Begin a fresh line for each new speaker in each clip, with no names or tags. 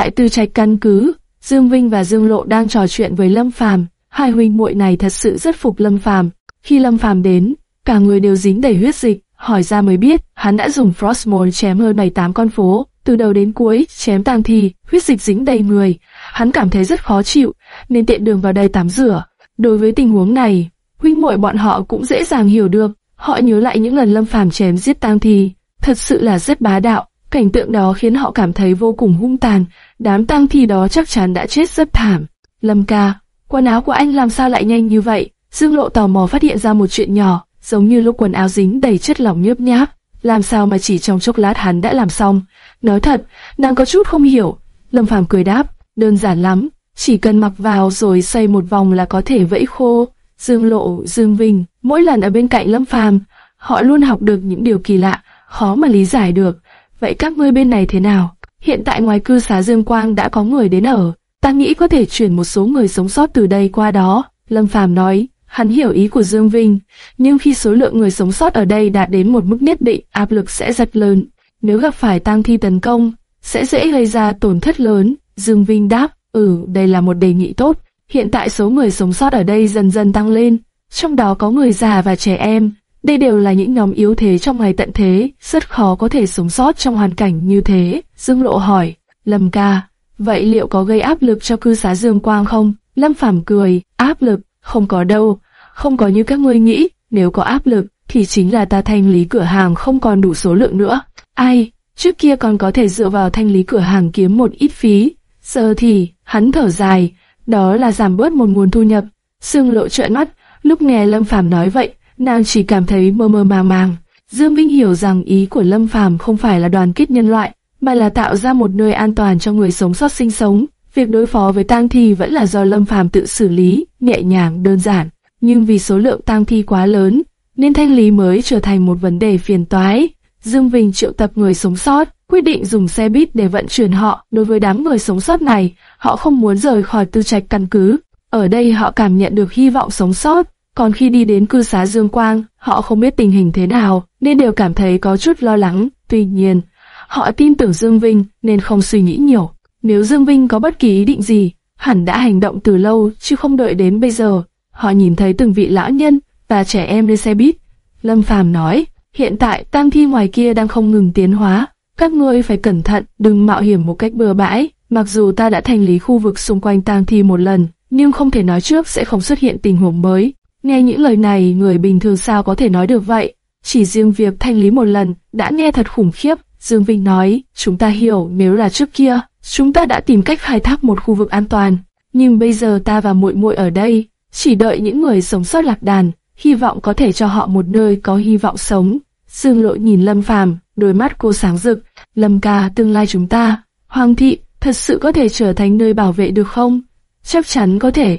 Tại Tư Trạch căn cứ, Dương Vinh và Dương Lộ đang trò chuyện với Lâm Phàm. Hai huynh muội này thật sự rất phục Lâm Phàm. Khi Lâm Phàm đến, cả người đều dính đầy huyết dịch, hỏi ra mới biết, hắn đã dùng Frostmourne chém hơn 7-8 con phố, từ đầu đến cuối, chém tang thi, huyết dịch dính đầy người. Hắn cảm thấy rất khó chịu, nên tiện đường vào đây tắm rửa. Đối với tình huống này, huynh muội bọn họ cũng dễ dàng hiểu được. Họ nhớ lại những lần Lâm Phàm chém giết tang thi, thật sự là rất bá đạo. Cảnh tượng đó khiến họ cảm thấy vô cùng hung tàn, đám tang thi đó chắc chắn đã chết rất thảm. Lâm ca, quần áo của anh làm sao lại nhanh như vậy? Dương Lộ tò mò phát hiện ra một chuyện nhỏ, giống như lúc quần áo dính đầy chất lỏng nhớp nháp, làm sao mà chỉ trong chốc lát hắn đã làm xong. Nói thật, nàng có chút không hiểu. Lâm Phàm cười đáp, đơn giản lắm, chỉ cần mặc vào rồi xoay một vòng là có thể vẫy khô. Dương Lộ, Dương Vinh, mỗi lần ở bên cạnh Lâm Phàm, họ luôn học được những điều kỳ lạ, khó mà lý giải được. Vậy các ngươi bên này thế nào? Hiện tại ngoài cư xá Dương Quang đã có người đến ở, ta nghĩ có thể chuyển một số người sống sót từ đây qua đó. Lâm Phàm nói, hắn hiểu ý của Dương Vinh, nhưng khi số lượng người sống sót ở đây đạt đến một mức nhất định, áp lực sẽ rất lớn. Nếu gặp phải tang thi tấn công, sẽ dễ gây ra tổn thất lớn. Dương Vinh đáp, ừ, đây là một đề nghị tốt. Hiện tại số người sống sót ở đây dần dần tăng lên, trong đó có người già và trẻ em. Đây đều là những nhóm yếu thế trong ngày tận thế, rất khó có thể sống sót trong hoàn cảnh như thế. Dương Lộ hỏi, Lâm ca, vậy liệu có gây áp lực cho cư xá Dương Quang không? Lâm Phàm cười, áp lực, không có đâu, không có như các ngươi nghĩ, nếu có áp lực, thì chính là ta thanh lý cửa hàng không còn đủ số lượng nữa. Ai, trước kia còn có thể dựa vào thanh lý cửa hàng kiếm một ít phí, giờ thì, hắn thở dài, đó là giảm bớt một nguồn thu nhập. Sương lộ trợn mắt, lúc nghe Lâm Phàm nói vậy, nàng chỉ cảm thấy mơ mơ màng màng. Dương Vinh hiểu rằng ý của Lâm Phàm không phải là đoàn kết nhân loại, mà là tạo ra một nơi an toàn cho người sống sót sinh sống. Việc đối phó với tang thi vẫn là do Lâm Phàm tự xử lý, nhẹ nhàng, đơn giản. Nhưng vì số lượng tang thi quá lớn, nên thanh lý mới trở thành một vấn đề phiền toái. Dương Vinh triệu tập người sống sót, quyết định dùng xe buýt để vận chuyển họ. Đối với đám người sống sót này, họ không muốn rời khỏi tư trạch căn cứ. Ở đây họ cảm nhận được hy vọng sống sót, còn khi đi đến cư xá Dương Quang, họ không biết tình hình thế nào, nên đều cảm thấy có chút lo lắng. Tuy nhiên, họ tin tưởng Dương Vinh nên không suy nghĩ nhiều. Nếu Dương Vinh có bất kỳ ý định gì, hẳn đã hành động từ lâu chứ không đợi đến bây giờ. Họ nhìn thấy từng vị lão nhân và trẻ em lên xe buýt. Lâm Phàm nói, hiện tại tang thi ngoài kia đang không ngừng tiến hóa, các ngươi phải cẩn thận, đừng mạo hiểm một cách bừa bãi. Mặc dù ta đã thành lý khu vực xung quanh tang thi một lần, nhưng không thể nói trước sẽ không xuất hiện tình huống mới. Nghe những lời này, người bình thường sao có thể nói được vậy? Chỉ riêng việc thanh lý một lần đã nghe thật khủng khiếp. Dương Vinh nói, chúng ta hiểu nếu là trước kia, chúng ta đã tìm cách khai thác một khu vực an toàn. Nhưng bây giờ ta và muội muội ở đây, chỉ đợi những người sống sót lạc đàn, hy vọng có thể cho họ một nơi có hy vọng sống. Dương Lộ nhìn Lâm Phàm, đôi mắt cô sáng rực. Lâm ca, tương lai chúng ta, Hoàng thị, thật sự có thể trở thành nơi bảo vệ được không? Chắc chắn có thể.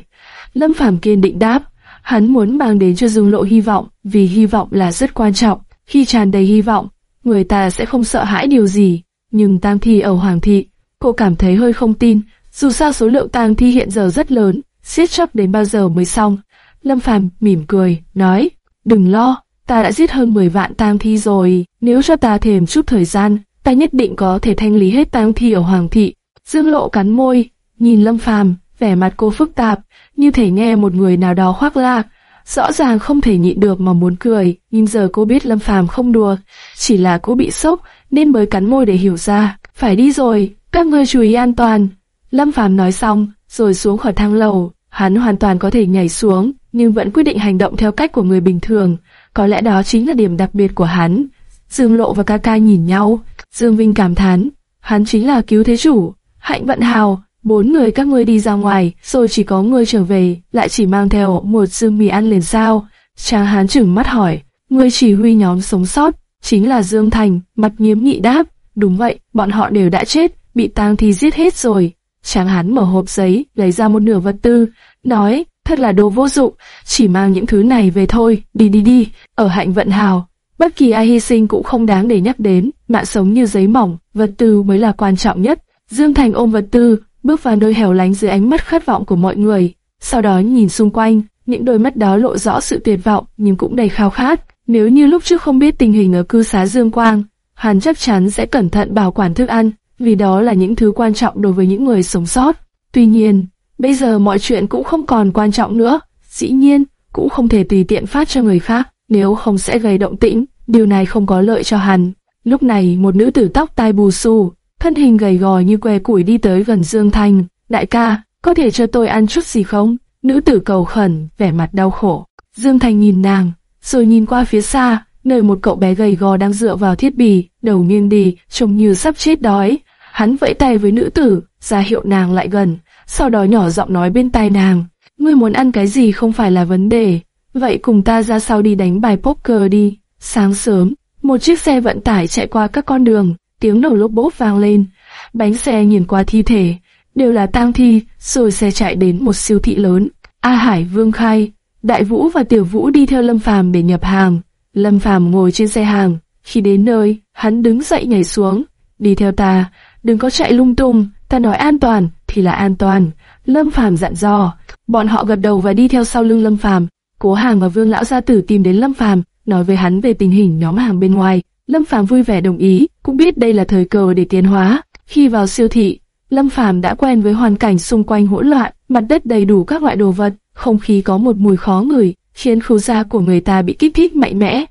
Lâm Phàm kiên định đáp. Hắn muốn mang đến cho Dương Lộ hy vọng, vì hy vọng là rất quan trọng. Khi tràn đầy hy vọng, người ta sẽ không sợ hãi điều gì. Nhưng tang thi ở Hoàng thị, cô cảm thấy hơi không tin. Dù sao số lượng tang thi hiện giờ rất lớn, siết chấp đến bao giờ mới xong. Lâm Phàm mỉm cười, nói, đừng lo, ta đã giết hơn 10 vạn tang thi rồi, nếu cho ta thêm chút thời gian, ta nhất định có thể thanh lý hết tang thi ở Hoàng thị. Dương Lộ cắn môi, nhìn Lâm Phàm, vẻ mặt cô phức tạp, như thể nghe một người nào đó khoác lác, rõ ràng không thể nhịn được mà muốn cười, nhưng giờ cô biết Lâm Phàm không đùa, chỉ là cô bị sốc nên mới cắn môi để hiểu ra, phải đi rồi, các ngươi chú ý an toàn. Lâm Phàm nói xong, rồi xuống khỏi thang lầu, hắn hoàn toàn có thể nhảy xuống, nhưng vẫn quyết định hành động theo cách của người bình thường, có lẽ đó chính là điểm đặc biệt của hắn. Dương Lộ và Ca nhìn nhau, Dương Vinh cảm thán, hắn chính là cứu thế chủ, hạnh vận hào, bốn người các ngươi đi ra ngoài, rồi chỉ có ngươi trở về, lại chỉ mang theo một dư mì ăn liền sao? tráng hán chừng mắt hỏi, ngươi chỉ huy nhóm sống sót, chính là Dương Thành, mặt nghiêm nghị đáp, đúng vậy, bọn họ đều đã chết, bị tang thi giết hết rồi. Tráng hán mở hộp giấy, lấy ra một nửa vật tư, nói, thật là đồ vô dụng, chỉ mang những thứ này về thôi, đi đi đi, ở hạnh vận hào. Bất kỳ ai hy sinh cũng không đáng để nhắc đến, mạng sống như giấy mỏng, vật tư mới là quan trọng nhất. Dương Thành ôm vật tư, bước vào nơi hẻo lánh dưới ánh mắt khát vọng của mọi người. Sau đó nhìn xung quanh, những đôi mắt đó lộ rõ sự tuyệt vọng nhưng cũng đầy khao khát. Nếu như lúc trước không biết tình hình ở cư xá Dương Quang, hắn chắc chắn sẽ cẩn thận bảo quản thức ăn, vì đó là những thứ quan trọng đối với những người sống sót. Tuy nhiên, bây giờ mọi chuyện cũng không còn quan trọng nữa, dĩ nhiên, cũng không thể tùy tiện phát cho người khác, nếu không sẽ gây động tĩnh, điều này không có lợi cho hắn. Lúc này, một nữ tử tóc tai bù xù, thân hình gầy gò như que củi đi tới gần Dương Thanh. Đại ca, có thể cho tôi ăn chút gì không? Nữ tử cầu khẩn, vẻ mặt đau khổ. Dương Thanh nhìn nàng, rồi nhìn qua phía xa, nơi một cậu bé gầy gò đang dựa vào thiết bị, đầu nghiêng đi, trông như sắp chết đói. Hắn vẫy tay với nữ tử, ra hiệu nàng lại gần, sau đó nhỏ giọng nói bên tai nàng, ngươi muốn ăn cái gì không phải là vấn đề, vậy cùng ta ra sau đi đánh bài poker đi. Sáng sớm, một chiếc xe vận tải chạy qua các con đường, tiếng nổ lốp bốp vang lên, bánh xe nhìn qua thi thể, đều là tang thi, rồi xe chạy đến một siêu thị lớn. A Hải Vương Khai, Đại Vũ và Tiểu Vũ đi theo Lâm Phàm để nhập hàng. Lâm Phàm ngồi trên xe hàng, khi đến nơi, hắn đứng dậy nhảy xuống, đi theo ta, đừng có chạy lung tung, ta nói an toàn thì là an toàn. Lâm Phàm dặn dò, bọn họ gật đầu và đi theo sau lưng Lâm Phàm. Cố Hàng và Vương lão gia tử tìm đến Lâm Phàm, nói với hắn về tình hình nhóm hàng bên ngoài. Lâm Phàm vui vẻ đồng ý, cũng biết đây là thời cơ để tiến hóa. Khi vào siêu thị, Lâm Phàm đã quen với hoàn cảnh xung quanh hỗn loạn, mặt đất đầy đủ các loại đồ vật, không khí có một mùi khó ngửi, khiến khứu giác của người ta bị kích thích mạnh mẽ.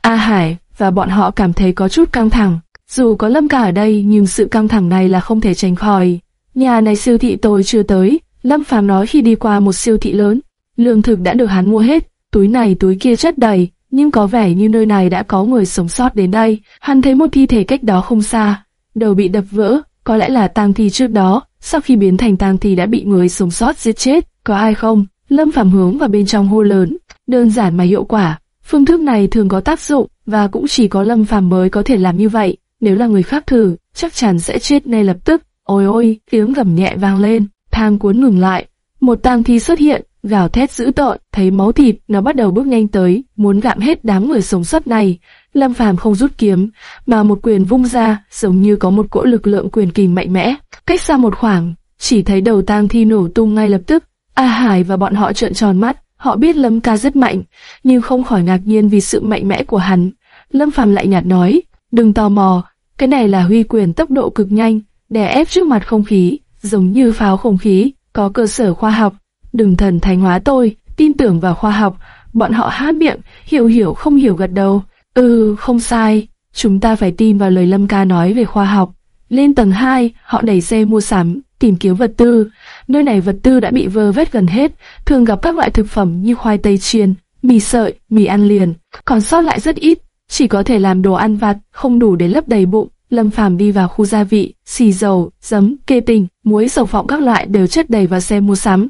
A Hải và bọn họ cảm thấy có chút căng thẳng. Dù có Lâm Cả ở đây nhưng sự căng thẳng này là không thể tránh khỏi. Nhà này siêu thị tôi chưa tới, Lâm Phàm nói khi đi qua một siêu thị lớn. Lương thực đã được hắn mua hết, túi này túi kia chất đầy, nhưng có vẻ như nơi này đã có người sống sót đến đây. Hắn thấy một thi thể cách đó không xa, đầu bị đập vỡ, có lẽ là tang thi trước đó, sau khi biến thành tang thi đã bị người sống sót giết chết. Có ai không? Lâm Phàm hướng vào bên trong hô lớn, đơn giản mà hiệu quả. Phương thức này thường có tác dụng và cũng chỉ có Lâm Phàm mới có thể làm như vậy. Nếu là người khác thử, chắc chắn sẽ chết ngay lập tức. Ôi ôi, tiếng gầm nhẹ vang lên, thang cuốn ngừng lại. Một tang thi xuất hiện, gào thét dữ tợn, thấy máu thịt, nó bắt đầu bước nhanh tới, muốn gặm hết đám người sống sót này. Lâm Phàm không rút kiếm, mà một quyền vung ra, giống như có một cỗ lực lượng quyền kình mạnh mẽ. Cách xa một khoảng, chỉ thấy đầu tang thi nổ tung ngay lập tức. A Hải và bọn họ trợn tròn mắt, họ biết Lâm Ca rất mạnh, nhưng không khỏi ngạc nhiên vì sự mạnh mẽ của hắn. Lâm Phàm lại nhạt nói, đừng tò mò, cái này là huy quyền tốc độ cực nhanh, đè ép trước mặt không khí, giống như pháo không khí, có cơ sở khoa học. Đừng thần thánh hóa tôi, tin tưởng vào khoa học. Bọn họ há miệng, hiểu hiểu không hiểu gật đầu. Ừ, không sai, chúng ta phải tin vào lời Lâm Ca nói về khoa học. Lên tầng 2, họ đẩy xe mua sắm, tìm kiếm vật tư. Nơi này vật tư đã bị vơ vét gần hết, thường gặp các loại thực phẩm như khoai tây chiên, mì sợi, mì ăn liền, còn sót lại rất ít, chỉ có thể làm đồ ăn vặt, không đủ để lấp đầy bụng. Lâm Phàm đi vào khu gia vị, xì dầu, giấm, kê tình, muối dầu phộng các loại đều chất đầy vào xe mua sắm.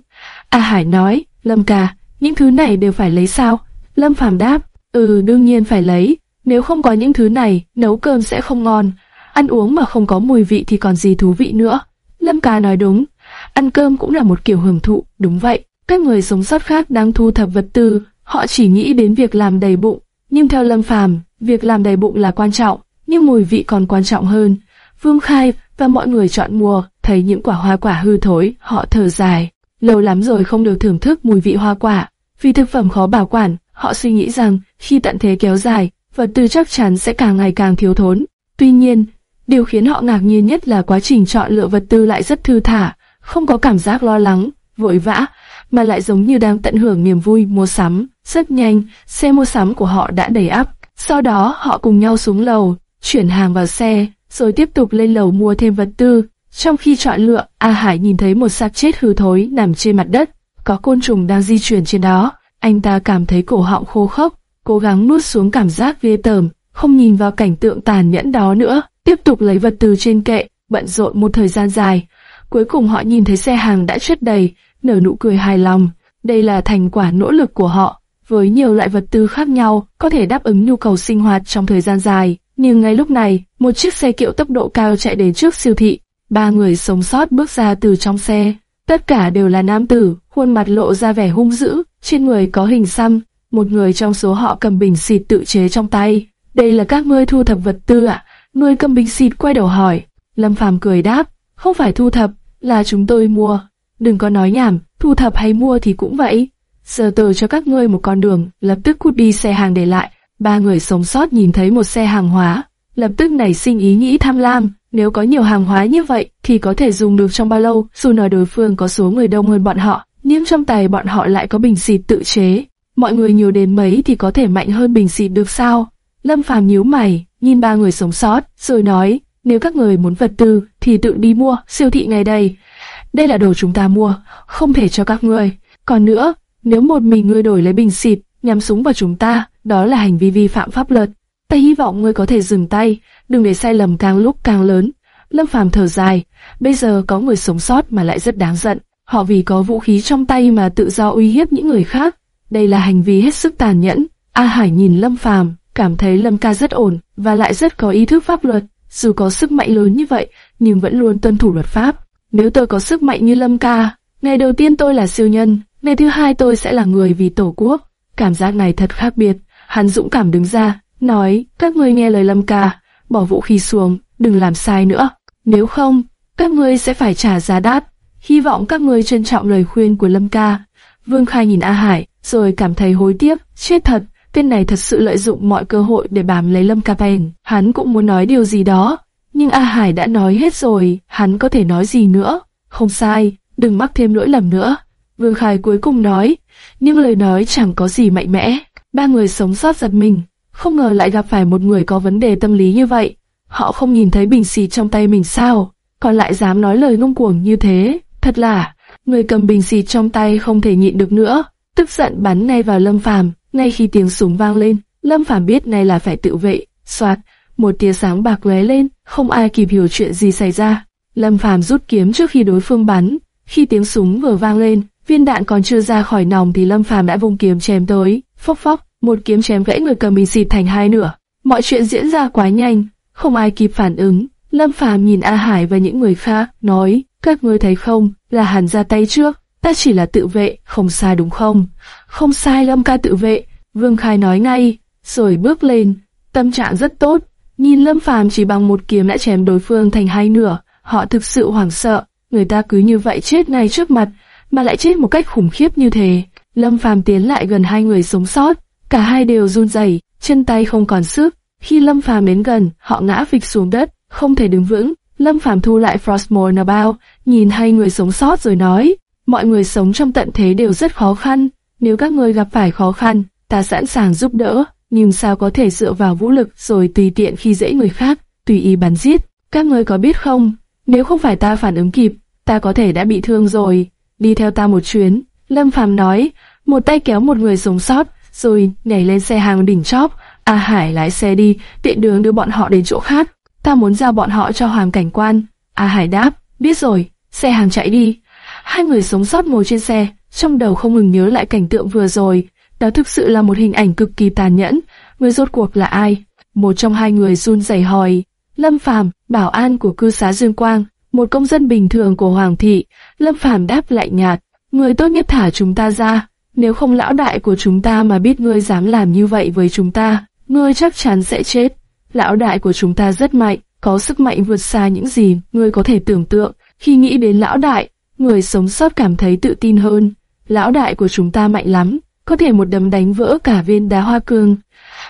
A Hải nói, Lâm ca, những thứ này đều phải lấy sao? Lâm Phàm đáp, ừ đương nhiên phải lấy, nếu không có những thứ này, nấu cơm sẽ không ngon. Ăn uống mà không có mùi vị thì còn gì thú vị nữa. Lâm ca nói đúng, ăn cơm cũng là một kiểu hưởng thụ, đúng vậy. Các người sống sót khác đang thu thập vật tư, họ chỉ nghĩ đến việc làm đầy bụng. Nhưng theo Lâm Phàm, việc làm đầy bụng là quan trọng, nhưng mùi vị còn quan trọng hơn. Vương Khai và mọi người chọn mua, thấy những quả hoa quả hư thối, họ thở dài. Lâu lắm rồi không được thưởng thức mùi vị hoa quả, vì thực phẩm khó bảo quản, họ suy nghĩ rằng khi tận thế kéo dài, vật tư chắc chắn sẽ càng ngày càng thiếu thốn. Tuy nhiên, điều khiến họ ngạc nhiên nhất là quá trình chọn lựa vật tư lại rất thư thả, không có cảm giác lo lắng, vội vã, mà lại giống như đang tận hưởng niềm vui mua sắm. Rất nhanh, xe mua sắm của họ đã đầy ắp. Sau đó họ cùng nhau xuống lầu, chuyển hàng vào xe, rồi tiếp tục lên lầu mua thêm vật tư. Trong khi chọn lựa, A Hải nhìn thấy một xác chết hư thối nằm trên mặt đất, có côn trùng đang di chuyển trên đó. Anh ta cảm thấy cổ họng khô khốc, cố gắng nuốt xuống cảm giác ghê tởm, không nhìn vào cảnh tượng tàn nhẫn đó nữa, tiếp tục lấy vật từ trên kệ, bận rộn một thời gian dài. Cuối cùng họ nhìn thấy xe hàng đã chất đầy, nở nụ cười hài lòng. Đây là thành quả nỗ lực của họ, với nhiều loại vật tư khác nhau, có thể đáp ứng nhu cầu sinh hoạt trong thời gian dài. Nhưng ngay lúc này, một chiếc xe kiệu tốc độ cao chạy đến trước siêu thị. Ba người sống sót bước ra từ trong xe. Tất cả đều là nam tử, khuôn mặt lộ ra vẻ hung dữ, trên người có hình xăm. Một người trong số họ cầm bình xịt tự chế trong tay. Đây là các ngươi thu thập vật tư ạ. Người cầm bình xịt quay đầu hỏi. Lâm Phàm cười đáp, không phải thu thập, là chúng tôi mua. Đừng có nói nhảm, thu thập hay mua thì cũng vậy. Giờ tờ cho các ngươi một con đường, lập tức cút đi xe hàng để lại. Ba người sống sót nhìn thấy một xe hàng hóa, lập tức nảy sinh ý nghĩ tham lam. Nếu có nhiều hàng hóa như vậy, thì có thể dùng được trong bao lâu, dù nói đối phương có số người đông hơn bọn họ, nhưng trong tay bọn họ lại có bình xịt tự chế. Mọi người nhiều đến mấy thì có thể mạnh hơn bình xịt được sao? Lâm Phàm nhíu mày, nhìn ba người sống sót, rồi nói, nếu các người muốn vật tư, thì tự đi mua, siêu thị ngay đây. Đây là đồ chúng ta mua, không thể cho các người. Còn nữa, nếu một mình ngươi đổi lấy bình xịt, nhắm súng vào chúng ta, đó là hành vi vi phạm pháp luật. Ta hy vọng ngươi có thể dừng tay, đừng để sai lầm càng lúc càng lớn. Lâm Phàm thở dài, bây giờ có người sống sót mà lại rất đáng giận. Họ vì có vũ khí trong tay mà tự do uy hiếp những người khác. Đây là hành vi hết sức tàn nhẫn. A Hải nhìn Lâm Phàm, cảm thấy Lâm ca rất ổn và lại rất có ý thức pháp luật. Dù có sức mạnh lớn như vậy, nhưng vẫn luôn tuân thủ luật pháp. Nếu tôi có sức mạnh như Lâm ca, ngày đầu tiên tôi là siêu nhân, ngày thứ hai tôi sẽ là người vì tổ quốc. Cảm giác này thật khác biệt. Hắn dũng cảm đứng ra, nói, các ngươi nghe lời Lâm ca, bỏ vũ khí xuống, đừng làm sai nữa. Nếu không, các ngươi sẽ phải trả giá đắt. Hy vọng các ngươi trân trọng lời khuyên của Lâm ca. Vương Khai nhìn A Hải, rồi cảm thấy hối tiếc, chết thật, tên này thật sự lợi dụng mọi cơ hội để bám lấy Lâm Ca bèn Hắn cũng muốn nói điều gì đó, nhưng A Hải đã nói hết rồi, hắn có thể nói gì nữa? Không sai, đừng mắc thêm lỗi lầm nữa. Vương Khai cuối cùng nói, nhưng lời nói chẳng có gì mạnh mẽ. Ba người sống sót giật mình, không ngờ lại gặp phải một người có vấn đề tâm lý như vậy. Họ không nhìn thấy bình xịt trong tay mình sao, còn lại dám nói lời ngông cuồng như thế. Thật là, người cầm bình xịt trong tay không thể nhịn được nữa, tức giận bắn ngay vào Lâm Phàm. Ngay khi tiếng súng vang lên, Lâm Phàm biết này là phải tự vệ. Soạt, một tia sáng bạc lóe lên, không ai kịp hiểu chuyện gì xảy ra. Lâm Phàm rút kiếm trước khi đối phương bắn. Khi tiếng súng vừa vang lên, viên đạn còn chưa ra khỏi nòng thì Lâm Phàm đã vung kiếm chém tới. Phốc phốc, một kiếm chém gãy người cầm bình xịt thành hai nửa. Mọi chuyện diễn ra quá nhanh, không ai kịp phản ứng. Lâm Phàm nhìn A Hải và những người khác, nói: các ngươi thấy không, là hắn ra tay trước, ta chỉ là tự vệ, không sai đúng không? Không sai Lâm ca tự vệ, Vương Khai nói ngay, rồi bước lên, tâm trạng rất tốt, nhìn Lâm Phàm chỉ bằng một kiếm đã chém đối phương thành hai nửa, họ thực sự hoảng sợ, người ta cứ như vậy chết ngay trước mặt, mà lại chết một cách khủng khiếp như thế. Lâm Phàm tiến lại gần hai người sống sót, cả hai đều run rẩy, chân tay không còn sức. Khi Lâm Phàm đến gần, họ ngã phịch xuống đất, không thể đứng vững. Lâm Phàm thu lại Frostmourne bao, nhìn hai người sống sót rồi nói, mọi người sống trong tận thế đều rất khó khăn, nếu các người gặp phải khó khăn, ta sẵn sàng giúp đỡ, nhưng sao có thể dựa vào vũ lực rồi tùy tiện khi dễ người khác, tùy ý bắn giết. Các người có biết không, nếu không phải ta phản ứng kịp, ta có thể đã bị thương rồi. Đi theo ta một chuyến, Lâm Phàm nói, một tay kéo một người sống sót, rồi nhảy lên xe hàng đỉnh chóp. A Hải lái xe đi, tiện đường đưa bọn họ đến chỗ khác. Ta muốn giao bọn họ cho Hoàng Cảnh Quan. A Hải đáp, biết rồi, xe hàng chạy đi. Hai người sống sót ngồi trên xe, trong đầu không ngừng nhớ lại cảnh tượng vừa rồi. Đó thực sự là một hình ảnh cực kỳ tàn nhẫn. Người rốt cuộc là ai? Một trong hai người run rẩy hỏi. Lâm Phàm, bảo an của cư xá Dương Quang, một công dân bình thường của Hoàng thị. Lâm Phàm đáp lại nhạt, người tốt nhất thả chúng ta ra. Nếu không lão đại của chúng ta mà biết ngươi dám làm như vậy với chúng ta, ngươi chắc chắn sẽ chết. Lão đại của chúng ta rất mạnh, có sức mạnh vượt xa những gì ngươi có thể tưởng tượng. Khi nghĩ đến lão đại, người sống sót cảm thấy tự tin hơn. Lão đại của chúng ta mạnh lắm, có thể một đấm đánh vỡ cả viên đá hoa cương.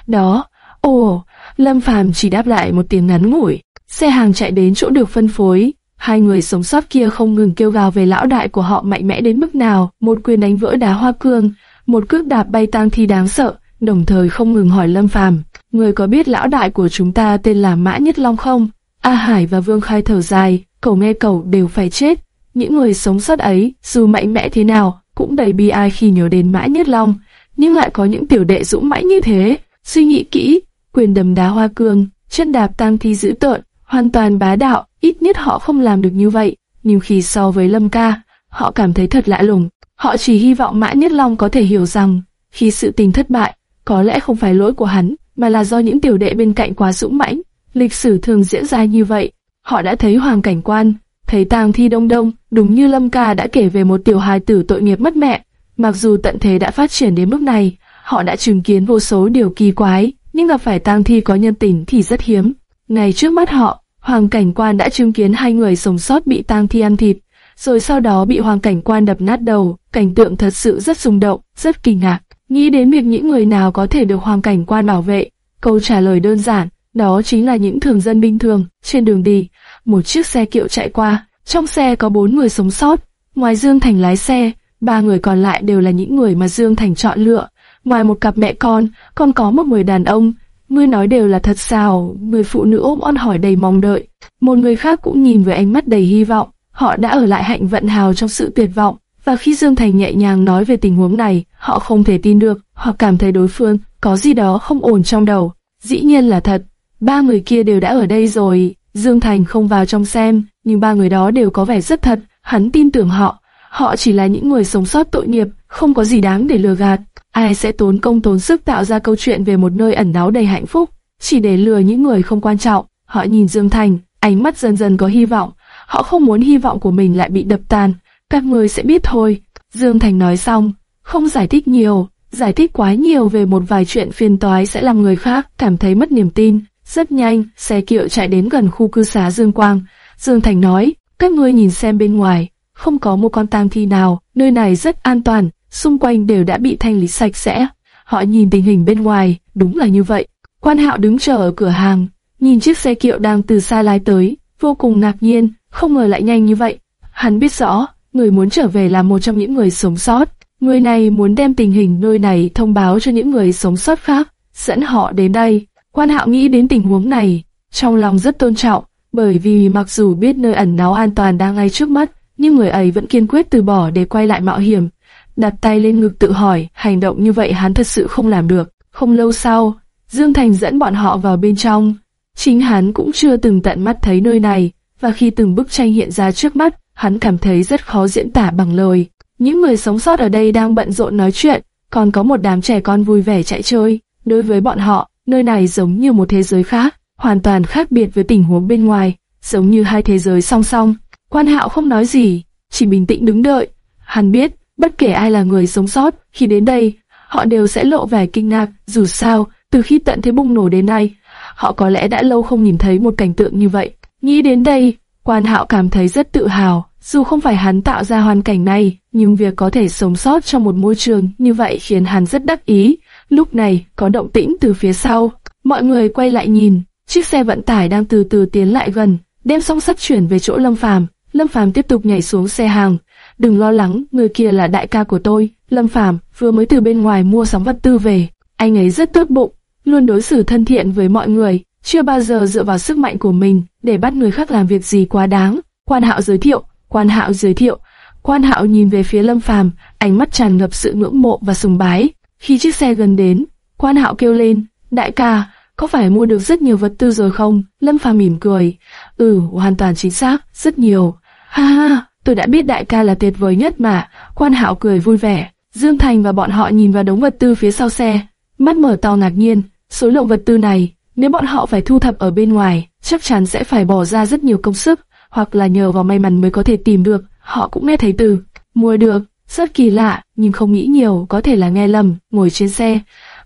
Đó, ồ, Lâm Phàm chỉ đáp lại một tiếng ngắn ngủi. Xe hàng chạy đến chỗ được phân phối. Hai người sống sót kia không ngừng kêu gào về lão đại của họ mạnh mẽ đến mức nào, một quyền đánh vỡ đá hoa cương, một cước đạp bay tang thi đáng sợ, đồng thời không ngừng hỏi Lâm Phàm, người có biết lão đại của chúng ta tên là Mã Nhất Long không? A Hải và Vương Khai thở dài, cậu nghe cậu đều phải chết. Những người sống sót ấy, dù mạnh mẽ thế nào, cũng đầy bi ai khi nhớ đến Mã Nhất Long, nhưng lại có những tiểu đệ dũng mãnh như thế. Suy nghĩ kỹ, quyền đầm đá hoa cương, chân đạp tang thi dữ tợn, hoàn toàn bá đạo, ít nhất họ không làm được như vậy. Nhưng khi so với Lâm Ca, họ cảm thấy thật lạ lùng. Họ chỉ hy vọng Mã Nhất Long có thể hiểu rằng, khi sự tình thất bại, có lẽ không phải lỗi của hắn, mà là do những tiểu đệ bên cạnh quá dũng mãnh. Lịch sử thường diễn ra như vậy. Họ đã thấy Hoàng Cảnh Quan, thấy tang thi đông đông, đúng như Lâm Ca đã kể về một tiểu hài tử tội nghiệp mất mẹ. Mặc dù tận thế đã phát triển đến mức này, họ đã chứng kiến vô số điều kỳ quái, nhưng gặp phải tang thi có nhân tình thì rất hiếm. Ngay trước mắt họ, Hoàng Cảnh Quan đã chứng kiến hai người sống sót bị tang thi ăn thịt, rồi sau đó bị Hoàng Cảnh Quan đập nát đầu. Cảnh tượng thật sự rất rung động, rất kinh ngạc. Nghĩ đến việc những người nào có thể được Hoàng Cảnh Quan bảo vệ, câu trả lời đơn giản, đó chính là những thường dân bình thường. Trên đường đi, một chiếc xe kiệu chạy qua, trong xe có bốn người sống sót. Ngoài Dương Thành lái xe, ba người còn lại đều là những người mà Dương Thành chọn lựa. Ngoài một cặp mẹ con, còn có một người đàn ông. Ngươi nói đều là thật sao, người phụ nữ ôm on hỏi đầy mong đợi. Một người khác cũng nhìn với ánh mắt đầy hy vọng. Họ đã ở lại hạnh vận hào trong sự tuyệt vọng. Và khi Dương Thành nhẹ nhàng nói về tình huống này, họ không thể tin được, họ cảm thấy đối phương có gì đó không ổn trong đầu. Dĩ nhiên là thật, ba người kia đều đã ở đây rồi. Dương Thành không vào trong xem, nhưng ba người đó đều có vẻ rất thật, hắn tin tưởng họ. Họ chỉ là những người sống sót tội nghiệp, không có gì đáng để lừa gạt. Ai sẽ tốn công tốn sức tạo ra câu chuyện về một nơi ẩn náu đầy hạnh phúc, chỉ để lừa những người không quan trọng. Họ nhìn Dương Thành, ánh mắt dần dần có hy vọng. Họ không muốn hy vọng của mình lại bị đập tan. Các người sẽ biết thôi. Dương Thành nói xong, không giải thích nhiều, giải thích quá nhiều về một vài chuyện phiền toái sẽ làm người khác cảm thấy mất niềm tin. Rất nhanh, xe kiệu chạy đến gần khu cư xá Dương Quang. Dương Thành nói, các ngươi nhìn xem bên ngoài, không có một con tang thi nào, nơi này rất an toàn, xung quanh đều đã bị thanh lý sạch sẽ. Họ nhìn tình hình bên ngoài, đúng là như vậy. Quan Hạo đứng chờ ở cửa hàng, nhìn chiếc xe kiệu đang từ xa lái tới, vô cùng ngạc nhiên, không ngờ lại nhanh như vậy. Hắn biết rõ, người muốn trở về là một trong những người sống sót. Người này muốn đem tình hình nơi này thông báo cho những người sống sót khác, dẫn họ đến đây. Quan Hạo nghĩ đến tình huống này, trong lòng rất tôn trọng, bởi vì mặc dù biết nơi ẩn náu an toàn đang ngay trước mắt, nhưng người ấy vẫn kiên quyết từ bỏ để quay lại mạo hiểm. Đặt tay lên ngực tự hỏi, hành động như vậy hắn thật sự không làm được. Không lâu sau, Dương Thành dẫn bọn họ vào bên trong. Chính hắn cũng chưa từng tận mắt thấy nơi này, và khi từng bức tranh hiện ra trước mắt, hắn cảm thấy rất khó diễn tả bằng lời. Những người sống sót ở đây đang bận rộn nói chuyện, còn có một đám trẻ con vui vẻ chạy chơi. Đối với bọn họ, nơi này giống như một thế giới khác, hoàn toàn khác biệt với tình huống bên ngoài, giống như hai thế giới song song. Quan Hạo không nói gì, chỉ bình tĩnh đứng đợi. Hắn biết, bất kể ai là người sống sót, khi đến đây, họ đều sẽ lộ vẻ kinh ngạc, dù sao, từ khi tận thế bùng nổ đến nay, họ có lẽ đã lâu không nhìn thấy một cảnh tượng như vậy. Nghĩ đến đây, Quan Hạo cảm thấy rất tự hào, dù không phải hắn tạo ra hoàn cảnh này, nhưng việc có thể sống sót trong một môi trường như vậy khiến hắn rất đắc ý. Lúc này, có động tĩnh từ phía sau, mọi người quay lại nhìn, chiếc xe vận tải đang từ từ tiến lại gần, đem song sắt chuyển về chỗ Lâm Phàm. Lâm Phàm tiếp tục nhảy xuống xe hàng. Đừng lo lắng, người kia là đại ca của tôi. Lâm Phàm vừa mới từ bên ngoài mua sắm vật tư về. Anh ấy rất tốt bụng, luôn đối xử thân thiện với mọi người, chưa bao giờ dựa vào sức mạnh của mình để bắt người khác làm việc gì quá đáng. Quan Hạo giới thiệu, Quan Hạo giới thiệu. Quan Hạo nhìn về phía Lâm Phàm, ánh mắt tràn ngập sự ngưỡng mộ và sùng bái. Khi chiếc xe gần đến, Quan Hạo kêu lên, đại ca, có phải mua được rất nhiều vật tư rồi không? Lâm Phàm mỉm cười, ừ, hoàn toàn chính xác, rất nhiều. Ha ha, tôi đã biết đại ca là tuyệt vời nhất mà. Quan Hạo cười vui vẻ. Dương Thành và bọn họ nhìn vào đống vật tư phía sau xe, mắt mở to ngạc nhiên. Số lượng vật tư này, nếu bọn họ phải thu thập ở bên ngoài, chắc chắn sẽ phải bỏ ra rất nhiều công sức, hoặc là nhờ vào may mắn mới có thể tìm được. Họ cũng nghe thấy từ mua được, rất kỳ lạ, nhưng không nghĩ nhiều, có thể là nghe lầm. Ngồi trên xe,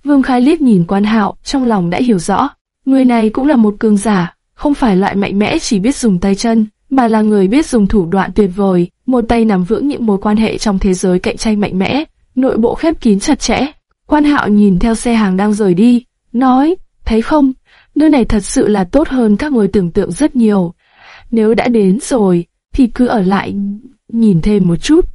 Vương Khai liếc nhìn Quan Hạo, trong lòng đã hiểu rõ, người này cũng là một cường giả, không phải loại mạnh mẽ chỉ biết dùng tay chân, mà là người biết dùng thủ đoạn tuyệt vời, một tay nắm vững những mối quan hệ trong thế giới cạnh tranh mạnh mẽ, nội bộ khép kín chặt chẽ. Quan Hạo nhìn theo xe hàng đang rời đi, nói, thấy không, nơi này thật sự là tốt hơn các người tưởng tượng rất nhiều. Nếu đã đến rồi, thì cứ ở lại, nhìn thêm một chút.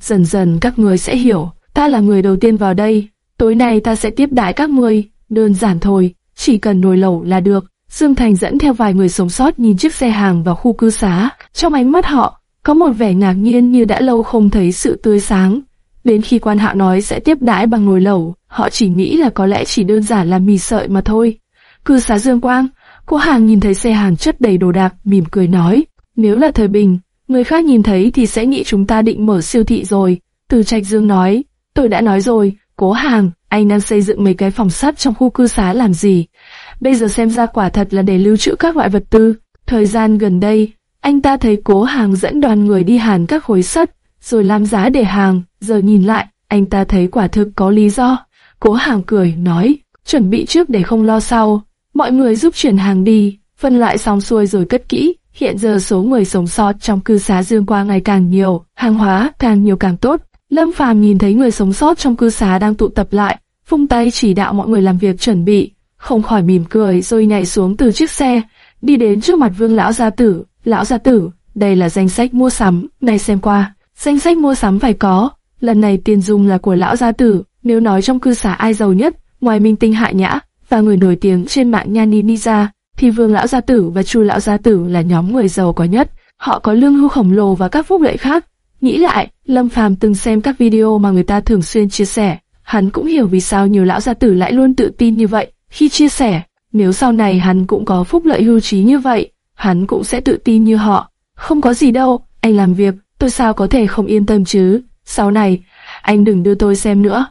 Dần dần các người sẽ hiểu, ta là người đầu tiên vào đây, tối nay ta sẽ tiếp đãi các người, đơn giản thôi, chỉ cần nồi lẩu là được. Dương Thành dẫn theo vài người sống sót nhìn chiếc xe hàng vào khu cư xá, trong ánh mắt họ có một vẻ ngạc nhiên như đã lâu không thấy sự tươi sáng. Đến khi quan hạ nói sẽ tiếp đãi bằng nồi lẩu, họ chỉ nghĩ là có lẽ chỉ đơn giản là mì sợi mà thôi. Cư xá Dương Quang, cô hàng nhìn thấy xe hàng chất đầy đồ đạc, mỉm cười nói, nếu là thời bình, người khác nhìn thấy thì sẽ nghĩ chúng ta định mở siêu thị rồi. Từ Trạch Dương nói, tôi đã nói rồi, cố hàng, anh đang xây dựng mấy cái phòng sắt trong khu cư xá làm gì? Bây giờ xem ra quả thật là để lưu trữ các loại vật tư. Thời gian gần đây, anh ta thấy cố hàng dẫn đoàn người đi hàn các khối sắt, rồi làm giá để hàng, giờ nhìn lại, anh ta thấy quả thực có lý do. Cố hàng cười, nói, chuẩn bị trước để không lo sau. Mọi người giúp chuyển hàng đi, phân loại xong xuôi rồi cất kỹ. Hiện giờ số người sống sót trong cư xá Dương Qua ngày càng nhiều, hàng hóa càng nhiều càng tốt. Lâm Phàm nhìn thấy người sống sót trong cư xá đang tụ tập lại, phung tay chỉ đạo mọi người làm việc chuẩn bị, không khỏi mỉm cười rồi nhảy xuống từ chiếc xe, đi đến trước mặt Vương lão gia tử. Lão gia tử, đây là danh sách mua sắm, này xem qua. Danh sách mua sắm phải có, lần này tiền dùng là của lão gia tử. Nếu nói trong cư xá ai giàu nhất, ngoài minh tinh hạ nhã và người nổi tiếng trên mạng Nhani Niza, thì Vương lão gia tử và Chu lão gia tử là nhóm người giàu có nhất. Họ có lương hưu khổng lồ và các phúc lợi khác. Nghĩ lại, Lâm Phàm từng xem các video mà người ta thường xuyên chia sẻ, hắn cũng hiểu vì sao nhiều lão gia tử lại luôn tự tin như vậy khi chia sẻ. Nếu sau này hắn cũng có phúc lợi hưu trí như vậy, hắn cũng sẽ tự tin như họ. Không có gì đâu, anh làm việc, tôi sao có thể không yên tâm chứ. Sau này, anh đừng đưa tôi xem nữa.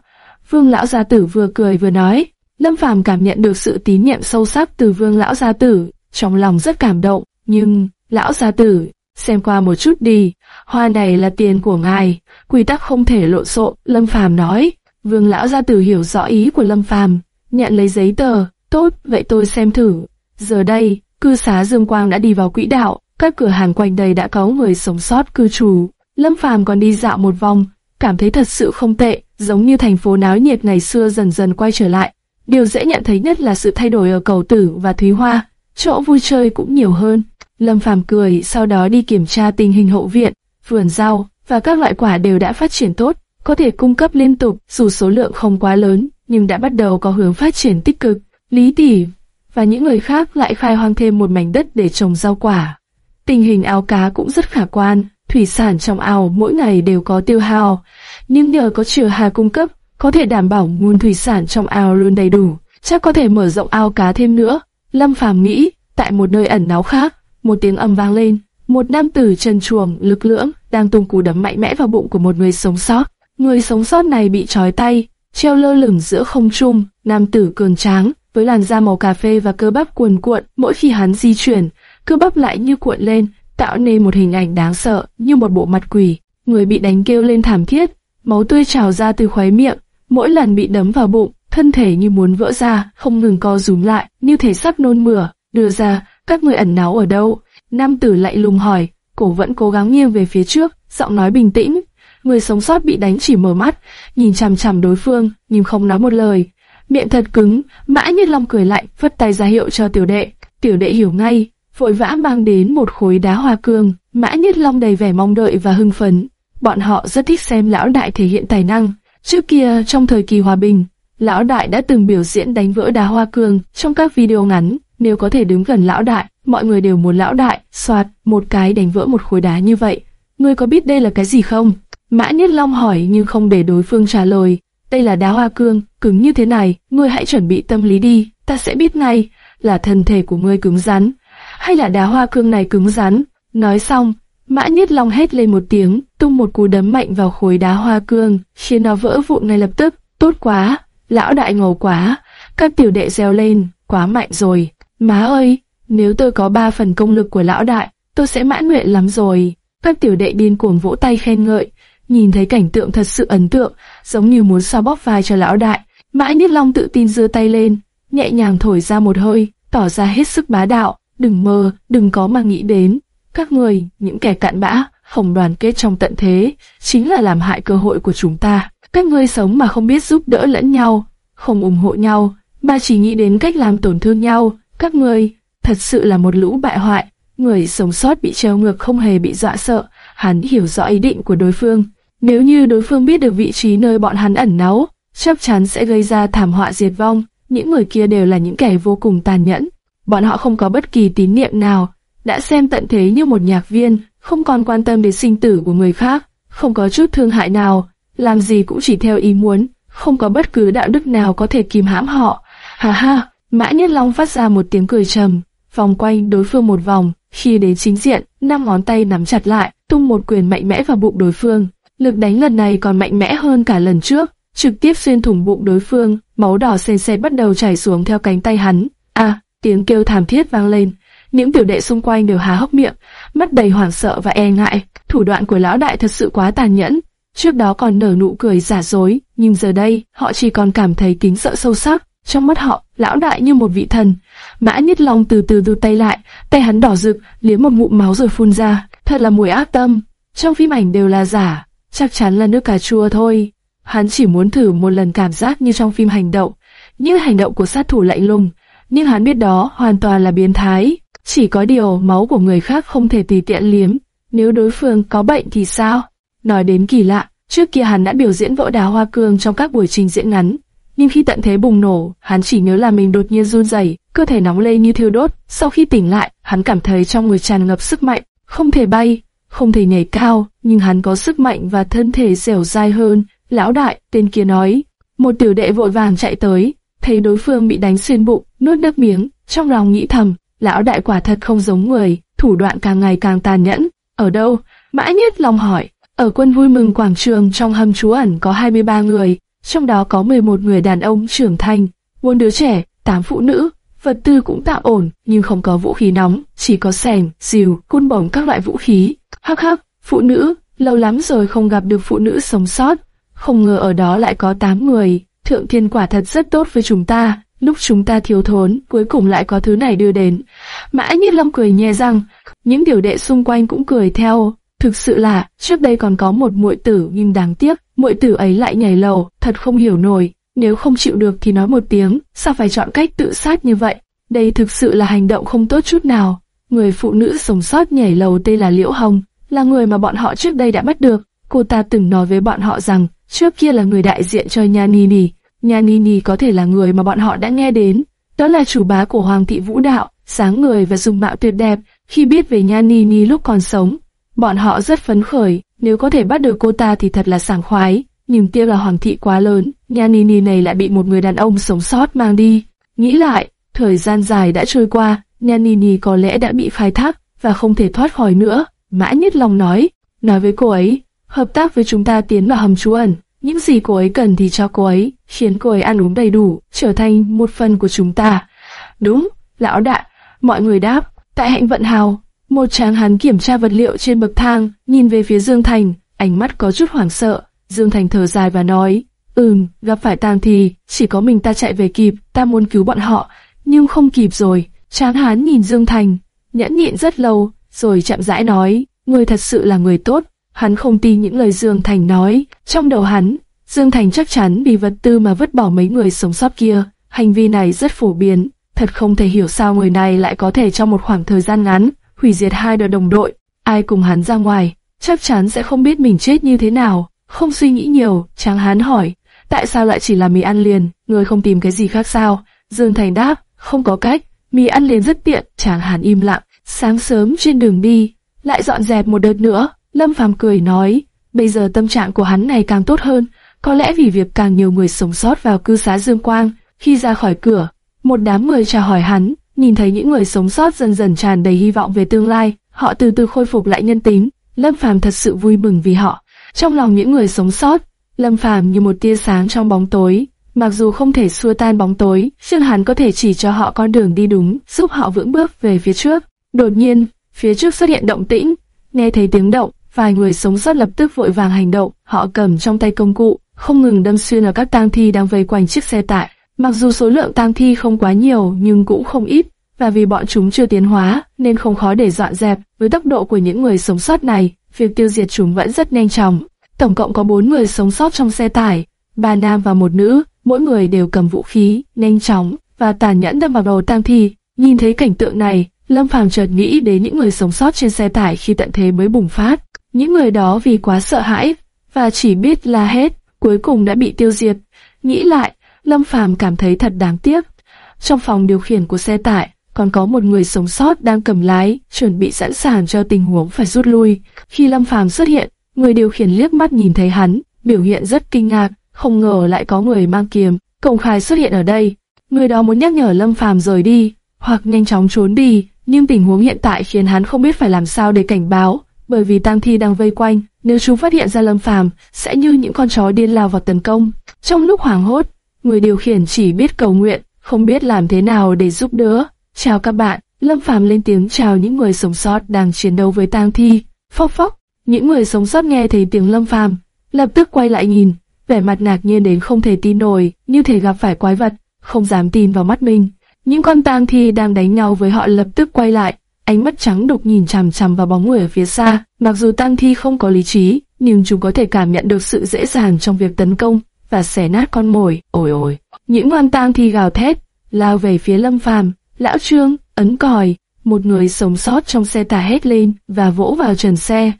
Vương lão gia tử vừa cười vừa nói. Lâm Phàm cảm nhận được sự tín nhiệm sâu sắc từ Vương lão gia tử, trong lòng rất cảm động. Nhưng, lão gia tử, xem qua một chút đi, hoa này là tiền của ngài, quy tắc không thể lộn xộn. Lâm Phàm nói. Vương lão gia tử hiểu rõ ý của Lâm Phàm, nhận lấy giấy tờ. Tốt, vậy tôi xem thử. Giờ đây, cư xá Dương Quang đã đi vào quỹ đạo, các cửa hàng quanh đây đã có người sống sót cư trú. Lâm Phàm còn đi dạo một vòng, cảm thấy thật sự không tệ, giống như thành phố náo nhiệt ngày xưa dần dần quay trở lại. Điều dễ nhận thấy nhất là sự thay đổi ở cầu tử và Thúy Hoa, chỗ vui chơi cũng nhiều hơn. Lâm Phàm cười, sau đó đi kiểm tra tình hình hậu viện, vườn rau và các loại quả đều đã phát triển tốt, có thể cung cấp liên tục, dù số lượng không quá lớn, nhưng đã bắt đầu có hướng phát triển tích cực. Lý Tỷ và những người khác lại khai hoang thêm một mảnh đất để trồng rau quả. Tình hình ao cá cũng rất khả quan, thủy sản trong ao mỗi ngày đều có tiêu hao, nhưng nhờ có chiều hà cung cấp, có thể đảm bảo nguồn thủy sản trong ao luôn đầy đủ, chắc có thể mở rộng ao cá thêm nữa. Lâm Phàm nghĩ, tại một nơi ẩn náu khác, một tiếng ầm vang lên, một nam tử chân chuồng lực lưỡng đang tung cú đấm mạnh mẽ vào bụng của một người sống sót. Người sống sót này bị trói tay, treo lơ lửng giữa không trung, nam tử cường tráng, với làn da màu cà phê và cơ bắp cuồn cuộn, mỗi khi hắn di chuyển, cơ bắp lại như cuộn lên, tạo nên một hình ảnh đáng sợ, như một bộ mặt quỷ. Người bị đánh kêu lên thảm thiết, máu tươi trào ra từ khóe miệng, mỗi lần bị đấm vào bụng, thân thể như muốn vỡ ra, không ngừng co rúm lại, như thể sắp nôn mửa. Đưa ra, các người ẩn náu ở đâu? Nam tử lại lùng hỏi, cổ vẫn cố gắng nghiêng về phía trước, giọng nói bình tĩnh. Người sống sót bị đánh chỉ mở mắt, nhìn chằm chằm đối phương, nhưng không nói một lời miệng thật cứng, mã như long cười lạnh, vất tay ra hiệu cho tiểu đệ. Tiểu đệ hiểu ngay, vội vã mang đến một khối đá hoa cương, mã nhất long đầy vẻ mong đợi và hưng phấn. Bọn họ rất thích xem lão đại thể hiện tài năng. Trước kia, trong thời kỳ hòa bình, lão đại đã từng biểu diễn đánh vỡ đá hoa cương trong các video ngắn. Nếu có thể đứng gần lão đại, mọi người đều muốn lão đại, soạt, một cái đánh vỡ một khối đá như vậy. Ngươi có biết đây là cái gì không? Mã Niết Long hỏi nhưng không để đối phương trả lời. Đây là đá hoa cương, cứng như thế này, ngươi hãy chuẩn bị tâm lý đi, ta sẽ biết ngay, là thân thể của ngươi cứng rắn, hay là đá hoa cương này cứng rắn. Nói xong, Mã Nhất Long hét lên một tiếng, tung một cú đấm mạnh vào khối đá hoa cương, khiến nó vỡ vụn ngay lập tức. Tốt quá, lão đại ngầu quá, các tiểu đệ reo lên, quá mạnh rồi. Má ơi, nếu tôi có ba phần công lực của lão đại, tôi sẽ mãn nguyện lắm rồi. Các tiểu đệ điên cuồng vỗ tay khen ngợi, nhìn thấy cảnh tượng thật sự ấn tượng, giống như muốn xoa bóp vai cho lão đại. Mãi Niết Long tự tin giơ tay lên, nhẹ nhàng thổi ra một hơi, tỏ ra hết sức bá đạo. Đừng mơ, đừng có mà nghĩ đến. Các người, những kẻ cạn bã, hồng đoàn kết trong tận thế, chính là làm hại cơ hội của chúng ta. Các ngươi sống mà không biết giúp đỡ lẫn nhau, không ủng hộ nhau, mà chỉ nghĩ đến cách làm tổn thương nhau. Các người, thật sự là một lũ bại hoại. Người sống sót bị treo ngược không hề bị dọa sợ, hắn hiểu rõ ý định của đối phương. Nếu như đối phương biết được vị trí nơi bọn hắn ẩn náu, chắc chắn sẽ gây ra thảm họa diệt vong. Những người kia đều là những kẻ vô cùng tàn nhẫn. Bọn họ không có bất kỳ tín niệm nào, đã xem tận thế như một nhạc viên, không còn quan tâm đến sinh tử của người khác, không có chút thương hại nào, làm gì cũng chỉ theo ý muốn, không có bất cứ đạo đức nào có thể kìm hãm họ. Hà ha, Mã Nhất Long phát ra một tiếng cười trầm, vòng quanh đối phương một vòng, khi đến chính diện, năm ngón tay nắm chặt lại, tung một quyền mạnh mẽ vào bụng đối phương. Lực đánh lần này còn mạnh mẽ hơn cả lần trước, trực tiếp xuyên thủng bụng đối phương, máu đỏ sền sệt bắt đầu chảy xuống theo cánh tay hắn. A, tiếng kêu thảm thiết vang lên. Những tiểu đệ xung quanh đều há hốc miệng, mắt đầy hoảng sợ và e ngại. Thủ đoạn của lão đại thật sự quá tàn nhẫn. Trước đó còn nở nụ cười giả dối, nhưng giờ đây họ chỉ còn cảm thấy kính sợ sâu sắc. Trong mắt họ, lão đại như một vị thần. Mã Nhất Long từ từ đưa tay lại, tay hắn đỏ rực, liếm một ngụm máu rồi phun ra. Thật là mùi ác tâm. Trong phim ảnh đều là giả, chắc chắn là nước cà chua thôi. Hắn chỉ muốn thử một lần cảm giác như trong phim hành động, như hành động của sát thủ lạnh lùng, nhưng hắn biết đó hoàn toàn là biến thái. Chỉ có điều máu của người khác không thể tùy tiện liếm, nếu đối phương có bệnh thì sao? Nói đến kỳ lạ, trước kia hắn đã biểu diễn võ đá hoa cương trong các buổi trình diễn ngắn, nhưng khi tận thế bùng nổ, hắn chỉ nhớ là mình đột nhiên run rẩy, cơ thể nóng lên như thiêu đốt. Sau khi tỉnh lại, hắn cảm thấy trong người tràn ngập sức mạnh, không thể bay, không thể nhảy cao, nhưng hắn có sức mạnh và thân thể dẻo dai hơn. Lão đại, tên kia nói. Một tiểu đệ vội vàng chạy tới, thấy đối phương bị đánh xuyên bụng, nuốt nước miếng, trong lòng nghĩ thầm, lão đại quả thật không giống người, thủ đoạn càng ngày càng tàn nhẫn. Ở đâu? Mã Nhất Long hỏi. Ở quân vui mừng quảng trường trong hầm trú ẩn có 23 người, trong đó có 11 người đàn ông trưởng thành, bốn đứa trẻ, 8 phụ nữ, vật tư cũng tạm ổn, nhưng không có vũ khí nóng, chỉ có sẻng, dìu, côn bổng các loại vũ khí. Hắc hắc, phụ nữ, lâu lắm rồi không gặp được phụ nữ sống sót, không ngờ ở đó lại có 8 người. Thượng thiên quả thật rất tốt với chúng ta, lúc chúng ta thiếu thốn, cuối cùng lại có thứ này đưa đến. Mã Nhiết Lâm cười nhẹ răng, những tiểu đệ xung quanh cũng cười theo. Thực sự là, trước đây còn có một muội tử nhưng đáng tiếc, muội tử ấy lại nhảy lầu, thật không hiểu nổi. Nếu không chịu được thì nói một tiếng, sao phải chọn cách tự sát như vậy? Đây thực sự là hành động không tốt chút nào. Người phụ nữ sống sót nhảy lầu tên là Liễu Hồng, là người mà bọn họ trước đây đã bắt được. Cô ta từng nói với bọn họ rằng, trước kia là người đại diện cho Nha Nini. Nha Nini có thể là người mà bọn họ đã nghe đến. Đó là chủ bá của Hoàng thị Vũ Đạo, sáng người và dùng mạo tuyệt đẹp. Khi biết về Nha Nini lúc còn sống, bọn họ rất phấn khởi, nếu có thể bắt được cô ta thì thật là sảng khoái. Nhưng tiếc là Hoàng thị quá lớn, nhà Nini này lại bị một người đàn ông sống sót mang đi. Nghĩ lại, thời gian dài đã trôi qua, nhà Nini có lẽ đã bị khai thác và không thể thoát khỏi nữa. Mã Nhất Long nói, nói với cô ấy, hợp tác với chúng ta tiến vào hầm trú ẩn, những gì cô ấy cần thì cho cô ấy, khiến cô ấy ăn uống đầy đủ, trở thành một phần của chúng ta. Đúng, lão đại, mọi người đáp, tại hạnh vận hào, một tráng hắn kiểm tra vật liệu trên bậc thang, nhìn về phía Dương Thành, ánh mắt có chút hoảng sợ. Dương Thành thở dài và nói, ừm, gặp phải tang thì, chỉ có mình ta chạy về kịp, ta muốn cứu bọn họ, nhưng không kịp rồi. Tráng hán nhìn Dương Thành, nhẫn nhịn rất lâu, rồi chậm rãi nói, người thật sự là người tốt. Hắn không tin những lời Dương Thành nói, trong đầu hắn, Dương Thành chắc chắn vì vật tư mà vứt bỏ mấy người sống sót kia. Hành vi này rất phổ biến, thật không thể hiểu sao người này lại có thể trong một khoảng thời gian ngắn hủy diệt hai đội đồng đội. Ai cùng hắn ra ngoài, chắc chắn sẽ không biết mình chết như thế nào. Không suy nghĩ nhiều, Tráng Hán hỏi, tại sao lại chỉ là mì ăn liền, người không tìm cái gì khác sao? Dương Thành đáp, không có cách, mì ăn liền rất tiện. Tráng Hán im lặng, sáng sớm trên đường đi, lại dọn dẹp một đợt nữa. Lâm Phàm cười nói, bây giờ tâm trạng của hắn này càng tốt hơn, có lẽ vì việc càng nhiều người sống sót vào cư xá Dương Quang. Khi ra khỏi cửa, một đám người chào hỏi hắn, nhìn thấy những người sống sót dần dần tràn đầy hy vọng về tương lai, họ từ từ khôi phục lại nhân tính. Lâm Phàm thật sự vui mừng vì họ. Trong lòng những người sống sót, Lâm Phàm như một tia sáng trong bóng tối. Mặc dù không thể xua tan bóng tối, nhưng hắn có thể chỉ cho họ con đường đi đúng, giúp họ vững bước về phía trước. Đột nhiên, phía trước xuất hiện động tĩnh, nghe thấy tiếng động, vài người sống sót lập tức vội vàng hành động, họ cầm trong tay công cụ, không ngừng đâm xuyên vào các tang thi đang vây quanh chiếc xe tải. Mặc dù số lượng tang thi không quá nhiều nhưng cũng không ít, và vì bọn chúng chưa tiến hóa nên không khó để dọn dẹp. Với tốc độ của những người sống sót này, việc tiêu diệt chúng vẫn rất nhanh chóng. Tổng cộng có bốn người sống sót trong xe tải, ba nam và một nữ, mỗi người đều cầm vũ khí, nhanh chóng và tàn nhẫn đâm vào đầu tang thi. Nhìn thấy cảnh tượng này, Lâm Phàm chợt nghĩ đến những người sống sót trên xe tải khi tận thế mới bùng phát. Những người đó vì quá sợ hãi và chỉ biết la hết, cuối cùng đã bị tiêu diệt. Nghĩ lại, Lâm Phàm cảm thấy thật đáng tiếc. Trong phòng điều khiển của xe tải, còn có một người sống sót đang cầm lái, chuẩn bị sẵn sàng cho tình huống phải rút lui. Khi Lâm Phàm xuất hiện, người điều khiển liếc mắt nhìn thấy hắn, biểu hiện rất kinh ngạc, không ngờ lại có người mang kiếm, công khai xuất hiện ở đây. Người đó muốn nhắc nhở Lâm Phàm rời đi, hoặc nhanh chóng trốn đi, nhưng tình huống hiện tại khiến hắn không biết phải làm sao để cảnh báo, bởi vì tang thi đang vây quanh, nếu chúng phát hiện ra Lâm Phàm, sẽ như những con chó điên lao vào tấn công. Trong lúc hoảng hốt, người điều khiển chỉ biết cầu nguyện, không biết làm thế nào để giúp đỡ. Chào các bạn, Lâm Phàm lên tiếng chào những người sống sót đang chiến đấu với tang thi. Phốc phốc, những người sống sót nghe thấy tiếng Lâm Phàm, lập tức quay lại nhìn, vẻ mặt ngạc nhiên đến không thể tin nổi, như thể gặp phải quái vật, không dám tin vào mắt mình. Những con tang thi đang đánh nhau với họ lập tức quay lại, ánh mắt trắng đục nhìn chằm chằm vào bóng người ở phía xa. Mặc dù tang thi không có lý trí, nhưng chúng có thể cảm nhận được sự dễ dàng trong việc tấn công và xẻ nát con mồi. Ôi ôi, những con tang thi gào thét, lao về phía Lâm Phàm. Lão Trương, ấn còi, một người sống sót trong xe tải hét lên và vỗ vào trần xe.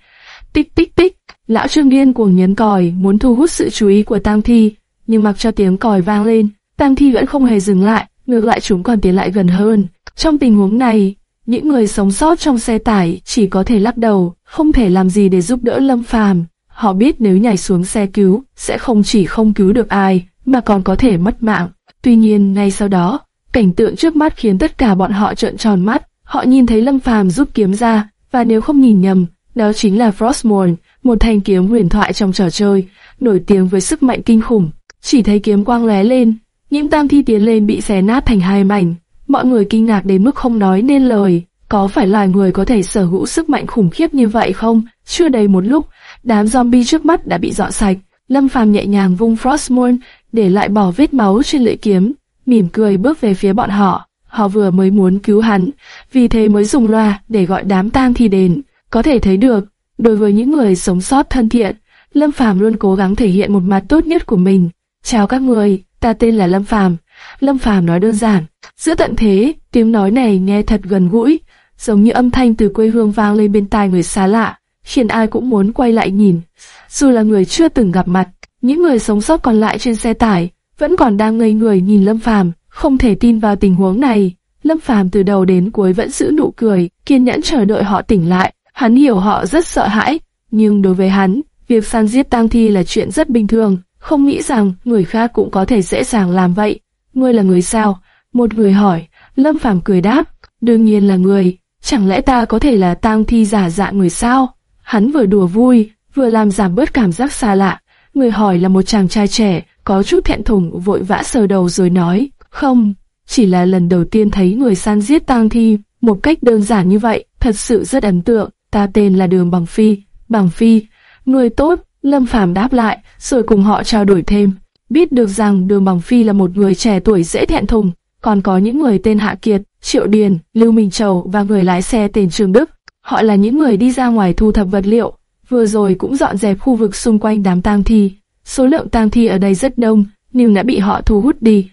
Tích tích tích, lão Trương điên cuồng nhấn còi, muốn thu hút sự chú ý của tang Thi, nhưng mặc cho tiếng còi vang lên, tang Thi vẫn không hề dừng lại, ngược lại chúng còn tiến lại gần hơn. Trong tình huống này, những người sống sót trong xe tải chỉ có thể lắc đầu, không thể làm gì để giúp đỡ Lâm Phàm. Họ biết nếu nhảy xuống xe cứu, sẽ không chỉ không cứu được ai, mà còn có thể mất mạng. Tuy nhiên, ngay sau đó, cảnh tượng trước mắt khiến tất cả bọn họ trợn tròn mắt. Họ nhìn thấy Lâm Phàm rút kiếm ra, và nếu không nhìn nhầm, đó chính là Frostmourne, một thanh kiếm huyền thoại trong trò chơi, nổi tiếng với sức mạnh kinh khủng. Chỉ thấy kiếm quang lóe lên, những tam thi tiến lên bị xé nát thành hai mảnh. Mọi người kinh ngạc đến mức không nói nên lời. Có phải loài người có thể sở hữu sức mạnh khủng khiếp như vậy không? Chưa đầy một lúc, đám zombie trước mắt đã bị dọn sạch. Lâm Phàm nhẹ nhàng vung Frostmourne để lại bỏ vết máu trên lưỡi kiếm, mỉm cười bước về phía bọn họ. Họ vừa mới muốn cứu hắn, vì thế mới dùng loa để gọi đám tang thi đến. Có thể thấy được, đối với những người sống sót thân thiện, Lâm Phàm luôn cố gắng thể hiện một mặt tốt nhất của mình. Chào các người, ta tên là Lâm Phàm. Lâm Phàm nói đơn giản. Giữa tận thế, tiếng nói này nghe thật gần gũi, giống như âm thanh từ quê hương vang lên bên tai người xa lạ, khiến ai cũng muốn quay lại nhìn. Dù là người chưa từng gặp mặt, những người sống sót còn lại trên xe tải vẫn còn đang ngây người nhìn Lâm Phàm, không thể tin vào tình huống này. Lâm Phàm từ đầu đến cuối vẫn giữ nụ cười, kiên nhẫn chờ đợi họ tỉnh lại. Hắn hiểu họ rất sợ hãi, nhưng đối với hắn, việc săn giết tang thi là chuyện rất bình thường, không nghĩ rằng người khác cũng có thể dễ dàng làm vậy. Ngươi là người sao? Một người hỏi, Lâm Phàm cười đáp, đương nhiên là người, chẳng lẽ ta có thể là tang thi giả dạng người sao? Hắn vừa đùa vui, vừa làm giảm bớt cảm giác xa lạ. Người hỏi là một chàng trai trẻ, có chút thẹn thùng vội vã sờ đầu rồi nói, không, chỉ là lần đầu tiên thấy người săn giết tang thi, một cách đơn giản như vậy, thật sự rất ấn tượng. Ta tên là Đường Bằng Phi, Bằng Phi, người tốt, Lâm Phàm đáp lại, rồi cùng họ trao đổi thêm. Biết được rằng Đường Bằng Phi là một người trẻ tuổi dễ thẹn thùng, còn có những người tên Hạ Kiệt, Triệu Điền, Lưu Minh Châu và người lái xe tên Trương Đức. Họ là những người đi ra ngoài thu thập vật liệu, vừa rồi cũng dọn dẹp khu vực xung quanh đám tang thi. Số lượng tang thi ở đây rất đông, nhưng đã bị họ thu hút đi.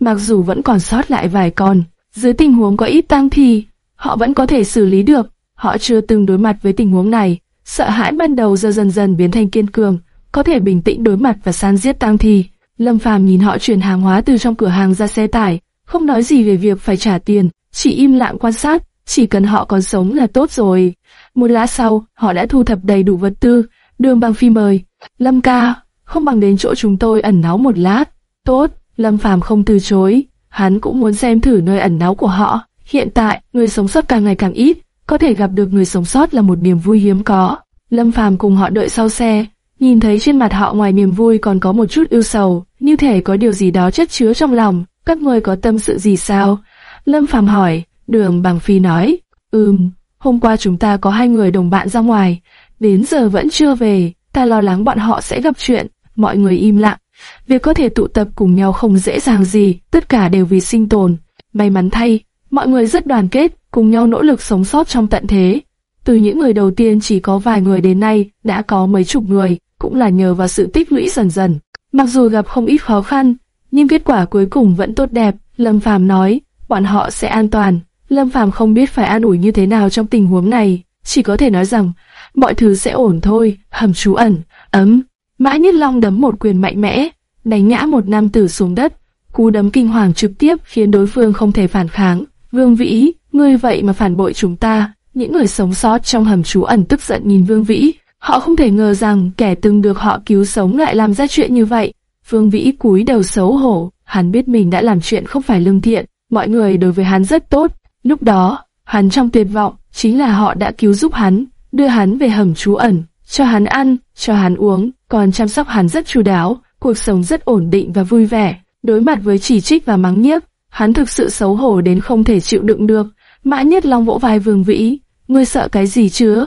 Mặc dù vẫn còn sót lại vài con, dưới tình huống có ít tang thi, họ vẫn có thể xử lý được. Họ chưa từng đối mặt với tình huống này, sợ hãi ban đầu giờ dần dần biến thành kiên cường, có thể bình tĩnh đối mặt và san giết tang thi. Lâm Phàm nhìn họ chuyển hàng hóa từ trong cửa hàng ra xe tải, không nói gì về việc phải trả tiền, chỉ im lặng quan sát, chỉ cần họ còn sống là tốt rồi. Một lát sau, họ đã thu thập đầy đủ vật tư, đường bằng phi mời. Lâm ca, không bằng đến chỗ chúng tôi ẩn náu một lát. Tốt, Lâm Phàm không từ chối, hắn cũng muốn xem thử nơi ẩn náu của họ. Hiện tại, người sống sót càng ngày càng ít, có thể gặp được người sống sót là một niềm vui hiếm có. Lâm Phàm cùng họ đợi sau xe, nhìn thấy trên mặt họ ngoài niềm vui còn có một chút ưu sầu, như thể có điều gì đó chất chứa trong lòng. Các người có tâm sự gì sao? Lâm Phàm hỏi, đường bằng phi nói, ừm, hôm qua chúng ta có hai người đồng bạn ra ngoài, đến giờ vẫn chưa về, ta lo lắng bọn họ sẽ gặp chuyện, mọi người im lặng. Việc có thể tụ tập cùng nhau không dễ dàng gì, tất cả đều vì sinh tồn. May mắn thay, mọi người rất đoàn kết, cùng nhau nỗ lực sống sót trong tận thế. Từ những người đầu tiên chỉ có vài người đến nay, đã có mấy chục người, cũng là nhờ vào sự tích lũy dần dần. Mặc dù gặp không ít khó khăn, nhưng kết quả cuối cùng vẫn tốt đẹp. Lâm Phàm nói, bọn họ sẽ an toàn. Lâm Phàm không biết phải an ủi như thế nào trong tình huống này, chỉ có thể nói rằng mọi thứ sẽ ổn thôi. Hầm trú ẩn, ấm. Mã Nhất Long đấm một quyền mạnh mẽ, đánh ngã một nam tử xuống đất. Cú đấm kinh hoàng trực tiếp khiến đối phương không thể phản kháng. Vương Vĩ, ngươi vậy mà phản bội chúng ta. Những người sống sót trong hầm trú ẩn tức giận nhìn Vương Vĩ. Họ không thể ngờ rằng kẻ từng được họ cứu sống lại làm ra chuyện như vậy. Vương Vĩ cúi đầu xấu hổ, hắn biết mình đã làm chuyện không phải lương thiện, mọi người đối với hắn rất tốt. Lúc đó, hắn trong tuyệt vọng, chính là họ đã cứu giúp hắn, đưa hắn về hầm trú ẩn, cho hắn ăn, cho hắn uống, còn chăm sóc hắn rất chu đáo, cuộc sống rất ổn định và vui vẻ. Đối mặt với chỉ trích và mắng nhiếc, hắn thực sự xấu hổ đến không thể chịu đựng được. Mã Nhất Long vỗ vai Vương Vĩ, ngươi sợ cái gì chứ?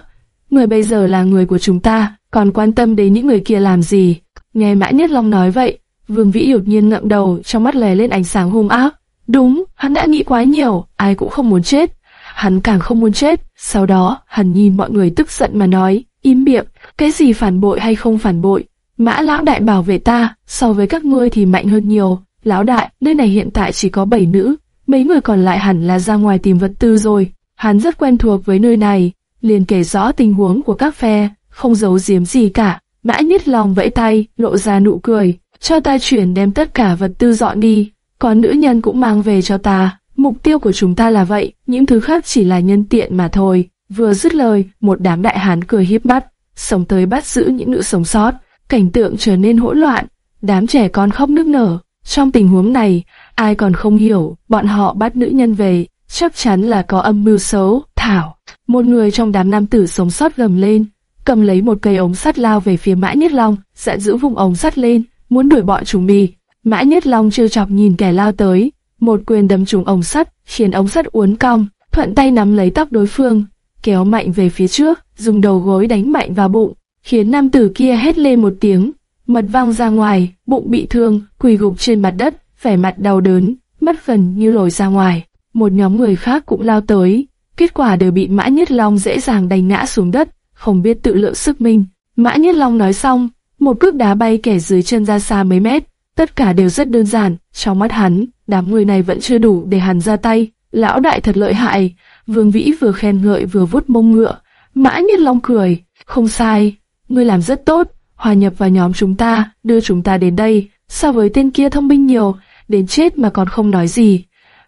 Người bây giờ là người của chúng ta, còn quan tâm đến những người kia làm gì? Nghe Mã Nhất Long nói vậy, Vương Vĩ đột nhiên ngậm đầu, trong mắt lè lên ánh sáng hung ác. Đúng, hắn đã nghĩ quá nhiều, ai cũng không muốn chết. Hắn càng không muốn chết. Sau đó, hắn nhìn mọi người tức giận mà nói, im miệng, cái gì phản bội hay không phản bội. Mã lão đại bảo vệ ta, so với các ngươi thì mạnh hơn nhiều. Lão đại, nơi này hiện tại chỉ có bảy nữ, mấy người còn lại hẳn là ra ngoài tìm vật tư rồi. Hắn rất quen thuộc với nơi này, liền kể rõ tình huống của các phe, không giấu giếm gì cả. Mã nhất lòng vẫy tay, lộ ra nụ cười, cho ta chuyển đem tất cả vật tư dọn đi, còn nữ nhân cũng mang về cho ta. Mục tiêu của chúng ta là vậy, những thứ khác chỉ là nhân tiện mà thôi. Vừa dứt lời, một đám đại hán cười hiếp mắt, sống tới bắt giữ những nữ sống sót. Cảnh tượng trở nên hỗn loạn, đám trẻ con khóc nức nở. Trong tình huống này, ai còn không hiểu, bọn họ bắt nữ nhân về, chắc chắn là có âm mưu xấu. Thảo, một người trong đám nam tử sống sót gầm lên, cầm lấy một cây ống sắt lao về phía Mã Nhất Long, giận giữ vùng ống sắt lên, muốn đuổi bọn chúng đi. Mã Nhất Long chưa chọc nhìn kẻ lao tới, một quyền đấm trúng ống sắt, khiến ống sắt uốn cong, thuận tay nắm lấy tóc đối phương, kéo mạnh về phía trước, dùng đầu gối đánh mạnh vào bụng, khiến nam tử kia hét lên một tiếng, mật văng ra ngoài, bụng bị thương, quỳ gục trên mặt đất, vẻ mặt đau đớn, mất phần như lồi ra ngoài. Một nhóm người khác cũng lao tới, kết quả đều bị Mã Nhất Long dễ dàng đánh ngã xuống đất, không biết tự lượng sức mình. Mã Nhất Long nói xong, một cước đá bay kẻ dưới chân ra xa mấy mét, tất cả đều rất đơn giản, trong mắt hắn, đám người này vẫn chưa đủ để hắn ra tay. Lão đại thật lợi hại, Vương Vĩ vừa khen ngợi vừa vuốt mông ngựa. Mã Nhất Long cười, không sai, ngươi làm rất tốt, hòa nhập vào nhóm chúng ta, đưa chúng ta đến đây, so với tên kia thông minh nhiều, đến chết mà còn không nói gì.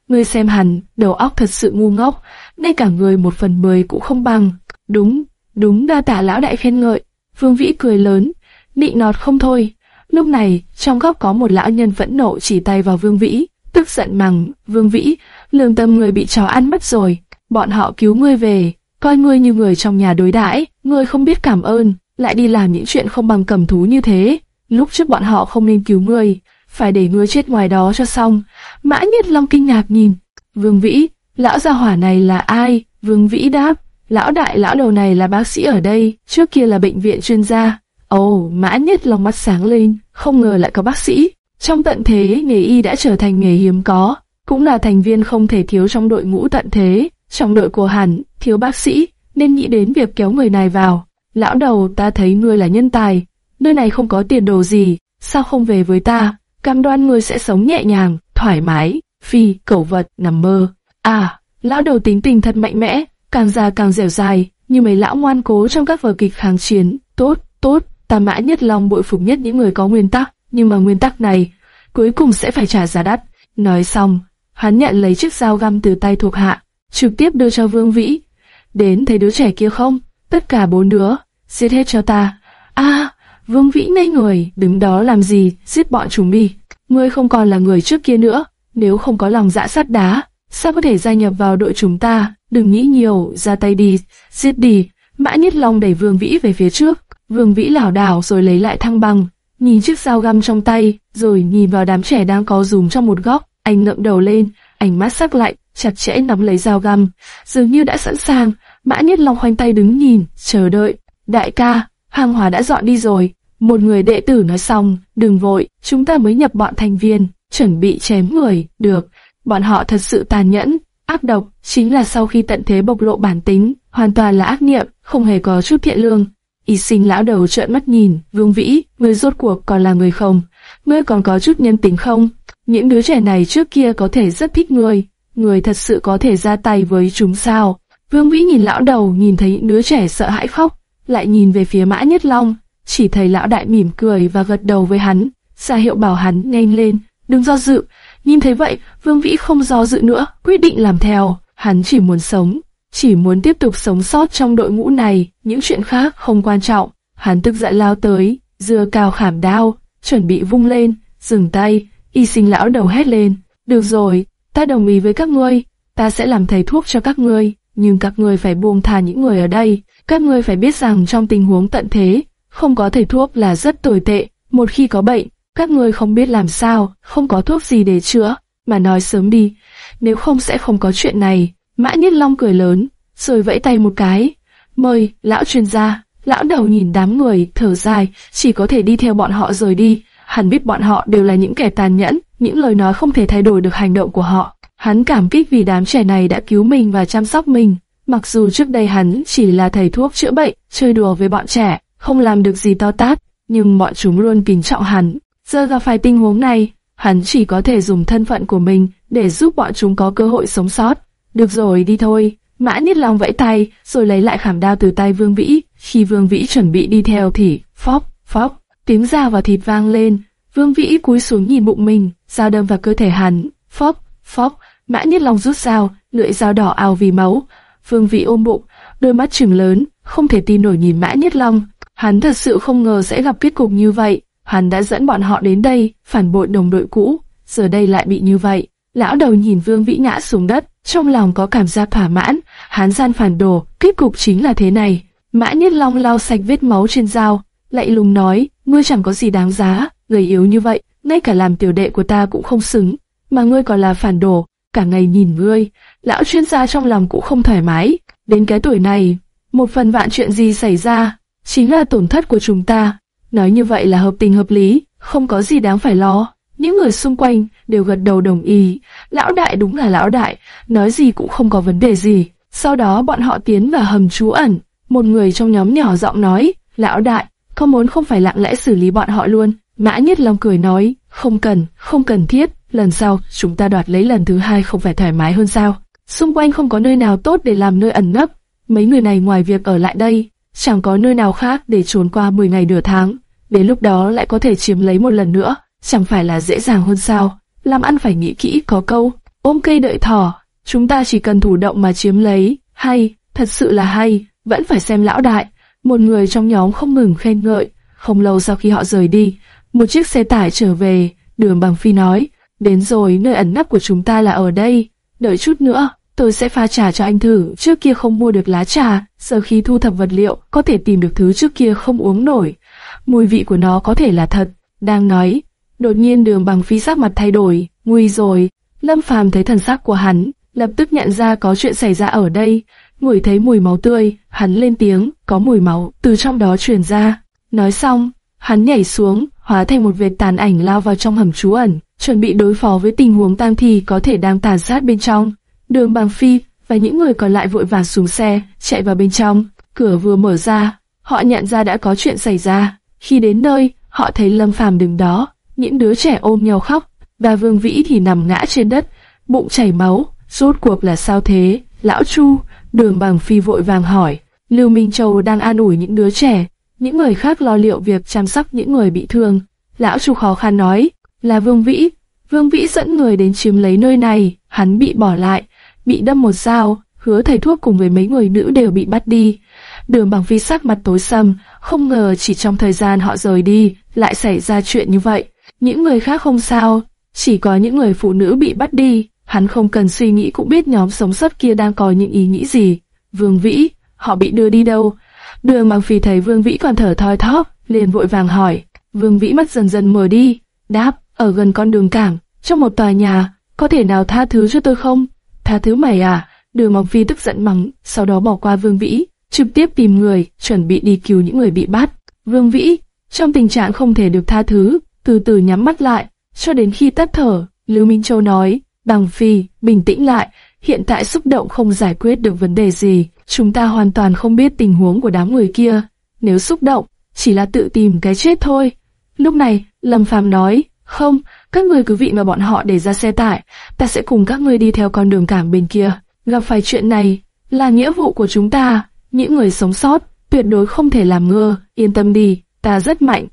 Ngươi xem hắn, đầu óc thật sự ngu ngốc, ngay cả người một phần mười cũng không bằng. Đúng, đúng đa tả lão đại khen ngợi. Vương Vĩ cười lớn, nịnh nọt không thôi. Lúc này, trong góc có một lão nhân vẫn nộ chỉ tay vào Vương Vĩ, tức giận mắng, Vương Vĩ, lương tâm người bị chó ăn mất rồi, bọn họ cứu ngươi về, coi ngươi như người trong nhà đối đãi, ngươi không biết cảm ơn, lại đi làm những chuyện không bằng cầm thú như thế. Lúc trước bọn họ không nên cứu ngươi, phải để ngươi chết ngoài đó cho xong. Mã Nhất Long kinh ngạc nhìn, Vương Vĩ, lão gia hỏa này là ai? Vương Vĩ đáp, lão đại lão đầu này là bác sĩ ở đây, trước kia là bệnh viện chuyên gia. Ồ, oh, Mã Nhất Long mắt sáng lên, không ngờ lại có bác sĩ. Trong tận thế, nghề y đã trở thành nghề hiếm có, cũng là thành viên không thể thiếu trong đội ngũ tận thế. Trong đội của hắn, thiếu bác sĩ, nên nghĩ đến việc kéo người này vào. Lão đầu ta thấy ngươi là nhân tài, nơi này không có tiền đồ gì, sao không về với ta, cam đoan ngươi sẽ sống nhẹ nhàng, thoải mái, phi, cẩu vật, nằm mơ. À, lão đầu tính tình thật mạnh mẽ, càng già càng dẻo dài, như mấy lão ngoan cố trong các vở kịch kháng chiến, tốt, tốt, ta mã nhất lòng bội phục nhất những người có nguyên tắc, nhưng mà nguyên tắc này, cuối cùng sẽ phải trả giá đắt. Nói xong, hắn nhận lấy chiếc dao găm từ tay thuộc hạ, trực tiếp đưa cho Vương Vĩ. Đến thấy đứa trẻ kia không? Tất cả bốn đứa, giết hết cho ta. A, Vương Vĩ ngây người, đứng đó làm gì, giết bọn chúng đi. Ngươi không còn là người trước kia nữa, nếu không có lòng dạ sắt đá, sao có thể gia nhập vào đội chúng ta? Đừng nghĩ nhiều, ra tay đi, giết đi. Mã Nhất Long đẩy Vương Vĩ về phía trước, Vương Vĩ lảo đảo rồi lấy lại thăng bằng, nhìn chiếc dao găm trong tay, rồi nhìn vào đám trẻ đang có dùm trong một góc, anh ngậm đầu lên, ánh mắt sắc lạnh, chặt chẽ nắm lấy dao găm, dường như đã sẵn sàng. Mã Nhất Long khoanh tay đứng nhìn, chờ đợi. Đại ca, hàng hóa đã dọn đi rồi. Một người đệ tử nói xong, đừng vội, chúng ta mới nhập bọn thành viên, chuẩn bị chém người, được. Bọn họ thật sự tàn nhẫn, ác độc, chính là sau khi tận thế bộc lộ bản tính, hoàn toàn là ác niệm, không hề có chút thiện lương. Y sinh lão đầu trợn mắt nhìn, vương vĩ, người rốt cuộc còn là người không? Ngươi còn có chút nhân tính không? Những đứa trẻ này trước kia có thể rất thích ngươi, người thật sự có thể ra tay với chúng sao? Vương Vĩ nhìn lão đầu nhìn thấy những đứa trẻ sợ hãi khóc, lại nhìn về phía Mã Nhất Long, chỉ thấy lão đại mỉm cười và gật đầu với hắn, ra hiệu bảo hắn nhanh lên, đừng do dự. Nhìn thấy vậy, Vương Vĩ không do dự nữa, quyết định làm theo. Hắn chỉ muốn sống, chỉ muốn tiếp tục sống sót trong đội ngũ này, những chuyện khác không quan trọng. Hắn tức giận lao tới, dưa cao khảm đao, chuẩn bị vung lên, dừng tay, y sinh lão đầu hét lên. Được rồi, ta đồng ý với các ngươi, ta sẽ làm thầy thuốc cho các ngươi, nhưng các ngươi phải buông thà những người ở đây. Các ngươi phải biết rằng trong tình huống tận thế, không có thầy thuốc là rất tồi tệ. Một khi có bệnh, các ngươi không biết làm sao, không có thuốc gì để chữa, mà nói sớm đi, nếu không sẽ không có chuyện này. Mã Nhất Long cười lớn, rồi vẫy tay một cái. Mời, lão chuyên gia. Lão đầu nhìn đám người, thở dài, chỉ có thể đi theo bọn họ rời đi. Hắn biết bọn họ đều là những kẻ tàn nhẫn, những lời nói không thể thay đổi được hành động của họ. Hắn cảm kích vì đám trẻ này đã cứu mình và chăm sóc mình. Mặc dù trước đây hắn chỉ là thầy thuốc chữa bệnh, chơi đùa với bọn trẻ, không làm được gì to tát, nhưng bọn chúng luôn kính trọng hắn. Giờ gặp phải tình huống này, hắn chỉ có thể dùng thân phận của mình để giúp bọn chúng có cơ hội sống sót. Được rồi, đi thôi. Mã Niết Long vẫy tay, rồi lấy lại khảm đao từ tay Vương Vĩ. Khi Vương Vĩ chuẩn bị đi theo thì phóc, phóc, tiếng dao và thịt vang lên. Vương Vĩ cúi xuống nhìn bụng mình, dao đâm vào cơ thể hắn. Phóc, phóc, Mã Niết Long rút dao, lưỡi dao đỏ ào vì máu. Vương Vĩ ôm bụng, đôi mắt trừng lớn, không thể tin nổi nhìn Mã Niết Long. Hắn thật sự không ngờ sẽ gặp kết cục như vậy. Hắn đã dẫn bọn họ đến đây, phản bội đồng đội cũ, giờ đây lại bị như vậy. Lão đầu nhìn Vương Vĩ ngã xuống đất, trong lòng có cảm giác thỏa mãn, hắn gian phản đồ, kết cục chính là thế này. Mã Niết Long lau sạch vết máu trên dao, lạnh lùng nói, ngươi chẳng có gì đáng giá, người yếu như vậy, ngay cả làm tiểu đệ của ta cũng không xứng, mà ngươi còn là phản đồ, cả ngày nhìn ngươi, lão chuyên gia trong lòng cũng không thoải mái. Đến cái tuổi này, một phần vạn chuyện gì xảy ra, chính là tổn thất của chúng ta. Nói như vậy là hợp tình hợp lý, không có gì đáng phải lo. Những người xung quanh đều gật đầu đồng ý. Lão đại đúng là lão đại, nói gì cũng không có vấn đề gì. Sau đó bọn họ tiến vào hầm trú ẩn. Một người trong nhóm nhỏ giọng nói, lão đại, không muốn không phải lặng lẽ xử lý bọn họ luôn. Mã Nhất Long cười nói, không cần, không cần thiết, lần sau chúng ta đoạt lấy lần thứ hai không phải thoải mái hơn sao? Xung quanh không có nơi nào tốt để làm nơi ẩn nấp. Mấy người này ngoài việc ở lại đây, chẳng có nơi nào khác để trốn qua 10 ngày nửa tháng. Đến lúc đó lại có thể chiếm lấy một lần nữa, chẳng phải là dễ dàng hơn sao? Làm ăn phải nghĩ kỹ có câu, ôm cây đợi thỏ, chúng ta chỉ cần thủ động mà chiếm lấy, hay, thật sự là hay, vẫn phải xem lão đại. Một người trong nhóm không ngừng khen ngợi, không lâu sau khi họ rời đi, một chiếc xe tải trở về, đường bằng phi nói, đến rồi nơi ẩn nấp của chúng ta là ở đây, đợi chút nữa, tôi sẽ pha trà cho anh thử, trước kia không mua được lá trà, sau khi thu thập vật liệu, có thể tìm được thứ trước kia không uống nổi, mùi vị của nó có thể là thật, đang nói, đột nhiên đường bằng phi sắc mặt thay đổi, nguy rồi, Lâm Phàm thấy thần sắc của hắn, lập tức nhận ra có chuyện xảy ra ở đây, ngửi thấy mùi máu tươi, hắn lên tiếng, có mùi máu từ trong đó truyền ra. Nói xong, hắn nhảy xuống, hóa thành một vệt tàn ảnh lao vào trong hầm trú ẩn, chuẩn bị đối phó với tình huống tang thi có thể đang tàn sát bên trong. Đường Bằng Phi và những người còn lại vội vàng xuống xe, chạy vào bên trong. Cửa vừa mở ra, họ nhận ra đã có chuyện xảy ra. Khi đến nơi, họ thấy Lâm Phàm đứng đó, những đứa trẻ ôm nhau khóc, và Vương Vĩ thì nằm ngã trên đất, bụng chảy máu. Rốt cuộc là sao thế? Lão Chu, Đường Bằng Phi vội vàng hỏi. Lưu Minh Châu đang an ủi những đứa trẻ, những người khác lo liệu việc chăm sóc những người bị thương. Lão Chu khó khăn nói, là Vương Vĩ. Vương Vĩ dẫn người đến chiếm lấy nơi này, hắn bị bỏ lại, bị đâm một dao, hứa thầy thuốc cùng với mấy người nữ đều bị bắt đi. Đường bằng phi sắc mặt tối sầm, không ngờ chỉ trong thời gian họ rời đi, lại xảy ra chuyện như vậy. Những người khác không sao, chỉ có những người phụ nữ bị bắt đi. Hắn không cần suy nghĩ cũng biết nhóm sống sót kia đang có những ý nghĩ gì. Vương Vĩ, họ bị đưa đi đâu? Đường bằng phi thấy Vương Vĩ còn thở thoi thóp, liền vội vàng hỏi. Vương Vĩ mắt dần dần mờ đi, đáp, ở gần con đường cảng, trong một tòa nhà, có thể nào tha thứ cho tôi không? Tha thứ mày à? Đường Mộc Phi tức giận mắng, sau đó bỏ qua Vương Vĩ, trực tiếp tìm người, chuẩn bị đi cứu những người bị bắt. Vương Vĩ, trong tình trạng không thể được tha thứ, từ từ nhắm mắt lại, cho đến khi tắt thở, Lưu Minh Châu nói, Bằng Phi, bình tĩnh lại, hiện tại xúc động không giải quyết được vấn đề gì, chúng ta hoàn toàn không biết tình huống của đám người kia, nếu xúc động, chỉ là tự tìm cái chết thôi. Lúc này, Lâm Phàm nói, không, các người cứ vị mà bọn họ để ra xe tải, ta sẽ cùng các ngươi đi theo con đường cảng bên kia. Gặp phải chuyện này, là nghĩa vụ của chúng ta, những người sống sót, tuyệt đối không thể làm ngơ, yên tâm đi, ta rất mạnh,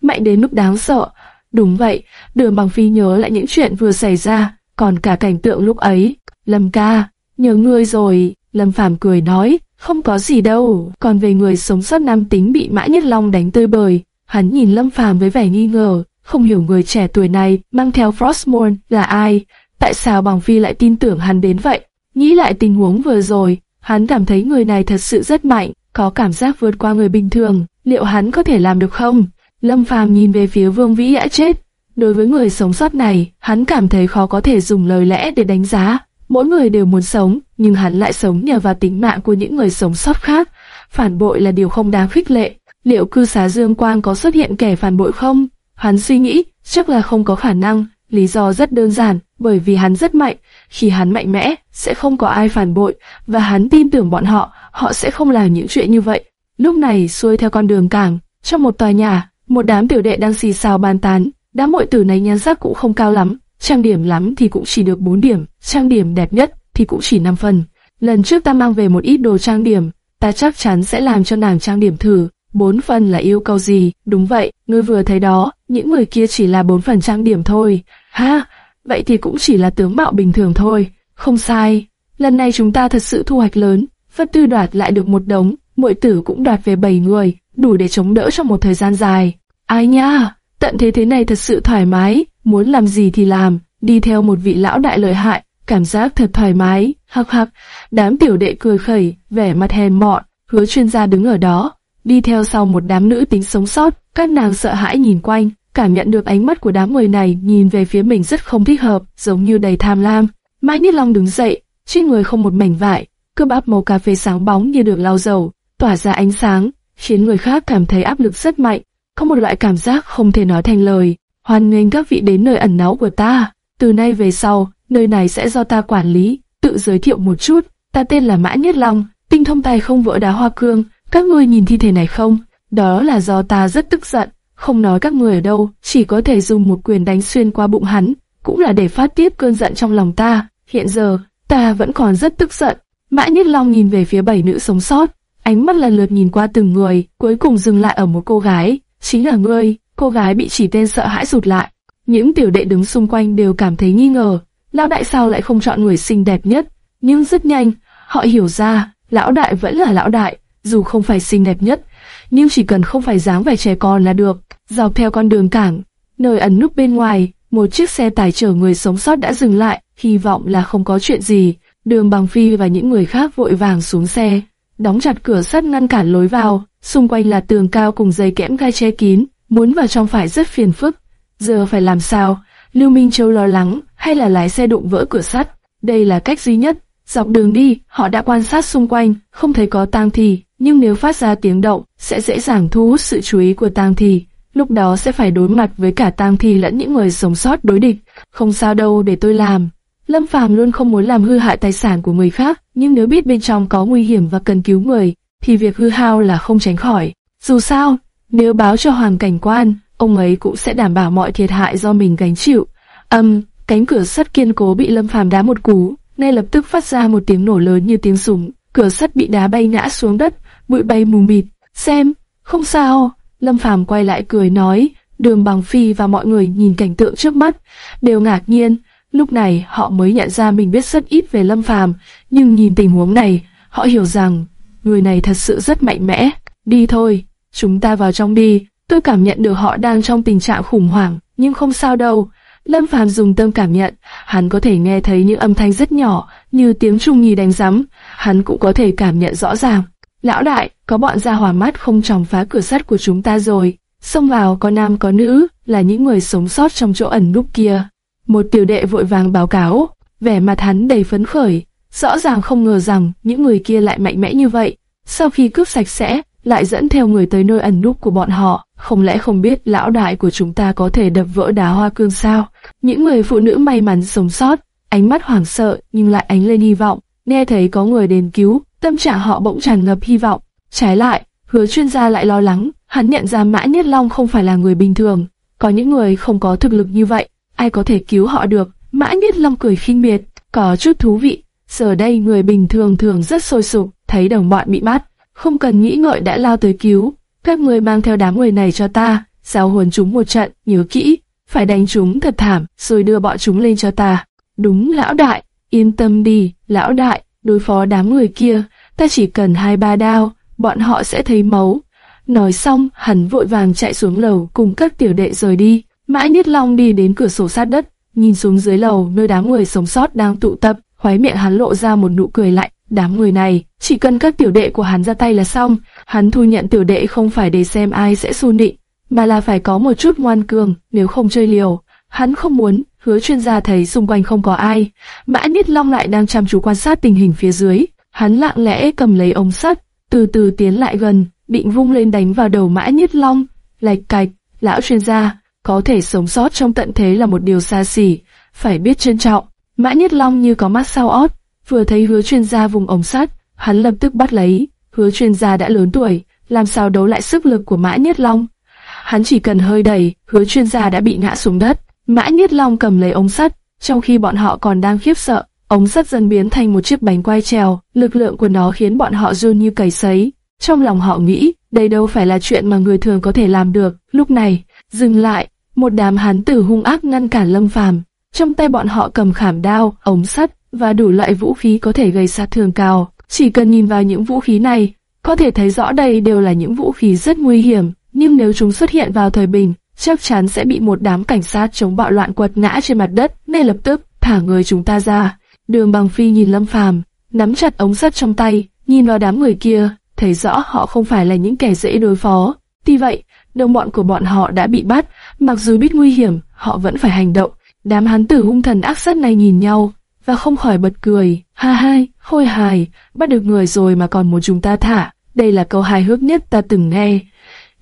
mạnh đến mức đáng sợ. Đúng vậy, đường bằng phi nhớ lại những chuyện vừa xảy ra, còn cả cảnh tượng lúc ấy. Lâm ca, nhớ ngươi rồi, Lâm Phàm cười nói, không có gì đâu, còn về người sống sót nam tính bị Mã Nhất Long đánh tơi bời, hắn nhìn Lâm Phàm với vẻ nghi ngờ, không hiểu người trẻ tuổi này mang theo Frostmourne là ai, tại sao Bằng Phi lại tin tưởng hắn đến vậy. Nghĩ lại tình huống vừa rồi, hắn cảm thấy người này thật sự rất mạnh, có cảm giác vượt qua người bình thường, liệu hắn có thể làm được không? Lâm Phàm nhìn về phía Vương Vĩ đã chết. Đối với người sống sót này, hắn cảm thấy khó có thể dùng lời lẽ để đánh giá. Mỗi người đều muốn sống, nhưng hắn lại sống nhờ vào tính mạng của những người sống sót khác. Phản bội là điều không đáng khích lệ. Liệu cư xá Dương Quang có xuất hiện kẻ phản bội không? Hắn suy nghĩ, chắc là không có khả năng. Lý do rất đơn giản, bởi vì hắn rất mạnh. Khi hắn mạnh mẽ, sẽ không có ai phản bội, và hắn tin tưởng bọn họ, họ sẽ không làm những chuyện như vậy. Lúc này xuôi theo con đường cảng, trong một tòa nhà, một đám tiểu đệ đang xì xào bàn tán, đám muội tử này nhan sắc cũng không cao lắm, trang điểm lắm thì cũng chỉ được 4 điểm, trang điểm đẹp nhất thì cũng chỉ 5 phần. Lần trước ta mang về một ít đồ trang điểm, ta chắc chắn sẽ làm cho nàng trang điểm thử. Bốn phần là yêu cầu gì? Đúng vậy, ngươi vừa thấy đó, những người kia chỉ là bốn phần trang điểm thôi. Ha, vậy thì cũng chỉ là tướng mạo bình thường thôi. Không sai, lần này chúng ta thật sự thu hoạch lớn. Phất Tư đoạt lại được một đống, muội tử cũng đoạt về bảy người, đủ để chống đỡ trong một thời gian dài. Ai nha, tận thế thế này thật sự thoải mái, muốn làm gì thì làm, đi theo một vị lão đại lợi hại, cảm giác thật thoải mái. Hắc hắc, đám tiểu đệ cười khẩy, vẻ mặt hèn mọn, hứa chuyên gia đứng ở đó, đi theo sau một đám nữ tính sống sót, các nàng sợ hãi nhìn quanh, cảm nhận được ánh mắt của đám người này nhìn về phía mình rất không thích hợp, giống như đầy tham lam. Mai Niết Long đứng dậy, trên người không một mảnh vải, cơ bắp màu cà phê sáng bóng như được lau dầu, tỏa ra ánh sáng, khiến người khác cảm thấy áp lực rất mạnh, có một loại cảm giác không thể nói thành lời. Hoan nghênh các vị đến nơi ẩn náu của ta, từ nay về sau, nơi này sẽ do ta quản lý. Tự giới thiệu một chút, ta tên là Mã Nhất Long, tinh thông tài không vỡ đá hoa cương. Các ngươi nhìn thi thể này không? Đó là do ta rất tức giận, không nói các người ở đâu, chỉ có thể dùng một quyền đánh xuyên qua bụng hắn, cũng là để phát tiết cơn giận trong lòng ta. Hiện giờ, ta vẫn còn rất tức giận. Mã Nhất Long nhìn về phía bảy nữ sống sót, ánh mắt lần lượt nhìn qua từng người, cuối cùng dừng lại ở một cô gái, chính là ngươi. Cô gái bị chỉ tên sợ hãi rụt lại. Những tiểu đệ đứng xung quanh đều cảm thấy nghi ngờ, lão đại sao lại không chọn người xinh đẹp nhất? Nhưng rất nhanh, họ hiểu ra, lão đại vẫn là lão đại, dù không phải xinh đẹp nhất, nhưng chỉ cần không phải dáng vẻ trẻ con là được. Dọc theo con đường cảng, nơi ẩn núp bên ngoài, một chiếc xe tải chở người sống sót đã dừng lại, hy vọng là không có chuyện gì. Đường Bằng Phi và những người khác vội vàng xuống xe, đóng chặt cửa sắt ngăn cản lối vào, xung quanh là tường cao cùng dây kẽm gai che kín, muốn vào trong phải rất phiền phức. Giờ phải làm sao? Lưu Minh Châu lo lắng, hay là lái xe đụng vỡ cửa sắt? Đây là cách duy nhất. Dọc đường đi, họ đã quan sát xung quanh, không thấy có tang thi, nhưng nếu phát ra tiếng động, sẽ dễ dàng thu hút sự chú ý của tang thi. Lúc đó sẽ phải đối mặt với cả tang thi lẫn những người sống sót đối địch. Không sao đâu để tôi làm. Lâm Phàm luôn không muốn làm hư hại tài sản của người khác, nhưng nếu biết bên trong có nguy hiểm và cần cứu người, thì việc hư hao là không tránh khỏi. Dù sao, nếu báo cho Hoàng Cảnh Quan, ông ấy cũng sẽ đảm bảo mọi thiệt hại do mình gánh chịu. Âm, cánh cửa sắt kiên cố bị Lâm Phàm đá một cú, ngay lập tức phát ra một tiếng nổ lớn như tiếng súng. Cửa sắt bị đá bay ngã xuống đất, bụi bay mù mịt. Xem, không sao. Lâm Phàm quay lại cười nói. Đường Bằng Phi và mọi người nhìn cảnh tượng trước mắt, đều ngạc nhiên. Lúc này họ mới nhận ra mình biết rất ít về Lâm Phàm, nhưng nhìn tình huống này, họ hiểu rằng người này thật sự rất mạnh mẽ. Đi thôi, chúng ta vào trong đi. Tôi cảm nhận được họ đang trong tình trạng khủng hoảng, nhưng không sao đâu. Lâm Phàm dùng tâm cảm nhận, hắn có thể nghe thấy những âm thanh rất nhỏ, như tiếng trung nhì đánh rắm, hắn cũng có thể cảm nhận rõ ràng. Lão đại, có bọn gia hỏa mắt không tròng phá cửa sắt của chúng ta rồi. Xông vào có nam có nữ, là những người sống sót trong chỗ ẩn núp kia. Một tiểu đệ vội vàng báo cáo, vẻ mặt hắn đầy phấn khởi, rõ ràng không ngờ rằng những người kia lại mạnh mẽ như vậy. Sau khi cướp sạch sẽ, lại dẫn theo người tới nơi ẩn núp của bọn họ, không lẽ không biết lão đại của chúng ta có thể đập vỡ đá hoa cương sao? Những người phụ nữ may mắn sống sót, ánh mắt hoảng sợ nhưng lại ánh lên hy vọng, nghe thấy có người đến cứu, tâm trạng họ bỗng tràn ngập hy vọng. Trái lại, hứa chuyên gia lại lo lắng, hắn nhận ra Mã Niết Long không phải là người bình thường, có những người không có thực lực như vậy, ai có thể cứu họ được? Mã Nhất Long cười khinh miệt, có chút thú vị. Giờ đây người bình thường thường rất sôi sục, thấy đồng bọn bị bắt, không cần nghĩ ngợi đã lao tới cứu. Các người mang theo đám người này cho ta, giao hồn chúng một trận, nhớ kỹ, phải đánh chúng thật thảm, rồi đưa bọn chúng lên cho ta. Đúng lão đại, yên tâm đi, lão đại, đối phó đám người kia, ta chỉ cần hai ba đao, bọn họ sẽ thấy máu. Nói xong, hắn vội vàng chạy xuống lầu cùng các tiểu đệ rời đi. Mã Niết Long đi đến cửa sổ sát đất, nhìn xuống dưới lầu nơi đám người sống sót đang tụ tập, khóe miệng hắn lộ ra một nụ cười lạnh. Đám người này, chỉ cần các tiểu đệ của hắn ra tay là xong, hắn thu nhận tiểu đệ không phải để xem ai sẽ xu nịnh, mà là phải có một chút ngoan cường, nếu không chơi liều. Hắn không muốn, hứa chuyên gia thấy xung quanh không có ai. Mã Niết Long lại đang chăm chú quan sát tình hình phía dưới. Hắn lặng lẽ cầm lấy ống sắt, từ từ tiến lại gần, định vung lên đánh vào đầu Mã Niết Long. Lạch cạch, lão chuyên gia, có thể sống sót trong tận thế là một điều xa xỉ, phải biết trân trọng. Mã nhất Long như có mắt sao ót, vừa thấy hứa chuyên gia vùng ống sắt, hắn lập tức bắt lấy. Hứa chuyên gia đã lớn tuổi, làm sao đấu lại sức lực của Mã nhất Long. hắn chỉ cần hơi đẩy, hứa chuyên gia đã bị ngã xuống đất. Mã Nhất Long cầm lấy ống sắt, trong khi bọn họ còn đang khiếp sợ, ống sắt dần biến thành một chiếc bánh quay trèo, lực lượng của nó khiến bọn họ run như cầy sấy. Trong lòng họ nghĩ, đây đâu phải là chuyện mà người thường có thể làm được. Lúc này, dừng lại, một đám hán tử hung ác ngăn cản Lâm Phàm. Trong tay bọn họ cầm khảm đao, ống sắt và đủ loại vũ khí có thể gây sát thương cao. Chỉ cần nhìn vào những vũ khí này, có thể thấy rõ đây đều là những vũ khí rất nguy hiểm, nhưng nếu chúng xuất hiện vào thời bình, chắc chắn sẽ bị một đám cảnh sát chống bạo loạn quật ngã trên mặt đất, nên lập tức thả người chúng ta ra. Đường Bằng Phi nhìn Lâm Phàm, nắm chặt ống sắt trong tay, nhìn vào đám người kia, thấy rõ họ không phải là những kẻ dễ đối phó. Tuy vậy, đồng bọn của bọn họ đã bị bắt, mặc dù biết nguy hiểm, họ vẫn phải hành động. Đám hán tử hung thần ác sát này nhìn nhau, và không khỏi bật cười. Ha ha, khôi hài, bắt được người rồi mà còn muốn chúng ta thả. Đây là câu hài hước nhất ta từng nghe.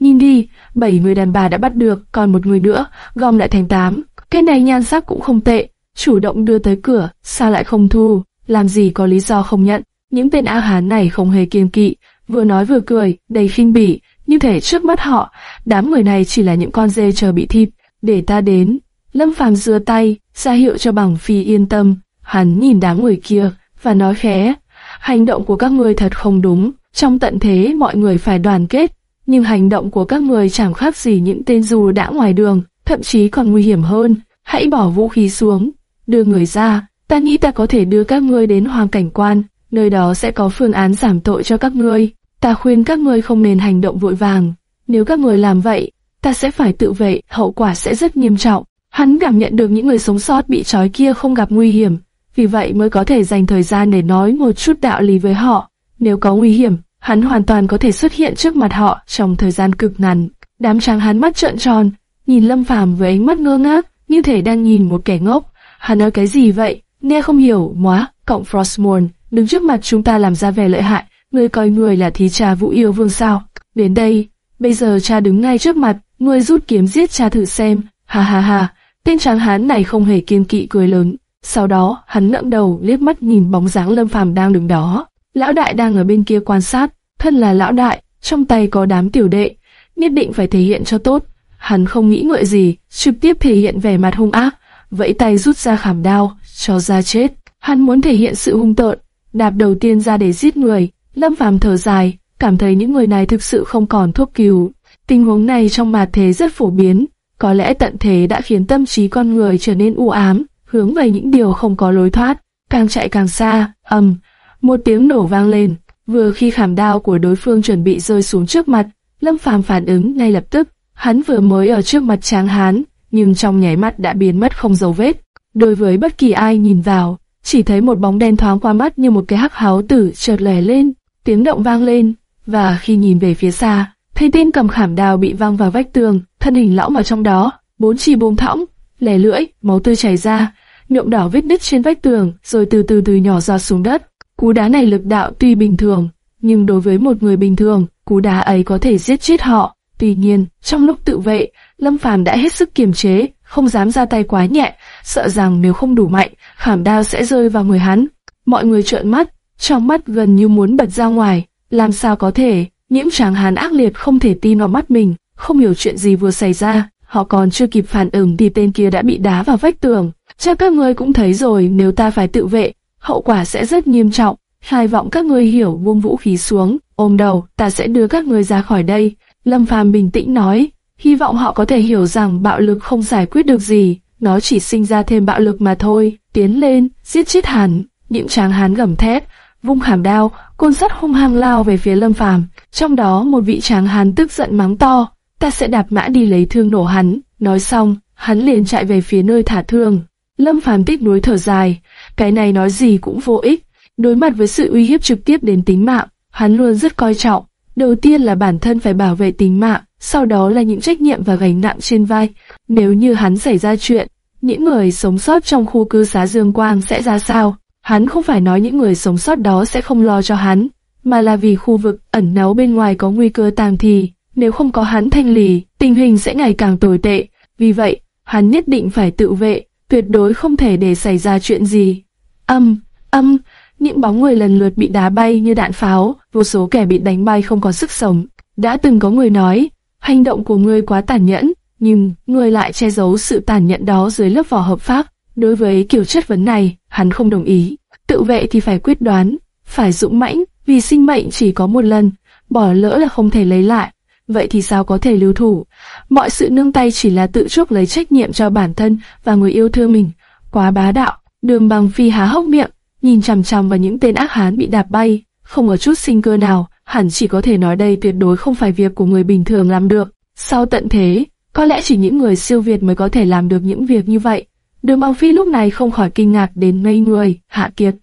Nhìn đi, bảy người đàn bà đã bắt được, còn một người nữa, gom lại thành tám. Cái này nhan sắc cũng không tệ, chủ động đưa tới cửa, sao lại không thu, làm gì có lý do không nhận. Những tên A Hán này không hề kiên kỵ, vừa nói vừa cười, đầy khinh bỉ, như thể trước mắt họ, đám người này chỉ là những con dê chờ bị thịt, để ta đến. Lâm Phàm giơ tay, ra hiệu cho bằng phi yên tâm, hắn nhìn đám người kia, và nói khẽ, hành động của các người thật không đúng, trong tận thế mọi người phải đoàn kết, nhưng hành động của các người chẳng khác gì những tên dù đã ngoài đường, thậm chí còn nguy hiểm hơn, hãy bỏ vũ khí xuống, đưa người ra, ta nghĩ ta có thể đưa các ngươi đến hoàng cảnh quan, nơi đó sẽ có phương án giảm tội cho các ngươi. Ta khuyên các ngươi không nên hành động vội vàng. Nếu các ngươi làm vậy, ta sẽ phải tự vệ, hậu quả sẽ rất nghiêm trọng. Hắn cảm nhận được những người sống sót bị trói kia không gặp nguy hiểm, vì vậy mới có thể dành thời gian để nói một chút đạo lý với họ. Nếu có nguy hiểm, hắn hoàn toàn có thể xuất hiện trước mặt họ trong thời gian cực ngắn. Đám tráng hắn mắt trợn tròn, nhìn Lâm Phàm với ánh mắt ngơ ngác, như thể đang nhìn một kẻ ngốc. Hắn nói cái gì vậy? Nghe không hiểu, móa, cộng Frostmourne, đứng trước mặt chúng ta làm ra vẻ lợi hại, ngươi coi người là thí trà vũ yêu vương sao? Đến đây, bây giờ cha đứng ngay trước mặt, ngươi rút kiếm giết cha thử xem, ha ha ha, tên tráng hán này không hề kiên kỵ cười lớn. Sau đó, hắn ngẩng đầu liếc mắt nhìn bóng dáng Lâm Phàm đang đứng đó. Lão đại đang ở bên kia quan sát, thân là lão đại, trong tay có đám tiểu đệ, nhất định phải thể hiện cho tốt. Hắn không nghĩ ngợi gì, trực tiếp thể hiện vẻ mặt hung ác, vẫy tay rút ra khảm đao, cho ra chết. Hắn muốn thể hiện sự hung tợn, đạp đầu tiên ra để giết người. Lâm Phàm thở dài, cảm thấy những người này thực sự không còn thuốc cứu. Tình huống này trong mà thế rất phổ biến, có lẽ tận thế đã khiến tâm trí con người trở nên u ám, hướng về những điều không có lối thoát, càng chạy càng xa, ầm, một tiếng nổ vang lên, vừa khi khảm đao của đối phương chuẩn bị rơi xuống trước mặt, Lâm Phàm phản ứng ngay lập tức, hắn vừa mới ở trước mặt Tráng Hán, nhưng trong nháy mắt đã biến mất không dấu vết. Đối với bất kỳ ai nhìn vào, chỉ thấy một bóng đen thoáng qua mắt như một cái hắc háo tử chợt lẻ lên, tiếng động vang lên, và khi nhìn về phía xa, thấy tên cầm khảm đào bị văng vào vách tường, thân hình lõm vào trong đó, bốn chỉ bùm thõng, lẻ lưỡi, máu tươi chảy ra, nhuộm đỏ vết nứt trên vách tường, rồi từ từ từ nhỏ giọt xuống đất. Cú đá này lực đạo tuy bình thường, nhưng đối với một người bình thường, cú đá ấy có thể giết chết họ. Tuy nhiên, trong lúc tự vệ, Lâm Phàm đã hết sức kiềm chế, không dám ra tay quá nhẹ, sợ rằng nếu không đủ mạnh, khảm đao sẽ rơi vào người hắn. Mọi người trợn mắt, trong mắt gần như muốn bật ra ngoài, làm sao có thể, nhiễm tráng hán ác liệt không thể tin vào mắt mình, không hiểu chuyện gì vừa xảy ra, họ còn chưa kịp phản ứng thì tên kia đã bị đá vào vách tường. Chắc các ngươi cũng thấy rồi nếu ta phải tự vệ, hậu quả sẽ rất nghiêm trọng. Hy vọng các ngươi hiểu buông vũ khí xuống, ôm đầu, ta sẽ đưa các ngươi ra khỏi đây. Lâm Phàm bình tĩnh nói, hy vọng họ có thể hiểu rằng bạo lực không giải quyết được gì, nó chỉ sinh ra thêm bạo lực mà thôi. Tiến lên, giết chết hẳn, Những tráng hán gầm thét, vung hàm đao, côn sắt hung hăng lao về phía Lâm Phàm. Trong đó một vị tráng hán tức giận mắng to, ta sẽ đạp mã đi lấy thương nổ hắn. Nói xong, hắn liền chạy về phía nơi thả thương. Lâm Phàm tiếc nuối thở dài, cái này nói gì cũng vô ích. Đối mặt với sự uy hiếp trực tiếp đến tính mạng, hắn luôn rất coi trọng. Đầu tiên là bản thân phải bảo vệ tính mạng, sau đó là những trách nhiệm và gánh nặng trên vai. Nếu như hắn xảy ra chuyện, những người sống sót trong khu cư xá Dương Quang sẽ ra sao? Hắn không phải nói những người sống sót đó sẽ không lo cho hắn, mà là vì khu vực ẩn náu bên ngoài có nguy cơ tàng thì, nếu không có hắn thanh lì, tình hình sẽ ngày càng tồi tệ. Vì vậy, hắn nhất định phải tự vệ, tuyệt đối không thể để xảy ra chuyện gì. Âm, âm, những bóng người lần lượt bị đá bay như đạn pháo, vô số kẻ bị đánh bay không còn sức sống. Đã từng có người nói, hành động của ngươi quá tàn nhẫn, nhưng ngươi lại che giấu sự tàn nhẫn đó dưới lớp vỏ hợp pháp. Đối với kiểu chất vấn này, hắn không đồng ý. Tự vệ thì phải quyết đoán, phải dũng mãnh, vì sinh mệnh chỉ có một lần, bỏ lỡ là không thể lấy lại. Vậy thì sao có thể lưu thủ? Mọi sự nương tay chỉ là tự chuốc lấy trách nhiệm cho bản thân và người yêu thương mình. Quá bá đạo, đường bằng phi há hốc miệng, nhìn chằm chằm vào những tên ác hán bị đạp bay, không có chút sinh cơ nào, hẳn chỉ có thể nói đây tuyệt đối không phải việc của người bình thường làm được. Sau tận thế, có lẽ chỉ những người siêu việt mới có thể làm được những việc như vậy. Đường Bằng Phi lúc này không khỏi kinh ngạc đến ngây người, Hạ Kiệt,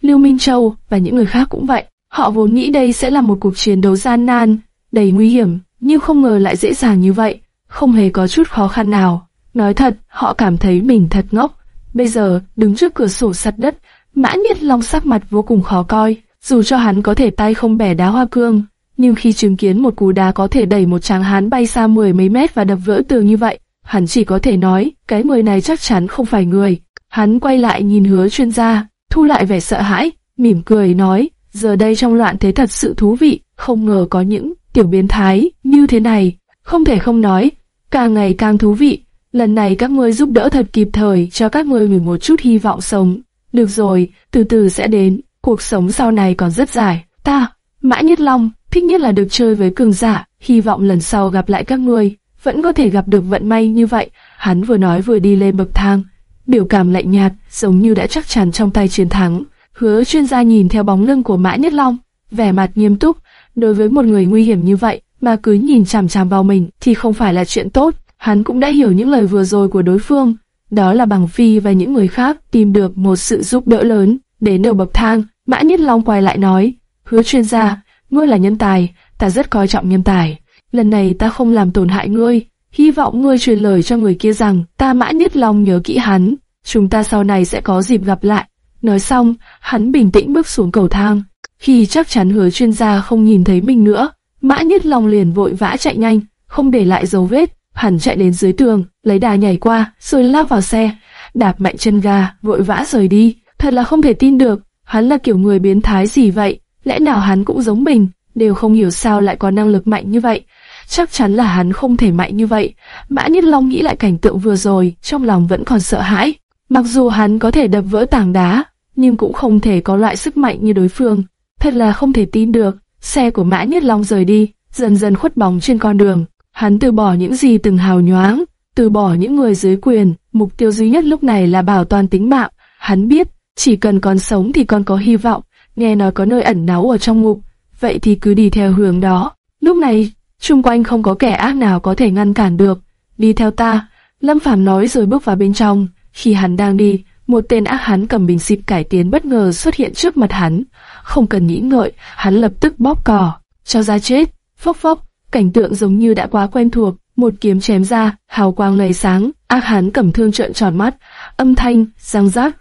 Lưu Minh Châu và những người khác cũng vậy. Họ vốn nghĩ đây sẽ là một cuộc chiến đấu gian nan, đầy nguy hiểm, nhưng không ngờ lại dễ dàng như vậy, không hề có chút khó khăn nào. Nói thật, họ cảm thấy mình thật ngốc. Bây giờ, đứng trước cửa sổ sắt đất, Mã nhiệt Long sắc mặt vô cùng khó coi, dù cho hắn có thể tay không bẻ đá hoa cương, nhưng khi chứng kiến một cú đá có thể đẩy một tráng hán bay xa mười mấy mét và đập vỡ tường như vậy, hắn chỉ có thể nói, cái người này chắc chắn không phải người. Hắn quay lại nhìn hứa chuyên gia, thu lại vẻ sợ hãi, mỉm cười nói, giờ đây trong loạn thế thật sự thú vị, không ngờ có những tiểu biến thái như thế này, không thể không nói, càng ngày càng thú vị. Lần này các ngươi giúp đỡ thật kịp thời cho các ngươi mình một chút hy vọng sống. Được rồi, từ từ sẽ đến, cuộc sống sau này còn rất dài. Ta, Mã Nhất Long, thích nhất là được chơi với cường giả, hy vọng lần sau gặp lại các ngươi, vẫn có thể gặp được vận may như vậy. Hắn vừa nói vừa đi lên bậc thang, biểu cảm lạnh nhạt, giống như đã chắc chắn trong tay chiến thắng. Hứa chuyên gia nhìn theo bóng lưng của Mã Nhất Long, vẻ mặt nghiêm túc, đối với một người nguy hiểm như vậy mà cứ nhìn chằm chằm vào mình thì không phải là chuyện tốt. Hắn cũng đã hiểu những lời vừa rồi của đối phương, đó là bằng phi và những người khác tìm được một sự giúp đỡ lớn. Đến đầu bậc thang, Mã Nhất Long quay lại nói, hứa chuyên gia, ngươi là nhân tài, ta rất coi trọng nhân tài. Lần này ta không làm tổn hại ngươi, hy vọng ngươi truyền lời cho người kia rằng ta Mã Nhất Long nhớ kỹ hắn, chúng ta sau này sẽ có dịp gặp lại. Nói xong, hắn bình tĩnh bước xuống cầu thang. Khi chắc chắn hứa chuyên gia không nhìn thấy mình nữa, Mã Nhất Long liền vội vã chạy nhanh, không để lại dấu vết. Hắn chạy đến dưới tường, lấy đà nhảy qua, rồi lao vào xe, đạp mạnh chân ga, vội vã rời đi. Thật là không thể tin được, hắn là kiểu người biến thái gì vậy? Lẽ nào hắn cũng giống mình, đều không hiểu sao lại có năng lực mạnh như vậy. Chắc chắn là hắn không thể mạnh như vậy. Mã Nhất Long nghĩ lại cảnh tượng vừa rồi, trong lòng vẫn còn sợ hãi. Mặc dù hắn có thể đập vỡ tảng đá, nhưng cũng không thể có loại sức mạnh như đối phương. Thật là không thể tin được. Xe của Mã Nhất Long rời đi, dần dần khuất bóng trên con đường. Hắn từ bỏ những gì từng hào nhoáng, từ bỏ những người dưới quyền. Mục tiêu duy nhất lúc này là bảo toàn tính mạng. Hắn biết, chỉ cần còn sống thì còn có hy vọng. Nghe nói có nơi ẩn náu ở trong ngục, vậy thì cứ đi theo hướng đó. Lúc này, Trung quanh không có kẻ ác nào có thể ngăn cản được. Đi theo ta, Lâm Phàm nói rồi bước vào bên trong. Khi hắn đang đi, một tên ác hắn cầm bình xịt cải tiến bất ngờ xuất hiện trước mặt hắn. Không cần nghĩ ngợi, hắn lập tức bóp cò, cho ra chết. Phốc phốc, cảnh tượng giống như đã quá quen thuộc. Một kiếm chém ra, hào quang lầy sáng, ác hắn cầm thương trợn tròn mắt, âm thanh, răng rác,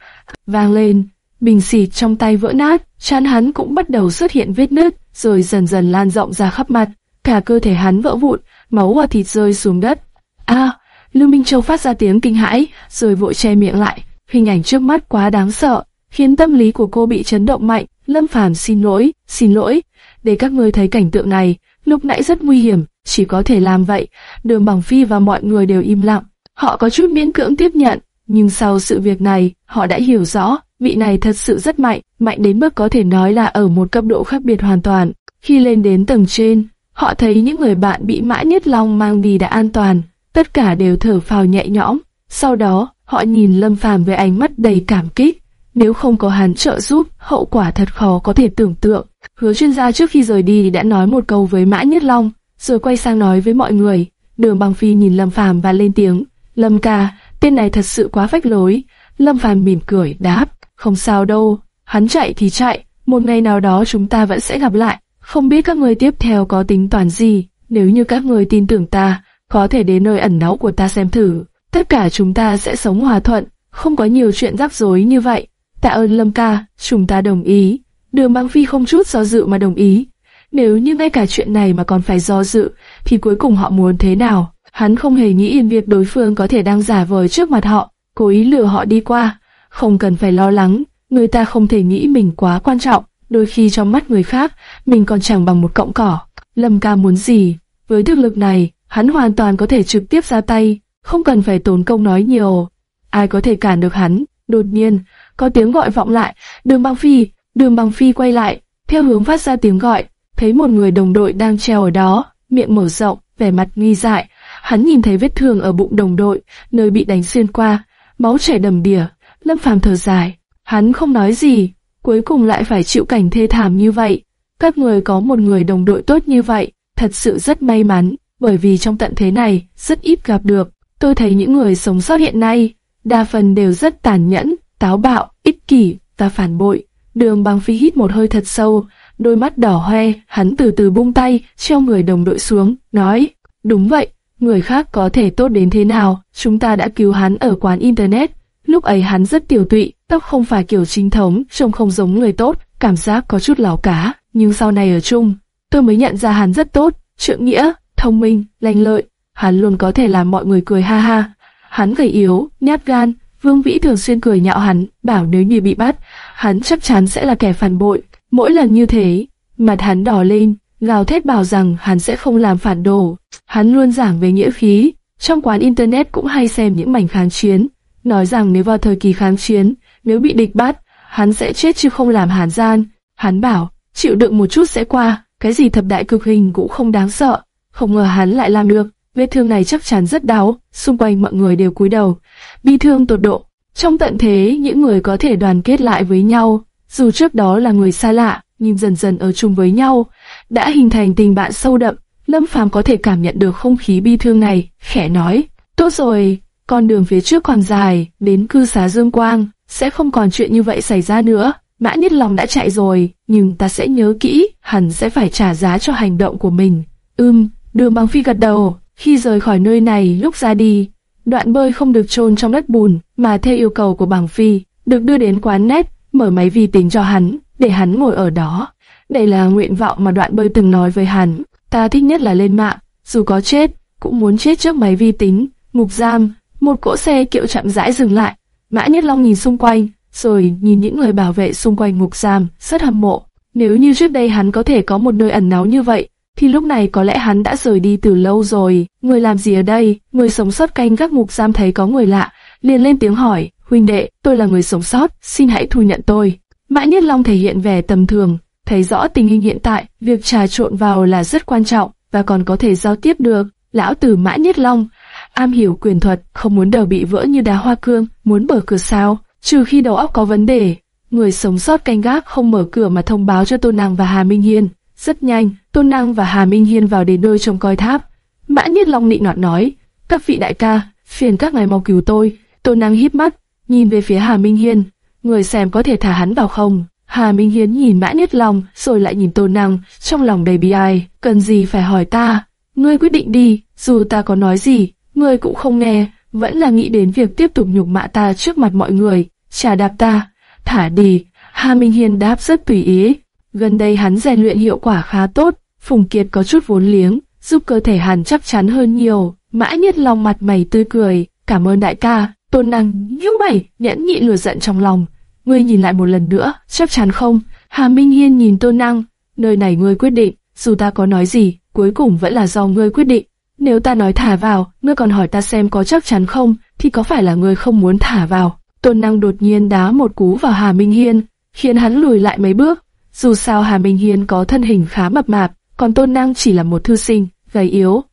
vang lên. Bình xịt trong tay vỡ nát, chán hắn cũng bắt đầu xuất hiện vết nứt, rồi dần dần lan rộng ra khắp mặt. Cả cơ thể hắn vỡ vụn, máu và thịt rơi xuống đất. A, Lưu Minh Châu phát ra tiếng kinh hãi, rồi vội che miệng lại. Hình ảnh trước mắt quá đáng sợ, khiến tâm lý của cô bị chấn động mạnh. Lâm Phàm xin lỗi, xin lỗi. Để các ngươi thấy cảnh tượng này, lúc nãy rất nguy hiểm, chỉ có thể làm vậy. Đường Bằng Phi và mọi người đều im lặng. Họ có chút miễn cưỡng tiếp nhận, nhưng sau sự việc này, họ đã hiểu rõ, vị này thật sự rất mạnh, mạnh đến mức có thể nói là ở một cấp độ khác biệt hoàn toàn. Khi lên đến tầng trên, họ thấy những người bạn bị Mã Nhất Long mang đi đã an toàn, tất cả đều thở phào nhẹ nhõm. Sau đó, họ nhìn Lâm Phàm với ánh mắt đầy cảm kích. Nếu không có hắn trợ giúp, hậu quả thật khó có thể tưởng tượng. Hứa chuyên gia trước khi rời đi đã nói một câu với Mã Nhất Long, rồi quay sang nói với mọi người. Đường Bằng Phi nhìn Lâm Phàm và lên tiếng, Lâm ca, tên này thật sự quá phách lối. Lâm Phàm mỉm cười, đáp, không sao đâu, hắn chạy thì chạy, một ngày nào đó chúng ta vẫn sẽ gặp lại. Không biết các người tiếp theo có tính toán gì, nếu như các người tin tưởng ta, có thể đến nơi ẩn náu của ta xem thử. Tất cả chúng ta sẽ sống hòa thuận, không có nhiều chuyện rắc rối như vậy. Tạ ơn Lâm ca, chúng ta đồng ý. Đường Băng Phi không chút do dự mà đồng ý. Nếu như ngay cả chuyện này mà còn phải do dự, thì cuối cùng họ muốn thế nào? Hắn không hề nghĩ yên việc đối phương có thể đang giả vờ trước mặt họ, cố ý lừa họ đi qua. Không cần phải lo lắng, người ta không thể nghĩ mình quá quan trọng. Đôi khi trong mắt người khác, mình còn chẳng bằng một cọng cỏ. Lâm ca muốn gì? Với thực lực này, hắn hoàn toàn có thể trực tiếp ra tay, không cần phải tốn công nói nhiều. Ai có thể cản được hắn? Đột nhiên, có tiếng gọi vọng lại, đường băng phi, đường băng phi quay lại, theo hướng phát ra tiếng gọi, thấy một người đồng đội đang treo ở đó, miệng mở rộng, vẻ mặt nghi dại. Hắn nhìn thấy vết thương ở bụng đồng đội, nơi bị đánh xuyên qua, máu chảy đầm đìa. Lâm Phàm thở dài, hắn không nói gì, cuối cùng lại phải chịu cảnh thê thảm như vậy. Các người có một người đồng đội tốt như vậy, thật sự rất may mắn, bởi vì trong tận thế này rất ít gặp được. Tôi thấy những người sống sót hiện nay, đa phần đều rất tàn nhẫn, táo bạo, ích kỷ và phản bội. Đường băng phi hít một hơi thật sâu, đôi mắt đỏ hoe, hắn từ từ buông tay, treo người đồng đội xuống, nói, đúng vậy, người khác có thể tốt đến thế nào, chúng ta đã cứu hắn ở quán Internet. Lúc ấy hắn rất tiểu tụy, tóc không phải kiểu chính thống, trông không giống người tốt, cảm giác có chút láo cá, nhưng sau này ở chung, tôi mới nhận ra hắn rất tốt, trượng nghĩa, thông minh, lành lợi, hắn luôn có thể làm mọi người cười ha ha. Hắn gầy yếu, nhát gan, Vương Vĩ thường xuyên cười nhạo hắn, bảo nếu như bị bắt, hắn chắc chắn sẽ là kẻ phản bội. Mỗi lần như thế, mặt hắn đỏ lên, gào thét bảo rằng hắn sẽ không làm phản đồ. Hắn luôn giảng về nghĩa khí, trong quán internet cũng hay xem những mảnh kháng chiến, nói rằng nếu vào thời kỳ kháng chiến, nếu bị địch bắt, hắn sẽ chết chứ không làm hàn gian. Hắn bảo, chịu đựng một chút sẽ qua, cái gì thập đại cực hình cũng không đáng sợ. Không ngờ hắn lại làm được, vết thương này chắc chắn rất đau, xung quanh mọi người đều cúi đầu, bi thương tột độ. Trong tận thế, những người có thể đoàn kết lại với nhau, dù trước đó là người xa lạ, nhưng dần dần ở chung với nhau, đã hình thành tình bạn sâu đậm. Lâm Phàm có thể cảm nhận được không khí bi thương này, khẽ nói, tốt rồi, con đường phía trước còn dài, đến cư xá Dương Quang, sẽ không còn chuyện như vậy xảy ra nữa. Mã Nhất Long đã chạy rồi, nhưng ta sẽ nhớ kỹ, hẳn sẽ phải trả giá cho hành động của mình. Ưm, đường bằng phi gật đầu, khi rời khỏi nơi này lúc ra đi, đoạn bơi không được chôn trong đất bùn, mà theo yêu cầu của bằng phi, được đưa đến quán nét, mở máy vi tính cho hắn, để hắn ngồi ở đó. Đây là nguyện vọng mà đoạn bơi từng nói với hắn. Ta thích nhất là lên mạng, dù có chết, cũng muốn chết trước máy vi tính. Ngục giam, một cỗ xe kiệu chậm rãi dừng lại. Mã Nhất Long nhìn xung quanh, rồi nhìn những người bảo vệ xung quanh ngục giam, rất hâm mộ. Nếu như trước đây hắn có thể có một nơi ẩn náu như vậy, thì lúc này có lẽ hắn đã rời đi từ lâu rồi. Người làm gì ở đây? Người sống sót canh các ngục giam thấy có người lạ, liền lên tiếng hỏi, huynh đệ, tôi là người sống sót, xin hãy thu nhận tôi. Mã Nhất Long thể hiện vẻ tầm thường, thấy rõ tình hình hiện tại, việc trà trộn vào là rất quan trọng, và còn có thể giao tiếp được. Lão tử Mã Nhất Long, am hiểu quyền thuật, không muốn đầu bị vỡ như đá hoa cương, muốn mở cửa sao, trừ khi đầu óc có vấn đề. Người sống sót canh gác không mở cửa mà thông báo cho Tôn Năng và Hà Minh Hiên. Rất nhanh, Tôn Năng và Hà Minh Hiên vào đến nơi trông coi tháp. Mã Nhất Long nịnh nọt nói, các vị đại ca, phiền các ngài mau cứu tôi. Tôn Năng híp mắt, nhìn về phía Hà Minh Hiên, người xem có thể thả hắn vào không. Hà Minh Hiên nhìn Mã Nhất Long, rồi lại nhìn Tôn Năng, trong lòng đầy bi ai, cần gì phải hỏi ta, ngươi quyết định đi, dù ta có nói gì, ngươi cũng không nghe, vẫn là nghĩ đến việc tiếp tục nhục mạ ta trước mặt mọi người, trả đạp ta, thả đi. Hà Minh Hiên đáp rất tùy ý, gần đây hắn rèn luyện hiệu quả khá tốt, Phùng Kiệt có chút vốn liếng, giúp cơ thể hắn chắc chắn hơn nhiều. Mã Nhất Long mặt mày tươi cười, cảm ơn đại ca, Tôn Năng nhíu mày, nhẫn nhịn lửa giận trong lòng. Ngươi nhìn lại một lần nữa, chắc chắn không? Hà Minh Hiên nhìn Tôn Năng, nơi này ngươi quyết định, dù ta có nói gì, cuối cùng vẫn là do ngươi quyết định. Nếu ta nói thả vào, ngươi còn hỏi ta xem có chắc chắn không, thì có phải là ngươi không muốn thả vào? Tôn Năng đột nhiên đá một cú vào Hà Minh Hiên, khiến hắn lùi lại mấy bước. Dù sao Hà Minh Hiên có thân hình khá mập mạp, còn Tôn Năng chỉ là một thư sinh, gầy yếu.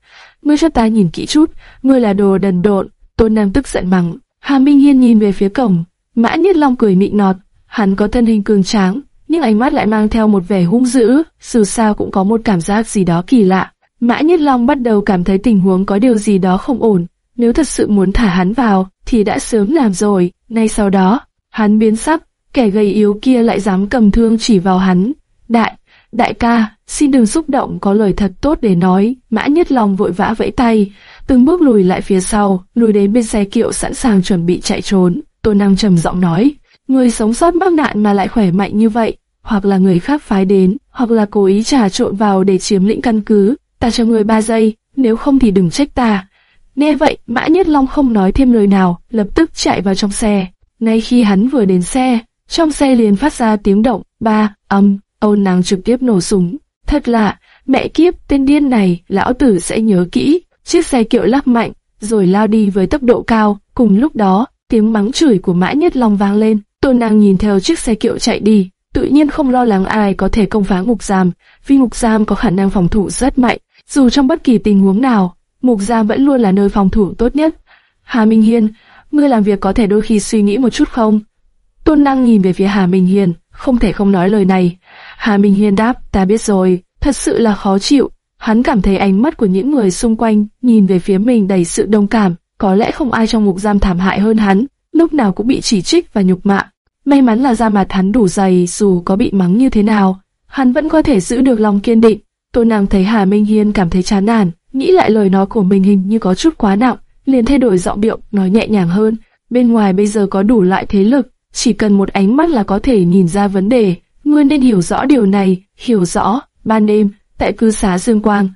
Ngươi cho ta nhìn kỹ chút, ngươi là đồ đần độn. Tôn Năng tức giận mắng. Hà Minh Hiên nhìn về phía cổng, Mã Nhất Long cười mịn nọt, hắn có thân hình cường tráng, nhưng ánh mắt lại mang theo một vẻ hung dữ, dù sao cũng có một cảm giác gì đó kỳ lạ. Mã Nhất Long bắt đầu cảm thấy tình huống có điều gì đó không ổn, nếu thật sự muốn thả hắn vào, thì đã sớm làm rồi, ngay sau đó, hắn biến sắc, kẻ gầy yếu kia lại dám cầm thương chỉ vào hắn. Đại, đại ca, xin đừng xúc động có lời thật tốt để nói, Mã Nhất Long vội vã vẫy tay, từng bước lùi lại phía sau, lùi đến bên xe kiệu sẵn sàng chuẩn bị chạy trốn. Tô Năng trầm giọng nói, người sống sót mắc nạn mà lại khỏe mạnh như vậy, hoặc là người khác phái đến, hoặc là cố ý trà trộn vào để chiếm lĩnh căn cứ, ta cho người ba giây, nếu không thì đừng trách ta. Nghe vậy, Mã Nhất Long không nói thêm lời nào, lập tức chạy vào trong xe. Ngay khi hắn vừa đến xe, trong xe liền phát ra tiếng động, ba, âm, Âu Nàng trực tiếp nổ súng. Thật lạ, mẹ kiếp, tên điên này, lão tử sẽ nhớ kỹ. chiếc xe kiệu lắc mạnh, rồi lao đi với tốc độ cao. Cùng lúc đó, tiếng mắng chửi của Mã Nhất Long vang lên. Tôn nàng nhìn theo chiếc xe kiệu chạy đi, tự nhiên không lo lắng ai có thể công phá ngục giam, vì ngục giam có khả năng phòng thủ rất mạnh. Dù trong bất kỳ tình huống nào, mục giam vẫn luôn là nơi phòng thủ tốt nhất. Hà Minh Hiên, ngươi làm việc có thể đôi khi suy nghĩ một chút không? Tôn Năng nhìn về phía Hà Minh Hiên, không thể không nói lời này. Hà Minh Hiên đáp, ta biết rồi, thật sự là khó chịu. Hắn cảm thấy ánh mắt của những người xung quanh nhìn về phía mình đầy sự đồng cảm, có lẽ không ai trong ngục giam thảm hại hơn hắn, lúc nào cũng bị chỉ trích và nhục mạ. May mắn là da mặt hắn đủ dày, dù có bị mắng như thế nào, hắn vẫn có thể giữ được lòng kiên định. Tô Nam thấy Hà Minh Hiên cảm thấy chán nản, nghĩ lại lời nói của mình hình như có chút quá nặng, liền thay đổi giọng điệu, nói nhẹ nhàng hơn. Bên ngoài bây giờ có đủ loại thế lực, chỉ cần một ánh mắt là có thể nhìn ra vấn đề. Ngươi nên hiểu rõ điều này, hiểu rõ. Ban đêm, tại cư xá Dương Quang,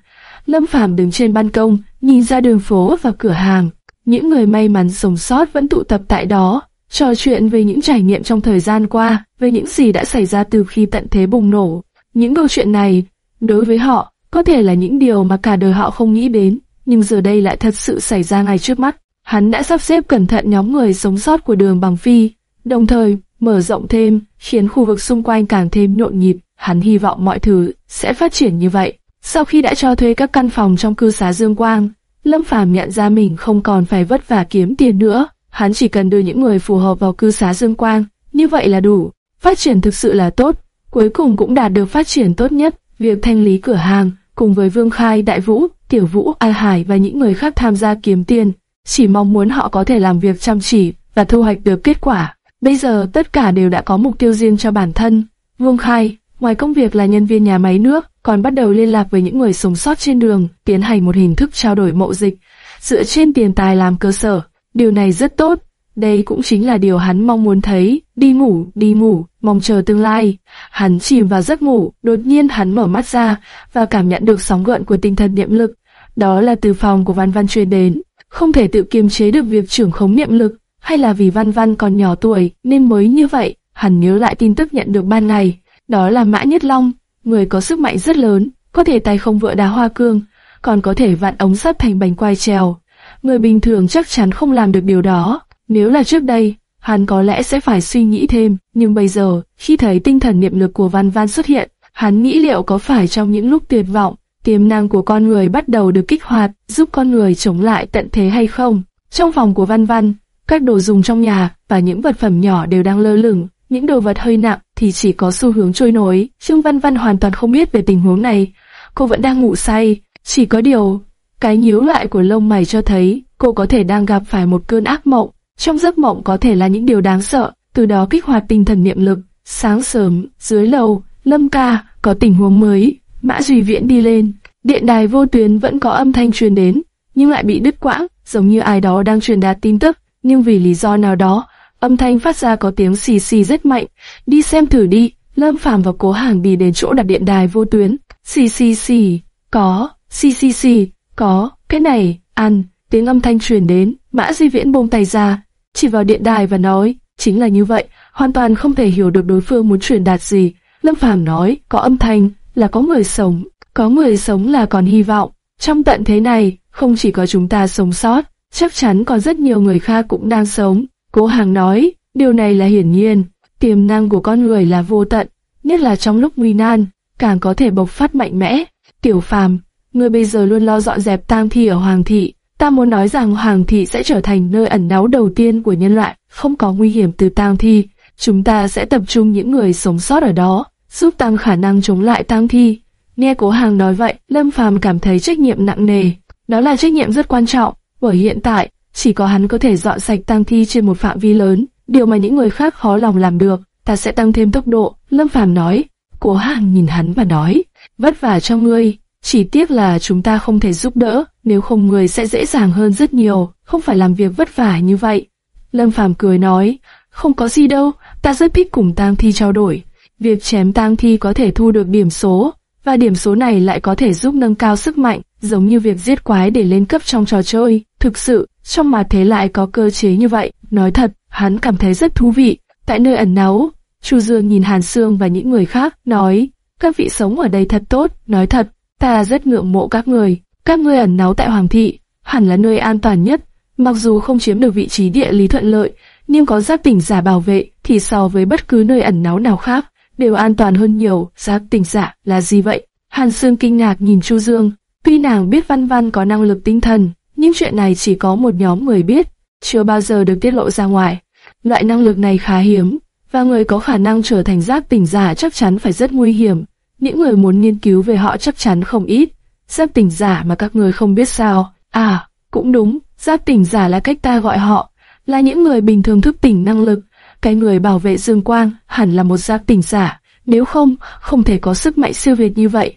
Lâm Phàm đứng trên ban công, nhìn ra đường phố và cửa hàng. Những người may mắn sống sót vẫn tụ tập tại đó, trò chuyện về những trải nghiệm trong thời gian qua, về những gì đã xảy ra từ khi tận thế bùng nổ. Những câu chuyện này, đối với họ, có thể là những điều mà cả đời họ không nghĩ đến, nhưng giờ đây lại thật sự xảy ra ngay trước mắt. Hắn đã sắp xếp cẩn thận nhóm người sống sót của đường bằng phi, đồng thời mở rộng thêm, khiến khu vực xung quanh càng thêm nhộn nhịp. Hắn hy vọng mọi thứ sẽ phát triển như vậy. Sau khi đã cho thuê các căn phòng trong cư xá Dương Quang, Lâm Phàm nhận ra mình không còn phải vất vả kiếm tiền nữa. Hắn chỉ cần đưa những người phù hợp vào cư xá Dương Quang, như vậy là đủ. Phát triển thực sự là tốt, cuối cùng cũng đạt được phát triển tốt nhất. Việc thanh lý cửa hàng, cùng với Vương Khai, Đại Vũ, Tiểu Vũ, Ai Hải và những người khác tham gia kiếm tiền, chỉ mong muốn họ có thể làm việc chăm chỉ và thu hoạch được kết quả. Bây giờ tất cả đều đã có mục tiêu riêng cho bản thân. Vương Khai, ngoài công việc là nhân viên nhà máy nước, còn bắt đầu liên lạc với những người sống sót trên đường, tiến hành một hình thức trao đổi mậu dịch, dựa trên tiền tài làm cơ sở. Điều này rất tốt, đây cũng chính là điều hắn mong muốn thấy, đi ngủ, đi ngủ, mong chờ tương lai. Hắn chìm vào giấc ngủ, đột nhiên hắn mở mắt ra và cảm nhận được sóng gợn của tinh thần niệm lực. Đó là từ phòng của Văn Văn truyền đến, không thể tự kiềm chế được việc trưởng khống niệm lực, hay là vì Văn Văn còn nhỏ tuổi nên mới như vậy. Hắn nhớ lại tin tức nhận được ban ngày, đó là Mã Nhất Long, người có sức mạnh rất lớn, có thể tay không vỡ đá hoa cương, còn có thể vặn ống sắt thành bánh quai trèo. Người bình thường chắc chắn không làm được điều đó. Nếu là trước đây, hắn có lẽ sẽ phải suy nghĩ thêm, nhưng bây giờ, khi thấy tinh thần niệm lực của Văn Văn xuất hiện, hắn nghĩ liệu có phải trong những lúc tuyệt vọng, tiềm năng của con người bắt đầu được kích hoạt, giúp con người chống lại tận thế hay không? Trong phòng của Văn Văn, các đồ dùng trong nhà và những vật phẩm nhỏ đều đang lơ lửng, những đồ vật hơi nặng thì chỉ có xu hướng trôi nổi. Trương Văn Văn hoàn toàn không biết về tình huống này, cô vẫn đang ngủ say, chỉ có điều cái nhíu lại của lông mày cho thấy cô có thể đang gặp phải một cơn ác mộng. Trong giấc mộng có thể là những điều đáng sợ, từ đó kích hoạt tinh thần niệm lực. Sáng sớm, dưới lầu, Lâm ca, có tình huống mới, Mã Duy Viễn đi lên, điện đài vô tuyến vẫn có âm thanh truyền đến, nhưng lại bị đứt quãng, giống như ai đó đang truyền đạt tin tức, nhưng vì lý do nào đó, âm thanh phát ra có tiếng xì xì rất mạnh. Đi xem thử đi, Lâm Phàm và Cố Hàng đi đến chỗ đặt điện đài vô tuyến. Xì xì xì, có, xì xì xì, có, cái này, ăn, tiếng âm thanh truyền đến, Mã Di Viễn buông tay ra, chỉ vào điện đài và nói, chính là như vậy, hoàn toàn không thể hiểu được đối phương muốn truyền đạt gì. Lâm Phàm nói, có âm thanh, là có người sống, có người sống là còn hy vọng. Trong tận thế này, không chỉ có chúng ta sống sót, chắc chắn còn rất nhiều người khác cũng đang sống. Cố Hàng nói, điều này là hiển nhiên, tiềm năng của con người là vô tận, nhất là trong lúc nguy nan, càng có thể bộc phát mạnh mẽ. Tiểu Phàm, ngươi bây giờ luôn lo dọn dẹp tang thi ở Hoàng thị, ta muốn nói rằng Hoàng thị sẽ trở thành nơi ẩn náu đầu tiên của nhân loại, không có nguy hiểm từ tang thi, chúng ta sẽ tập trung những người sống sót ở đó, giúp tăng khả năng chống lại tang thi. Nghe Cố Hàng nói vậy, Lâm Phàm cảm thấy trách nhiệm nặng nề, đó là trách nhiệm rất quan trọng, bởi hiện tại chỉ có hắn có thể dọn sạch tang thi trên một phạm vi lớn, điều mà những người khác khó lòng làm được. Ta sẽ tăng thêm tốc độ, Lâm Phàm nói. Cố Hàng nhìn hắn và nói, vất vả cho ngươi, chỉ tiếc là chúng ta không thể giúp đỡ, nếu không người sẽ dễ dàng hơn rất nhiều, không phải làm việc vất vả như vậy. Lâm Phàm cười nói, không có gì đâu, ta rất thích cùng tang thi trao đổi. Việc chém tang thi có thể thu được điểm số, và điểm số này lại có thể giúp nâng cao sức mạnh, giống như việc giết quái để lên cấp trong trò chơi. Thực sự, trong mà thế lại có cơ chế như vậy, nói thật, hắn cảm thấy rất thú vị. Tại nơi ẩn náu, Chu Dương nhìn Hàn Sương và những người khác, nói, các vị sống ở đây thật tốt, nói thật, ta rất ngưỡng mộ các người. Các ngươi ẩn náu tại Hoàng thị, hẳn là nơi an toàn nhất. Mặc dù không chiếm được vị trí địa lý thuận lợi, nhưng có giác tỉnh giả bảo vệ thì so với bất cứ nơi ẩn náu nào khác, đều an toàn hơn nhiều. Giác tỉnh giả là gì vậy? Hàn Sương kinh ngạc nhìn Chu Dương. Tuy nàng biết Văn Văn có năng lực tinh thần, nhưng chuyện này chỉ có một nhóm người biết, chưa bao giờ được tiết lộ ra ngoài. Loại năng lực này khá hiếm, và người có khả năng trở thành giác tỉnh giả chắc chắn phải rất nguy hiểm. Những người muốn nghiên cứu về họ chắc chắn không ít. Giáp tỉnh giả mà các người không biết sao. À, cũng đúng, giáp tỉnh giả là cách ta gọi họ, là những người bình thường thức tỉnh năng lực. Cái người bảo vệ dương quang hẳn là một giáp tỉnh giả, nếu không, không thể có sức mạnh siêu việt như vậy.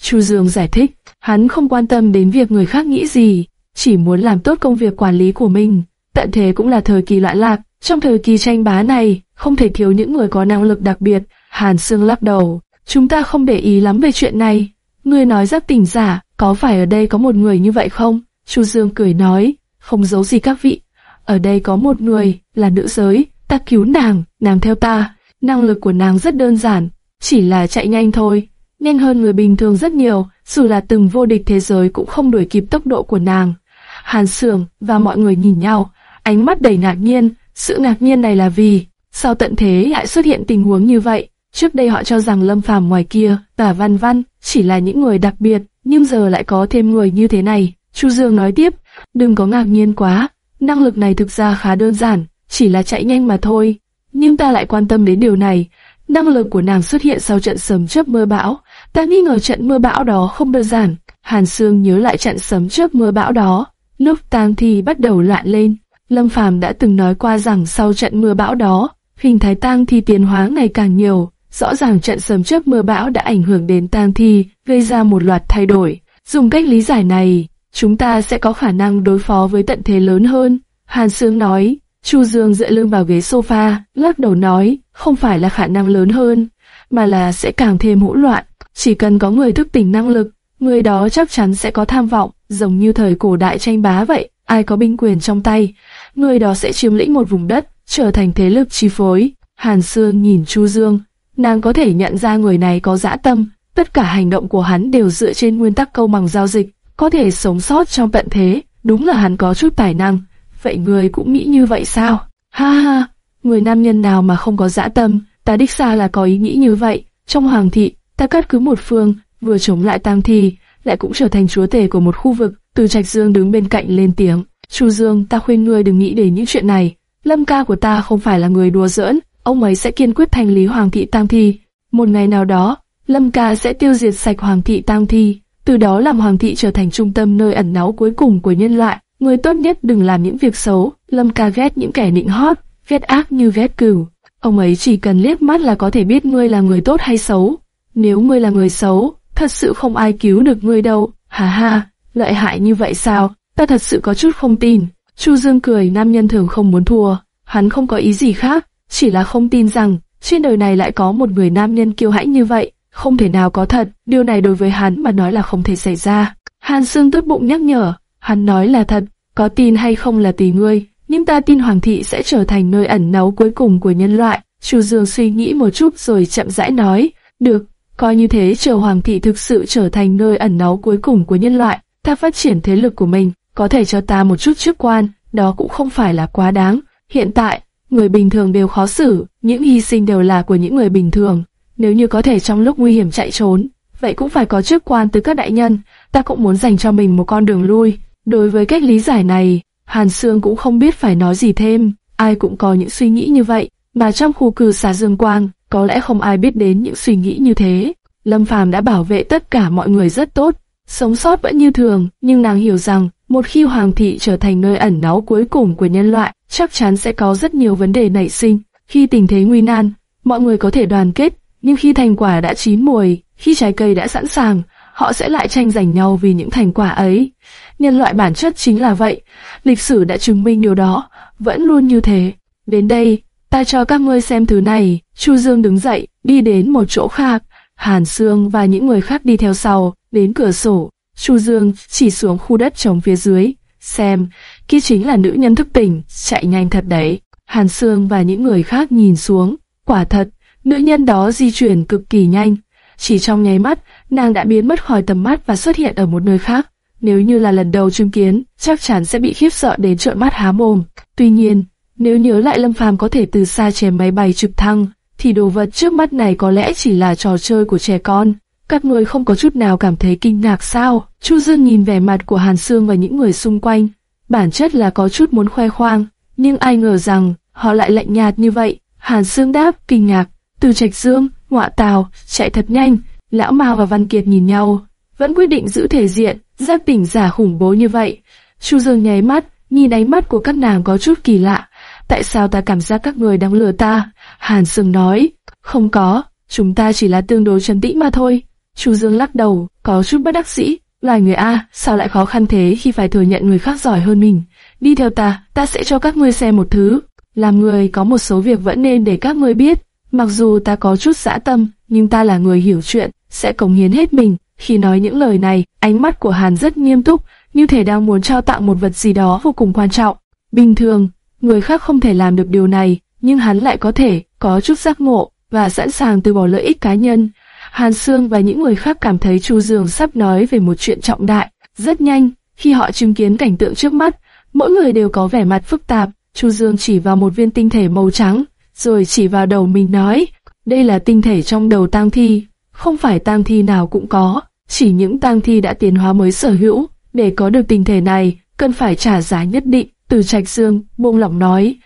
Chu Dương giải thích, hắn không quan tâm đến việc người khác nghĩ gì, chỉ muốn làm tốt công việc quản lý của mình. Tận thế cũng là thời kỳ loạn lạc, trong thời kỳ tranh bá này, không thể thiếu những người có năng lực đặc biệt. Hàn Sương lắc đầu, chúng ta không để ý lắm về chuyện này. ngươi nói rất tỉnh giả, có phải ở đây có một người như vậy không? Chu Dương cười nói, không giấu gì các vị. Ở đây có một người, là nữ giới, ta cứu nàng, nàng theo ta. Năng lực của nàng rất đơn giản, chỉ là chạy nhanh thôi, nhanh hơn người bình thường rất nhiều, dù là từng vô địch thế giới cũng không đuổi kịp tốc độ của nàng. Hàn Sường và mọi người nhìn nhau, ánh mắt đầy ngạc nhiên, sự ngạc nhiên này là vì, sao tận thế lại xuất hiện tình huống như vậy? Trước đây họ cho rằng Lâm Phàm ngoài kia tả Văn Văn chỉ là những người đặc biệt, nhưng giờ lại có thêm người như thế này. Chu Dương nói tiếp, đừng có ngạc nhiên quá, năng lực này thực ra khá đơn giản, chỉ là chạy nhanh mà thôi. Nhưng ta lại quan tâm đến điều này, năng lực của nàng xuất hiện sau trận sấm chớp mưa bão. Ta nghi ngờ trận mưa bão đó không đơn giản. Hàn Sương nhớ lại trận sấm chớp mưa bão đó, lúc tang thi bắt đầu loạn lên. Lâm Phàm đã từng nói qua rằng sau trận mưa bão đó, hình thái tang thi tiến hóa ngày càng nhiều. Rõ ràng trận sấm chớp mưa bão đã ảnh hưởng đến tang thi, gây ra một loạt thay đổi. Dùng cách lý giải này, chúng ta sẽ có khả năng đối phó với tận thế lớn hơn. Hàn Sương nói, Chu Dương dựa lưng vào ghế sofa, lắc đầu nói, không phải là khả năng lớn hơn, mà là sẽ càng thêm hỗn loạn. Chỉ cần có người thức tỉnh năng lực, người đó chắc chắn sẽ có tham vọng, giống như thời cổ đại tranh bá vậy. Ai có binh quyền trong tay, người đó sẽ chiếm lĩnh một vùng đất, trở thành thế lực chi phối. Hàn Sương nhìn Chu Dương, nàng có thể nhận ra người này có dã tâm, tất cả hành động của hắn đều dựa trên nguyên tắc câu bằng giao dịch, có thể sống sót trong tận thế, đúng là hắn có chút tài năng. Vậy người cũng nghĩ như vậy sao? Ha ha, người nam nhân nào mà không có dã tâm, ta đích xa là có ý nghĩ như vậy. Trong hoàng thị, ta cắt cứ một phương, vừa chống lại tam thi, lại cũng trở thành chúa tể của một khu vực. Từ Trạch Dương đứng bên cạnh lên tiếng, Chu Dương, ta khuyên ngươi đừng nghĩ đến những chuyện này. Lâm ca của ta không phải là người đùa giỡn, ông ấy sẽ kiên quyết thành lý hoàng thị tam thi. Một ngày nào đó, Lâm ca sẽ tiêu diệt sạch hoàng thị tam thi, từ đó làm hoàng thị trở thành trung tâm nơi ẩn náu cuối cùng của nhân loại. Người tốt nhất đừng làm những việc xấu, Lâm ca ghét những kẻ nịnh hót, ghét ác như ghét cừu. Ông ấy chỉ cần liếc mắt là có thể biết ngươi là người tốt hay xấu. Nếu ngươi là người xấu, thật sự không ai cứu được ngươi đâu. Hà ha, lợi hại như vậy sao? Ta thật sự có chút không tin. Chu Dương cười nam nhân thường không muốn thua. Hắn không có ý gì khác, chỉ là không tin rằng trên đời này lại có một người nam nhân kiêu hãnh như vậy. Không thể nào có thật, điều này đối với hắn mà nói là không thể xảy ra. Hàn Sương tốt bụng nhắc nhở, hắn nói là thật, có tin hay không là tùy ngươi, nhưng ta tin Hoàng thị sẽ trở thành nơi ẩn náu cuối cùng của nhân loại. Chu Dương suy nghĩ một chút rồi chậm rãi nói, được, coi như thế chờ Hoàng thị thực sự trở thành nơi ẩn náu cuối cùng của nhân loại, ta phát triển thế lực của mình, có thể cho ta một chút chức quan, đó cũng không phải là quá đáng. Hiện tại, người bình thường đều khó xử, những hy sinh đều là của những người bình thường. Nếu như có thể trong lúc nguy hiểm chạy trốn, vậy cũng phải có chức quan từ các đại nhân, ta cũng muốn dành cho mình một con đường lui. Đối với cách lý giải này, Hàn Sương cũng không biết phải nói gì thêm, ai cũng có những suy nghĩ như vậy, mà trong khu cư xá Dương Quang, có lẽ không ai biết đến những suy nghĩ như thế. Lâm Phàm đã bảo vệ tất cả mọi người rất tốt, sống sót vẫn như thường, nhưng nàng hiểu rằng, một khi Hoàng thị trở thành nơi ẩn náu cuối cùng của nhân loại, chắc chắn sẽ có rất nhiều vấn đề nảy sinh. Khi tình thế nguy nan, mọi người có thể đoàn kết, nhưng khi thành quả đã chín mùi, khi trái cây đã sẵn sàng, họ sẽ lại tranh giành nhau vì những thành quả ấy. Nhân loại bản chất chính là vậy, lịch sử đã chứng minh điều đó, vẫn luôn như thế. Đến đây, ta cho các ngươi xem thứ này. Chu Dương đứng dậy, đi đến một chỗ khác. Hàn Sương và những người khác đi theo sau, đến cửa sổ. Chu Dương chỉ xuống khu đất trống phía dưới. Xem, kia chính là nữ nhân thức tỉnh, chạy nhanh thật đấy. Hàn Sương và những người khác nhìn xuống. Quả thật, nữ nhân đó di chuyển cực kỳ nhanh. Chỉ trong nháy mắt, nàng đã biến mất khỏi tầm mắt và xuất hiện ở một nơi khác. nếu như là lần đầu chứng kiến, chắc chắn sẽ bị khiếp sợ đến trợn mắt há mồm. Tuy nhiên, nếu nhớ lại Lâm Phàm có thể từ xa chém máy bay trực thăng, thì đồ vật trước mắt này có lẽ chỉ là trò chơi của trẻ con. Các người không có chút nào cảm thấy kinh ngạc sao? Chu Dương nhìn vẻ mặt của Hàn Sương và những người xung quanh, bản chất là có chút muốn khoe khoang, nhưng ai ngờ rằng họ lại lạnh nhạt như vậy. Hàn Sương đáp kinh ngạc, từ Trạch Dương, ngọa tào, chạy thật nhanh. Lão Mao và Văn Kiệt nhìn nhau, vẫn quyết định giữ thể diện, giáp tỉnh giả khủng bố như vậy. Chu Dương nháy mắt, nhìn ánh mắt của các nàng có chút kỳ lạ. Tại sao ta cảm giác các người đang lừa ta? Hàn Sương nói, không có, chúng ta chỉ là tương đối trấn tĩnh mà thôi. Chu Dương lắc đầu, có chút bất đắc dĩ. Loài người A, sao lại khó khăn thế khi phải thừa nhận người khác giỏi hơn mình? Đi theo ta, ta sẽ cho các ngươi xem một thứ. Làm người có một số việc vẫn nên để các ngươi biết. Mặc dù ta có chút dã tâm, nhưng ta là người hiểu chuyện, sẽ cống hiến hết mình. Khi nói những lời này, ánh mắt của Hàn rất nghiêm túc, như thể đang muốn trao tặng một vật gì đó vô cùng quan trọng. Bình thường, người khác không thể làm được điều này, nhưng hắn lại có thể, có chút giác ngộ, và sẵn sàng từ bỏ lợi ích cá nhân. Hàn Sương và những người khác cảm thấy Chu Dương sắp nói về một chuyện trọng đại. Rất nhanh, khi họ chứng kiến cảnh tượng trước mắt, mỗi người đều có vẻ mặt phức tạp. Chu Dương chỉ vào một viên tinh thể màu trắng, rồi chỉ vào đầu mình nói, đây là tinh thể trong đầu tang thi, không phải tang thi nào cũng có, chỉ những tang thi đã tiến hóa mới sở hữu. Để có được tinh thể này, cần phải trả giá nhất định. Từ Trạch Dương buông lỏng nói,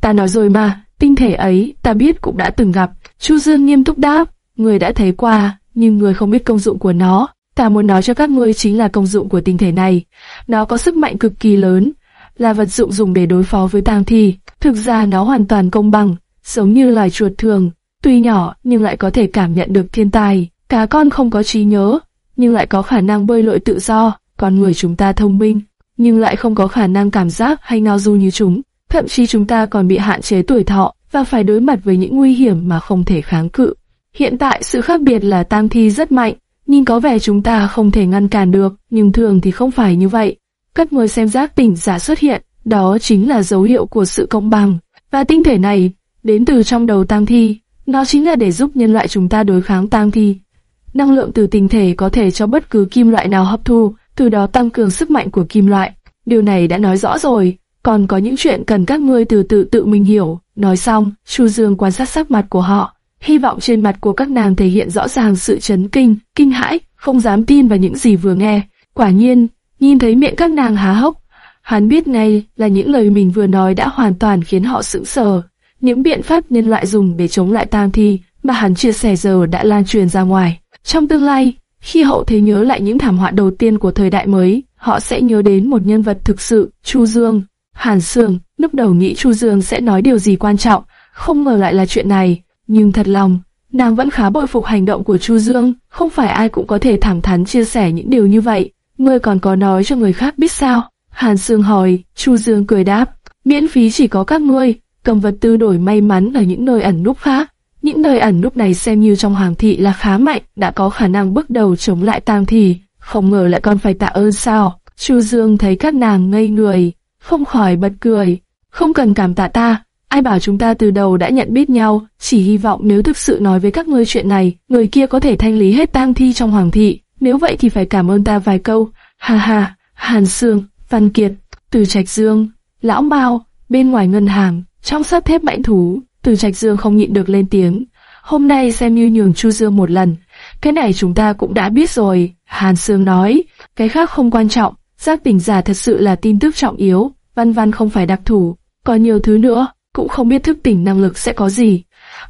ta nói rồi mà, tinh thể ấy ta biết cũng đã từng gặp. Chu Dương nghiêm túc đáp, người đã thấy qua, nhưng người không biết công dụng của nó. Ta muốn nói cho các ngươi chính là công dụng của tinh thể này. Nó có sức mạnh cực kỳ lớn, là vật dụng dùng để đối phó với tang thi. Thực ra nó hoàn toàn công bằng, giống như loài chuột thường, tuy nhỏ nhưng lại có thể cảm nhận được thiên tai. Cá con không có trí nhớ, nhưng lại có khả năng bơi lội tự do. Con người chúng ta thông minh, nhưng lại không có khả năng cảm giác hay ngao du như chúng. Thậm chí chúng ta còn bị hạn chế tuổi thọ và phải đối mặt với những nguy hiểm mà không thể kháng cự. Hiện tại sự khác biệt là tang thi rất mạnh, nhìn có vẻ chúng ta không thể ngăn cản được, nhưng thường thì không phải như vậy. Các người xem giác tỉnh giả xuất hiện, đó chính là dấu hiệu của sự công bằng. Và tinh thể này, đến từ trong đầu tang thi, nó chính là để giúp nhân loại chúng ta đối kháng tang thi. Năng lượng từ tinh thể có thể cho bất cứ kim loại nào hấp thu, từ đó tăng cường sức mạnh của kim loại. Điều này đã nói rõ rồi, còn có những chuyện cần các ngươi từ từ tự mình hiểu. Nói xong, Chu Dương quan sát sắc mặt của họ, hy vọng trên mặt của các nàng thể hiện rõ ràng sự chấn kinh, kinh hãi, không dám tin vào những gì vừa nghe. Quả nhiên, nhìn thấy miệng các nàng há hốc, hắn biết ngay là những lời mình vừa nói đã hoàn toàn khiến họ sững sờ. Những biện pháp nhân loại dùng để chống lại tang thi mà hắn chia sẻ giờ đã lan truyền ra ngoài. Trong tương lai, khi hậu thế nhớ lại những thảm họa đầu tiên của thời đại mới, họ sẽ nhớ đến một nhân vật thực sự, Chu Dương. Hàn Sương, lúc đầu nghĩ Chu Dương sẽ nói điều gì quan trọng, không ngờ lại là chuyện này, nhưng thật lòng, nàng vẫn khá bội phục hành động của Chu Dương, không phải ai cũng có thể thẳng thắn chia sẻ những điều như vậy. Ngươi còn có nói cho người khác biết sao? Hàn Sương hỏi, Chu Dương cười đáp, miễn phí chỉ có các ngươi, cầm vật tư đổi may mắn ở những nơi ẩn núp khác. Những nơi ẩn núp này xem như trong hoàng thị là khá mạnh, đã có khả năng bước đầu chống lại tang thì, không ngờ lại còn phải tạ ơn sao. Chu Dương thấy các nàng ngây người, không khỏi bật cười. Không cần cảm tạ ta, ai bảo chúng ta từ đầu đã nhận biết nhau, chỉ hy vọng nếu thực sự nói với các ngươi chuyện này, người kia có thể thanh lý hết tang thi trong hoàng thị. Nếu vậy thì phải cảm ơn ta vài câu. Ha ha, Hàn Sương, Văn Kiệt, Từ Trạch Dương, Lão Mao, bên ngoài ngân hàng, trong sắt thép mãnh thú, Từ Trạch Dương không nhịn được lên tiếng. Hôm nay xem như nhường Chu Dương một lần. Cái này chúng ta cũng đã biết rồi, Hàn Sương nói. Cái khác không quan trọng, giác tỉnh giả thật sự là tin tức trọng yếu, văn văn không phải đặc thù. Còn nhiều thứ nữa, cũng không biết thức tỉnh năng lực sẽ có gì.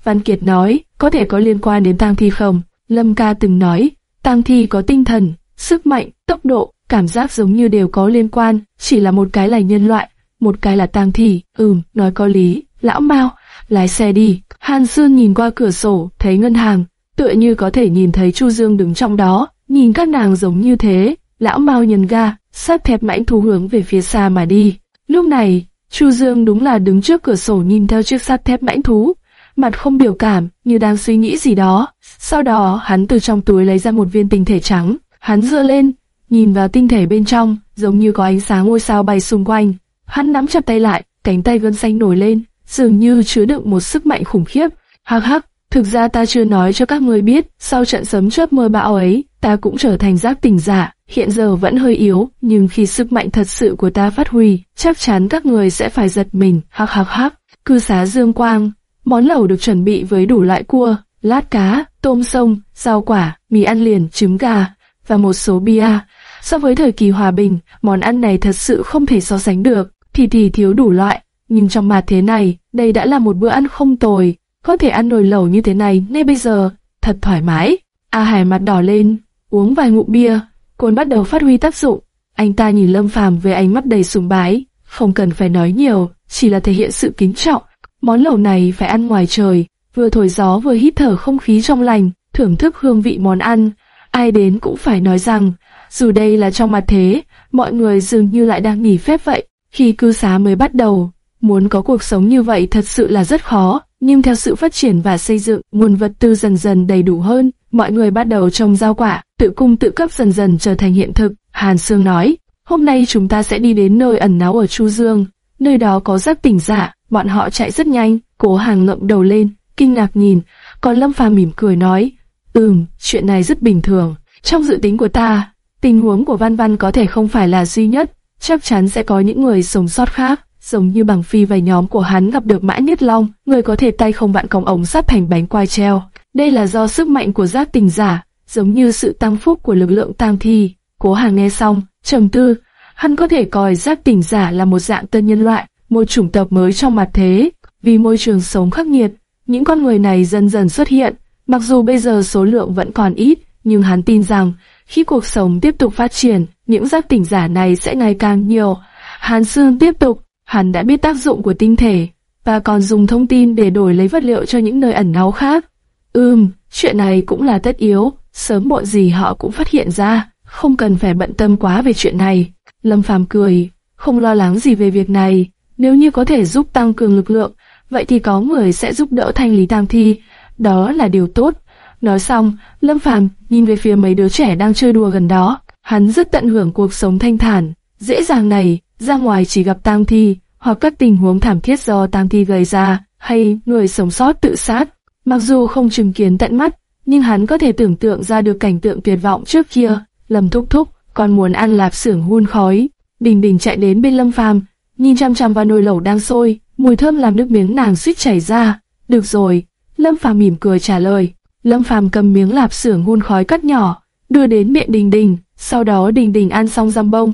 Văn Kiệt nói, có thể có liên quan đến tang thi không? Lâm ca từng nói, tang thi có tinh thần, sức mạnh, tốc độ, cảm giác giống như đều có liên quan, chỉ là một cái là nhân loại, một cái là tang thi. Ừm, nói có lý. Lão Mao, lái xe đi. Hàn Sương nhìn qua cửa sổ, thấy ngân hàng, tựa như có thể nhìn thấy Chu Dương đứng trong đó, nhìn các nàng giống như thế. Lão Mao nhấn ga, sát thép mãnh thú hướng về phía xa mà đi. Lúc này, Chu Dương đúng là đứng trước cửa sổ nhìn theo chiếc sắt thép mãnh thú, mặt không biểu cảm, như đang suy nghĩ gì đó. Sau đó, hắn từ trong túi lấy ra một viên tinh thể trắng, hắn dựa lên, nhìn vào tinh thể bên trong, giống như có ánh sáng ngôi sao bay xung quanh. Hắn nắm chặt tay lại, cánh tay gân xanh nổi lên, dường như chứa đựng một sức mạnh khủng khiếp. Hắc hắc, thực ra ta chưa nói cho các ngươi biết, sau trận sấm chớp mưa bão ấy, ta cũng trở thành giác tỉnh giả, hiện giờ vẫn hơi yếu, nhưng khi sức mạnh thật sự của ta phát huy, chắc chắn các người sẽ phải giật mình, hắc hắc hắc. Cư xá Dương Quang, món lẩu được chuẩn bị với đủ loại cua, lát cá, tôm sông, rau quả, mì ăn liền, trứng gà và một số bia. So với thời kỳ hòa bình, món ăn này thật sự không thể so sánh được, thì thì thiếu đủ loại, nhưng trong mặt thế này, đây đã là một bữa ăn không tồi, có thể ăn nồi lẩu như thế này ngay bây giờ, thật thoải mái. A Hải mặt đỏ lên, uống vài ngụm bia, cồn bắt đầu phát huy tác dụng. Anh ta nhìn Lâm Phàm với ánh mắt đầy sùng bái, không cần phải nói nhiều, chỉ là thể hiện sự kính trọng. Món lẩu này phải ăn ngoài trời, vừa thổi gió vừa hít thở không khí trong lành, thưởng thức hương vị món ăn. Ai đến cũng phải nói rằng, dù đây là trong mặt thế, mọi người dường như lại đang nghỉ phép vậy. Khi cư xá mới bắt đầu, muốn có cuộc sống như vậy thật sự là rất khó, nhưng theo sự phát triển và xây dựng, nguồn vật tư dần dần đầy đủ hơn, mọi người bắt đầu trồng rau quả, tự cung tự cấp dần dần trở thành hiện thực. Hàn Sương nói, hôm nay chúng ta sẽ đi đến nơi ẩn náu ở Chu Dương, nơi đó có rất tỉnh giả, bọn họ chạy rất nhanh, cố hàng ngậm đầu lên, kinh ngạc nhìn, còn Lâm Phàm mỉm cười nói, ừm, chuyện này rất bình thường, trong dự tính của ta, tình huống của Văn Văn có thể không phải là duy nhất, chắc chắn sẽ có những người sống sót khác giống như bằng phi và nhóm của hắn gặp được mã nhất long, người có thể tay không vạn còng ống sắt thành bánh quai treo. Đây là do sức mạnh của giác tình giả, giống như sự tăng phúc của lực lượng tang thi. Cố Hàng nghe xong, trầm tư, hắn có thể coi giác tình giả là một dạng tân nhân loại, một chủng tộc mới trong mặt thế. Vì môi trường sống khắc nghiệt, những con người này dần dần xuất hiện, mặc dù bây giờ số lượng vẫn còn ít, nhưng hắn tin rằng khi cuộc sống tiếp tục phát triển, những giác tỉnh giả này sẽ ngày càng nhiều. Hàn Sương tiếp tục, hắn đã biết tác dụng của tinh thể, và còn dùng thông tin để đổi lấy vật liệu cho những nơi ẩn náu khác. Ừm, chuyện này cũng là tất yếu, sớm muộn gì họ cũng phát hiện ra, không cần phải bận tâm quá về chuyện này. Lâm Phàm cười, không lo lắng gì về việc này, nếu như có thể giúp tăng cường lực lượng, vậy thì có người sẽ giúp đỡ thanh lý tang thi, đó là điều tốt. Nói xong, Lâm Phàm nhìn về phía mấy đứa trẻ đang chơi đùa gần đó, hắn rất tận hưởng cuộc sống thanh thản, dễ dàng này, ra ngoài chỉ gặp tang thi, hoặc các tình huống thảm thiết do tang thi gây ra, hay người sống sót tự sát. Mặc dù không chứng kiến tận mắt, nhưng hắn có thể tưởng tượng ra được cảnh tượng tuyệt vọng trước kia. Lâm thúc thúc, còn muốn ăn lạp xưởng hun khói. Bình Bình chạy đến bên Lâm Phàm, nhìn chăm chăm vào nồi lẩu đang sôi, mùi thơm làm nước miếng nàng suýt chảy ra. Được rồi, Lâm Phàm mỉm cười trả lời. Lâm Phàm cầm miếng lạp xưởng hun khói cắt nhỏ, đưa đến miệng Đình Đình. Sau đó Đình Đình ăn xong răm bông,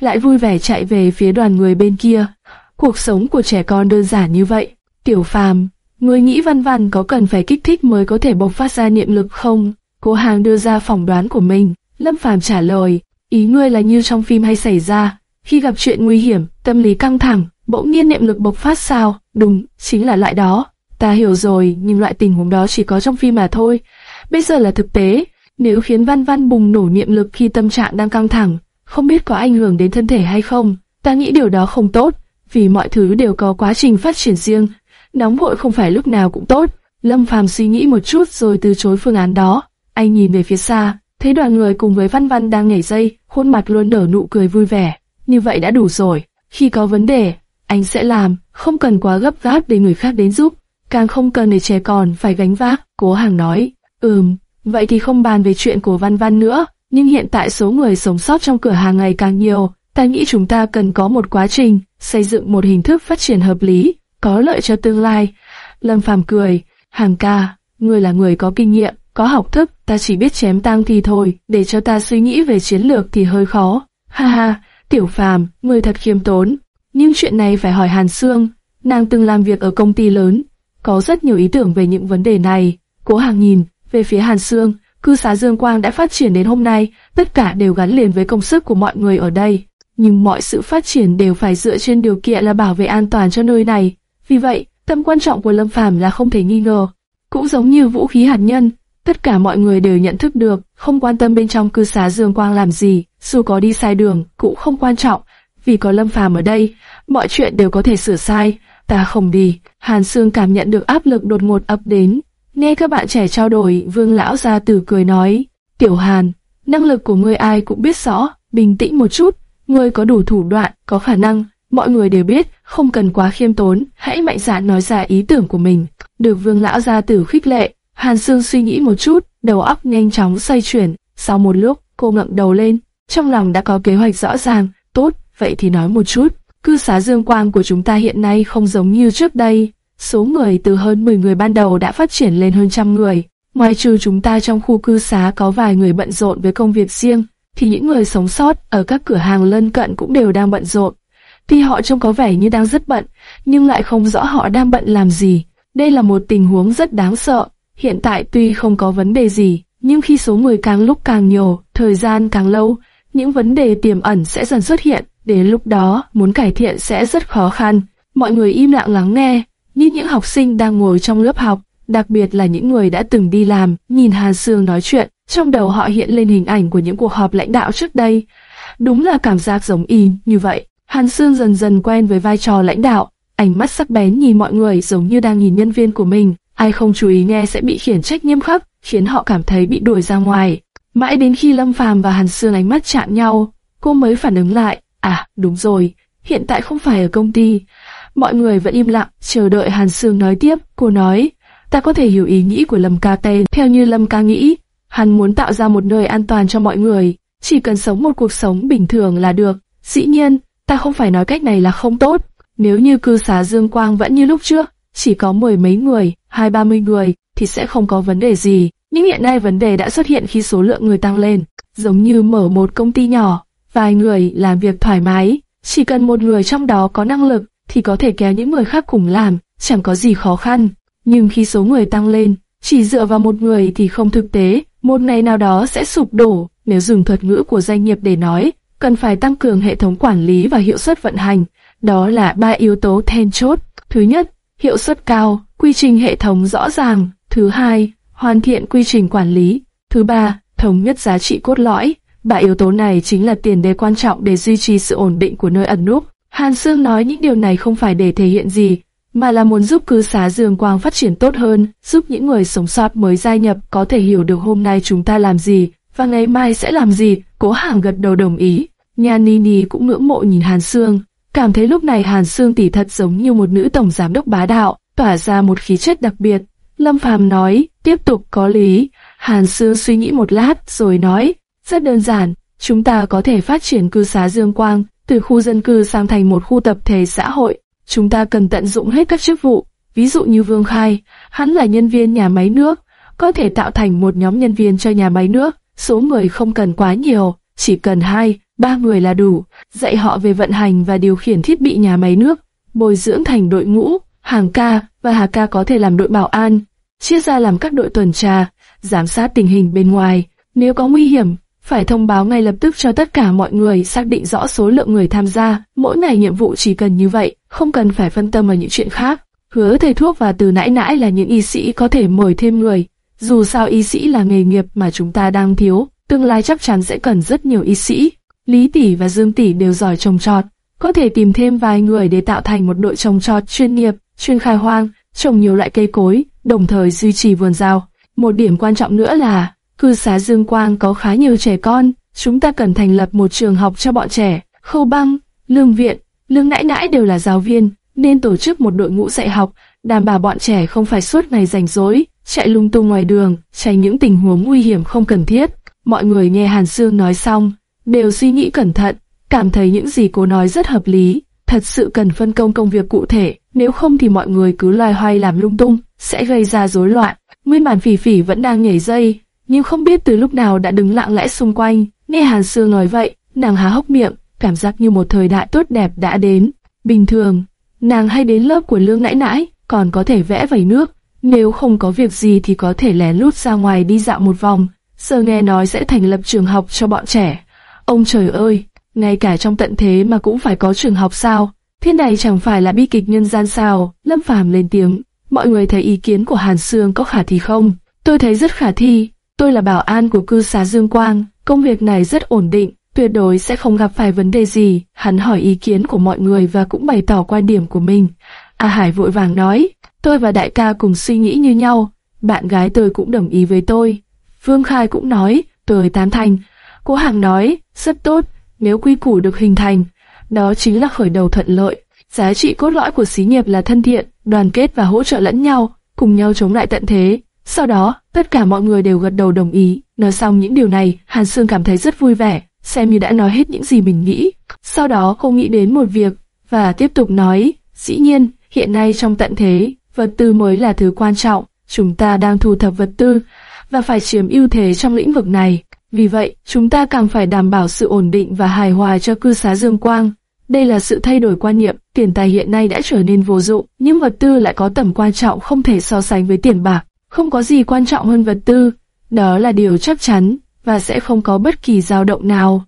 lại vui vẻ chạy về phía đoàn người bên kia. Cuộc sống của trẻ con đơn giản như vậy. Tiểu phàm, ngươi nghĩ văn văn có cần phải kích thích mới có thể bộc phát ra niệm lực không? Cô hàng đưa ra phỏng đoán của mình. Lâm phàm trả lời, ý ngươi là như trong phim hay xảy ra. Khi gặp chuyện nguy hiểm, tâm lý căng thẳng, bỗng nhiên niệm lực bộc phát sao? Đúng, chính là loại đó. Ta hiểu rồi, nhưng loại tình huống đó chỉ có trong phim mà thôi. Bây giờ là thực tế. Nếu khiến văn văn bùng nổ niệm lực khi tâm trạng đang căng thẳng, không biết có ảnh hưởng đến thân thể hay không. Ta nghĩ điều đó không tốt vì mọi thứ đều có quá trình phát triển riêng. Nóng vội không phải lúc nào cũng tốt. Lâm Phàm suy nghĩ một chút rồi từ chối phương án đó. Anh nhìn về phía xa, thấy đoàn người cùng với Văn Văn đang nhảy dây, khuôn mặt luôn nở nụ cười vui vẻ. Như vậy đã đủ rồi. Khi có vấn đề, anh sẽ làm, không cần quá gấp gáp để người khác đến giúp, càng không cần để trẻ con phải gánh vác. Cố Hàng nói, ừm, vậy thì không bàn về chuyện của Văn Văn nữa. Nhưng hiện tại số người sống sót trong cửa hàng ngày càng nhiều, ta nghĩ chúng ta cần có một quá trình xây dựng một hình thức phát triển hợp lý, có lợi cho tương lai. Lâm Phàm cười, hàng ca, ngươi là người có kinh nghiệm, có học thức, ta chỉ biết chém tang thì thôi, để cho ta suy nghĩ về chiến lược thì hơi khó. Ha ha, tiểu phàm, ngươi thật khiêm tốn. Nhưng chuyện này phải hỏi Hàn Sương, nàng từng làm việc ở công ty lớn, có rất nhiều ý tưởng về những vấn đề này. Cố hàng nhìn, về phía Hàn Sương, cư xá Dương Quang đã phát triển đến hôm nay, tất cả đều gắn liền với công sức của mọi người ở đây nhưng mọi sự phát triển đều phải dựa trên điều kiện là bảo vệ an toàn cho nơi này. Vì vậy, tầm quan trọng của Lâm Phàm là không thể nghi ngờ. Cũng giống như vũ khí hạt nhân, tất cả mọi người đều nhận thức được, không quan tâm bên trong cư xá Dương Quang làm gì, dù có đi sai đường cũng không quan trọng, vì có Lâm Phàm ở đây, mọi chuyện đều có thể sửa sai. Ta không đi. Hàn Sương cảm nhận được áp lực đột ngột ập đến. Nghe các bạn trẻ trao đổi, Vương lão gia tử cười nói: "Tiểu Hàn, năng lực của ngươi ai cũng biết rõ, bình tĩnh một chút, Ngươi có đủ thủ đoạn, có khả năng, mọi người đều biết, không cần quá khiêm tốn, hãy mạnh dạn nói ra ý tưởng của mình. Được vương lão gia tử khích lệ, Hàn Sương suy nghĩ một chút, đầu óc nhanh chóng xoay chuyển. Sau một lúc, cô ngẩng đầu lên, trong lòng đã có kế hoạch rõ ràng. Tốt, vậy thì nói một chút. Cư xá Dương Quang của chúng ta hiện nay không giống như trước đây. Số người từ hơn 10 người ban đầu đã phát triển lên hơn trăm người. Ngoài trừ chúng ta trong khu cư xá có vài người bận rộn với công việc riêng, thì những người sống sót ở các cửa hàng lân cận cũng đều đang bận rộn. Tuy họ trông có vẻ như đang rất bận, nhưng lại không rõ họ đang bận làm gì. Đây là một tình huống rất đáng sợ. Hiện tại tuy không có vấn đề gì, nhưng khi số người càng lúc càng nhiều, thời gian càng lâu, những vấn đề tiềm ẩn sẽ dần xuất hiện. Đến lúc đó, muốn cải thiện sẽ rất khó khăn. Mọi người im lặng lắng nghe, như những học sinh đang ngồi trong lớp học, đặc biệt là những người đã từng đi làm, nhìn hà Sương nói chuyện, trong đầu họ hiện lên hình ảnh của những cuộc họp lãnh đạo trước đây. Đúng là cảm giác giống y như vậy. Hàn Sương dần dần quen với vai trò lãnh đạo, ánh mắt sắc bén nhìn mọi người giống như đang nhìn nhân viên của mình. Ai không chú ý nghe sẽ bị khiển trách nghiêm khắc, khiến họ cảm thấy bị đuổi ra ngoài. Mãi đến khi Lâm Phàm và Hàn Sương ánh mắt chạm nhau, cô mới phản ứng lại. À, đúng rồi, hiện tại không phải ở công ty. Mọi người vẫn im lặng, chờ đợi Hàn Sương nói tiếp. Cô nói, ta có thể hiểu ý nghĩ của Lâm Ca Tê. Theo như Lâm Ca nghĩ, hắn muốn tạo ra một nơi an toàn cho mọi người, chỉ cần sống một cuộc sống bình thường là được. Dĩ nhiên, ta không phải nói cách này là không tốt. Nếu như cư xá Dương Quang vẫn như lúc trước, chỉ có mười mấy người, hai ba mươi người, thì sẽ không có vấn đề gì. Nhưng hiện nay vấn đề đã xuất hiện khi số lượng người tăng lên, giống như mở một công ty nhỏ, vài người làm việc thoải mái, chỉ cần một người trong đó có năng lực thì có thể kéo những người khác cùng làm, chẳng có gì khó khăn. Nhưng khi số người tăng lên, chỉ dựa vào một người thì không thực tế, một ngày nào đó sẽ sụp đổ. Nếu dùng thuật ngữ của doanh nghiệp để nói, cần phải tăng cường hệ thống quản lý và hiệu suất vận hành. Đó là ba yếu tố then chốt. Thứ nhất, hiệu suất cao, quy trình hệ thống rõ ràng. Thứ hai, hoàn thiện quy trình quản lý. Thứ ba, thống nhất giá trị cốt lõi. Ba yếu tố này chính là tiền đề quan trọng để duy trì sự ổn định của nơi ẩn núp. Hàn Sương nói những điều này không phải để thể hiện gì, mà là muốn giúp cư xá Dương Quang phát triển tốt hơn, giúp những người sống sót mới gia nhập có thể hiểu được hôm nay chúng ta làm gì, và ngày mai sẽ làm gì. Cố Hàng gật đầu đồng ý. Nha Nini cũng ngưỡng mộ nhìn Hàn Sương, cảm thấy lúc này Hàn Sương tỷ thật giống như một nữ tổng giám đốc bá đạo, tỏa ra một khí chất đặc biệt. Lâm Phàm nói, tiếp tục có lý. Hàn Sương suy nghĩ một lát rồi nói, rất đơn giản, chúng ta có thể phát triển cư xá Dương Quang từ khu dân cư sang thành một khu tập thể xã hội. Chúng ta cần tận dụng hết các chức vụ, ví dụ như Vương Khai, hắn là nhân viên nhà máy nước, có thể tạo thành một nhóm nhân viên cho nhà máy nước, số người không cần quá nhiều, chỉ cần hai, ba người là đủ, dạy họ về vận hành và điều khiển thiết bị nhà máy nước, bồi dưỡng thành đội ngũ, hàng ca và hà ca có thể làm đội bảo an, chia ra làm các đội tuần tra, giám sát tình hình bên ngoài. Nếu có nguy hiểm, phải thông báo ngay lập tức cho tất cả mọi người xác định rõ số lượng người tham gia. Mỗi ngày nhiệm vụ chỉ cần như vậy, không cần phải phân tâm vào những chuyện khác. Hứa thầy thuốc và từ nãy nãy là những y sĩ có thể mời thêm người. Dù sao y sĩ là nghề nghiệp mà chúng ta đang thiếu, tương lai chắc chắn sẽ cần rất nhiều y sĩ. Lý Tỷ và Dương Tỷ đều giỏi trồng trọt, có thể tìm thêm vài người để tạo thành một đội trồng trọt chuyên nghiệp, chuyên khai hoang, trồng nhiều loại cây cối, đồng thời duy trì vườn rau. Một điểm quan trọng nữa là, cư xá Dương Quang có khá nhiều trẻ con, chúng ta cần thành lập một trường học cho bọn trẻ. Khâu băng, lương viện, lương nãi nãi đều là giáo viên, nên tổ chức một đội ngũ dạy học, đảm bảo bọn trẻ không phải suốt ngày rảnh rỗi, chạy lung tung ngoài đường, tránh những tình huống nguy hiểm không cần thiết. Mọi người nghe Hàn Sương nói xong, đều suy nghĩ cẩn thận, cảm thấy những gì cô nói rất hợp lý, thật sự cần phân công công việc cụ thể, nếu không thì mọi người cứ loay hoay làm lung tung, sẽ gây ra rối loạn. Nguyên bản phỉ phỉ vẫn đang nhảy dây, nhưng không biết từ lúc nào đã đứng lặng lẽ xung quanh. Nghe Hàn Sương nói vậy, nàng há hốc miệng, cảm giác như một thời đại tốt đẹp đã đến. Bình thường, nàng hay đến lớp của lương nãi nãi, còn có thể vẽ vẩy nước. Nếu không có việc gì thì có thể lén lút ra ngoài đi dạo một vòng. giờ nghe nói sẽ thành lập trường học cho bọn trẻ. Ông trời ơi, ngay cả trong tận thế mà cũng phải có trường học sao? Thiên này chẳng phải là bi kịch nhân gian sao? Lâm Phàm lên tiếng. Mọi người thấy ý kiến của Hàn Sương có khả thi không? Tôi thấy rất khả thi. Tôi là bảo an của cư xá Dương Quang, công việc này rất ổn định, tuyệt đối sẽ không gặp phải vấn đề gì. Hắn hỏi ý kiến của mọi người và cũng bày tỏ quan điểm của mình. A Hải vội vàng nói, tôi và đại ca cùng suy nghĩ như nhau, bạn gái tôi cũng đồng ý với tôi. Vương Khai cũng nói, tôi tán thành. Cố Hàng nói, rất tốt, nếu quy củ được hình thành, đó chính là khởi đầu thuận lợi. Giá trị cốt lõi của xí nghiệp là thân thiện, đoàn kết và hỗ trợ lẫn nhau, cùng nhau chống lại tận thế. Sau đó, tất cả mọi người đều gật đầu đồng ý. Nói xong những điều này, Hàn Sương cảm thấy rất vui vẻ. xem như đã nói hết những gì mình nghĩ. Sau đó cô nghĩ đến một việc, và tiếp tục nói, dĩ nhiên, hiện nay trong tận thế, vật tư mới là thứ quan trọng, chúng ta đang thu thập vật tư, và phải chiếm ưu thế trong lĩnh vực này. Vì vậy, chúng ta càng phải đảm bảo sự ổn định và hài hòa cho cư xá Dương Quang. Đây là sự thay đổi quan niệm, tiền tài hiện nay đã trở nên vô dụng, nhưng vật tư lại có tầm quan trọng không thể so sánh với tiền bạc. Không có gì quan trọng hơn vật tư, đó là điều chắc chắn, và sẽ không có bất kỳ dao động nào.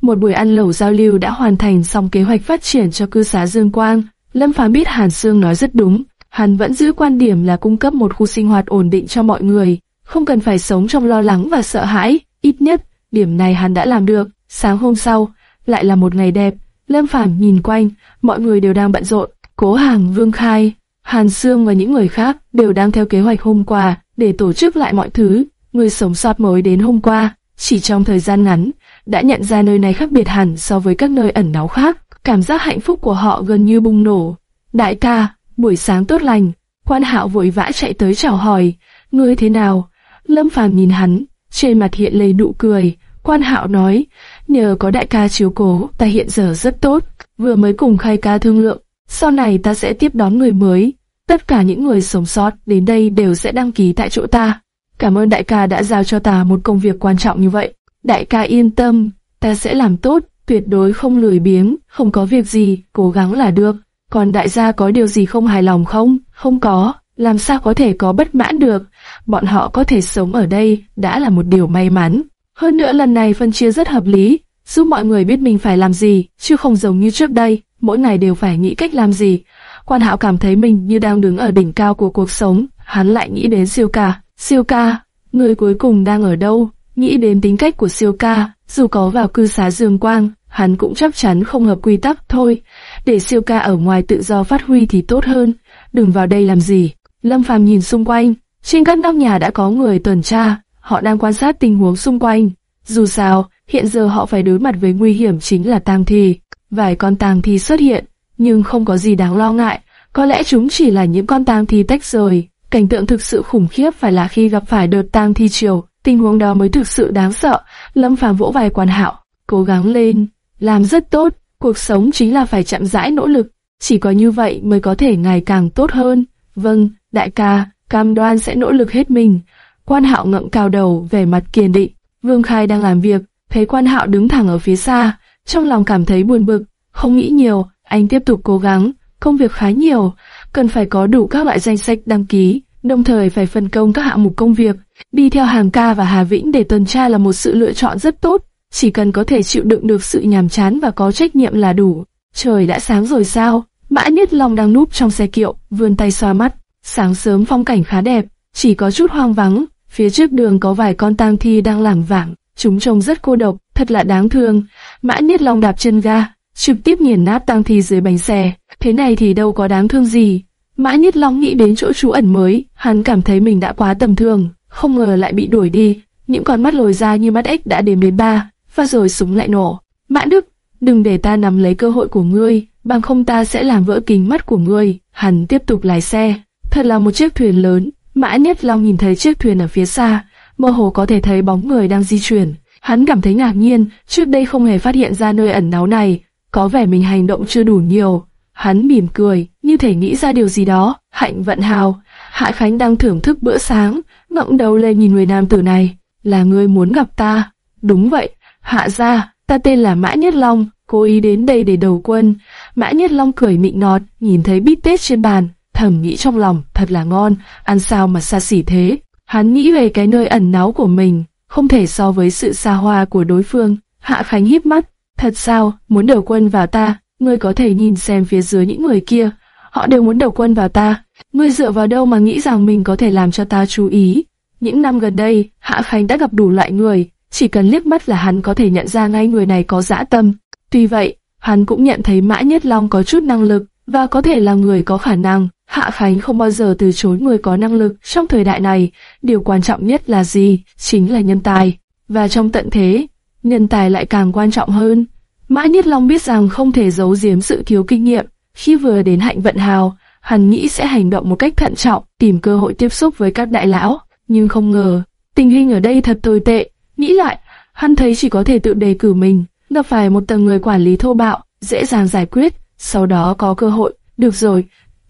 Một buổi ăn lẩu giao lưu đã hoàn thành xong kế hoạch phát triển cho cư xá Dương Quang. Lâm Phàm biết Hàn Sương nói rất đúng, Hàn vẫn giữ quan điểm là cung cấp một khu sinh hoạt ổn định cho mọi người, không cần phải sống trong lo lắng và sợ hãi, ít nhất, điểm này hắn đã làm được. Sáng hôm sau, lại là một ngày đẹp, Lâm Phàm nhìn quanh, mọi người đều đang bận rộn, Cố Hàng, Vương Khai, Hàn Sương và những người khác đều đang theo kế hoạch hôm qua để tổ chức lại mọi thứ. Người sống sót mới đến hôm qua, chỉ trong thời gian ngắn, đã nhận ra nơi này khác biệt hẳn so với các nơi ẩn náu khác. Cảm giác hạnh phúc của họ gần như bùng nổ. Đại ca, buổi sáng tốt lành. Quan Hạo vội vã chạy tới chào hỏi, ngươi thế nào? Lâm Phàm nhìn hắn, trên mặt hiện lấy nụ cười. Quan Hạo nói, nhờ có đại ca chiếu cố, ta hiện giờ rất tốt. Vừa mới cùng khai ca thương lượng, sau này ta sẽ tiếp đón người mới. Tất cả những người sống sót đến đây đều sẽ đăng ký tại chỗ ta. Cảm ơn đại ca đã giao cho ta một công việc quan trọng như vậy. Đại ca yên tâm, ta sẽ làm tốt, tuyệt đối không lười biếng, không có việc gì, cố gắng là được. Còn đại gia có điều gì không hài lòng không? Không có, làm sao có thể có bất mãn được? Bọn họ có thể sống ở đây đã là một điều may mắn. Hơn nữa lần này phân chia rất hợp lý, giúp mọi người biết mình phải làm gì, chứ không giống như trước đây, mỗi ngày đều phải nghĩ cách làm gì. Quan Hạo cảm thấy mình như đang đứng ở đỉnh cao của cuộc sống, hắn lại nghĩ đến siêu ca. Siêu ca, người cuối cùng đang ở đâu? Nghĩ đến tính cách của siêu ca, dù có vào cư xá Dương Quang, hắn cũng chắc chắn không hợp quy tắc thôi. Để siêu ca ở ngoài tự do phát huy thì tốt hơn, đừng vào đây làm gì. Lâm Phàm nhìn xung quanh, trên các nóc nhà đã có người tuần tra, họ đang quan sát tình huống xung quanh. Dù sao, hiện giờ họ phải đối mặt với nguy hiểm chính là tang thi. Vài con tang thi xuất hiện, nhưng không có gì đáng lo ngại, có lẽ chúng chỉ là những con tang thi tách rời. Cảnh tượng thực sự khủng khiếp phải là khi gặp phải đợt tang thi chiều, tình huống đó mới thực sự đáng sợ. Lâm Phàm vỗ vai quan hạo, cố gắng lên, làm rất tốt, cuộc sống chính là phải chậm rãi nỗ lực, chỉ có như vậy mới có thể ngày càng tốt hơn. Vâng, đại ca, cam đoan sẽ nỗ lực hết mình. Quan hạo ngậm cao đầu, vẻ mặt kiên định. Vương Khai đang làm việc, thấy quan hạo đứng thẳng ở phía xa, trong lòng cảm thấy buồn bực, không nghĩ nhiều, anh tiếp tục cố gắng, công việc khá nhiều, cần phải có đủ các loại danh sách đăng ký, đồng thời phải phân công các hạng mục công việc. Đi theo Hàng Ca và Hà Vĩnh để tuần tra là một sự lựa chọn rất tốt, chỉ cần có thể chịu đựng được sự nhàm chán và có trách nhiệm là đủ. Trời đã sáng rồi sao? Mã Nhất Long đang núp trong xe kiệu, vươn tay xoa mắt. Sáng sớm phong cảnh khá đẹp, chỉ có chút hoang vắng. Phía trước đường có vài con tang thi đang lảng vảng, chúng trông rất cô độc, thật là đáng thương. Mã Niết Long đạp chân ga, trực tiếp nghiền nát tang thi dưới bánh xe. Thế này thì đâu có đáng thương gì. Mã Niết Long nghĩ đến chỗ trú ẩn mới, hắn cảm thấy mình đã quá tầm thường, không ngờ lại bị đuổi đi. Những con mắt lồi ra như mắt ếch đã đến đến ba, và rồi súng lại nổ. Mã Đức, đừng để ta nắm lấy cơ hội của ngươi, bằng không ta sẽ làm vỡ kính mắt của ngươi. Hắn tiếp tục lái xe. Thật là một chiếc thuyền lớn. Mã Nhất Long nhìn thấy chiếc thuyền ở phía xa, mơ hồ có thể thấy bóng người đang di chuyển. Hắn cảm thấy ngạc nhiên, trước đây không hề phát hiện ra nơi ẩn náu này, có vẻ mình hành động chưa đủ nhiều. Hắn mỉm cười, như thể nghĩ ra điều gì đó. Hạnh vận hào, Hạ Khánh đang thưởng thức bữa sáng, ngẩng đầu lên nhìn người nam tử này. Là người muốn gặp ta. Đúng vậy, hạ gia, ta tên là Mã Nhất Long, cố ý đến đây để đầu quân. Mã Nhất Long cười mịn nọt, nhìn thấy bít tết trên bàn, thầm nghĩ trong lòng, thật là ngon, ăn sao mà xa xỉ thế. Hắn nghĩ về cái nơi ẩn náu của mình, không thể so với sự xa hoa của đối phương. Hạ Khánh híp mắt, thật sao, muốn đầu quân vào ta, ngươi có thể nhìn xem phía dưới những người kia, họ đều muốn đầu quân vào ta. Ngươi dựa vào đâu mà nghĩ rằng mình có thể làm cho ta chú ý? Những năm gần đây, Hạ Khánh đã gặp đủ loại người, chỉ cần liếc mắt là hắn có thể nhận ra ngay người này có dã tâm. Tuy vậy, hắn cũng nhận thấy Mã Nhất Long có chút năng lực, và có thể là người có khả năng. Hạ Khánh không bao giờ từ chối người có năng lực trong thời đại này. Điều quan trọng nhất là gì? Chính là nhân tài. Và trong tận thế, nhân tài lại càng quan trọng hơn. Mã Nhất Long biết rằng không thể giấu giếm sự thiếu kinh nghiệm. Khi vừa đến hạnh vận hào, hắn nghĩ sẽ hành động một cách thận trọng, tìm cơ hội tiếp xúc với các đại lão. Nhưng không ngờ, tình hình ở đây thật tồi tệ. Nghĩ lại, hắn thấy chỉ có thể tự đề cử mình, gặp phải một tầng người quản lý thô bạo, dễ dàng giải quyết, sau đó có cơ hội, được rồi,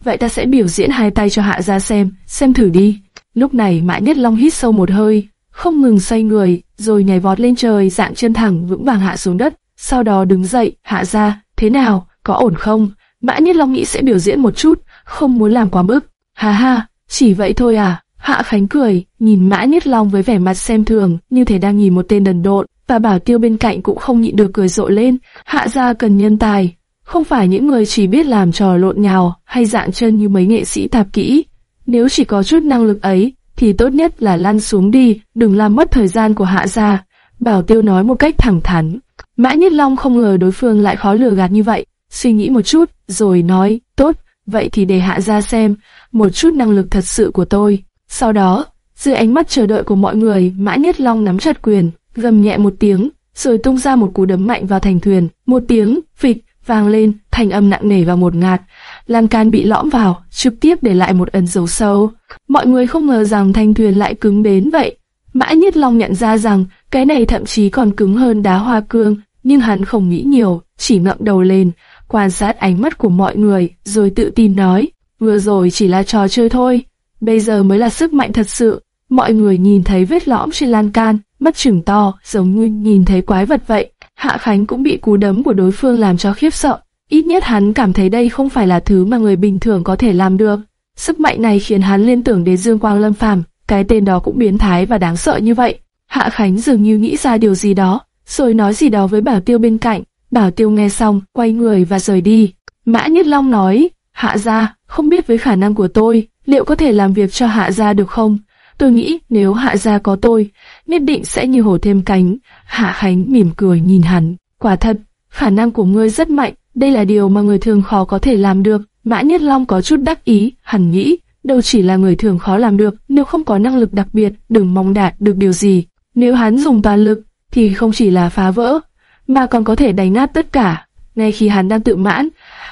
vậy ta sẽ biểu diễn hai tay cho hạ ra xem, xem thử đi. Lúc này Mã Nhất Long hít sâu một hơi, không ngừng xoay người, rồi nhảy vọt lên trời dạng chân thẳng vững vàng hạ xuống đất, sau đó đứng dậy, hạ ra, thế nào, có ổn không? Mã Nhất Long nghĩ sẽ biểu diễn một chút, không muốn làm quá mức. Ha ha, chỉ vậy thôi à? Hạ Khánh cười, nhìn Mã Nhất Long với vẻ mặt xem thường, như thể đang nhìn một tên đần độn, và Bảo Tiêu bên cạnh cũng không nhịn được cười rộ lên. Hạ gia cần nhân tài, không phải những người chỉ biết làm trò lộn nhào hay dạng chân như mấy nghệ sĩ tạp kỹ. Nếu chỉ có chút năng lực ấy, thì tốt nhất là lăn xuống đi, đừng làm mất thời gian của Hạ gia. Bảo Tiêu nói một cách thẳng thắn. Mã Nhất Long không ngờ đối phương lại khó lừa gạt như vậy, suy nghĩ một chút, rồi nói, tốt, vậy thì để Hạ gia xem một chút năng lực thật sự của tôi. Sau đó, dưới ánh mắt chờ đợi của mọi người, Mã Nhất Long nắm chặt quyền, gầm nhẹ một tiếng, rồi tung ra một cú đấm mạnh vào thành thuyền. Một tiếng, phịch, vang lên, thành âm nặng nề và một ngạt. Lan can bị lõm vào, trực tiếp để lại một ấn dấu sâu. Mọi người không ngờ rằng thanh thuyền lại cứng đến vậy. Mã Nhất Long nhận ra rằng cái này thậm chí còn cứng hơn đá hoa cương, nhưng hắn không nghĩ nhiều, chỉ ngậm đầu lên, quan sát ánh mắt của mọi người, rồi tự tin nói, vừa rồi chỉ là trò chơi thôi, bây giờ mới là sức mạnh thật sự. Mọi người nhìn thấy vết lõm trên lan can, mắt chừng to, giống như nhìn thấy quái vật vậy. Hạ Khánh cũng bị cú đấm của đối phương làm cho khiếp sợ. Ít nhất hắn cảm thấy đây không phải là thứ mà người bình thường có thể làm được. Sức mạnh này khiến hắn liên tưởng đến Dương Quang Lâm Phàm, cái tên đó cũng biến thái và đáng sợ như vậy. Hạ Khánh dường như nghĩ ra điều gì đó, rồi nói gì đó với Bảo Tiêu bên cạnh. Bảo Tiêu nghe xong, quay người và rời đi. Mã Nhất Long nói, Hạ gia, không biết với khả năng của tôi, liệu có thể làm việc cho Hạ gia được không? Tôi nghĩ nếu Hạ gia có tôi, nhất định sẽ như hổ thêm cánh. Hạ Khánh mỉm cười nhìn hắn. Quả thật, khả năng của ngươi rất mạnh, đây là điều mà người thường khó có thể làm được. Mã Nhất Long có chút đắc ý, hẳn nghĩ, đâu chỉ là người thường khó làm được, nếu không có năng lực đặc biệt, đừng mong đạt được điều gì. Nếu hắn dùng toàn lực, thì không chỉ là phá vỡ, mà còn có thể đánh nát tất cả. Ngay khi hắn đang tự mãn,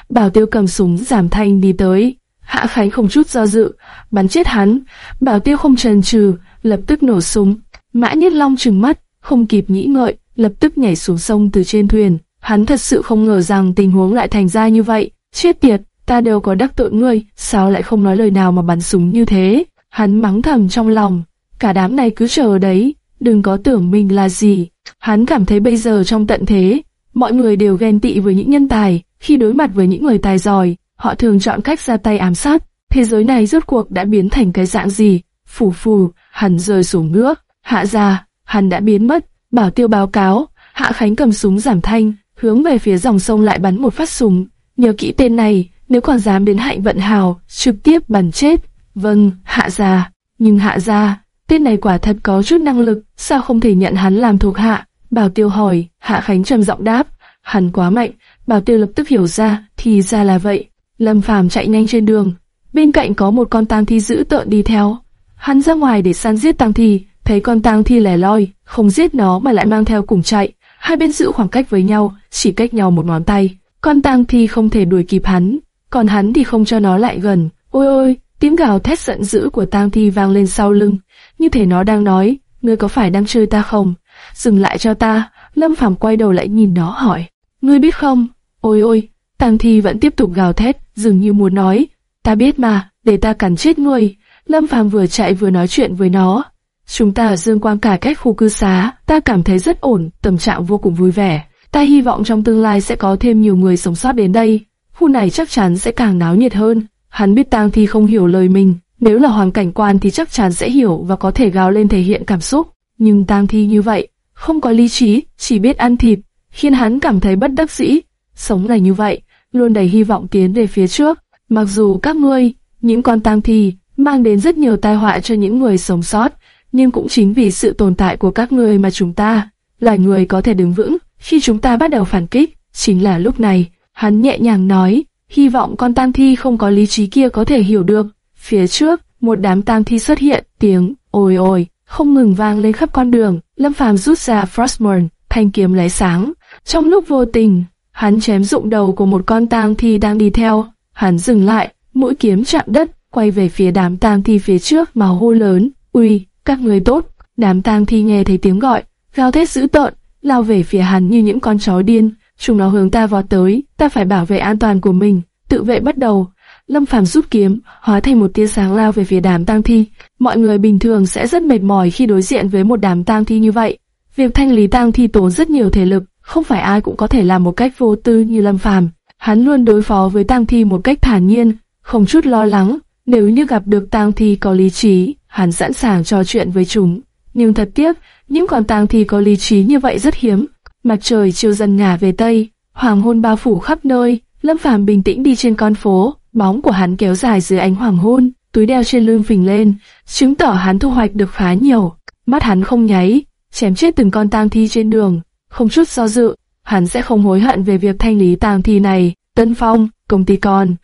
Bảo Tiêu cầm súng giảm thanh đi tới. Hạ Khánh không chút do dự, bắn chết hắn. Bảo Tiêu không Trần trừ lập tức nổ súng. Mã Nhất Long trừng mắt, không kịp nghĩ ngợi, lập tức nhảy xuống sông từ trên thuyền. Hắn thật sự không ngờ rằng tình huống lại thành ra như vậy. Chết tiệt, ta đều có đắc tội ngươi, sao lại không nói lời nào mà bắn súng như thế? Hắn mắng thầm trong lòng. Cả đám này cứ chờ ở đấy, đừng có tưởng mình là gì. Hắn cảm thấy bây giờ trong tận thế, mọi người đều ghen tị với những nhân tài, khi đối mặt với những người tài giỏi, họ thường chọn cách ra tay ám sát. Thế giới này rốt cuộc đã biến thành cái dạng gì? phủ phù, hắn rơi xuống nước, hạ ra, hắn đã biến mất, bảo tiêu báo cáo, hạ khánh cầm súng giảm thanh, hướng về phía dòng sông lại bắn một phát súng. Nhớ kỹ tên này, nếu còn dám đến hạnh vận hào, trực tiếp bắn chết. Vâng, hạ ra, nhưng hạ ra, tên này quả thật có chút năng lực, sao không thể nhận hắn làm thuộc hạ? Bảo Tiêu hỏi, Hạ Khánh trầm giọng đáp, hắn quá mạnh, Bảo Tiêu lập tức hiểu ra, thì ra là vậy. Lâm Phàm chạy nhanh trên đường, bên cạnh có một con tang thi dữ tợn đi theo. Hắn ra ngoài để săn giết tang thi, thấy con tang thi lẻ loi, không giết nó mà lại mang theo cùng chạy. Hai bên giữ khoảng cách với nhau, chỉ cách nhau một ngón tay. Con tang thi không thể đuổi kịp hắn, còn hắn thì không cho nó lại gần. Ôi ôi, tiếng gào thét giận dữ của tang thi vang lên sau lưng, như thể nó đang nói, ngươi có phải đang chơi ta không? Dừng lại cho ta. Lâm Phàm quay đầu lại nhìn nó hỏi, ngươi biết không? Ôi ôi, tang thi vẫn tiếp tục gào thét, dường như muốn nói, ta biết mà, để ta cắn chết ngươi. Lâm Phàm vừa chạy vừa nói chuyện với nó. Chúng ta ở Dương Quang cả cách khu cư xá, ta cảm thấy rất ổn, tâm trạng vô cùng vui vẻ. Ta hy vọng trong tương lai sẽ có thêm nhiều người sống sót đến đây. Khu này chắc chắn sẽ càng náo nhiệt hơn. Hắn biết tang thi không hiểu lời mình, nếu là hoàng cảnh quan thì chắc chắn sẽ hiểu và có thể gào lên thể hiện cảm xúc. Nhưng tang thi như vậy, không có lý trí, chỉ biết ăn thịt, khiến hắn cảm thấy bất đắc dĩ. Sống là như vậy, luôn đầy hy vọng tiến về phía trước. Mặc dù các ngươi, những con tang thi, mang đến rất nhiều tai họa cho những người sống sót, nhưng cũng chính vì sự tồn tại của các ngươi mà chúng ta, loài người có thể đứng vững. Khi chúng ta bắt đầu phản kích, chính là lúc này, hắn nhẹ nhàng nói, hy vọng con tang thi không có lý trí kia có thể hiểu được. Phía trước, một đám tang thi xuất hiện, tiếng ôi ôi, không ngừng vang lên khắp con đường. Lâm Phàm rút ra Frostmourne, thanh kiếm lấy sáng. Trong lúc vô tình, hắn chém rụng đầu của một con tang thi đang đi theo. Hắn dừng lại, mũi kiếm chạm đất, quay về phía đám tang thi phía trước mà hô lớn, uy, các người tốt. Đám tang thi nghe thấy tiếng gọi, gào thét dữ tợn, lao về phía hắn như những con chó điên. Chúng nó hướng ta vọt tới, ta phải bảo vệ an toàn của mình. Tự vệ bắt đầu. Lâm Phàm rút kiếm, hóa thành một tia sáng lao về phía đám tang thi. Mọi người bình thường sẽ rất mệt mỏi khi đối diện với một đám tang thi như vậy. Việc thanh lý tang thi tốn rất nhiều thể lực, không phải ai cũng có thể làm một cách vô tư như Lâm Phàm. Hắn luôn đối phó với tang thi một cách thản nhiên, không chút lo lắng. Nếu như gặp được tang thi có lý trí, hắn sẵn sàng trò chuyện với chúng. Nhưng thật tiếc, những con tang thi có lý trí như vậy rất hiếm. Mặt trời chiều dần ngả về tây, hoàng hôn bao phủ khắp nơi. Lâm Phàm bình tĩnh đi trên con phố, bóng của hắn kéo dài dưới ánh hoàng hôn, túi đeo trên lưng phình lên, chứng tỏ hắn thu hoạch được khá nhiều. Mắt hắn không nháy, chém chết từng con tang thi trên đường, không chút do dự, hắn sẽ không hối hận về việc thanh lý tang thi này. Tân Phong, công ty con.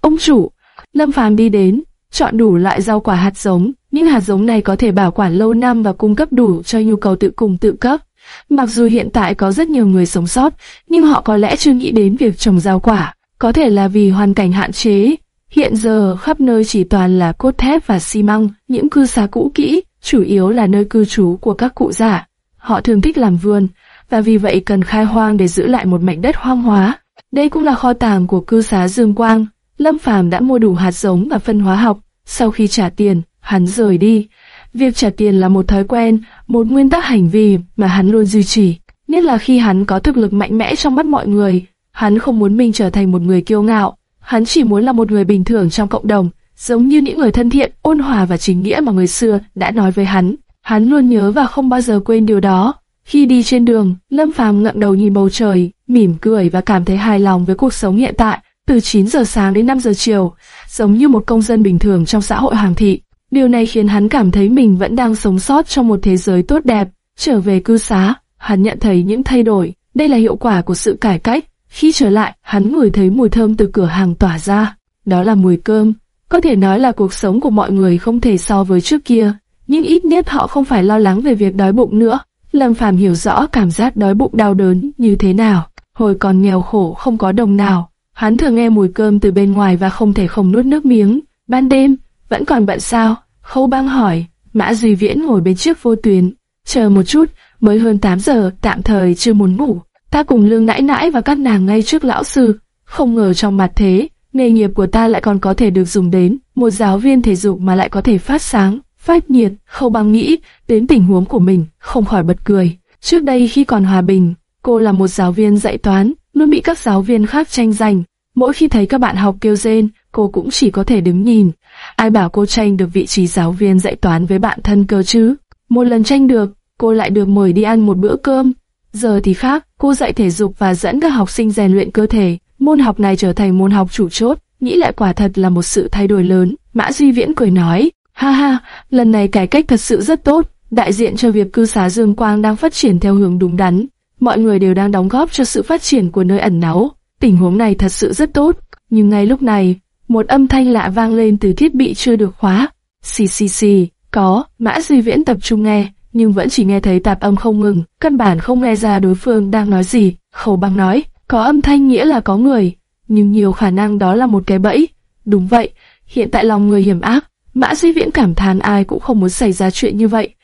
Ông chủ, Lâm Phàm đi đến, chọn đủ loại rau quả hạt giống, những hạt giống này có thể bảo quản lâu năm và cung cấp đủ cho nhu cầu tự cùng tự cấp. Mặc dù hiện tại có rất nhiều người sống sót, nhưng họ có lẽ chưa nghĩ đến việc trồng rau quả, có thể là vì hoàn cảnh hạn chế. Hiện giờ khắp nơi chỉ toàn là cốt thép và xi măng, những cư xá cũ kỹ, chủ yếu là nơi cư trú của các cụ già. Họ thường thích làm vườn, và vì vậy cần khai hoang để giữ lại một mảnh đất hoang hóa. Đây cũng là kho tàng của cư xá Dương Quang. Lâm Phàm đã mua đủ hạt giống và phân hóa học. Sau khi trả tiền, hắn rời đi. Việc trả tiền là một thói quen, một nguyên tắc hành vi mà hắn luôn duy trì. Nhất là khi hắn có thực lực mạnh mẽ trong mắt mọi người. Hắn không muốn mình trở thành một người kiêu ngạo. Hắn chỉ muốn là một người bình thường trong cộng đồng, giống như những người thân thiện, ôn hòa và chính nghĩa mà người xưa đã nói với hắn. Hắn luôn nhớ và không bao giờ quên điều đó. Khi đi trên đường, Lâm Phàm ngẩng đầu nhìn bầu trời, mỉm cười và cảm thấy hài lòng với cuộc sống hiện tại. Từ 9 giờ sáng đến 5 giờ chiều, giống như một công dân bình thường trong xã hội hoàng thị. Điều này khiến hắn cảm thấy mình vẫn đang sống sót trong một thế giới tốt đẹp. Trở về cư xá, hắn nhận thấy những thay đổi. Đây là hiệu quả của sự cải cách. Khi trở lại, hắn ngửi thấy mùi thơm từ cửa hàng tỏa ra. Đó là mùi cơm. Có thể nói là cuộc sống của mọi người không thể so với trước kia. Nhưng ít nhất họ không phải lo lắng về việc đói bụng nữa. Lâm Phàm hiểu rõ cảm giác đói bụng đau đớn như thế nào. Hồi còn nghèo khổ không có đồng nào, hắn thường nghe mùi cơm từ bên ngoài và không thể không nuốt nước miếng. Ban đêm, vẫn còn bận sao? Khâu băng hỏi. Mã Duy Viễn ngồi bên trước vô tuyến. Chờ một chút, mới hơn 8 giờ, tạm thời chưa muốn ngủ. Ta cùng lương nãi nãi và các nàng ngay trước lão sư. Không ngờ trong mặt thế, nghề nghiệp của ta lại còn có thể được dùng đến. Một giáo viên thể dục mà lại có thể phát sáng, phát nhiệt. Khâu băng nghĩ đến tình huống của mình, không khỏi bật cười. Trước đây khi còn hòa bình, cô là một giáo viên dạy toán, luôn bị các giáo viên khác tranh giành. Mỗi khi thấy các bạn học kêu rên, cô cũng chỉ có thể đứng nhìn. Ai bảo cô tranh được vị trí giáo viên dạy toán với bạn thân cơ chứ? Một lần tranh được, cô lại được mời đi ăn một bữa cơm. Giờ thì khác, cô dạy thể dục và dẫn các học sinh rèn luyện cơ thể. Môn học này trở thành môn học chủ chốt, nghĩ lại quả thật là một sự thay đổi lớn. Mã Duy Viễn cười nói, ha ha, lần này cải cách thật sự rất tốt, đại diện cho việc cư xá Dương Quang đang phát triển theo hướng đúng đắn. Mọi người đều đang đóng góp cho sự phát triển của nơi ẩn náu. Tình huống này thật sự rất tốt, nhưng ngay lúc này, một âm thanh lạ vang lên từ thiết bị chưa được khóa. Xì xì xì, có, Mã Duy Viễn tập trung nghe, nhưng vẫn chỉ nghe thấy tạp âm không ngừng, căn bản không nghe ra đối phương đang nói gì. Khẩu băng nói, có âm thanh nghĩa là có người, nhưng nhiều khả năng đó là một cái bẫy. Đúng vậy, hiện tại lòng người hiểm ác, Mã Duy Viễn cảm thán ai cũng không muốn xảy ra chuyện như vậy.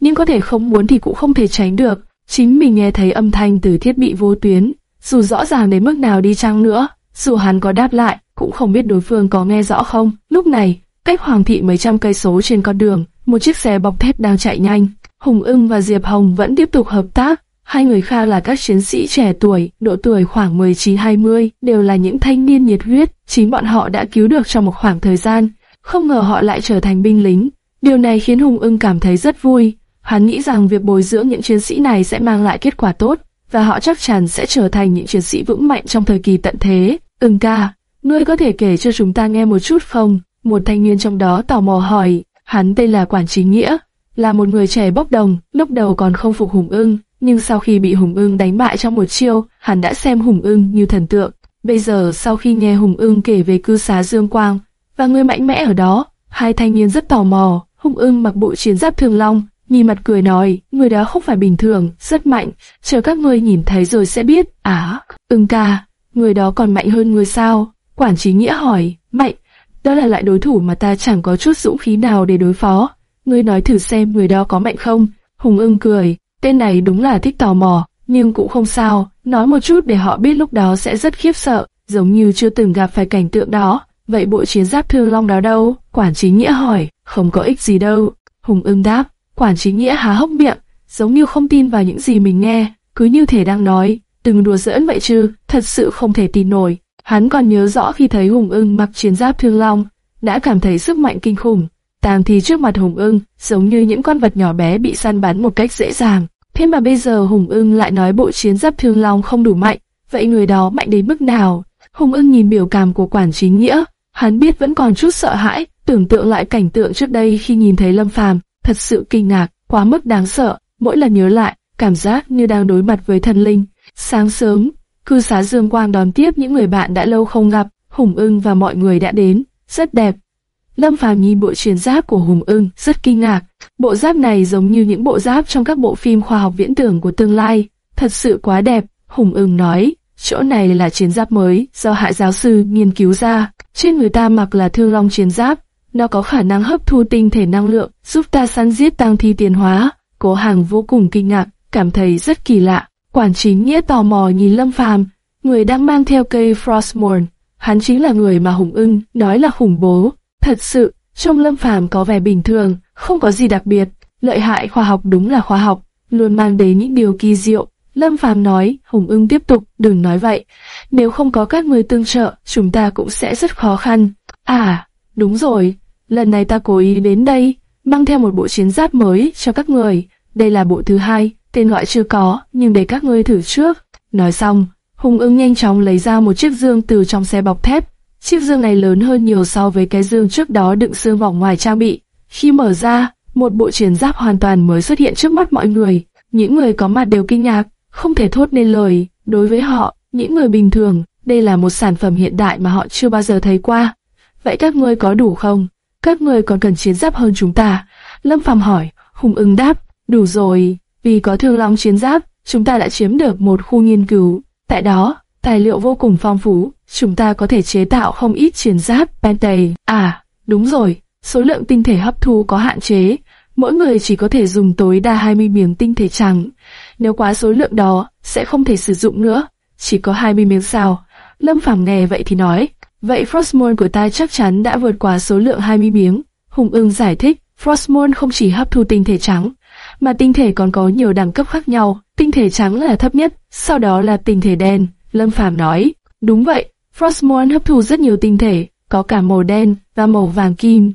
Nhưng có thể không muốn thì cũng không thể tránh được. Chính mình nghe thấy âm thanh từ thiết bị vô tuyến, dù rõ ràng đến mức nào đi chăng nữa, dù hắn có đáp lại, cũng không biết đối phương có nghe rõ không. Lúc này, cách Hoàng thị mấy trăm cây số trên con đường, một chiếc xe bọc thép đang chạy nhanh. Hùng ưng và Diệp Hồng vẫn tiếp tục hợp tác. Hai người khác là các chiến sĩ trẻ tuổi, độ tuổi khoảng 19-20, đều là những thanh niên nhiệt huyết. Chính bọn họ đã cứu được trong một khoảng thời gian. Không ngờ họ lại trở thành binh lính. Điều này khiến Hùng ưng cảm thấy rất vui. Hắn nghĩ rằng việc bồi dưỡng những chiến sĩ này sẽ mang lại kết quả tốt, và họ chắc chắn sẽ trở thành những chiến sĩ vững mạnh trong thời kỳ tận thế. Ưng ca, ngươi có thể kể cho chúng ta nghe một chút không? Một thanh niên trong đó tò mò hỏi, hắn tên là Quản trí Nghĩa, là một người trẻ bốc đồng, lúc đầu còn không phục Hùng ưng, nhưng sau khi bị Hùng ưng đánh bại trong một chiêu, hắn đã xem Hùng ưng như thần tượng. Bây giờ sau khi nghe Hùng ưng kể về cư xá Dương Quang, và người mạnh mẽ ở đó, hai thanh niên rất tò mò, Hùng ưng mặc bộ chiến giáp thường long, nhìn mặt cười nói, người đó không phải bình thường, rất mạnh, chờ các ngươi nhìn thấy rồi sẽ biết. Á, ưng ca, người đó còn mạnh hơn người sao? Quản trí nghĩa hỏi, mạnh, đó là loại đối thủ mà ta chẳng có chút dũng khí nào để đối phó. Ngươi nói thử xem người đó có mạnh không? Hùng ưng cười, tên này đúng là thích tò mò, nhưng cũng không sao, nói một chút để họ biết lúc đó sẽ rất khiếp sợ, giống như chưa từng gặp phải cảnh tượng đó. Vậy bộ chiến giáp thương long đó đâu? Quản chính nghĩa hỏi, không có ích gì đâu. Hùng ưng đáp, quản chính nghĩa há hốc miệng, giống như không tin vào những gì mình nghe, cứ như thể đang nói, từng đùa giỡn vậy chứ, thật sự không thể tin nổi. Hắn còn nhớ rõ khi thấy Hùng ưng mặc chiến giáp thương long, đã cảm thấy sức mạnh kinh khủng. Tàng thì trước mặt Hùng ưng, giống như những con vật nhỏ bé bị săn bắn một cách dễ dàng. Thế mà bây giờ Hùng ưng lại nói bộ chiến giáp thương long không đủ mạnh, vậy người đó mạnh đến mức nào? Hùng ưng nhìn biểu cảm của quản chính nghĩa, hắn biết vẫn còn chút sợ hãi, tưởng tượng lại cảnh tượng trước đây khi nhìn thấy Lâm Phàm, thật sự kinh ngạc, quá mức đáng sợ, mỗi lần nhớ lại, cảm giác như đang đối mặt với thần linh. Sáng sớm, cư xá Dương Quang đón tiếp những người bạn đã lâu không gặp, Hùng ưng và mọi người đã đến, rất đẹp. Lâm Phàm nhìn bộ chiến giáp của Hùng ưng, rất kinh ngạc. Bộ giáp này giống như những bộ giáp trong các bộ phim khoa học viễn tưởng của tương lai, thật sự quá đẹp. Hùng ưng nói, chỗ này là chiến giáp mới do hạ giáo sư nghiên cứu ra. Trên người ta mặc là thương long chiến giáp, nó có khả năng hấp thu tinh thể năng lượng, giúp ta săn giết tăng thi tiến hóa. Cố Hàng vô cùng kinh ngạc, cảm thấy rất kỳ lạ. Quản chính nghĩa tò mò nhìn Lâm Phàm, người đang mang theo cây Frostmourne. Hắn chính là người mà Hùng ưng nói là khủng bố. Thật sự, trong Lâm Phàm có vẻ bình thường, không có gì đặc biệt. Lợi hại khoa học đúng là khoa học, luôn mang đến những điều kỳ diệu. Lâm Phàm nói, Hùng ưng tiếp tục, đừng nói vậy. Nếu không có các người tương trợ, chúng ta cũng sẽ rất khó khăn. À, đúng rồi, lần này ta cố ý đến đây, mang theo một bộ chiến giáp mới cho các người. Đây là bộ thứ hai, tên gọi chưa có, nhưng để các ngươi thử trước. Nói xong, Hùng ưng nhanh chóng lấy ra một chiếc dương từ trong xe bọc thép. Chiếc dương này lớn hơn nhiều so với cái dương trước đó đựng xương vỏ ngoài trang bị. Khi mở ra, một bộ chiến giáp hoàn toàn mới xuất hiện trước mắt mọi người. Những người có mặt đều kinh ngạc, không thể thốt nên lời. Đối với họ, những người bình thường, đây là một sản phẩm hiện đại mà họ chưa bao giờ thấy qua. Vậy các ngươi có đủ không? Các ngươi còn cần chiến giáp hơn chúng ta? Lâm Phàm hỏi, Hùng ưng đáp, đủ rồi, vì có thương long chiến giáp, chúng ta đã chiếm được một khu nghiên cứu. Tại đó, tài liệu vô cùng phong phú, chúng ta có thể chế tạo không ít chiến giáp Pentay. À, đúng rồi, số lượng tinh thể hấp thu có hạn chế, mỗi người chỉ có thể dùng tối đa 20 miếng tinh thể trắng. Nếu quá số lượng đó, sẽ không thể sử dụng nữa. Chỉ có 20 miếng sao? Lâm Phàm nghe vậy thì nói, vậy Frostmourne của ta chắc chắn đã vượt qua số lượng 20 miếng. Hùng ưng giải thích, Frostmourne không chỉ hấp thu tinh thể trắng, mà tinh thể còn có nhiều đẳng cấp khác nhau. Tinh thể trắng là thấp nhất, sau đó là tinh thể đen. Lâm Phàm nói, đúng vậy, Frostmourne hấp thu rất nhiều tinh thể, có cả màu đen và màu vàng kim.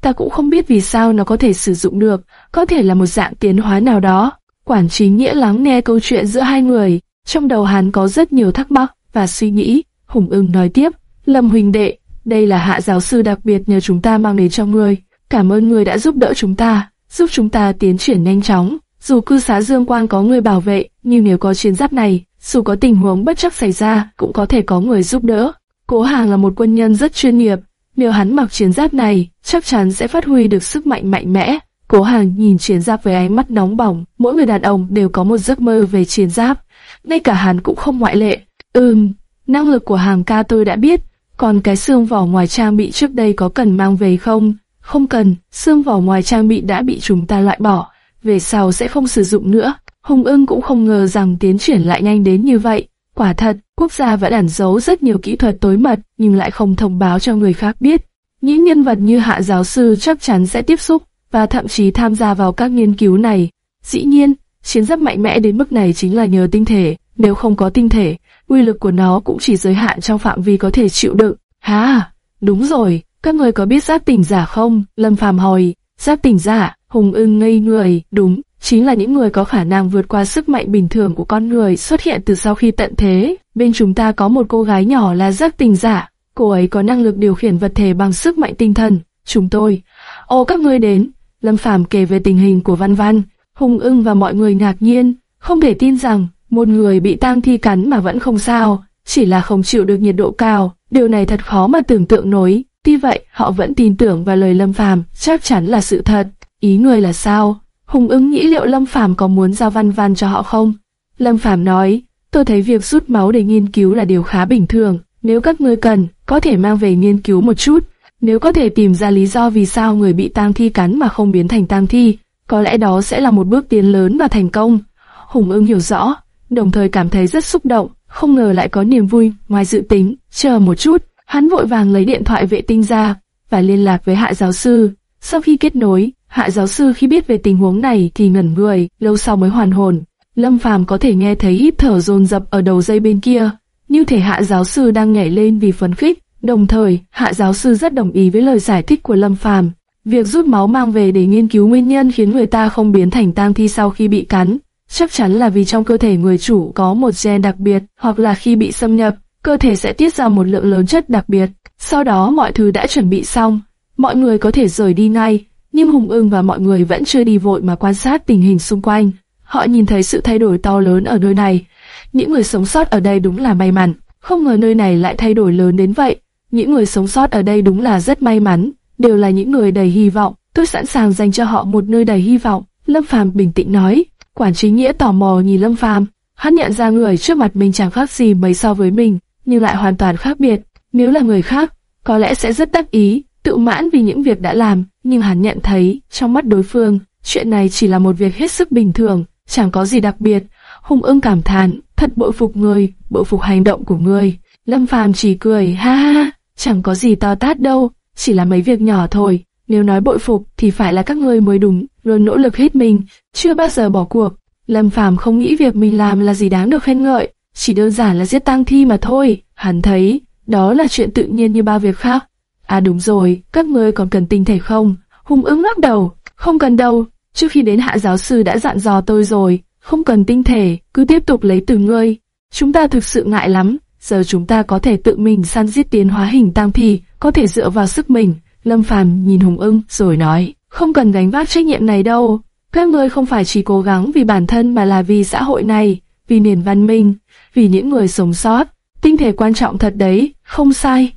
Ta cũng không biết vì sao nó có thể sử dụng được, có thể là một dạng tiến hóa nào đó. Quản trí nghĩa lắng nghe câu chuyện giữa hai người, trong đầu hắn có rất nhiều thắc mắc và suy nghĩ. Hùng ưng nói tiếp, Lâm huỳnh đệ, đây là hạ giáo sư đặc biệt nhờ chúng ta mang đến cho ngươi. Cảm ơn ngươi đã giúp đỡ chúng ta, giúp chúng ta tiến triển nhanh chóng. Dù cư xá Dương Quang có người bảo vệ, nhưng nếu có chiến giáp này, dù có tình huống bất chắc xảy ra, cũng có thể có người giúp đỡ. Cố Hàng là một quân nhân rất chuyên nghiệp, nếu hắn mặc chiến giáp này, chắc chắn sẽ phát huy được sức mạnh mạnh mẽ. Cố Hàng nhìn chiến giáp với ánh mắt nóng bỏng, mỗi người đàn ông đều có một giấc mơ về chiến giáp, ngay cả hắn cũng không ngoại lệ. Ừm, năng lực của Hàng ca tôi đã biết, còn cái xương vỏ ngoài trang bị trước đây có cần mang về không? Không cần, xương vỏ ngoài trang bị đã bị chúng ta loại bỏ, về sau sẽ không sử dụng nữa. Hùng ưng cũng không ngờ rằng tiến triển lại nhanh đến như vậy. Quả thật, quốc gia vẫn ẩn giấu rất nhiều kỹ thuật tối mật nhưng lại không thông báo cho người khác biết. Những nhân vật như hạ giáo sư chắc chắn sẽ tiếp xúc và thậm chí tham gia vào các nghiên cứu này. Dĩ nhiên, chiến giáp mạnh mẽ đến mức này chính là nhờ tinh thể, nếu không có tinh thể, uy lực của nó cũng chỉ giới hạn trong phạm vi có thể chịu đựng. Ha, đúng rồi, các người có biết giáp tỉnh giả không? Lâm Phàm hỏi, giáp tỉnh giả, Hùng ưng ngây người, đúng, chính là những người có khả năng vượt qua sức mạnh bình thường của con người xuất hiện từ sau khi tận thế. Bên chúng ta có một cô gái nhỏ là giáp tỉnh giả, cô ấy có năng lực điều khiển vật thể bằng sức mạnh tinh thần. Chúng tôi, ô các ngươi đến, Lâm Phàm kể về tình hình của Văn Văn, Hùng ưng và mọi người ngạc nhiên, không thể tin rằng một người bị tang thi cắn mà vẫn không sao, chỉ là không chịu được nhiệt độ cao, điều này thật khó mà tưởng tượng nổi. Tuy vậy, họ vẫn tin tưởng vào lời Lâm Phàm, chắc chắn là sự thật. Ý người là sao? Hùng Ưng nghĩ liệu Lâm Phàm có muốn giao văn văn cho họ không? Lâm Phàm nói, tôi thấy việc rút máu để nghiên cứu là điều khá bình thường. Nếu các ngươi cần, có thể mang về nghiên cứu một chút. Nếu có thể tìm ra lý do vì sao người bị tang thi cắn mà không biến thành tang thi, có lẽ đó sẽ là một bước tiến lớn và thành công. Hùng ưng hiểu rõ, đồng thời cảm thấy rất xúc động, không ngờ lại có niềm vui ngoài dự tính. Chờ một chút, hắn vội vàng lấy điện thoại vệ tinh ra và liên lạc với hạ giáo sư. Sau khi kết nối, hạ giáo sư khi biết về tình huống này thì ngẩn người, lâu sau mới hoàn hồn. Lâm Phàm có thể nghe thấy hít thở dồn dập ở đầu dây bên kia, như thể hạ giáo sư đang nhảy lên vì phấn khích. Đồng thời, hạ giáo sư rất đồng ý với lời giải thích của Lâm Phàm. Việc rút máu mang về để nghiên cứu nguyên nhân khiến người ta không biến thành tang thi sau khi bị cắn, chắc chắn là vì trong cơ thể người chủ có một gen đặc biệt, hoặc là khi bị xâm nhập, cơ thể sẽ tiết ra một lượng lớn chất đặc biệt. Sau đó mọi thứ đã chuẩn bị xong, mọi người có thể rời đi ngay, nhưng Hùng Ưng và mọi người vẫn chưa đi vội mà quan sát tình hình xung quanh. Họ nhìn thấy sự thay đổi to lớn ở nơi này. Những người sống sót ở đây đúng là may mắn, không ngờ nơi này lại thay đổi lớn đến vậy. Những người sống sót ở đây đúng là rất may mắn, đều là những người đầy hy vọng. Tôi sẵn sàng dành cho họ một nơi đầy hy vọng. Lâm Phàm bình tĩnh nói. Quản trí nghĩa tò mò nhìn Lâm Phàm, hắn nhận ra người trước mặt mình chẳng khác gì mấy so với mình, nhưng lại hoàn toàn khác biệt. Nếu là người khác, có lẽ sẽ rất đắc ý, tự mãn vì những việc đã làm, nhưng hắn nhận thấy trong mắt đối phương, chuyện này chỉ là một việc hết sức bình thường, chẳng có gì đặc biệt. Hùng ưng cảm thán, thật bội phục người, bội phục hành động của người. Lâm Phàm chỉ cười, ha ha, chẳng có gì to tát đâu, chỉ là mấy việc nhỏ thôi. Nếu nói bội phục thì phải là các ngươi mới đúng, luôn nỗ lực hết mình, chưa bao giờ bỏ cuộc. Lâm Phàm không nghĩ việc mình làm là gì đáng được khen ngợi, chỉ đơn giản là giết tang thi mà thôi. Hắn thấy đó là chuyện tự nhiên như bao việc khác. À đúng rồi, các ngươi còn cần tinh thể không? Hùng ứng lắc đầu, không cần đâu. Trước khi đến hạ giáo sư đã dặn dò tôi rồi, không cần tinh thể, cứ tiếp tục lấy từ ngươi. Chúng ta thực sự ngại lắm, giờ chúng ta có thể tự mình săn giết tiến hóa hình tang thi, có thể dựa vào sức mình. Lâm Phàm nhìn Hùng ưng rồi nói, không cần gánh vác trách nhiệm này đâu. Các ngươi không phải chỉ cố gắng vì bản thân mà là vì xã hội này, vì nền văn minh, vì những người sống sót. Tinh thể quan trọng thật đấy, không sai.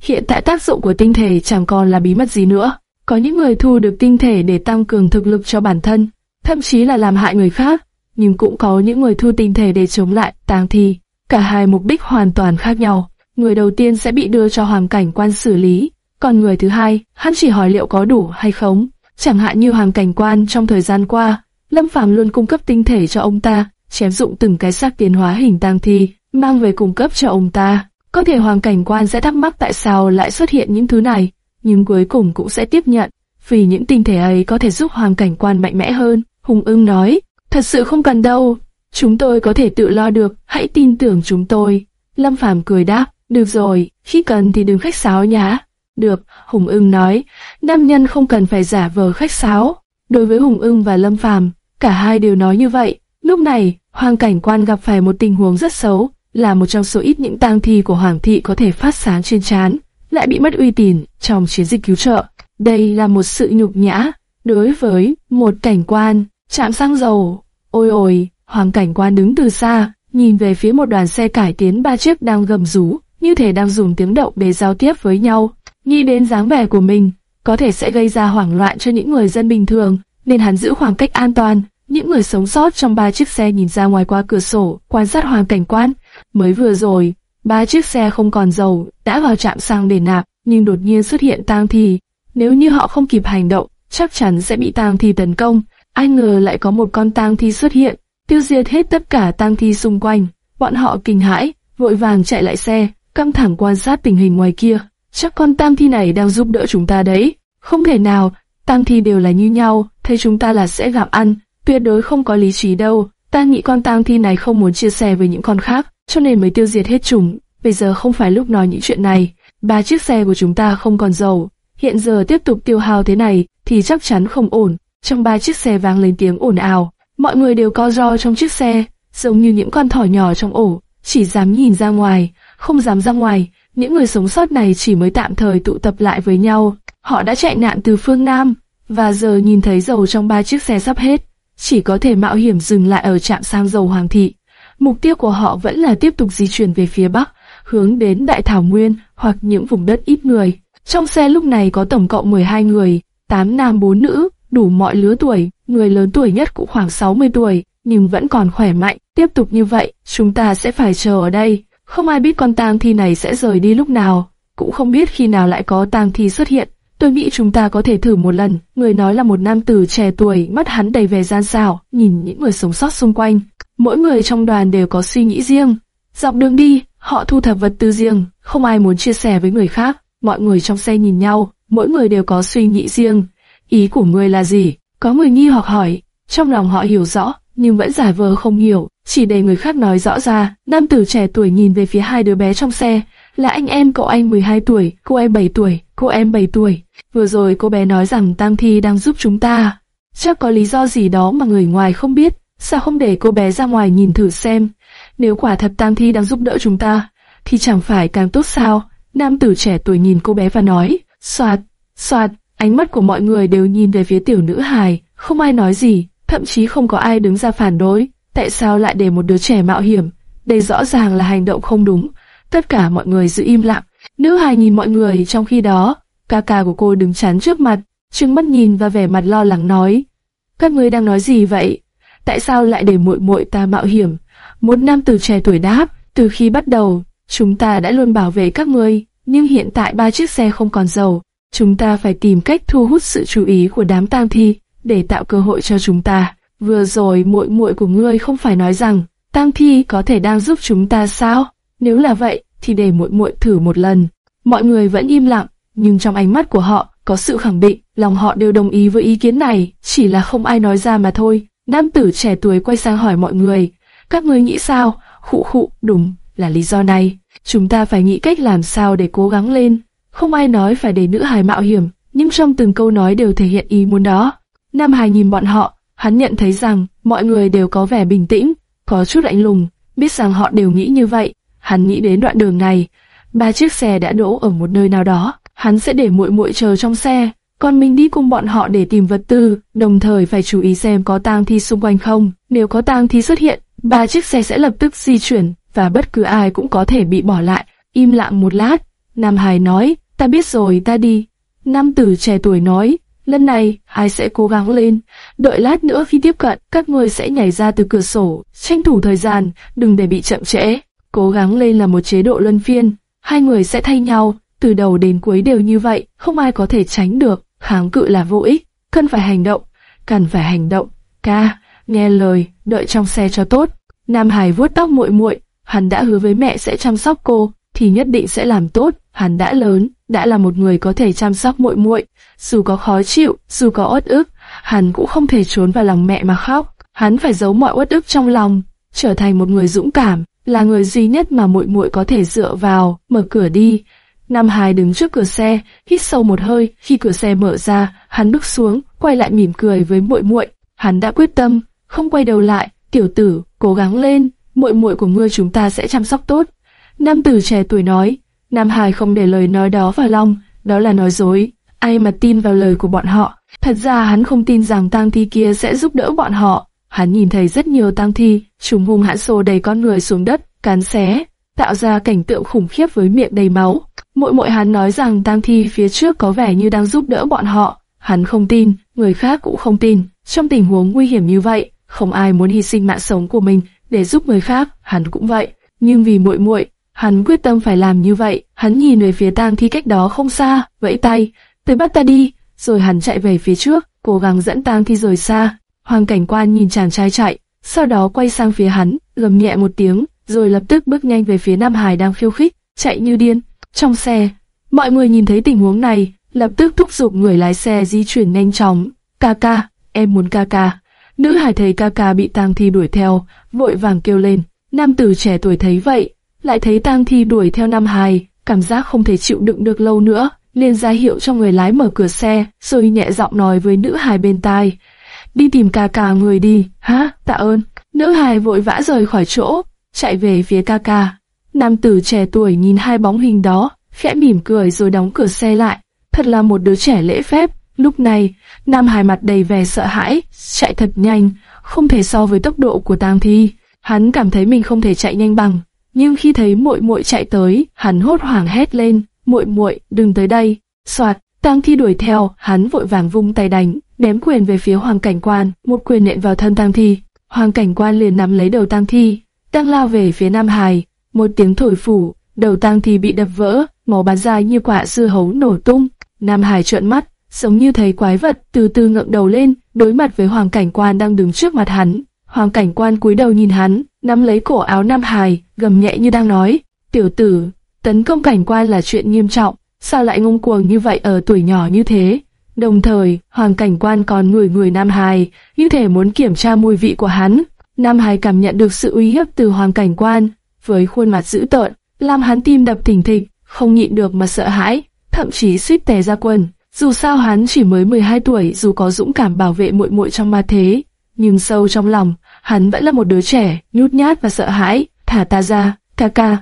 Hiện tại tác dụng của tinh thể chẳng còn là bí mật gì nữa. Có những người thu được tinh thể để tăng cường thực lực cho bản thân, thậm chí là làm hại người khác, nhưng cũng có những người thu tinh thể để chống lại tang thi. Cả hai mục đích hoàn toàn khác nhau. Người đầu tiên sẽ bị đưa cho hoàng cảnh quan xử lý, còn người thứ hai, hắn chỉ hỏi liệu có đủ hay không. Chẳng hạn như hoàng cảnh quan trong thời gian qua, Lâm Phàm luôn cung cấp tinh thể cho ông ta, chém dụng từng cái xác tiến hóa hình tang thi, mang về cung cấp cho ông ta. Có thể hoàng cảnh quan sẽ thắc mắc tại sao lại xuất hiện những thứ này, nhưng cuối cùng cũng sẽ tiếp nhận, vì những tinh thể ấy có thể giúp hoàng cảnh quan mạnh mẽ hơn. Hùng ưng nói, thật sự không cần đâu, chúng tôi có thể tự lo được, hãy tin tưởng chúng tôi. Lâm Phàm cười đáp, được rồi, khi cần thì đừng khách sáo nhá. Được, Hùng ưng nói, nam nhân không cần phải giả vờ khách sáo. Đối với Hùng ưng và Lâm Phàm, cả hai đều nói như vậy. Lúc này, Hoàng cảnh quan gặp phải một tình huống rất xấu, là một trong số ít những tang thi của Hoàng thị có thể phát sáng trên trán, lại bị mất uy tín trong chiến dịch cứu trợ. Đây là một sự nhục nhã đối với một cảnh quan chạm xăng dầu. Ôi ôi, Hoàng cảnh quan đứng từ xa, nhìn về phía một đoàn xe cải tiến ba chiếc đang gầm rú, như thể đang dùng tiếng động để giao tiếp với nhau. Nghĩ đến dáng vẻ của mình, có thể sẽ gây ra hoảng loạn cho những người dân bình thường, nên hắn giữ khoảng cách an toàn. Những người sống sót trong ba chiếc xe nhìn ra ngoài qua cửa sổ, quan sát hoàng cảnh quan. Mới vừa rồi, ba chiếc xe không còn dầu, đã vào trạm xăng để nạp, nhưng đột nhiên xuất hiện tang thi. Nếu như họ không kịp hành động, chắc chắn sẽ bị tang thi tấn công. Ai ngờ lại có một con tang thi xuất hiện, tiêu diệt hết tất cả tang thi xung quanh. Bọn họ kinh hãi, vội vàng chạy lại xe, căng thẳng quan sát tình hình ngoài kia. Chắc con tang thi này đang giúp đỡ chúng ta đấy. Không thể nào, tang thi đều là như nhau, thấy chúng ta là sẽ gặm ăn, tuyệt đối không có lý trí đâu. Ta nghĩ con tang thi này không muốn chia sẻ với những con khác, cho nên mới tiêu diệt hết chúng. Bây giờ không phải lúc nói những chuyện này. Ba chiếc xe của chúng ta không còn dầu. Hiện giờ tiếp tục tiêu hao thế này thì chắc chắn không ổn. Trong ba chiếc xe vang lên tiếng ồn ào. Mọi người đều co ro trong chiếc xe, giống như những con thỏ nhỏ trong ổ, chỉ dám nhìn ra ngoài, không dám ra ngoài. Những người sống sót này chỉ mới tạm thời tụ tập lại với nhau. Họ đã chạy nạn từ phương Nam, và giờ nhìn thấy dầu trong ba chiếc xe sắp hết, chỉ có thể mạo hiểm dừng lại ở trạm sang dầu Hoàng thị. Mục tiêu của họ vẫn là tiếp tục di chuyển về phía Bắc, hướng đến Đại Thảo Nguyên hoặc những vùng đất ít người. Trong xe lúc này có tổng cộng 12 người, 8 nam 4 nữ, đủ mọi lứa tuổi, người lớn tuổi nhất cũng khoảng 60 tuổi, nhưng vẫn còn khỏe mạnh. Tiếp tục như vậy, chúng ta sẽ phải chờ ở đây. Không ai biết con tang thi này sẽ rời đi lúc nào, cũng không biết khi nào lại có tang thi xuất hiện. Tôi nghĩ chúng ta có thể thử một lần. Người nói là một nam tử trẻ tuổi, mắt hắn đầy vẻ gian xảo, nhìn những người sống sót xung quanh. Mỗi người trong đoàn đều có suy nghĩ riêng. Dọc đường đi, họ thu thập vật tư riêng, không ai muốn chia sẻ với người khác. Mọi người trong xe nhìn nhau, mỗi người đều có suy nghĩ riêng. Ý của ngươi là gì? Có người nghi hoặc hỏi. Trong lòng họ hiểu rõ, nhưng vẫn giả vờ không hiểu, chỉ để người khác nói rõ ra. Nam tử trẻ tuổi nhìn về phía hai đứa bé trong xe, là anh em cậu anh 12 tuổi, cô em 7 tuổi, cô em 7 tuổi. Vừa rồi cô bé nói rằng Tam Thi đang giúp chúng ta. Chắc có lý do gì đó mà người ngoài không biết, sao không để cô bé ra ngoài nhìn thử xem. Nếu quả thật Tam Thi đang giúp đỡ chúng ta, thì chẳng phải càng tốt sao? Nam tử trẻ tuổi nhìn cô bé và nói, soạt, soạt, ánh mắt của mọi người đều nhìn về phía tiểu nữ hài, không ai nói gì, thậm chí không có ai đứng ra phản đối. Tại sao lại để một đứa trẻ mạo hiểm? Đây rõ ràng là hành động không đúng. Tất cả mọi người giữ im lặng. Nữ hài nhìn mọi người trong khi đó, ca ca của cô đứng chắn trước mặt, trừng mắt nhìn và vẻ mặt lo lắng nói. Các ngươi đang nói gì vậy? Tại sao lại để muội muội ta mạo hiểm? Một nam từ trẻ tuổi đáp, từ khi bắt đầu, chúng ta đã luôn bảo vệ các ngươi, nhưng hiện tại ba chiếc xe không còn dầu. Chúng ta phải tìm cách thu hút sự chú ý của đám tang thi, để tạo cơ hội cho chúng ta. Vừa rồi muội muội của ngươi không phải nói rằng, tang thi có thể đang giúp chúng ta sao? Nếu là vậy, thì để muội muội thử một lần. Mọi người vẫn im lặng, nhưng trong ánh mắt của họ có sự khẳng định, lòng họ đều đồng ý với ý kiến này, chỉ là không ai nói ra mà thôi. Nam tử trẻ tuổi quay sang hỏi mọi người, các ngươi nghĩ sao? Khụ khụ, đúng, là lý do này. Chúng ta phải nghĩ cách làm sao để cố gắng lên. Không ai nói phải để nữ hài mạo hiểm, nhưng trong từng câu nói đều thể hiện ý muốn đó. Nam hài nhìn bọn họ, hắn nhận thấy rằng mọi người đều có vẻ bình tĩnh, có chút lạnh lùng, biết rằng họ đều nghĩ như vậy. Hắn nghĩ đến đoạn đường này, ba chiếc xe đã đỗ ở một nơi nào đó, hắn sẽ để muội muội chờ trong xe, còn mình đi cùng bọn họ để tìm vật tư, đồng thời phải chú ý xem có tang thi xung quanh không. Nếu có tang thi xuất hiện, ba chiếc xe sẽ lập tức di chuyển, và bất cứ ai cũng có thể bị bỏ lại. Im lặng một lát, Nam Hải nói, ta biết rồi, ta đi. Nam tử trẻ tuổi nói, lần này, ai sẽ cố gắng lên. Đợi lát nữa khi tiếp cận, các người sẽ nhảy ra từ cửa sổ, tranh thủ thời gian, đừng để bị chậm trễ. Cố gắng lên là một chế độ luân phiên, hai người sẽ thay nhau, từ đầu đến cuối đều như vậy, không ai có thể tránh được, kháng cự là vô ích, cần phải hành động, cần phải hành động. Ca, nghe lời, đợi trong xe cho tốt. Nam Hải vuốt tóc muội muội, hắn đã hứa với mẹ sẽ chăm sóc cô, thì nhất định sẽ làm tốt. Hắn đã lớn, đã là một người có thể chăm sóc muội muội, dù có khó chịu, dù có uất ức, hắn cũng không thể trốn vào lòng mẹ mà khóc. Hắn phải giấu mọi uất ức trong lòng, trở thành một người dũng cảm, là người duy nhất mà muội muội có thể dựa vào. Mở cửa đi. Nam Hải đứng trước cửa xe, hít sâu một hơi. Khi cửa xe mở ra, hắn bước xuống, quay lại mỉm cười với muội muội. Hắn đã quyết tâm, không quay đầu lại. Tiểu tử, cố gắng lên, muội muội của ngươi chúng ta sẽ chăm sóc tốt. Nam tử trẻ tuổi nói, Nam Hải không để lời nói đó vào lòng, đó là nói dối. Ai mà tin vào lời của bọn họ? Thật ra hắn không tin rằng tang thi kia sẽ giúp đỡ bọn họ. Hắn nhìn thấy rất nhiều tang thi, chúng hung hãn xô đầy con người xuống đất, cán xé, tạo ra cảnh tượng khủng khiếp với miệng đầy máu. Mỗi mỗi hắn nói rằng tang thi phía trước có vẻ như đang giúp đỡ bọn họ. Hắn không tin, người khác cũng không tin. Trong tình huống nguy hiểm như vậy, không ai muốn hy sinh mạng sống của mình để giúp người khác, hắn cũng vậy. Nhưng vì muội muội, hắn quyết tâm phải làm như vậy. Hắn nhìn về phía tang thi cách đó không xa, vẫy tay, tới bắt ta đi. Rồi hắn chạy về phía trước, cố gắng dẫn tang thi rời xa. Hoàng cảnh quan nhìn chàng trai chạy, sau đó quay sang phía hắn, gầm nhẹ một tiếng, rồi lập tức bước nhanh về phía Nam Hải đang khiêu khích, chạy như điên. Trong xe, mọi người nhìn thấy tình huống này, lập tức thúc giục người lái xe di chuyển nhanh chóng. Ca ca, em muốn ca ca. Nữ hải thấy ca ca bị tang thi đuổi theo, vội vàng kêu lên. Nam tử trẻ tuổi thấy vậy, lại thấy tang thi đuổi theo Nam Hải, cảm giác không thể chịu đựng được lâu nữa, liền ra hiệu cho người lái mở cửa xe, rồi nhẹ giọng nói với nữ hài bên tai. Đi tìm ca ca người đi, hả, tạ ơn. Nữ hài vội vã rời khỏi chỗ, chạy về phía ca ca. Nam tử trẻ tuổi nhìn hai bóng hình đó, khẽ mỉm cười rồi đóng cửa xe lại. Thật là một đứa trẻ lễ phép. Lúc này, Nam hài mặt đầy vẻ sợ hãi, chạy thật nhanh, không thể so với tốc độ của tang thi. Hắn cảm thấy mình không thể chạy nhanh bằng, nhưng khi thấy muội muội chạy tới, hắn hốt hoảng hét lên, "Muội muội, đừng tới đây!" Soạt, Tang Thi đuổi theo, hắn vội vàng vung tay đánh, ném quyền về phía Hoàng Cảnh Quan, một quyền nện vào thân Tang Thi. Hoàng Cảnh Quan liền nắm lấy đầu Tang Thi, đang lao về phía Nam Hải. Một tiếng thổi phủ, đầu Tang Thi bị đập vỡ, máu bắn ra như quả dưa hấu nổ tung. Nam Hải trợn mắt, giống như thấy quái vật, từ từ ngẩng đầu lên, đối mặt với Hoàng Cảnh Quan đang đứng trước mặt hắn. Hoàng Cảnh Quan cúi đầu nhìn hắn, nắm lấy cổ áo Nam Hải, gầm nhẹ như đang nói, tiểu tử, tấn công Cảnh Quan là chuyện nghiêm trọng, sao lại ngông cuồng như vậy ở tuổi nhỏ như thế? Đồng thời, Hoàng Cảnh Quan còn ngửi người Nam Hải, như thể muốn kiểm tra mùi vị của hắn. Nam Hải cảm nhận được sự uy hiếp từ Hoàng Cảnh Quan, với khuôn mặt dữ tợn, làm hắn tim đập thình thịch, không nhịn được mà sợ hãi, thậm chí suýt tè ra quần. Dù sao hắn chỉ mới 12 tuổi, dù có dũng cảm bảo vệ muội muội trong ma thế, nhưng sâu trong lòng, hắn vẫn là một đứa trẻ, nhút nhát và sợ hãi. Thả ta ra, ca ca.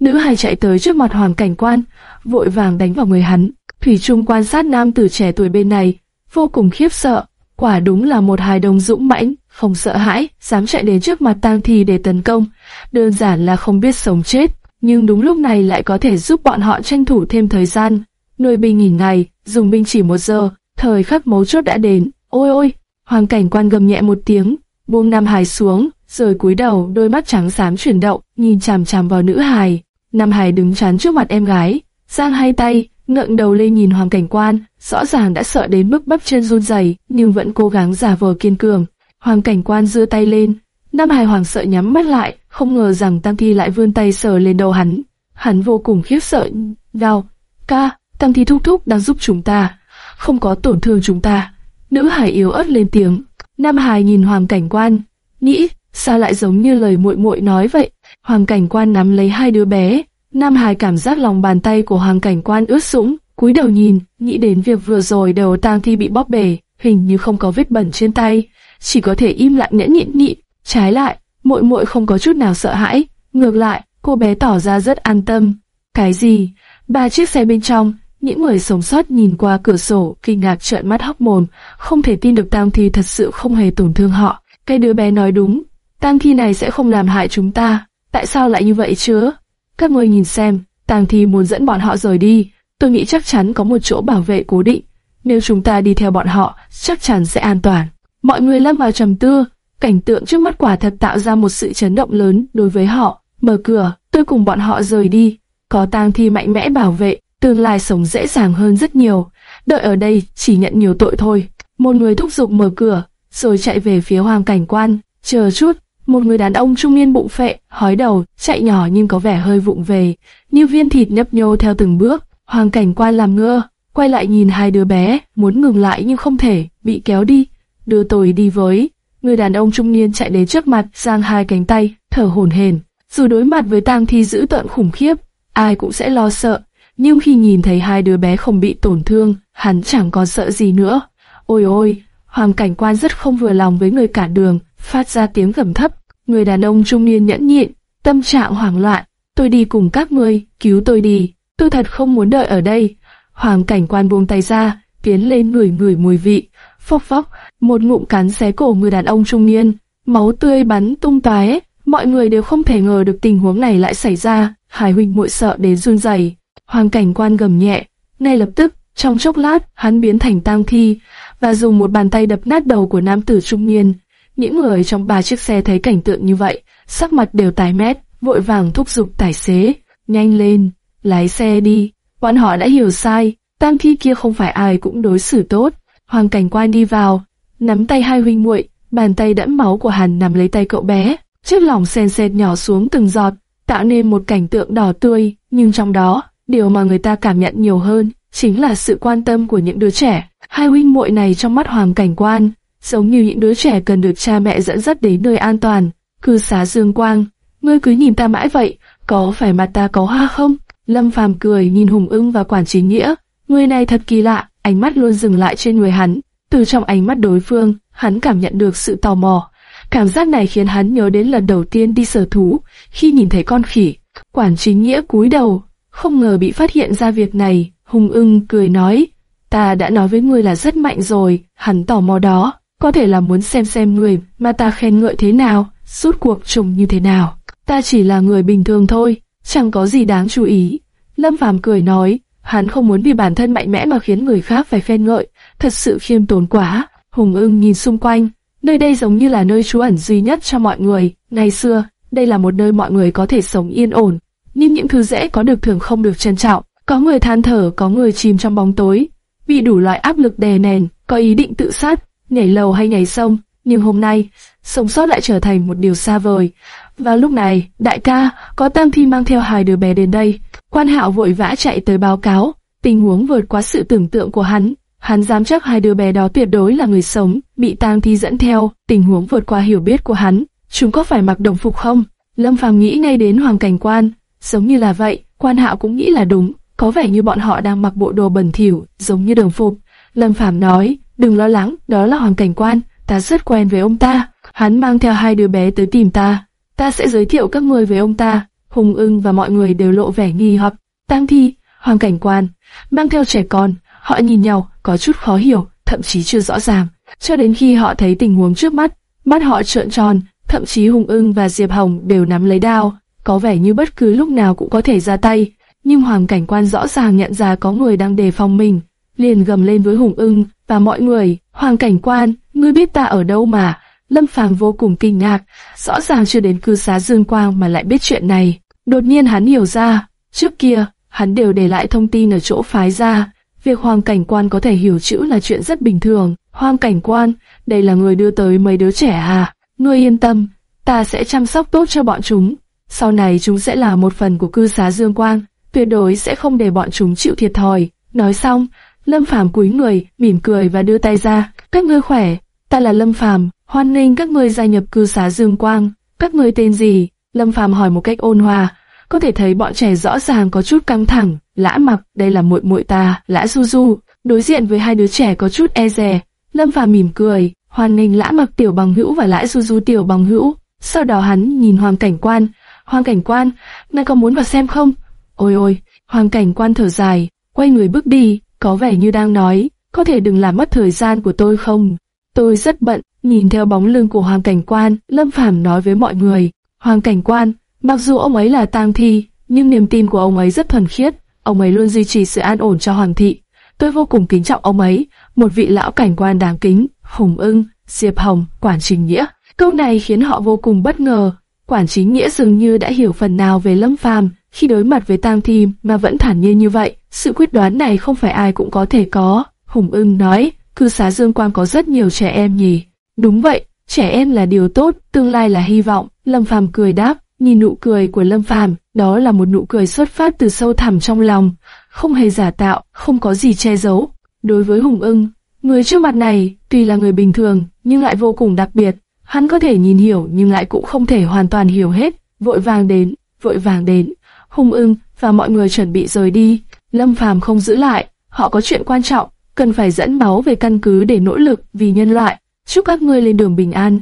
Nữ hài chạy tới trước mặt Hoàng Cảnh Quan, vội vàng đánh vào người hắn. Thủy Trung quan sát nam tử trẻ tuổi bên này, vô cùng khiếp sợ. Quả đúng là một hài đồng dũng mãnh, không sợ hãi, dám chạy đến trước mặt tang thi để tấn công. Đơn giản là không biết sống chết, nhưng đúng lúc này lại có thể giúp bọn họ tranh thủ thêm thời gian. Nuôi binh nghìn ngày, dùng binh chỉ một giờ, thời khắc mấu chốt đã đến. Ôi ôi, hoàng cảnh quan gầm nhẹ một tiếng, buông Nam Hải xuống, rồi cúi đầu, đôi mắt trắng xám chuyển động, nhìn chằm chằm vào nữ hài. Nam Hải đứng chắn trước mặt em gái, giang hai tay, ngẩng đầu lên nhìn hoàng cảnh quan, rõ ràng đã sợ đến mức bắp chân run rẩy, nhưng vẫn cố gắng giả vờ kiên cường. Hoàng cảnh quan giơ tay lên, Nam Hải hoàng sợ nhắm mắt lại, không ngờ rằng Tam Thi lại vươn tay sờ lên đầu hắn. Hắn vô cùng khiếp sợ, đau. ca, Tam Thi thúc thúc đang giúp chúng ta, không có tổn thương chúng ta. Nữ Hải yếu ớt lên tiếng. Nam Hải nhìn Hoàng cảnh quan, nghĩ, sao lại giống như lời muội muội nói vậy? Hoàng cảnh quan nắm lấy hai đứa bé, Nam Hải cảm giác lòng bàn tay của Hoàng cảnh quan ướt sũng, cúi đầu nhìn, nghĩ đến việc vừa rồi đầu tang thi bị bóp bể, hình như không có vết bẩn trên tay, chỉ có thể im lặng nhẫn nhịn nhịn. Trái lại, muội muội không có chút nào sợ hãi, ngược lại, cô bé tỏ ra rất an tâm. Cái gì? Ba chiếc xe bên trong, những người sống sót nhìn qua cửa sổ, kinh ngạc trợn mắt hốc mồm, không thể tin được tang thi thật sự không hề tổn thương họ. Cái đứa bé nói đúng, tang thi này sẽ không làm hại chúng ta. Tại sao lại như vậy chứ? Các ngươi nhìn xem, tang thi muốn dẫn bọn họ rời đi, tôi nghĩ chắc chắn có một chỗ bảo vệ cố định. Nếu chúng ta đi theo bọn họ, chắc chắn sẽ an toàn. Mọi người lâm vào trầm tư, cảnh tượng trước mắt quả thật tạo ra một sự chấn động lớn đối với họ. Mở cửa, tôi cùng bọn họ rời đi. Có tang thi mạnh mẽ bảo vệ, tương lai sống dễ dàng hơn rất nhiều. Đợi ở đây chỉ nhận nhiều tội thôi. Một người thúc giục mở cửa, rồi chạy về phía hoàng cảnh quan. Chờ chút, một người đàn ông trung niên bụng phệ, hói đầu, chạy nhỏ nhưng có vẻ hơi vụng về, như viên thịt nhấp nhô theo từng bước. Hoàng cảnh quan làm ngơ, quay lại nhìn hai đứa bé, muốn ngừng lại nhưng không thể, bị kéo đi. Đưa tôi đi với. Người đàn ông trung niên chạy đến trước mặt, giang hai cánh tay, thở hổn hển. Dù đối mặt với tang thi dữ tợn khủng khiếp, ai cũng sẽ lo sợ. Nhưng khi nhìn thấy hai đứa bé không bị tổn thương, hắn chẳng còn sợ gì nữa. Ôi ôi, hoàng cảnh quan rất không vừa lòng với người cả đường, phát ra tiếng gầm thấp. Người đàn ông trung niên nhẫn nhịn, tâm trạng hoảng loạn. Tôi đi cùng các ngươi, cứu tôi đi. Tôi thật không muốn đợi ở đây. Hoàng cảnh quan buông tay ra, tiến lên ngửi ngửi mùi vị. Phốc phốc, một ngụm cắn xé cổ người đàn ông trung niên, máu tươi bắn tung tóe. Mọi người đều không thể ngờ được tình huống này lại xảy ra. Hải huynh muội sợ đến run rẩy. Hoàng cảnh quan gầm nhẹ, ngay lập tức, trong chốc lát, hắn biến thành tang thi và dùng một bàn tay đập nát đầu của nam tử trung niên. Những người trong ba chiếc xe thấy cảnh tượng như vậy, sắc mặt đều tái mét, vội vàng thúc giục tài xế, nhanh lên, lái xe đi. Bọn họ đã hiểu sai, tang thi kia không phải ai cũng đối xử tốt. Hoàng cảnh quan đi vào, nắm tay hai huynh muội, bàn tay đẫm máu của hắn nắm lấy tay cậu bé, chiếc lòng sen sệt nhỏ xuống từng giọt, tạo nên một cảnh tượng đỏ tươi, nhưng trong đó, điều mà người ta cảm nhận nhiều hơn chính là sự quan tâm của những đứa trẻ. Hai huynh muội này trong mắt Hoàng cảnh quan, giống như những đứa trẻ cần được cha mẹ dẫn dắt đến nơi an toàn. Cư xá Dương Quang, ngươi cứ nhìn ta mãi vậy, có phải mặt ta có hoa không? Lâm Phàm cười nhìn Hùng Ưng và Quản Chính Nghĩa, người này thật kỳ lạ, ánh mắt luôn dừng lại trên người hắn. Từ trong ánh mắt đối phương, hắn cảm nhận được sự tò mò. Cảm giác này khiến hắn nhớ đến lần đầu tiên đi sở thú, khi nhìn thấy con khỉ. Quản Chính Nghĩa cúi đầu, không ngờ bị phát hiện ra việc này. Hùng Ưng cười nói, ta đã nói với ngươi là rất mạnh rồi, hắn tò mò đó, có thể là muốn xem xem người mà ta khen ngợi thế nào, suốt cuộc trùng như thế nào. Ta chỉ là người bình thường thôi, chẳng có gì đáng chú ý. Lâm Phàm cười nói, hắn không muốn vì bản thân mạnh mẽ mà khiến người khác phải khen ngợi, thật sự khiêm tốn quá. Hùng ưng nhìn xung quanh, nơi đây giống như là nơi trú ẩn duy nhất cho mọi người. Ngày xưa, đây là một nơi mọi người có thể sống yên ổn, nhưng những thứ dễ có được thường không được trân trọng. Có người than thở, có người chìm trong bóng tối, bị đủ loại áp lực đè nén, có ý định tự sát, nhảy lầu hay nhảy sông, nhưng hôm nay, sống sót lại trở thành một điều xa vời. Và lúc này, đại ca, có Tam Thi mang theo hai đứa bé đến đây. Quan Hạo vội vã chạy tới báo cáo, tình huống vượt quá sự tưởng tượng của hắn. Hắn dám chắc hai đứa bé đó tuyệt đối là người sống, bị tang Thi dẫn theo, tình huống vượt qua hiểu biết của hắn. Chúng có phải mặc đồng phục không? Lâm Phàm nghĩ ngay đến Hoàng Cảnh Quan, giống như là vậy, Quan Hạo cũng nghĩ là đúng, có vẻ như bọn họ đang mặc bộ đồ bẩn thỉu, giống như đường phục. Lâm Phàm nói, đừng lo lắng, đó là Hoàng Cảnh Quan, ta rất quen với ông ta. Hắn mang theo hai đứa bé tới tìm ta, ta sẽ giới thiệu các người với ông ta. Hùng ưng và mọi người đều lộ vẻ nghi hoặc. Tang Thi, Hoàng Cảnh Quan, mang theo trẻ con, họ nhìn nhau, có chút khó hiểu, thậm chí chưa rõ ràng. Cho đến khi họ thấy tình huống trước mắt, mắt họ trợn tròn, thậm chí Hùng ưng và Diệp Hồng đều nắm lấy đao, có vẻ như bất cứ lúc nào cũng có thể ra tay. Nhưng Hoàng Cảnh Quan rõ ràng nhận ra có người đang đề phòng mình, liền gầm lên với Hùng ưng và mọi người, Hoàng Cảnh Quan, ngươi biết ta ở đâu mà? Lâm Phàm vô cùng kinh ngạc, rõ ràng chưa đến cư xá Dương Quang mà lại biết chuyện này. Đột nhiên hắn hiểu ra, trước kia, hắn đều để lại thông tin ở chỗ phái ra. Việc Hoàng Cảnh Quan có thể hiểu chữ là chuyện rất bình thường. Hoàng Cảnh Quan, đây là người đưa tới mấy đứa trẻ à? Ngươi yên tâm, ta sẽ chăm sóc tốt cho bọn chúng. Sau này chúng sẽ là một phần của cư xá Dương Quang, tuyệt đối sẽ không để bọn chúng chịu thiệt thòi. Nói xong, Lâm Phàm cúi người, mỉm cười và đưa tay ra. Các ngươi khỏe, ta là Lâm Phàm, hoan nghênh các ngươi gia nhập cư xá Dương Quang. Các ngươi tên gì? Lâm Phàm hỏi một cách ôn hòa. Có thể thấy bọn trẻ rõ ràng có chút căng thẳng. Lã Mặc, đây là muội muội ta, Lã Du Du. Đối diện với hai đứa trẻ có chút e dè, Lâm Phàm mỉm cười, hoan nghênh Lã Mặc tiểu bằng hữu và Lã Du Du tiểu bằng hữu. Sau đó hắn nhìn Hoàng Cảnh Quan, Hoàng Cảnh Quan, ngươi có muốn vào xem không? Ôi ôi, Hoàng Cảnh Quan thở dài, quay người bước đi, có vẻ như đang nói, có thể đừng làm mất thời gian của tôi không? Tôi rất bận, nhìn theo bóng lưng của Hoàng Cảnh Quan, Lâm Phàm nói với mọi người, Hoàng Cảnh Quan, mặc dù ông ấy là tang thi, nhưng niềm tin của ông ấy rất thuần khiết, ông ấy luôn duy trì sự an ổn cho Hoàng thị. Tôi vô cùng kính trọng ông ấy, một vị lão cảnh quan đáng kính, Hùng ưng, Diệp Hồng, Quản Trình Nghĩa. Câu này khiến họ vô cùng bất ngờ. Quản Chính Nghĩa dường như đã hiểu phần nào về Lâm Phàm, khi đối mặt với tang thi mà vẫn thản nhiên như vậy. Sự quyết đoán này không phải ai cũng có thể có. Hùng ưng nói, cư xá Dương Quang có rất nhiều trẻ em nhỉ. Đúng vậy, trẻ em là điều tốt, tương lai là hy vọng. Lâm Phàm cười đáp, nhìn nụ cười của Lâm Phàm, đó là một nụ cười xuất phát từ sâu thẳm trong lòng, không hề giả tạo, không có gì che giấu. Đối với Hùng ưng, người trước mặt này tuy là người bình thường nhưng lại vô cùng đặc biệt. Hắn có thể nhìn hiểu nhưng lại cũng không thể hoàn toàn hiểu hết. Vội vàng đến, vội vàng đến. Hùng ưng và mọi người chuẩn bị rời đi. Lâm Phàm không giữ lại, họ có chuyện quan trọng, cần phải dẫn máu về căn cứ để nỗ lực vì nhân loại. Chúc các ngươi lên đường bình an.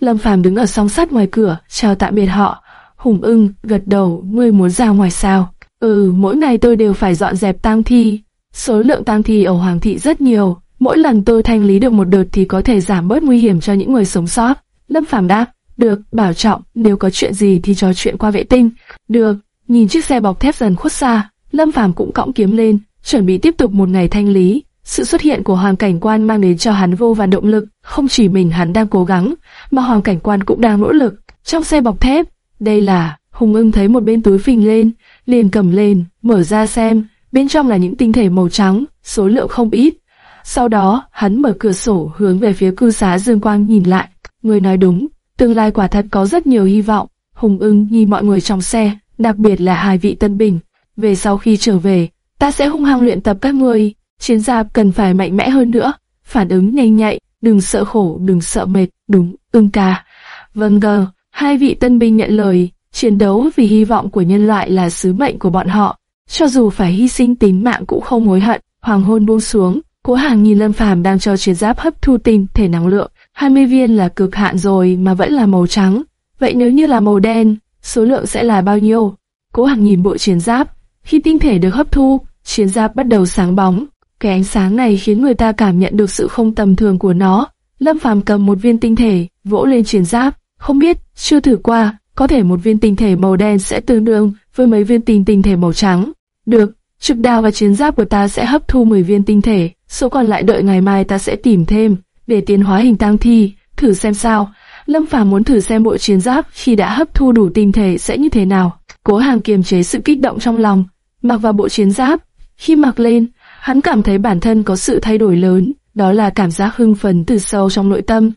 Lâm Phàm đứng ở song sắt ngoài cửa, chào tạm biệt họ. Hùng ưng gật đầu, ngươi muốn ra ngoài sao? Ừ, mỗi ngày tôi đều phải dọn dẹp tang thi. Số lượng tang thi ở Hoàng thị rất nhiều, mỗi lần tôi thanh lý được một đợt thì có thể giảm bớt nguy hiểm cho những người sống sót. Lâm Phàm đáp, được, bảo trọng, nếu có chuyện gì thì trò chuyện qua vệ tinh. Được, nhìn chiếc xe bọc thép dần khuất xa, Lâm Phàm cũng cõng kiếm lên, chuẩn bị tiếp tục một ngày thanh lý. Sự xuất hiện của Hoàng Cảnh Quan mang đến cho hắn vô vàn động lực, không chỉ mình hắn đang cố gắng, mà Hoàng Cảnh Quan cũng đang nỗ lực. Trong xe bọc thép, đây là, Hùng ưng thấy một bên túi phình lên, liền cầm lên, mở ra xem, bên trong là những tinh thể màu trắng, số lượng không ít. Sau đó, hắn mở cửa sổ hướng về phía cư xá Dương Quang nhìn lại. Người nói đúng, tương lai quả thật có rất nhiều hy vọng. Hùng ưng nhìn mọi người trong xe, đặc biệt là hai vị tân bình. Về sau khi trở về, ta sẽ hung hăng luyện tập các ngươi. Chiến giáp cần phải mạnh mẽ hơn nữa, phản ứng nhanh nhạy, đừng sợ khổ, đừng sợ mệt, đúng, ưng ca. Vâng gờ, hai vị tân binh nhận lời, chiến đấu vì hy vọng của nhân loại là sứ mệnh của bọn họ. Cho dù phải hy sinh tính mạng cũng không hối hận, hoàng hôn buông xuống, cố hàng nhìn lâm phàm đang cho chiến giáp hấp thu tinh thể năng lượng. 20 viên là cực hạn rồi mà vẫn là màu trắng. Vậy nếu như là màu đen, số lượng sẽ là bao nhiêu? Cố hàng nhìn bộ chiến giáp. Khi tinh thể được hấp thu, chiến giáp bắt đầu sáng bóng. Cái ánh sáng này khiến người ta cảm nhận được sự không tầm thường của nó. Lâm Phàm cầm một viên tinh thể, vỗ lên chiến giáp. Không biết, chưa thử qua, có thể một viên tinh thể màu đen sẽ tương đương với mấy viên tinh tinh thể màu trắng. Được, trực đao và chiến giáp của ta sẽ hấp thu 10 viên tinh thể, số còn lại đợi ngày mai ta sẽ tìm thêm để tiến hóa hình tang thi, thử xem sao. Lâm Phàm muốn thử xem bộ chiến giáp khi đã hấp thu đủ tinh thể sẽ như thế nào. Cố Hàng kiềm chế sự kích động trong lòng, mặc vào bộ chiến giáp. Khi mặc lên, hắn cảm thấy bản thân có sự thay đổi lớn, đó là cảm giác hưng phấn từ sâu trong nội tâm.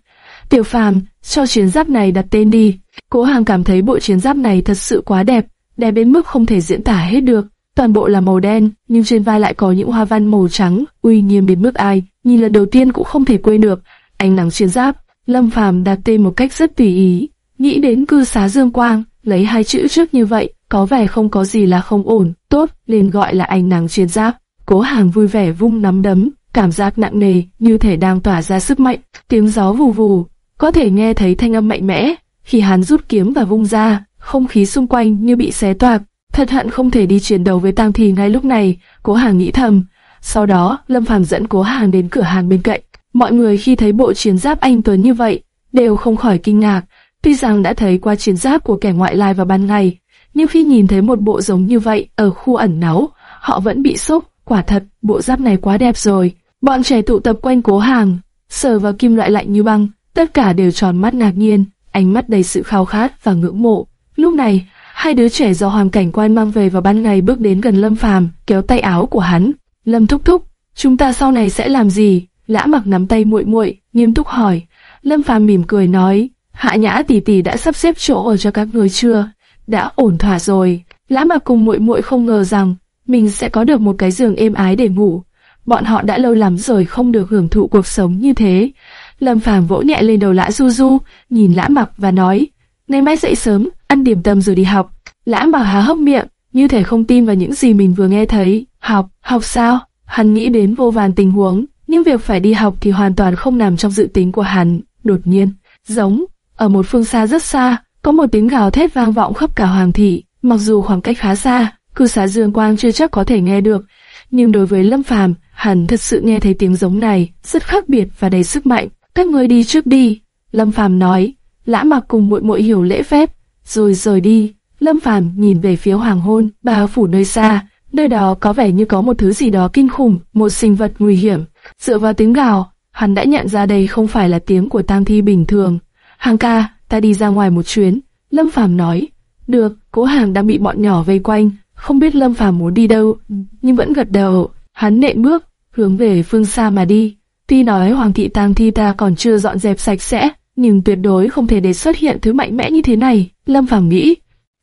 Tiểu Phàm, cho chiến giáp này đặt tên đi. Cố Hàng cảm thấy bộ chiến giáp này thật sự quá đẹp, đẹp đến mức không thể diễn tả hết được. Toàn bộ là màu đen, nhưng trên vai lại có những hoa văn màu trắng, uy nghiêm đến mức ai nhìn lần đầu tiên cũng không thể quên được. Ánh nắng chiến giáp, Lâm Phàm đặt tên một cách rất tùy ý, nghĩ đến cư xá Dương Quang, lấy hai chữ trước như vậy, có vẻ không có gì là không ổn, tốt, liền gọi là ánh nắng chiến giáp. Cố Hàng vui vẻ vung nắm đấm, cảm giác nặng nề như thể đang tỏa ra sức mạnh, tiếng gió vù vù, có thể nghe thấy thanh âm mạnh mẽ. Khi hắn rút kiếm và vung ra, không khí xung quanh như bị xé toạc, thật hận không thể đi chiến đấu với Tang Thì ngay lúc này. Cố Hàng nghĩ thầm. Sau đó, Lâm Phàm dẫn Cố Hàng đến cửa hàng bên cạnh. Mọi người khi thấy bộ chiến giáp anh tuấn như vậy, đều không khỏi kinh ngạc. Tuy rằng đã thấy qua chiến giáp của kẻ ngoại lai vào ban ngày, nhưng khi nhìn thấy một bộ giống như vậy ở khu ẩn náu, họ vẫn bị sốc. Quả thật, bộ giáp này quá đẹp rồi. Bọn trẻ tụ tập quanh cố hàng, sờ vào kim loại lạnh như băng, tất cả đều tròn mắt ngạc nhiên, ánh mắt đầy sự khao khát và ngưỡng mộ. Lúc này, hai đứa trẻ do hoàn cảnh quan mang về vào ban ngày bước đến gần Lâm Phàm, kéo tay áo của hắn. Lâm thúc thúc, chúng ta sau này sẽ làm gì? Lã mặc nắm tay muội muội, nghiêm túc hỏi. Lâm Phàm mỉm cười nói, Hạ Nhã tỷ tỷ đã sắp xếp chỗ ở cho các người chưa? Đã ổn thỏa rồi. Lã mặc cùng muội muội không ngờ rằng mình sẽ có được một cái giường êm ái để ngủ. Bọn họ đã lâu lắm rồi không được hưởng thụ cuộc sống như thế. Lâm Phàm vỗ nhẹ lên đầu Lã Du Du, nhìn Lã Mặc và nói: "Ngày mai dậy sớm, ăn điểm tâm rồi đi học." lãm bảo há hốc miệng, như thể không tin vào những gì mình vừa nghe thấy. "Học, học sao?" Hắn nghĩ đến vô vàn tình huống, nhưng việc phải đi học thì hoàn toàn không nằm trong dự tính của hắn. Đột nhiên, giống ở một phương xa rất xa, có một tiếng gào thét vang vọng khắp cả hoàng thị. Mặc dù khoảng cách khá xa, cư xá Dương Quang chưa chắc có thể nghe được, nhưng đối với Lâm Phàm, hắn thật sự nghe thấy tiếng giống này, rất khác biệt và đầy sức mạnh. Các ngươi đi trước đi, Lâm Phàm nói. Lã Mặc cùng muội muội hiểu lễ phép, rồi rời đi. Lâm Phàm nhìn về phía hoàng hôn, bao phủ nơi xa, nơi đó có vẻ như có một thứ gì đó kinh khủng, một sinh vật nguy hiểm. Dựa vào tiếng gào, hắn đã nhận ra đây không phải là tiếng của tang thi bình thường. Hàng ca, ta đi ra ngoài một chuyến. Lâm Phàm nói. Được, cố hàng đang bị bọn nhỏ vây quanh, không biết Lâm Phàm muốn đi đâu, nhưng vẫn gật đầu. Hắn nện bước, hướng về phương xa mà đi. Tuy nói Hoàng thị tang thi ta còn chưa dọn dẹp sạch sẽ, nhưng tuyệt đối không thể để xuất hiện thứ mạnh mẽ như thế này. Lâm Phàm nghĩ,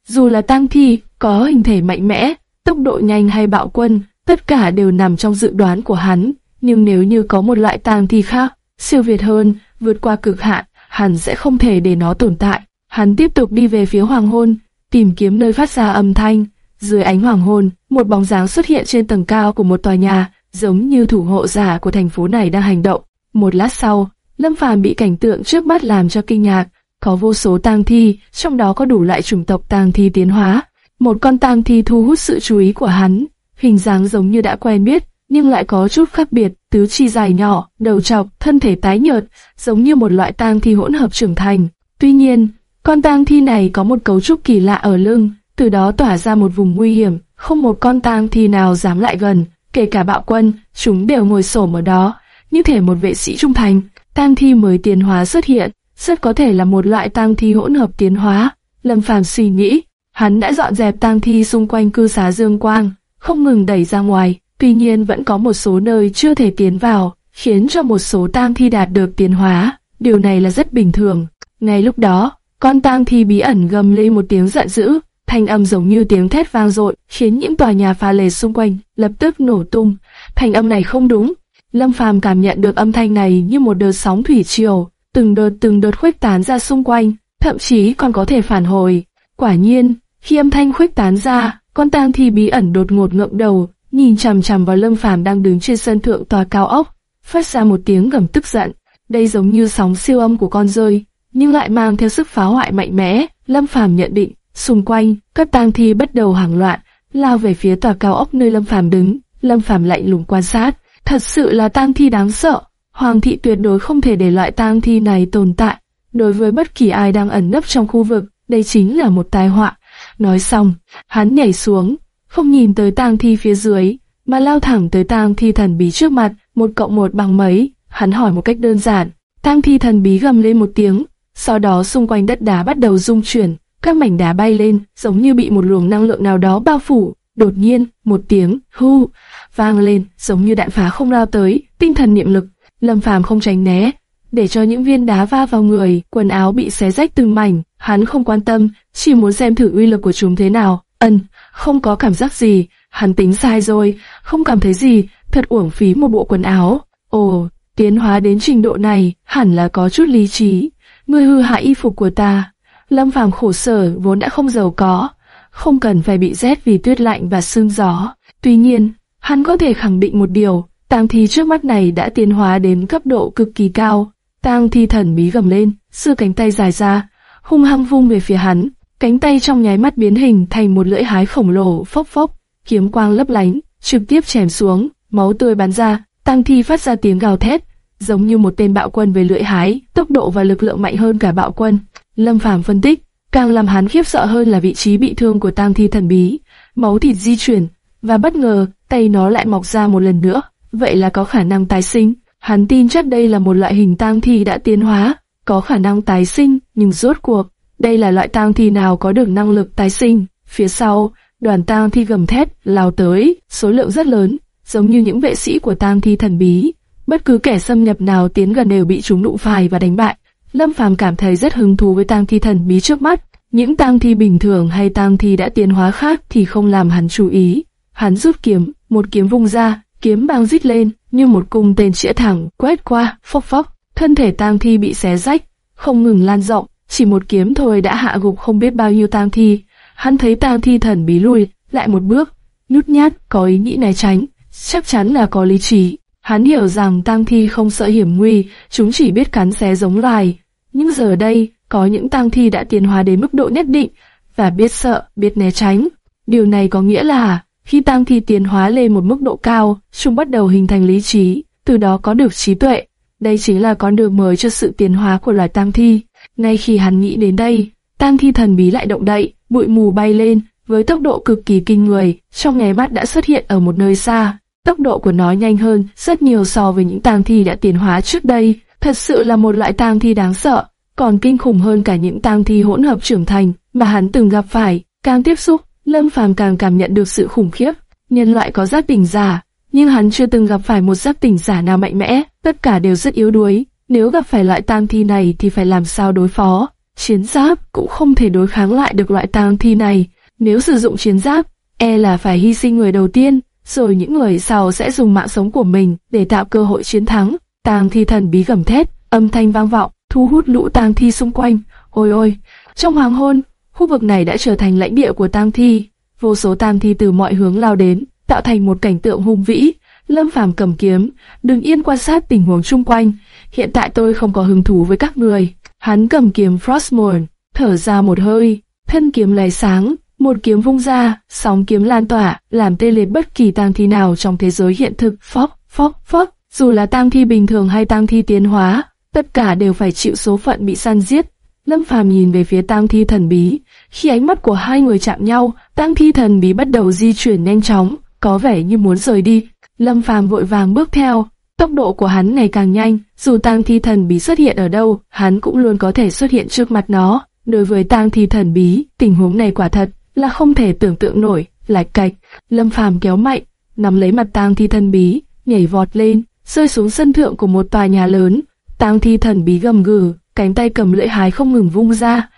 dù là tang thi, có hình thể mạnh mẽ, tốc độ nhanh hay bạo quân, tất cả đều nằm trong dự đoán của hắn. Nhưng nếu như có một loại tang thi khác, siêu việt hơn, vượt qua cực hạn, hắn sẽ không thể để nó tồn tại. Hắn tiếp tục đi về phía hoàng hôn, tìm kiếm nơi phát ra âm thanh. Dưới ánh hoàng hôn, một bóng dáng xuất hiện trên tầng cao của một tòa nhà, giống như thủ hộ giả của thành phố này đang hành động. Một lát sau, Lâm Phàm bị cảnh tượng trước mắt làm cho kinh ngạc. Có vô số tang thi, trong đó có đủ loại chủng tộc tang thi tiến hóa. Một con tang thi thu hút sự chú ý của hắn, hình dáng giống như đã quen biết, nhưng lại có chút khác biệt, tứ chi dài nhỏ, đầu trọc, thân thể tái nhợt, giống như một loại tang thi hỗn hợp trưởng thành. Tuy nhiên, con tang thi này có một cấu trúc kỳ lạ ở lưng, từ đó tỏa ra một vùng nguy hiểm, không một con tang thi nào dám lại gần, kể cả bạo quân, chúng đều ngồi xổm ở đó, như thể một vệ sĩ trung thành. Tang thi mới tiến hóa xuất hiện, rất có thể là một loại tang thi hỗn hợp tiến hóa. Lâm Phàm suy nghĩ, hắn đã dọn dẹp tang thi xung quanh cư xá Dương Quang, không ngừng đẩy ra ngoài, tuy nhiên vẫn có một số nơi chưa thể tiến vào, khiến cho một số tang thi đạt được tiến hóa. Điều này là rất bình thường. Ngay lúc đó, con tang thi bí ẩn gầm lên một tiếng giận dữ, thanh âm giống như tiếng thét vang dội, khiến những tòa nhà pha lê xung quanh lập tức nổ tung. Thanh âm này không đúng. Lâm Phàm cảm nhận được âm thanh này như một đợt sóng thủy triều, từng đợt từng đợt khuếch tán ra xung quanh, thậm chí còn có thể phản hồi. Quả nhiên, khi âm thanh khuếch tán ra, con tang thi bí ẩn đột ngột ngậm đầu, nhìn chằm chằm vào Lâm Phàm đang đứng trên sân thượng tòa cao ốc, phát ra một tiếng gầm tức giận. Đây giống như sóng siêu âm của con rơi, nhưng lại mang theo sức phá hoại mạnh mẽ. Lâm Phàm nhận định, xung quanh, các tang thi bắt đầu hoảng loạn, lao về phía tòa cao ốc nơi Lâm Phàm đứng. Lâm Phàm lạnh lùng quan sát, thật sự là tang thi đáng sợ. Hoàng thị tuyệt đối không thể để loại tang thi này tồn tại. Đối với bất kỳ ai đang ẩn nấp trong khu vực, đây chính là một tai họa. Nói xong, hắn nhảy xuống, không nhìn tới tang thi phía dưới, mà lao thẳng tới tang thi thần bí trước mặt, một cộng một bằng mấy. Hắn hỏi một cách đơn giản, tang thi thần bí gầm lên một tiếng, sau đó xung quanh đất đá bắt đầu rung chuyển, các mảnh đá bay lên, giống như bị một luồng năng lượng nào đó bao phủ. Đột nhiên, một tiếng hu vang lên, giống như đạn phá không lao tới, tinh thần niệm lực, Lâm Phàm không tránh né, để cho những viên đá va vào người, quần áo bị xé rách từng mảnh, hắn không quan tâm, chỉ muốn xem thử uy lực của chúng thế nào. Ân, không có cảm giác gì, hắn tính sai rồi, không cảm thấy gì, thật uổng phí một bộ quần áo. Ồ, tiến hóa đến trình độ này, hẳn là có chút lý trí. Ngươi hư hại y phục của ta. Lâm Phàm khổ sở vốn đã không giàu có, không cần phải bị rét vì tuyết lạnh và sương gió. Tuy nhiên, hắn có thể khẳng định một điều, tang thi trước mắt này đã tiến hóa đến cấp độ cực kỳ cao. Tang thi thần bí gầm lên, sư cánh tay dài ra, hung hăng vung về phía hắn. Cánh tay trong nháy mắt biến hình thành một lưỡi hái khổng lồ, phốc phốc, kiếm quang lấp lánh, trực tiếp chém xuống, máu tươi bắn ra, Tang thi phát ra tiếng gào thét, giống như một tên bạo quân với lưỡi hái, tốc độ và lực lượng mạnh hơn cả bạo quân. Lâm Phàm phân tích, càng làm hắn khiếp sợ hơn là vị trí bị thương của tang thi thần bí, máu thịt di chuyển, và bất ngờ tay nó lại mọc ra một lần nữa, vậy là có khả năng tái sinh. Hắn tin chắc đây là một loại hình tang thi đã tiến hóa, có khả năng tái sinh, nhưng rốt cuộc, đây là loại tang thi nào có được năng lực tái sinh? Phía sau, đoàn tang thi gầm thét lao tới, số lượng rất lớn, giống như những vệ sĩ của tang thi thần bí. Bất cứ kẻ xâm nhập nào tiến gần đều bị chúng đụng phải và đánh bại. Lâm Phàm cảm thấy rất hứng thú với tang thi thần bí trước mắt. Những tang thi bình thường hay tang thi đã tiến hóa khác thì không làm hắn chú ý. Hắn rút kiếm, một kiếm vung ra, kiếm bang rít lên, như một cung tên chĩa thẳng, quét qua, phốc phốc. Thân thể tang thi bị xé rách, không ngừng lan rộng, chỉ một kiếm thôi đã hạ gục không biết bao nhiêu tang thi. Hắn thấy tang thi thần bí lùi lại một bước, nhút nhát có ý nghĩ né tránh, chắc chắn là có lý trí. Hắn hiểu rằng tang thi không sợ hiểm nguy, chúng chỉ biết cắn xé giống loài. Nhưng giờ đây, có những tang thi đã tiến hóa đến mức độ nhất định và biết sợ, biết né tránh. Điều này có nghĩa là khi tang thi tiến hóa lên một mức độ cao, chúng bắt đầu hình thành lý trí, từ đó có được trí tuệ. Đây chính là con đường mới cho sự tiến hóa của loài tang thi. Ngay khi hắn nghĩ đến đây, tang thi thần bí lại động đậy, bụi mù bay lên, với tốc độ cực kỳ kinh người, trong ngày mắt đã xuất hiện ở một nơi xa. Tốc độ của nó nhanh hơn rất nhiều so với những tang thi đã tiến hóa trước đây. Thật sự là một loại tang thi đáng sợ, còn kinh khủng hơn cả những tang thi hỗn hợp trưởng thành mà hắn từng gặp phải. Càng tiếp xúc, Lâm Phàm càng cảm nhận được sự khủng khiếp. Nhân loại có giác tỉnh giả, nhưng hắn chưa từng gặp phải một giác tỉnh giả nào mạnh mẽ, tất cả đều rất yếu đuối. Nếu gặp phải loại tang thi này thì phải làm sao đối phó? Chiến giáp cũng không thể đối kháng lại được loại tang thi này. Nếu sử dụng chiến giáp, e là phải hy sinh người đầu tiên, rồi những người sau sẽ dùng mạng sống của mình để tạo cơ hội chiến thắng. Tang thi thần bí gầm thét, âm thanh vang vọng, thu hút lũ tang thi xung quanh. Ôi ôi, trong hoàng hôn, khu vực này đã trở thành lãnh địa của tang thi. Vô số tang thi từ mọi hướng lao đến, tạo thành một cảnh tượng hùng vĩ. Lâm Phàm cầm kiếm, đừng yên quan sát tình huống xung quanh. Hiện tại tôi không có hứng thú với các người. Hắn cầm kiếm Frostmourne, thở ra một hơi, thân kiếm lấy sáng, một kiếm vung ra, sóng kiếm lan tỏa, làm tê liệt bất kỳ tang thi nào trong thế giới hiện thực. Phóc, phóc, phóc, dù là tang thi bình thường hay tang thi tiến hóa, tất cả đều phải chịu số phận bị săn giết. Lâm Phàm nhìn về phía tang thi thần bí, khi ánh mắt của hai người chạm nhau, tang thi thần bí bắt đầu di chuyển nhanh chóng, có vẻ như muốn rời đi. Lâm Phàm vội vàng bước theo, tốc độ của hắn ngày càng nhanh, dù tang thi thần bí xuất hiện ở đâu, hắn cũng luôn có thể xuất hiện trước mặt nó. Đối với tang thi thần bí, tình huống này quả thật là không thể tưởng tượng nổi, lạch cạch, Lâm Phàm kéo mạnh, nắm lấy mặt tang thi thần bí, nhảy vọt lên, rơi xuống sân thượng của một tòa nhà lớn. Tang thi thần bí gầm gừ, cánh tay cầm lưỡi hái không ngừng vung ra.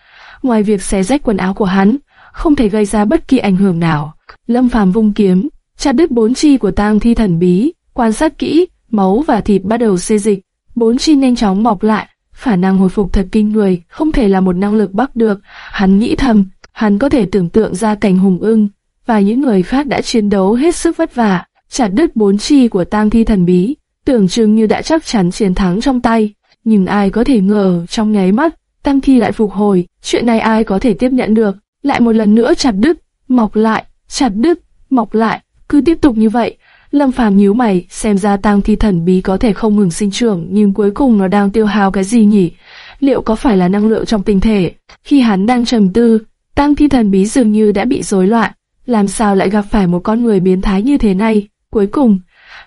Ngoài việc xé rách quần áo của hắn, không thể gây ra bất kỳ ảnh hưởng nào. Lâm Phàm vung kiếm, chặt đứt bốn chi của tang thi thần bí, quan sát kỹ, máu và thịt bắt đầu xê dịch, bốn chi nhanh chóng mọc lại, khả năng hồi phục thật kinh người, không thể là một năng lực bắt được. Hắn nghĩ thầm, hắn có thể tưởng tượng ra cảnh hùng ưng và những người khác đã chiến đấu hết sức vất vả, chặt đứt bốn chi của tang thi thần bí, tưởng chừng như đã chắc chắn chiến thắng trong tay. Nhưng ai có thể ngờ trong nháy mắt, tăng thi lại phục hồi, chuyện này ai có thể tiếp nhận được, lại một lần nữa chặt đứt, mọc lại, chặt đứt, mọc lại, cứ tiếp tục như vậy. Lâm Phàm nhíu mày, xem ra tăng thi thần bí có thể không ngừng sinh trưởng, nhưng cuối cùng nó đang tiêu hao cái gì nhỉ? Liệu có phải là năng lượng trong tinh thể? Khi hắn đang trầm tư, tăng thi thần bí dường như đã bị rối loạn, làm sao lại gặp phải một con người biến thái như thế này? Cuối cùng,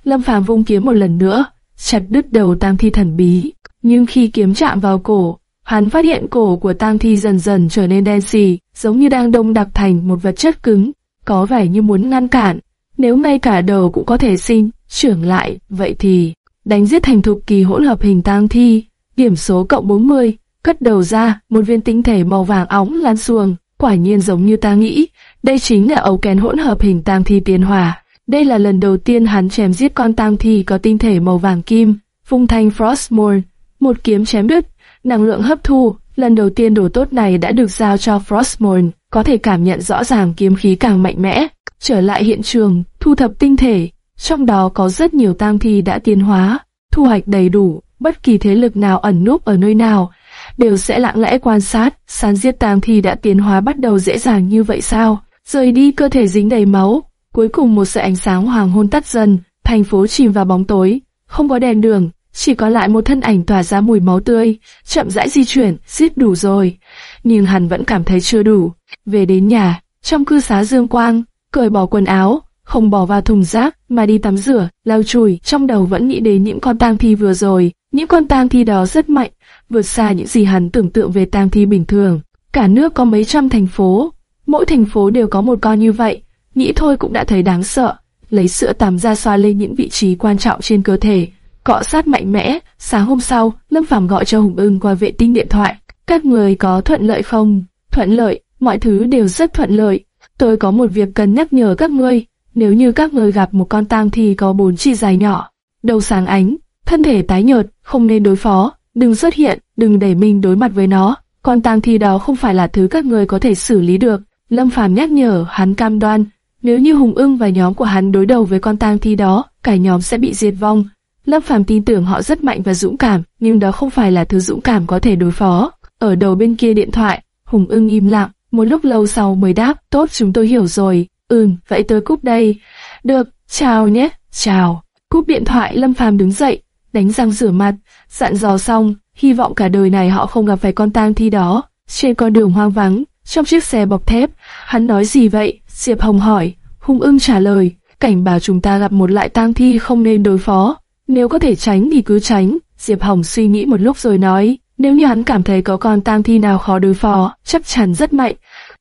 Lâm Phàm vung kiếm một lần nữa, chặt đứt đầu tang thi thần bí. Nhưng khi kiếm chạm vào cổ, hắn phát hiện cổ của tang thi dần dần trở nên đen xì, giống như đang đông đặc thành một vật chất cứng. có vẻ như muốn ngăn cản. Nếu ngay cả đầu cũng có thể sinh, trưởng lại, vậy thì đánh giết thành thục kỳ hỗn hợp hình tang thi, điểm số cộng 40, cất đầu ra, một viên tinh thể màu vàng óng lan xuồng, quả nhiên giống như ta nghĩ, đây chính là ấu kén hỗn hợp hình tang thi tiến hòa. Đây là lần đầu tiên hắn chém giết con tang thi có tinh thể màu vàng kim, phung thanh Frostmourne, một kiếm chém đứt, năng lượng hấp thu, lần đầu tiên đồ tốt này đã được giao cho Frostmourne, có thể cảm nhận rõ ràng kiếm khí càng mạnh mẽ. Trở lại hiện trường, thu thập tinh thể, trong đó có rất nhiều tang thi đã tiến hóa, thu hoạch đầy đủ, bất kỳ thế lực nào ẩn núp ở nơi nào, đều sẽ lặng lẽ quan sát, săn giết tang thi đã tiến hóa bắt đầu dễ dàng như vậy sao? Rời đi cơ thể dính đầy máu, cuối cùng một sợi ánh sáng hoàng hôn tắt dần, thành phố chìm vào bóng tối, không có đèn đường, chỉ có lại một thân ảnh tỏa ra mùi máu tươi, chậm rãi di chuyển, giết đủ rồi. Nhưng hắn vẫn cảm thấy chưa đủ. Về đến nhà, trong cư xá Dương Quang, cởi bỏ quần áo, không bỏ vào thùng rác mà đi tắm rửa, lau chùi, trong đầu vẫn nghĩ đến những con tang thi vừa rồi. Những con tang thi đó rất mạnh, vượt xa những gì hắn tưởng tượng về tang thi bình thường. Cả nước có mấy trăm thành phố, mỗi thành phố đều có một con như vậy, nghĩ thôi cũng đã thấy đáng sợ. Lấy sữa tắm ra xoa lên những vị trí quan trọng trên cơ thể, cọ sát mạnh mẽ. Sáng hôm sau, Lâm Phàm gọi cho Hùng Ưng qua vệ tinh điện thoại. Các người có thuận lợi không? Thuận lợi, mọi thứ đều rất thuận lợi. Tôi có một việc cần nhắc nhở các ngươi. Nếu như các người gặp một con tang thì có bốn chi dài nhỏ, đầu sáng ánh, thân thể tái nhợt, không nên đối phó, đừng xuất hiện, đừng để mình đối mặt với nó. Con tang thi đó không phải là thứ các người có thể xử lý được. Lâm Phàm nhắc nhở, hắn cam đoan, nếu như Hùng Ưng và nhóm của hắn đối đầu với con tang thi đó, cả nhóm sẽ bị diệt vong. Lâm Phàm tin tưởng họ rất mạnh và dũng cảm, nhưng đó không phải là thứ dũng cảm có thể đối phó. Ở đầu bên kia điện thoại, Hùng Ưng im lặng, một lúc lâu sau mới đáp, tốt chúng tôi hiểu rồi, ừm, vậy tôi cúp đây. Được, chào nhé, chào. Cúp điện thoại Lâm Phàm đứng dậy, đánh răng rửa mặt, dặn dò xong, hy vọng cả đời này họ không gặp phải con tang thi đó. Trên con đường hoang vắng, trong chiếc xe bọc thép, hắn nói gì vậy? Diệp Hồng hỏi, Hung ưng trả lời, cảnh báo chúng ta gặp một loại tang thi không nên đối phó. Nếu có thể tránh thì cứ tránh. Diệp Hồng suy nghĩ một lúc rồi nói, nếu như hắn cảm thấy có con tang thi nào khó đối phó, chắc chắn rất mạnh.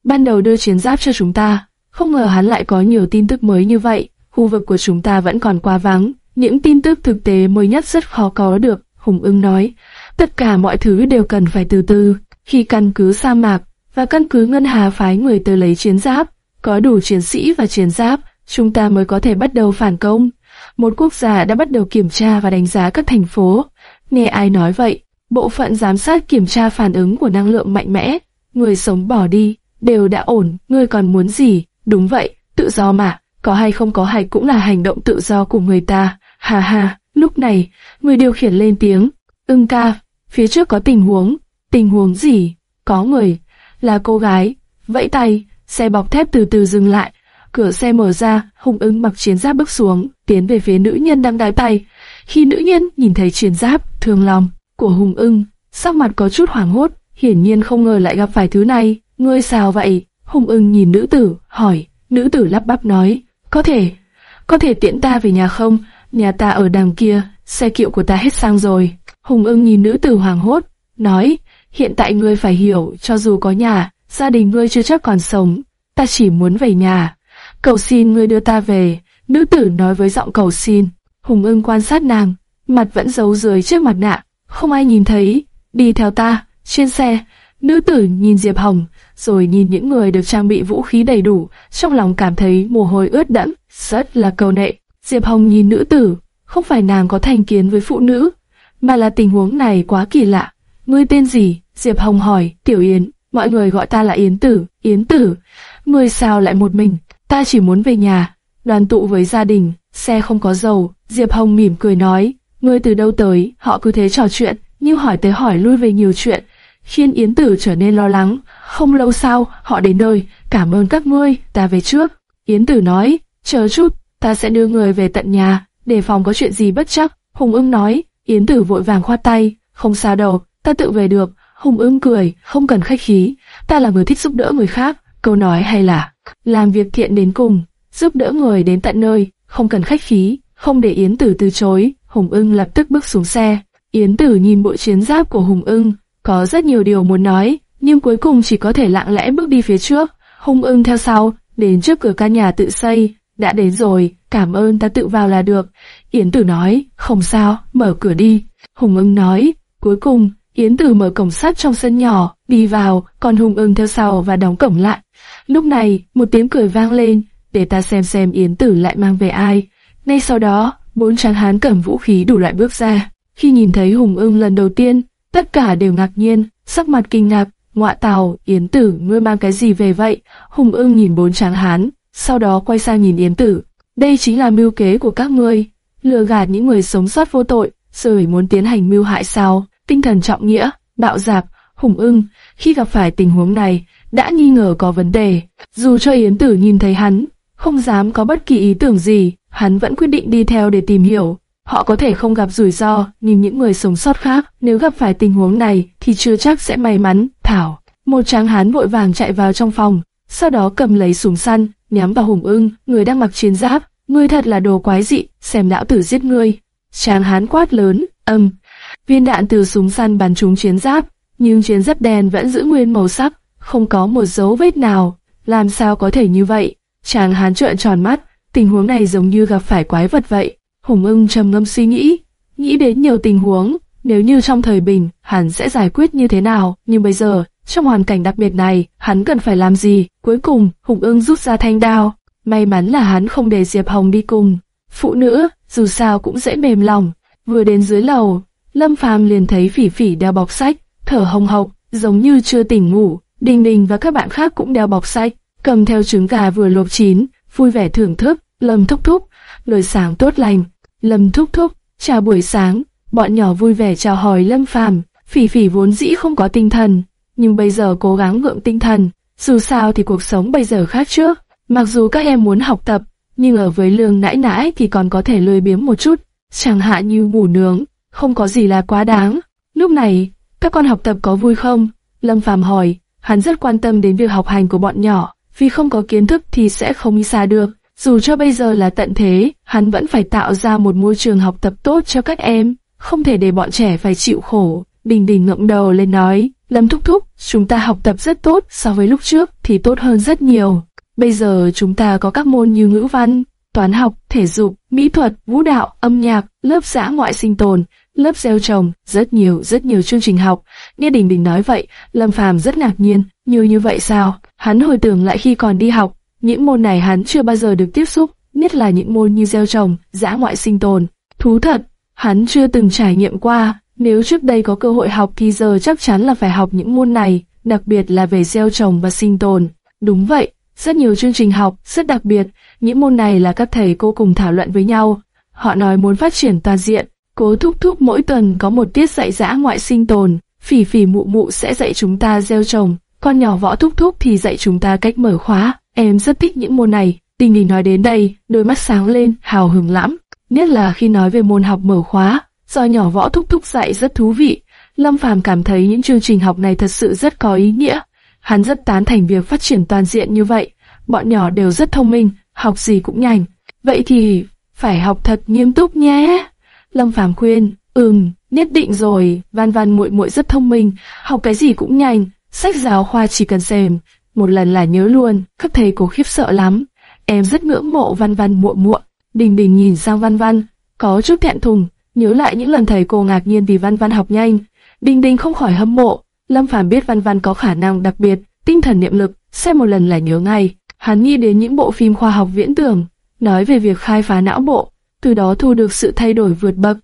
Ban đầu đưa chiến giáp cho chúng ta, không ngờ hắn lại có nhiều tin tức mới như vậy. Khu vực của chúng ta vẫn còn quá vắng, những tin tức thực tế mới nhất rất khó có được. Hùng ưng nói, tất cả mọi thứ đều cần phải từ từ. Khi căn cứ sa mạc và căn cứ ngân hà phái người tới lấy chiến giáp, có đủ chiến sĩ và chiến giáp, chúng ta mới có thể bắt đầu phản công. Một quốc gia đã bắt đầu kiểm tra và đánh giá các thành phố. Nghe ai nói vậy? Bộ phận giám sát kiểm tra phản ứng của năng lượng mạnh mẽ. Người sống bỏ đi, đều đã ổn, ngươi còn muốn gì? Đúng vậy, tự do mà, có hay không có hay cũng là hành động tự do của người ta. Hà hà, lúc này, người điều khiển lên tiếng. Ưng ca, phía trước có tình huống. Tình huống gì? Có người, là cô gái. Vẫy tay, xe bọc thép từ từ dừng lại. Cửa xe mở ra, Hùng ứng mặc chiến giáp bước xuống, tiến về phía nữ nhân đang đái tay. Khi nữ nhân nhìn thấy chiến giáp, thương lòng của Hùng ưng, sắc mặt có chút hoảng hốt, hiển nhiên không ngờ lại gặp phải thứ này. Ngươi sao vậy? Hùng ưng nhìn nữ tử, hỏi. Nữ tử lắp bắp nói, có thể, có thể tiễn ta về nhà không? Nhà ta ở đằng kia, xe kiệu của ta hết xăng rồi. Hùng ưng nhìn nữ tử hoàng hốt, nói, hiện tại ngươi phải hiểu, cho dù có nhà, gia đình ngươi chưa chắc còn sống, ta chỉ muốn về nhà. Cầu xin ngươi đưa ta về, nữ tử nói với giọng cầu xin. Hùng ưng quan sát nàng, mặt vẫn giấu dưới chiếc mặt nạ, không ai nhìn thấy, đi theo ta, trên xe. Nữ tử nhìn Diệp Hồng, rồi nhìn những người được trang bị vũ khí đầy đủ, trong lòng cảm thấy mồ hôi ướt đẫm, rất là cầu nệ. Diệp Hồng nhìn nữ tử, không phải nàng có thành kiến với phụ nữ, mà là tình huống này quá kỳ lạ. Ngươi tên gì? Diệp Hồng hỏi, Tiểu Yến, mọi người gọi ta là Yến Tử, Yến Tử. Mười sao lại một mình? Ta chỉ muốn về nhà, đoàn tụ với gia đình, xe không có dầu. Diệp Hồng mỉm cười nói, ngươi từ đâu tới? Họ cứ thế trò chuyện, nhưng hỏi tới hỏi lui về nhiều chuyện, khiến Yến Tử trở nên lo lắng. Không lâu sau, họ đến nơi, cảm ơn các ngươi, ta về trước. Yến Tử nói, chờ chút, ta sẽ đưa người về tận nhà, để phòng có chuyện gì bất chắc. Hùng ưng nói, Yến Tử vội vàng khoát tay, không sao đâu, ta tự về được. Hùng ưng cười, không cần khách khí, ta là người thích giúp đỡ người khác. Câu nói hay là, làm việc thiện đến cùng, giúp đỡ người đến tận nơi, không cần khách khí, không để Yến Tử từ chối. Hùng ưng lập tức bước xuống xe. Yến Tử nhìn bộ chiến giáp của Hùng ưng, có rất nhiều điều muốn nói, nhưng cuối cùng chỉ có thể lặng lẽ bước đi phía trước. Hùng ưng theo sau, đến trước cửa căn nhà tự xây, đã đến rồi, cảm ơn ta tự vào là được. Yến Tử nói, không sao, mở cửa đi. Hùng ưng nói, cuối cùng, Yến Tử mở cổng sắt trong sân nhỏ, đi vào, còn Hùng ưng theo sau và đóng cổng lại. Lúc này, một tiếng cười vang lên, để ta xem xem Yến Tử lại mang về ai. Ngay sau đó, bốn tráng hán cầm vũ khí đủ loại bước ra. Khi nhìn thấy Hùng ưng lần đầu tiên, tất cả đều ngạc nhiên, sắc mặt kinh ngạc, ngọa tàu, Yến Tử, ngươi mang cái gì về vậy? Hùng ưng nhìn bốn tráng hán, sau đó quay sang nhìn Yến Tử. Đây chính là mưu kế của các ngươi, lừa gạt những người sống sót vô tội, rồi muốn tiến hành mưu hại sao? Tinh thần trọng nghĩa, bạo dạp, hùng ưng, khi gặp phải tình huống này, đã nghi ngờ có vấn đề. Dù cho Yến Tử nhìn thấy hắn, không dám có bất kỳ ý tưởng gì, hắn vẫn quyết định đi theo để tìm hiểu. Họ có thể không gặp rủi ro, nhưng những người sống sót khác, nếu gặp phải tình huống này thì chưa chắc sẽ may mắn. Thảo, một tráng hán vội vàng chạy vào trong phòng, sau đó cầm lấy súng săn, nhắm vào Hùng Ưng, người đang mặc chiến giáp. Ngươi thật là đồ quái dị, xem lão tử giết ngươi. Tráng hán quát lớn, âm. Viên đạn từ súng săn bắn trúng chiến giáp, nhưng chiến giáp đen vẫn giữ nguyên màu sắc, không có một dấu vết nào. Làm sao có thể như vậy? Tráng hán trợn tròn mắt, tình huống này giống như gặp phải quái vật vậy. Hùng ưng trầm ngâm suy nghĩ, nghĩ đến nhiều tình huống, nếu như trong thời bình, hắn sẽ giải quyết như thế nào, nhưng bây giờ, trong hoàn cảnh đặc biệt này, hắn cần phải làm gì? Cuối cùng, Hùng ưng rút ra thanh đao. May mắn là hắn không để Diệp Hồng đi cùng. Phụ nữ, dù sao cũng dễ mềm lòng. Vừa đến dưới lầu, Lâm Phàm liền thấy Phỉ Phỉ đeo bọc sách, thở hồng hộc, giống như chưa tỉnh ngủ. Đình Đình và các bạn khác cũng đeo bọc sách, cầm theo trứng gà vừa luộc chín, vui vẻ thưởng thức. Lâm thúc thúc, lời sáng tốt lành. Lâm thúc thúc, chào buổi sáng. Bọn nhỏ vui vẻ chào hỏi Lâm Phàm. Phỉ Phỉ vốn dĩ không có tinh thần, nhưng bây giờ cố gắng gượng tinh thần. Dù sao thì cuộc sống bây giờ khác trước. Mặc dù các em muốn học tập, nhưng ở với lương nãi nãi thì còn có thể lười biếng một chút, chẳng hạn như ngủ nướng, không có gì là quá đáng. Lúc này, các con học tập có vui không? Lâm Phàm hỏi, hắn rất quan tâm đến việc học hành của bọn nhỏ, vì không có kiến thức thì sẽ không đi xa được. Dù cho bây giờ là tận thế, hắn vẫn phải tạo ra một môi trường học tập tốt cho các em, không thể để bọn trẻ phải chịu khổ. Bình Đình ngậm đầu lên nói, Lâm Thúc Thúc, chúng ta học tập rất tốt, so với lúc trước thì tốt hơn rất nhiều. Bây giờ chúng ta có các môn như ngữ văn, toán học, thể dục, mỹ thuật, vũ đạo, âm nhạc, lớp xã ngoại sinh tồn, lớp gieo trồng, rất nhiều, rất nhiều chương trình học. Nghe Đình Đình nói vậy, Lâm Phàm rất ngạc nhiên, như như vậy sao? Hắn hồi tưởng lại khi còn đi học, những môn này hắn chưa bao giờ được tiếp xúc, nhất là những môn như gieo trồng, dã ngoại sinh tồn. Thú thật, hắn chưa từng trải nghiệm qua, nếu trước đây có cơ hội học thì giờ chắc chắn là phải học những môn này, đặc biệt là về gieo trồng và sinh tồn. Đúng vậy, rất nhiều chương trình học, rất đặc biệt, những môn này là các thầy cô cùng thảo luận với nhau. Họ nói muốn phát triển toàn diện, cố thúc thúc mỗi tuần có một tiết dạy dã ngoại sinh tồn, phỉ phỉ mụ mụ sẽ dạy chúng ta gieo trồng, con nhỏ võ thúc thúc thì dạy chúng ta cách mở khóa. Em rất thích những môn này. Tình Đình nói đến đây, đôi mắt sáng lên, hào hứng lắm. Nhất là khi nói về môn học mở khóa, do nhỏ võ thúc thúc dạy rất thú vị. Lâm Phàm cảm thấy những chương trình học này thật sự rất có ý nghĩa. Hắn rất tán thành việc phát triển toàn diện như vậy. Bọn nhỏ đều rất thông minh, học gì cũng nhanh. Vậy thì phải học thật nghiêm túc nhé. Lâm Phàm khuyên, ừm, nhất định rồi. Văn Văn muội muội rất thông minh, học cái gì cũng nhanh. Sách giáo khoa chỉ cần xem, một lần là nhớ luôn. Các thầy cô khiếp sợ lắm. Em rất ngưỡng mộ Văn Văn muội muội. Đình Đình nhìn sang Văn Văn, có chút thẹn thùng, nhớ lại những lần thầy cô ngạc nhiên vì Văn Văn học nhanh. Đình Đình không khỏi hâm mộ, Lâm Phàm biết Văn Văn có khả năng đặc biệt, tinh thần niệm lực, xem một lần là nhớ ngay. Hắn nghĩ đến những bộ phim khoa học viễn tưởng, nói về việc khai phá não bộ, từ đó thu được sự thay đổi vượt bậc.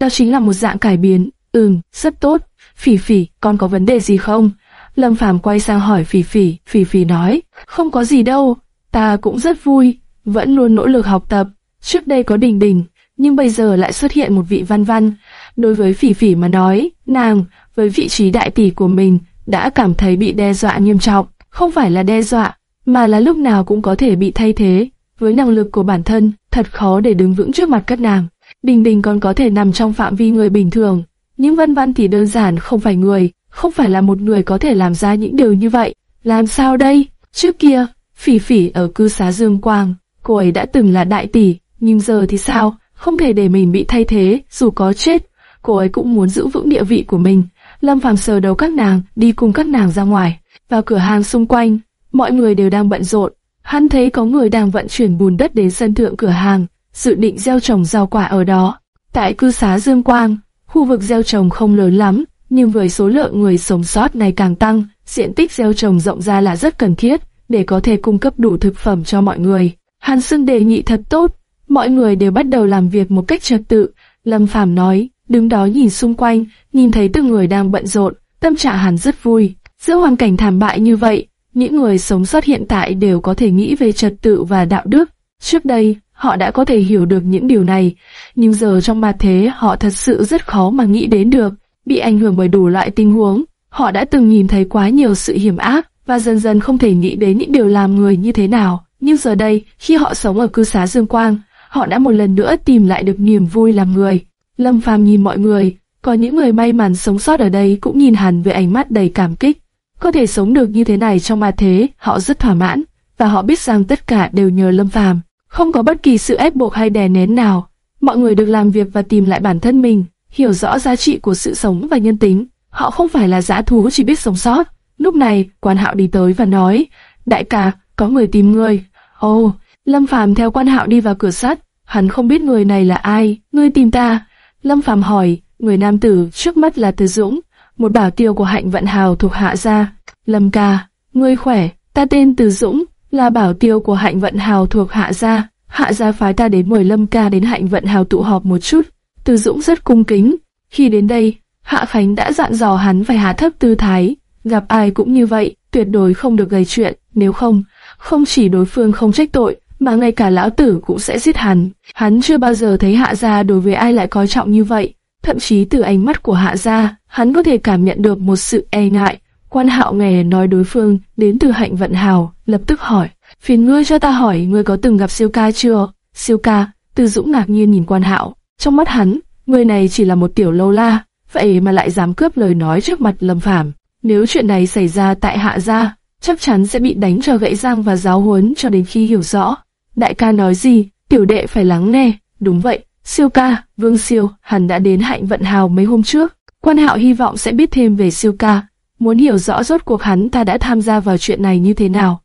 Đó chính là một dạng cải biến. Ừm, rất tốt. Phỉ Phỉ, con có vấn đề gì không? Lâm Phàm quay sang hỏi Phỉ Phỉ, Phỉ Phỉ nói, không có gì đâu, ta cũng rất vui, vẫn luôn nỗ lực học tập. Trước đây có Đình Đình, nhưng bây giờ lại xuất hiện một vị Văn Văn. Đối với Phỉ Phỉ mà nói, nàng với vị trí đại tỷ của mình đã cảm thấy bị đe dọa nghiêm trọng, không phải là đe dọa, mà là lúc nào cũng có thể bị thay thế. Với năng lực của bản thân, thật khó để đứng vững trước mặt các nàng. Bình Bình còn có thể nằm trong phạm vi người bình thường, nhưng Vân Văn thì đơn giản không phải người, không phải là một người có thể làm ra những điều như vậy. Làm sao đây? Trước kia, Phỉ Phỉ ở cư xá Dương Quang, cô ấy đã từng là đại tỷ, nhưng giờ thì sao? Không thể để mình bị thay thế, dù có chết, cô ấy cũng muốn giữ vững địa vị của mình. Lâm Phàm sờ đầu các nàng, đi cùng các nàng ra ngoài. Vào cửa hàng xung quanh, mọi người đều đang bận rộn hắn thấy có người đang vận chuyển bùn đất đến sân thượng cửa hàng, dự định gieo trồng rau quả ở đó. Tại cư xá Dương Quang, khu vực gieo trồng không lớn lắm, nhưng với số lượng người sống sót ngày càng tăng, diện tích gieo trồng rộng ra là rất cần thiết để có thể cung cấp đủ thực phẩm cho mọi người. Hàn Sương đề nghị thật tốt, mọi người đều bắt đầu làm việc một cách trật tự. Lâm Phàm nói, đứng đó nhìn xung quanh, nhìn thấy từng người đang bận rộn, tâm trạng hắn rất vui. Giữa hoàn cảnh thảm bại như vậy, những người sống sót hiện tại đều có thể nghĩ về trật tự và đạo đức. Trước đây, họ đã có thể hiểu được những điều này, nhưng giờ trong ma thế họ thật sự rất khó mà nghĩ đến được. Bị ảnh hưởng bởi đủ loại tình huống, họ đã từng nhìn thấy quá nhiều sự hiểm ác và dần dần không thể nghĩ đến những điều làm người như thế nào. Nhưng giờ đây, khi họ sống ở cư xá Dương Quang, họ đã một lần nữa tìm lại được niềm vui làm người. Lâm Phàm nhìn mọi người, có những người may mắn sống sót ở đây cũng nhìn hắn với ánh mắt đầy cảm kích. Có thể sống được như thế này trong ma thế, họ rất thỏa mãn, và họ biết rằng tất cả đều nhờ Lâm Phàm. Không có bất kỳ sự ép buộc hay đè nén nào. Mọi người được làm việc và tìm lại bản thân mình, hiểu rõ giá trị của sự sống và nhân tính. Họ không phải là dã thú chỉ biết sống sót. Lúc này, quan hạo đi tới và nói, đại ca, có người tìm ngươi. Ồ, oh, Lâm Phàm theo quan hạo đi vào cửa sắt, hắn không biết người này là ai, ngươi tìm ta. Lâm Phàm hỏi, người nam tử trước mắt là Từ Dũng, một bảo tiêu của hạnh vận hào thuộc hạ gia. Lâm ca, ngươi khỏe, ta tên Từ Dũng, là bảo tiêu của hạnh vận hào thuộc hạ gia. Hạ gia phái ta đến mời Lâm ca đến hạnh vận hào tụ họp một chút. Từ Dũng rất cung kính. Khi đến đây, Hạ Khánh đã dặn dò hắn phải hạ thấp tư thái. Gặp ai cũng như vậy, tuyệt đối không được gây chuyện, nếu không, không chỉ đối phương không trách tội, mà ngay cả lão tử cũng sẽ giết hắn. Hắn chưa bao giờ thấy hạ gia đối với ai lại coi trọng như vậy. Thậm chí từ ánh mắt của hạ gia, hắn có thể cảm nhận được một sự e ngại. Quan hạo nghe nói đối phương đến từ hạnh vận hào, lập tức hỏi, phiền ngươi cho ta hỏi ngươi có từng gặp siêu ca chưa? Siêu ca, từ dũng ngạc nhiên nhìn quan hạo, trong mắt hắn, người này chỉ là một tiểu lâu la, vậy mà lại dám cướp lời nói trước mặt lâm phàm. Nếu chuyện này xảy ra tại hạ gia, chắc chắn sẽ bị đánh cho gãy răng và giáo huấn cho đến khi hiểu rõ. Đại ca nói gì, tiểu đệ phải lắng nghe. Đúng vậy, siêu ca, vương siêu, hắn đã đến hạnh vận hào mấy hôm trước. Quan hạo hy vọng sẽ biết thêm về siêu ca, muốn hiểu rõ rốt cuộc hắn ta đã tham gia vào chuyện này như thế nào.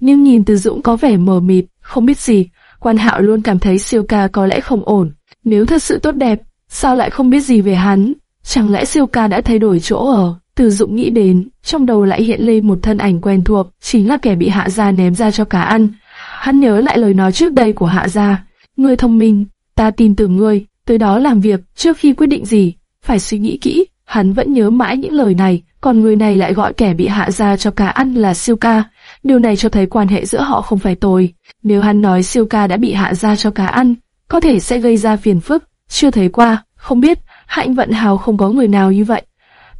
Nhưng nhìn từ dũng có vẻ mờ mịt, không biết gì, quan hạo luôn cảm thấy siêu ca có lẽ không ổn. Nếu thật sự tốt đẹp, sao lại không biết gì về hắn? Chẳng lẽ siêu ca đã thay đổi chỗ ở? Từ Dũng nghĩ đến, trong đầu lại hiện lên một thân ảnh quen thuộc, chính là kẻ bị Hạ Gia ném ra cho cá ăn. Hắn nhớ lại lời nói trước đây của Hạ Gia, người thông minh, ta tin tưởng ngươi, tới đó làm việc, trước khi quyết định gì, phải suy nghĩ kỹ. Hắn vẫn nhớ mãi những lời này, còn người này lại gọi kẻ bị Hạ Gia cho cá ăn là siêu ca. Điều này cho thấy quan hệ giữa họ không phải tồi. Nếu hắn nói siêu ca đã bị Hạ Gia cho cá ăn, có thể sẽ gây ra phiền phức. Chưa thấy qua, không biết, hạnh vận hào không có người nào như vậy.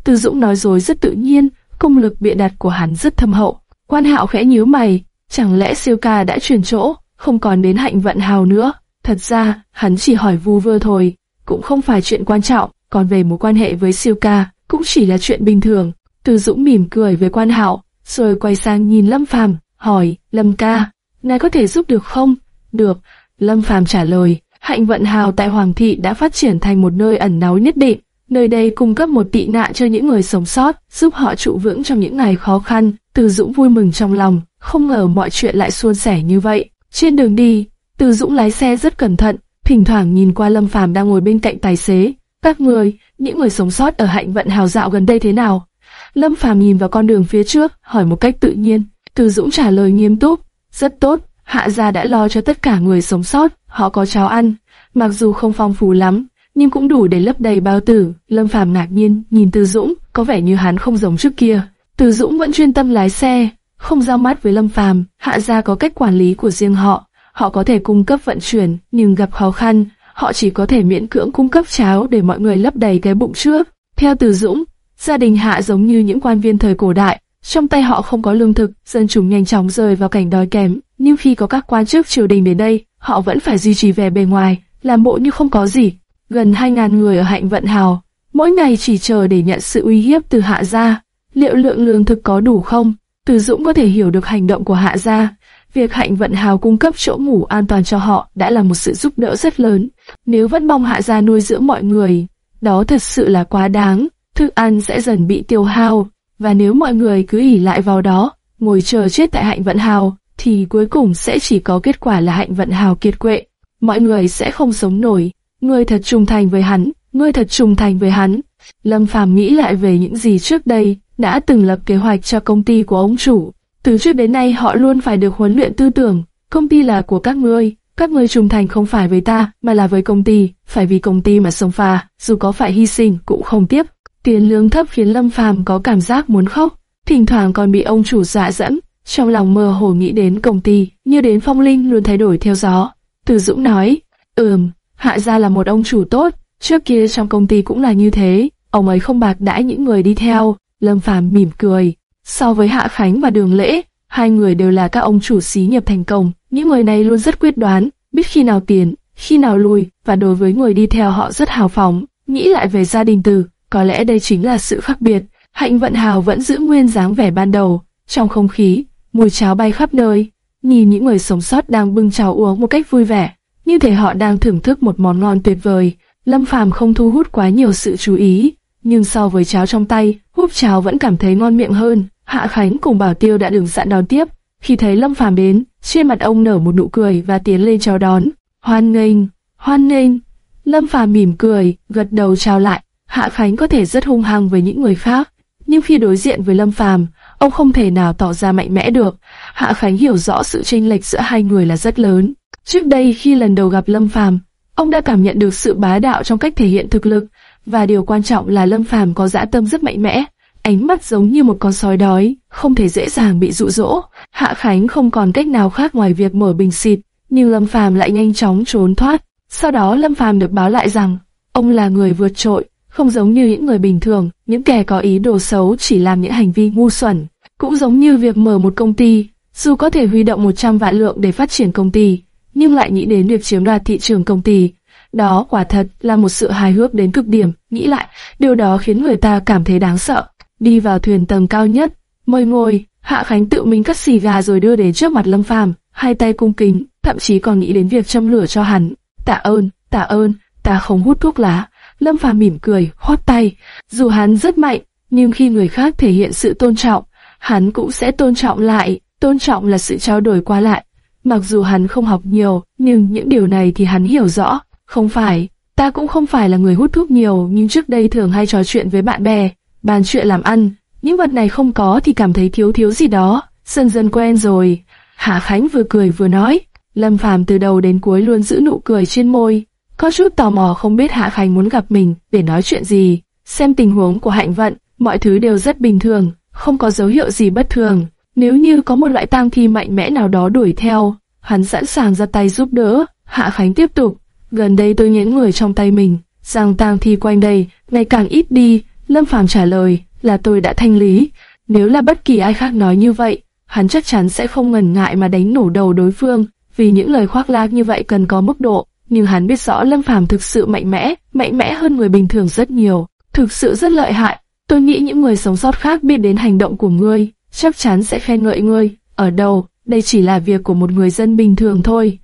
Từ Dũng nói dối rất tự nhiên, công lực bịa đặt của hắn rất thâm hậu. Quan Hạo khẽ nhíu mày, chẳng lẽ siêu ca đã chuyển chỗ, không còn đến hạnh vận hào nữa? Thật ra, hắn chỉ hỏi vu vơ thôi, cũng không phải chuyện quan trọng, còn về mối quan hệ với siêu ca, cũng chỉ là chuyện bình thường. Từ Dũng mỉm cười với Quan Hạo, rồi quay sang nhìn Lâm Phàm, hỏi, Lâm ca, ngài có thể giúp được không? Được, Lâm Phàm trả lời, hạnh vận hào tại Hoàng thị đã phát triển thành một nơi ẩn náu nhất định, Nơi đây cung cấp một tị nạn cho những người sống sót, giúp họ trụ vững trong những ngày khó khăn. Từ Dũng vui mừng trong lòng, không ngờ mọi chuyện lại suôn sẻ như vậy. Trên đường đi, từ Dũng lái xe rất cẩn thận, thỉnh thoảng nhìn qua Lâm Phàm đang ngồi bên cạnh tài xế. Các người, những người sống sót ở hạnh vận hào dạo gần đây thế nào? Lâm Phàm nhìn vào con đường phía trước, hỏi một cách tự nhiên. Từ Dũng trả lời nghiêm túc, rất tốt, hạ gia đã lo cho tất cả người sống sót, họ có cháo ăn, mặc dù không phong phú lắm, nhưng cũng đủ để lấp đầy bao tử. Lâm Phàm ngạc nhiên nhìn Từ Dũng, có vẻ như hắn không giống trước kia. Từ Dũng vẫn chuyên tâm lái xe, không giao mắt với Lâm Phàm. Hạ gia có cách quản lý của riêng họ, họ có thể cung cấp vận chuyển, nhưng gặp khó khăn, họ chỉ có thể miễn cưỡng cung cấp cháo để mọi người lấp đầy cái bụng trước. Theo Từ Dũng, gia đình Hạ giống như những quan viên thời cổ đại, trong tay họ không có lương thực, dân chúng nhanh chóng rơi vào cảnh đói kém. Nhưng khi có các quan chức triều đình đến đây, họ vẫn phải duy trì vẻ bề ngoài, làm bộ như không có gì gần 2.000 người ở hạnh vận hào, mỗi ngày chỉ chờ để nhận sự uy hiếp từ hạ gia. Liệu lượng lương thực có đủ không? Từ Dũng có thể hiểu được hành động của hạ gia. Việc hạnh vận hào cung cấp chỗ ngủ an toàn cho họ đã là một sự giúp đỡ rất lớn. Nếu vẫn mong hạ gia nuôi dưỡng mọi người, đó thật sự là quá đáng. Thức ăn sẽ dần bị tiêu hao, và nếu mọi người cứ ỉ lại vào đó, ngồi chờ chết tại hạnh vận hào, thì cuối cùng sẽ chỉ có kết quả là hạnh vận hào kiệt quệ. Mọi người sẽ không sống nổi. Ngươi thật trung thành với hắn, ngươi thật trung thành với hắn. Lâm Phàm nghĩ lại về những gì trước đây, đã từng lập kế hoạch cho công ty của ông chủ. Từ trước đến nay họ luôn phải được huấn luyện tư tưởng, công ty là của các ngươi, các ngươi trung thành không phải với ta, mà là với công ty, phải vì công ty mà sống pha, dù có phải hy sinh cũng không tiếp. Tiền lương thấp khiến Lâm Phàm có cảm giác muốn khóc, thỉnh thoảng còn bị ông chủ dọa dẫn, trong lòng mơ hồ nghĩ đến công ty, như đến phong linh luôn thay đổi theo gió. Từ Dũng nói, ừm, hạ gia là một ông chủ tốt, trước kia trong công ty cũng là như thế, ông ấy không bạc đãi những người đi theo. Lâm Phàm mỉm cười. So với Hạ Khánh và Đường Lễ, hai người đều là các ông chủ xí nghiệp thành công, những người này luôn rất quyết đoán, biết khi nào tiến, khi nào lùi, và đối với người đi theo họ rất hào phóng. Nghĩ lại về gia đình Từ, có lẽ đây chính là sự khác biệt. Hạnh Vận Hào vẫn giữ nguyên dáng vẻ ban đầu, trong không khí, mùi cháo bay khắp nơi. Nhìn những người sống sót đang bưng cháo uống một cách vui vẻ, như thể họ đang thưởng thức một món ngon tuyệt vời. Lâm Phàm không thu hút quá nhiều sự chú ý, nhưng so với cháo trong tay, húp cháo vẫn cảm thấy ngon miệng hơn. Hạ Khánh cùng Bảo Tiêu đã đứng sẵn đón tiếp. Khi thấy Lâm Phàm đến, trên mặt ông nở một nụ cười và tiến lên chào đón. Hoan nghênh, hoan nghênh. Lâm Phàm mỉm cười, gật đầu chào lại. Hạ Khánh có thể rất hung hăng với những người khác, nhưng khi đối diện với Lâm Phàm, ông không thể nào tỏ ra mạnh mẽ được. Hạ Khánh hiểu rõ sự chênh lệch giữa hai người là rất lớn. Trước đây khi lần đầu gặp Lâm Phàm, ông đã cảm nhận được sự bá đạo trong cách thể hiện thực lực, và điều quan trọng là Lâm Phàm có dã tâm rất mạnh mẽ, ánh mắt giống như một con sói đói, không thể dễ dàng bị dụ dỗ. Hạ Khánh không còn cách nào khác ngoài việc mở bình xịt, nhưng Lâm Phàm lại nhanh chóng trốn thoát. Sau đó Lâm Phàm được báo lại rằng ông là người vượt trội, không giống như những người bình thường, những kẻ có ý đồ xấu chỉ làm những hành vi ngu xuẩn. Cũng giống như việc mở một công ty, dù có thể huy động 100 vạn lượng để phát triển công ty, nhưng lại nghĩ đến việc chiếm đoạt thị trường công ty, đó quả thật là một sự hài hước đến cực điểm, nghĩ lại, điều đó khiến người ta cảm thấy đáng sợ. Đi vào thuyền tầng cao nhất, mời ngồi, Hạ Khánh tự mình cắt xì gà rồi đưa đến trước mặt Lâm Phàm, hai tay cung kính, thậm chí còn nghĩ đến việc châm lửa cho hắn. Tạ ơn, tạ ơn, ta không hút thuốc lá. Lâm Phàm mỉm cười, khoát tay. Dù hắn rất mạnh, nhưng khi người khác thể hiện sự tôn trọng, hắn cũng sẽ tôn trọng lại. Tôn trọng là sự trao đổi qua lại. Mặc dù hắn không học nhiều, nhưng những điều này thì hắn hiểu rõ. Không phải, ta cũng không phải là người hút thuốc nhiều nhưng trước đây thường hay trò chuyện với bạn bè, bàn chuyện làm ăn. Những vật này không có thì cảm thấy thiếu thiếu gì đó, dần dần quen rồi. Hạ Khánh vừa cười vừa nói, Lâm Phàm từ đầu đến cuối luôn giữ nụ cười trên môi. Có chút tò mò không biết Hạ Khánh muốn gặp mình để nói chuyện gì. Xem tình huống của hạnh vận, mọi thứ đều rất bình thường, không có dấu hiệu gì bất thường. Nếu như có một loại tang thi mạnh mẽ nào đó đuổi theo, hắn sẵn sàng ra tay giúp đỡ. Hạ Khánh tiếp tục, Gần đây tôi nhẫn người trong tay mình, rằng tang thi quanh đây ngày càng ít đi. Lâm Phàm trả lời là tôi đã thanh lý. Nếu là bất kỳ ai khác nói như vậy, hắn chắc chắn sẽ không ngần ngại mà đánh nổ đầu đối phương. Vì những lời khoác lác như vậy cần có mức độ, nhưng hắn biết rõ Lâm Phàm thực sự mạnh mẽ, mạnh mẽ hơn người bình thường rất nhiều, thực sự rất lợi hại. Tôi nghĩ những người sống sót khác biết đến hành động của ngươi, chắc chắn sẽ khen ngợi ngươi. Ở đâu, đây chỉ là việc của một người dân bình thường thôi.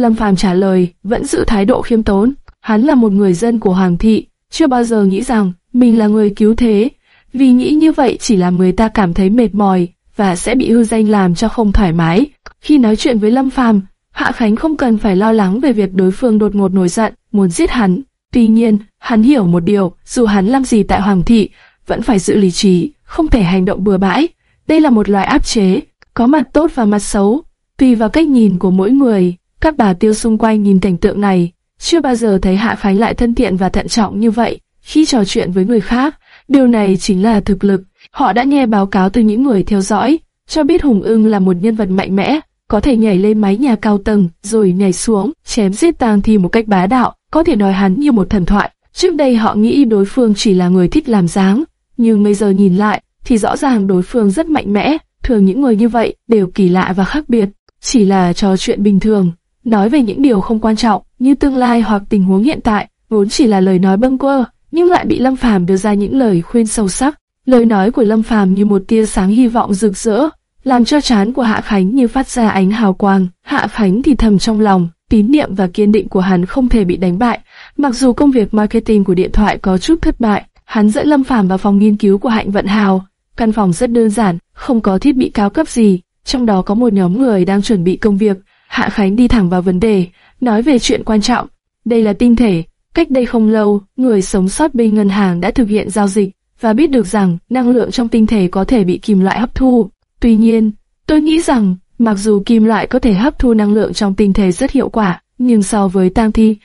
Lâm Phàm trả lời, vẫn giữ thái độ khiêm tốn. Hắn là một người dân của Hoàng thị, chưa bao giờ nghĩ rằng mình là người cứu thế, vì nghĩ như vậy chỉ làm người ta cảm thấy mệt mỏi và sẽ bị hư danh làm cho không thoải mái. Khi nói chuyện với Lâm Phàm, Hạ Khánh không cần phải lo lắng về việc đối phương đột ngột nổi giận, muốn giết hắn. Tuy nhiên, hắn hiểu một điều, dù hắn làm gì tại Hoàng thị, vẫn phải giữ lý trí, không thể hành động bừa bãi. Đây là một loại áp chế, có mặt tốt và mặt xấu, tùy vào cách nhìn của mỗi người. Các bà tiêu xung quanh nhìn cảnh tượng này, chưa bao giờ thấy Hạ phái lại thân thiện và thận trọng như vậy khi trò chuyện với người khác. Điều này chính là thực lực. Họ đã nghe báo cáo từ những người theo dõi, cho biết Hùng Ưng là một nhân vật mạnh mẽ, có thể nhảy lên mái nhà cao tầng rồi nhảy xuống, chém giết tang thi một cách bá đạo, có thể nói hắn như một thần thoại. Trước đây họ nghĩ đối phương chỉ là người thích làm dáng, nhưng bây giờ nhìn lại thì rõ ràng đối phương rất mạnh mẽ. Thường những người như vậy đều kỳ lạ và khác biệt, chỉ là trò chuyện bình thường, nói về những điều không quan trọng như tương lai hoặc tình huống hiện tại, vốn chỉ là lời nói bâng quơ, nhưng lại bị Lâm Phàm đưa ra những lời khuyên sâu sắc. Lời nói của Lâm Phàm như một tia sáng hy vọng rực rỡ, làm cho trán của Hạ Khánh như phát ra ánh hào quang. Hạ Khánh thì thầm trong lòng, tín niệm và kiên định của hắn không thể bị đánh bại. Mặc dù công việc marketing của điện thoại có chút thất bại, hắn dẫn Lâm Phàm vào phòng nghiên cứu của Hạnh Vận Hào. Căn phòng rất đơn giản, không có thiết bị cao cấp gì, trong đó có một nhóm người đang chuẩn bị công việc. Hạ Khánh đi thẳng vào vấn đề, nói về chuyện quan trọng. Đây là tinh thể. Cách đây không lâu, người sống sót bên ngân hàng đã thực hiện giao dịch và biết được rằng năng lượng trong tinh thể có thể bị kim loại hấp thu. Tuy nhiên, tôi nghĩ rằng mặc dù kim loại có thể hấp thu năng lượng trong tinh thể rất hiệu quả, nhưng so với tang thi,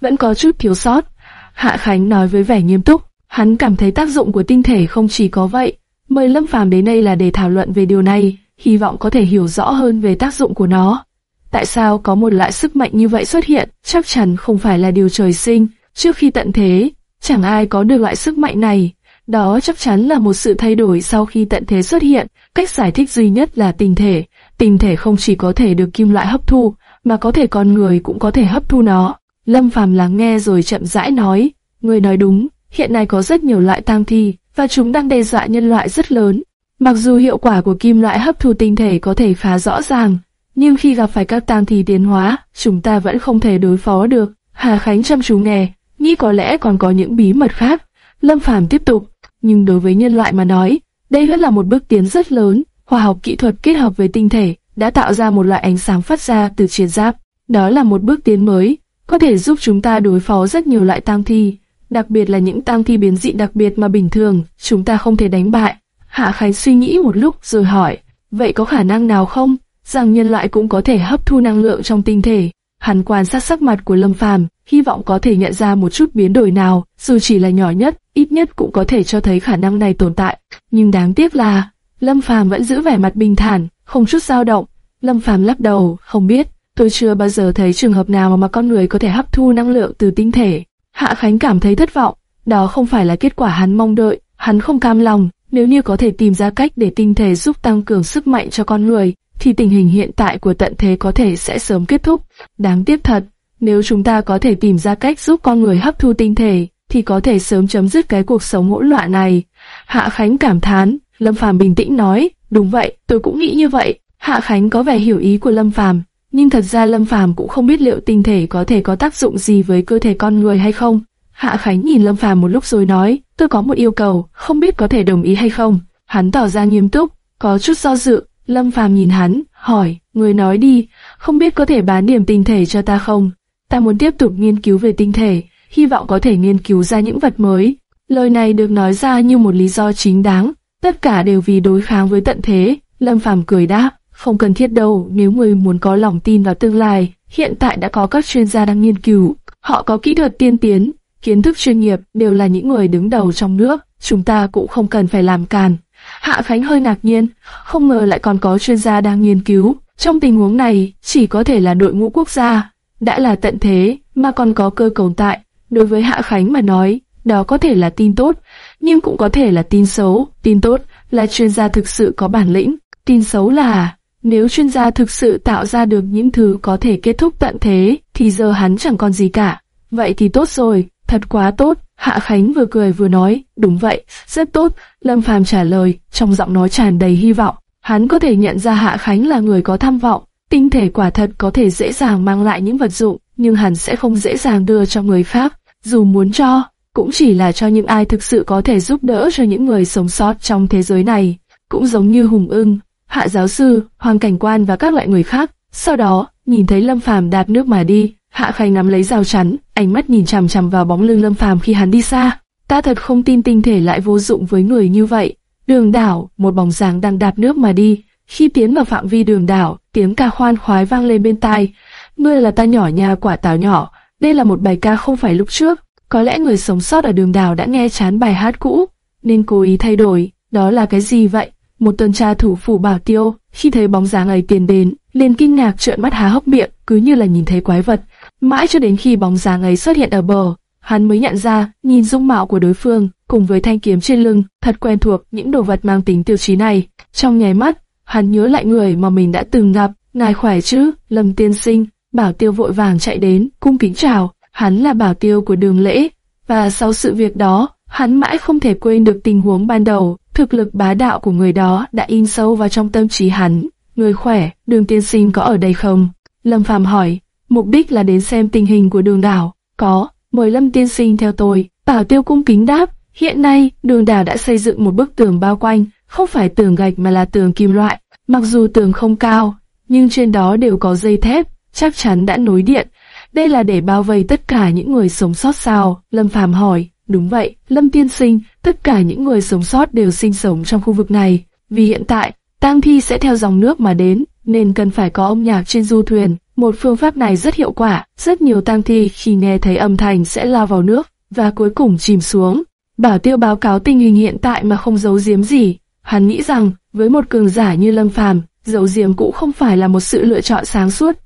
vẫn có chút thiếu sót. Hạ Khánh nói với vẻ nghiêm túc, hắn cảm thấy tác dụng của tinh thể không chỉ có vậy. Mời Lâm Phàm đến đây là để thảo luận về điều này, hy vọng có thể hiểu rõ hơn về tác dụng của nó. Tại sao có một loại sức mạnh như vậy xuất hiện, chắc chắn không phải là điều trời sinh, trước khi tận thế, chẳng ai có được loại sức mạnh này. Đó chắc chắn là một sự thay đổi sau khi tận thế xuất hiện, cách giải thích duy nhất là tinh thể. Tinh thể không chỉ có thể được kim loại hấp thu, mà có thể con người cũng có thể hấp thu nó. Lâm Phàm lắng nghe rồi chậm rãi nói, người nói đúng, hiện nay có rất nhiều loại tang thi, và chúng đang đe dọa nhân loại rất lớn. Mặc dù hiệu quả của kim loại hấp thu tinh thể có thể phá rõ ràng, nhưng khi gặp phải các tang thi tiến hóa, chúng ta vẫn không thể đối phó được. Hà Khánh chăm chú nghe, nghĩ có lẽ còn có những bí mật khác. Lâm Phàm tiếp tục, nhưng đối với nhân loại mà nói, đây vẫn là một bước tiến rất lớn. Khoa học kỹ thuật kết hợp với tinh thể đã tạo ra một loại ánh sáng phát ra từ chiến giáp. Đó là một bước tiến mới, có thể giúp chúng ta đối phó rất nhiều loại tang thi, đặc biệt là những tang thi biến dị đặc biệt mà bình thường chúng ta không thể đánh bại. Hạ Khánh suy nghĩ một lúc rồi hỏi, vậy có khả năng nào không, rằng nhân loại cũng có thể hấp thu năng lượng trong tinh thể? Hắn quan sát sắc mặt của Lâm Phàm, hy vọng có thể nhận ra một chút biến đổi nào, dù chỉ là nhỏ nhất, ít nhất cũng có thể cho thấy khả năng này tồn tại. Nhưng đáng tiếc là, Lâm Phàm vẫn giữ vẻ mặt bình thản, không chút dao động. Lâm Phàm lắc đầu, không biết, tôi chưa bao giờ thấy trường hợp nào mà con người có thể hấp thu năng lượng từ tinh thể. Hạ Khánh cảm thấy thất vọng, đó không phải là kết quả hắn mong đợi, hắn không cam lòng, nếu như có thể tìm ra cách để tinh thể giúp tăng cường sức mạnh cho con người, thì tình hình hiện tại của tận thế có thể sẽ sớm kết thúc. Đáng tiếc thật, nếu chúng ta có thể tìm ra cách giúp con người hấp thu tinh thể, thì có thể sớm chấm dứt cái cuộc sống hỗn loạn này. Hạ Khánh cảm thán, Lâm Phàm bình tĩnh nói, đúng vậy, tôi cũng nghĩ như vậy. Hạ Khánh có vẻ hiểu ý của Lâm Phàm, nhưng thật ra Lâm Phàm cũng không biết liệu tinh thể có thể có tác dụng gì với cơ thể con người hay không. Hạ Khánh nhìn Lâm Phàm một lúc rồi nói, tôi có một yêu cầu, không biết có thể đồng ý hay không. Hắn tỏ ra nghiêm túc, có chút do dự. Lâm Phàm nhìn hắn, hỏi, người nói đi, không biết có thể bán điểm tinh thể cho ta không? Ta muốn tiếp tục nghiên cứu về tinh thể, hy vọng có thể nghiên cứu ra những vật mới. Lời này được nói ra như một lý do chính đáng, tất cả đều vì đối kháng với tận thế. Lâm Phàm cười đáp, không cần thiết đâu, nếu người muốn có lòng tin vào tương lai, hiện tại đã có các chuyên gia đang nghiên cứu, họ có kỹ thuật tiên tiến, kiến thức chuyên nghiệp, đều là những người đứng đầu trong nước, chúng ta cũng không cần phải làm càn. Hạ Khánh hơi ngạc nhiên, không ngờ lại còn có chuyên gia đang nghiên cứu. Trong tình huống này, chỉ có thể là đội ngũ quốc gia. Đã là tận thế, mà còn có cơ cầu tại. Đối với Hạ Khánh mà nói, đó có thể là tin tốt, nhưng cũng có thể là tin xấu. Tin tốt là chuyên gia thực sự có bản lĩnh. Tin xấu là, nếu chuyên gia thực sự tạo ra được những thứ có thể kết thúc tận thế, thì giờ hắn chẳng còn gì cả. Vậy thì tốt rồi, thật quá tốt. Hạ Khánh vừa cười vừa nói, đúng vậy, rất tốt. Lâm Phàm trả lời, trong giọng nói tràn đầy hy vọng. Hắn có thể nhận ra Hạ Khánh là người có tham vọng. Tinh thể quả thật có thể dễ dàng mang lại những vật dụng, nhưng hắn sẽ không dễ dàng đưa cho người khác. Dù muốn cho, cũng chỉ là cho những ai thực sự có thể giúp đỡ cho những người sống sót trong thế giới này. Cũng giống như Hùng ưng, Hạ giáo sư, Hoàng cảnh quan và các loại người khác. Sau đó, nhìn thấy Lâm Phàm đạp nước mà đi, Hạ Khanh nắm lấy rào chắn, ánh mắt nhìn chằm chằm vào bóng lưng Lâm Phàm khi hắn đi xa. Ta thật không tin tinh thể lại vô dụng với người như vậy. Đường đảo, một bóng dáng đang đạp nước mà đi. Khi tiến vào phạm vi đường đảo, tiếng ca khoan khoái vang lên bên tai. Ngươi là ta nhỏ nhà quả táo nhỏ. Đây là một bài ca không phải lúc trước. Có lẽ người sống sót ở đường đảo đã nghe chán bài hát cũ, nên cố ý thay đổi. Đó là cái gì vậy? Một tuần tra thủ phủ bảo tiêu, khi thấy bóng dáng ấy tiến đến, liền kinh ngạc trợn mắt há hốc miệng, cứ như là nhìn thấy quái vật. Mãi cho đến khi bóng dáng ấy xuất hiện ở bờ, hắn mới nhận ra, nhìn dung mạo của đối phương, cùng với thanh kiếm trên lưng, thật quen thuộc những đồ vật mang tính tiêu chí này. Trong nháy mắt, hắn nhớ lại người mà mình đã từng gặp, ngài khỏe chứ, Lâm Tiên Sinh, Bảo Tiêu vội vàng chạy đến, cung kính chào, hắn là Bảo Tiêu của đường lễ, và sau sự việc đó, hắn mãi không thể quên được tình huống ban đầu, thực lực bá đạo của người đó đã in sâu vào trong tâm trí hắn. Người khỏe, đường tiên sinh có ở đây không? Lâm Phàm hỏi, mục đích là đến xem tình hình của đường đảo. Có, mời Lâm tiên sinh theo tôi. Bảo tiêu cung kính đáp, hiện nay đường đảo đã xây dựng một bức tường bao quanh, không phải tường gạch mà là tường kim loại. Mặc dù tường không cao, nhưng trên đó đều có dây thép, chắc chắn đã nối điện. Đây là để bao vây tất cả những người sống sót sao? Lâm Phàm hỏi. Đúng vậy, Lâm Tiên Sinh, tất cả những người sống sót đều sinh sống trong khu vực này. Vì hiện tại, tang thi sẽ theo dòng nước mà đến, nên cần phải có âm nhạc trên du thuyền. Một phương pháp này rất hiệu quả, rất nhiều tang thi khi nghe thấy âm thanh sẽ lao vào nước, và cuối cùng chìm xuống. Bảo Tiêu báo cáo tình hình hiện tại mà không giấu giếm gì. Hắn nghĩ rằng, với một cường giả như Lâm Phàm, giấu giếm cũng không phải là một sự lựa chọn sáng suốt.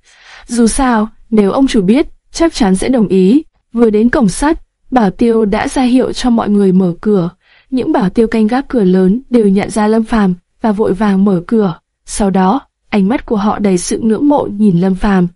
Dù sao, nếu ông chủ biết, chắc chắn sẽ đồng ý. Vừa đến cổng sắt, Bảo Tiêu đã ra hiệu cho mọi người mở cửa. Những bảo tiêu canh gác cửa lớn đều nhận ra Lâm Phàm và vội vàng mở cửa. Sau đó, ánh mắt của họ đầy sự ngưỡng mộ nhìn Lâm Phàm.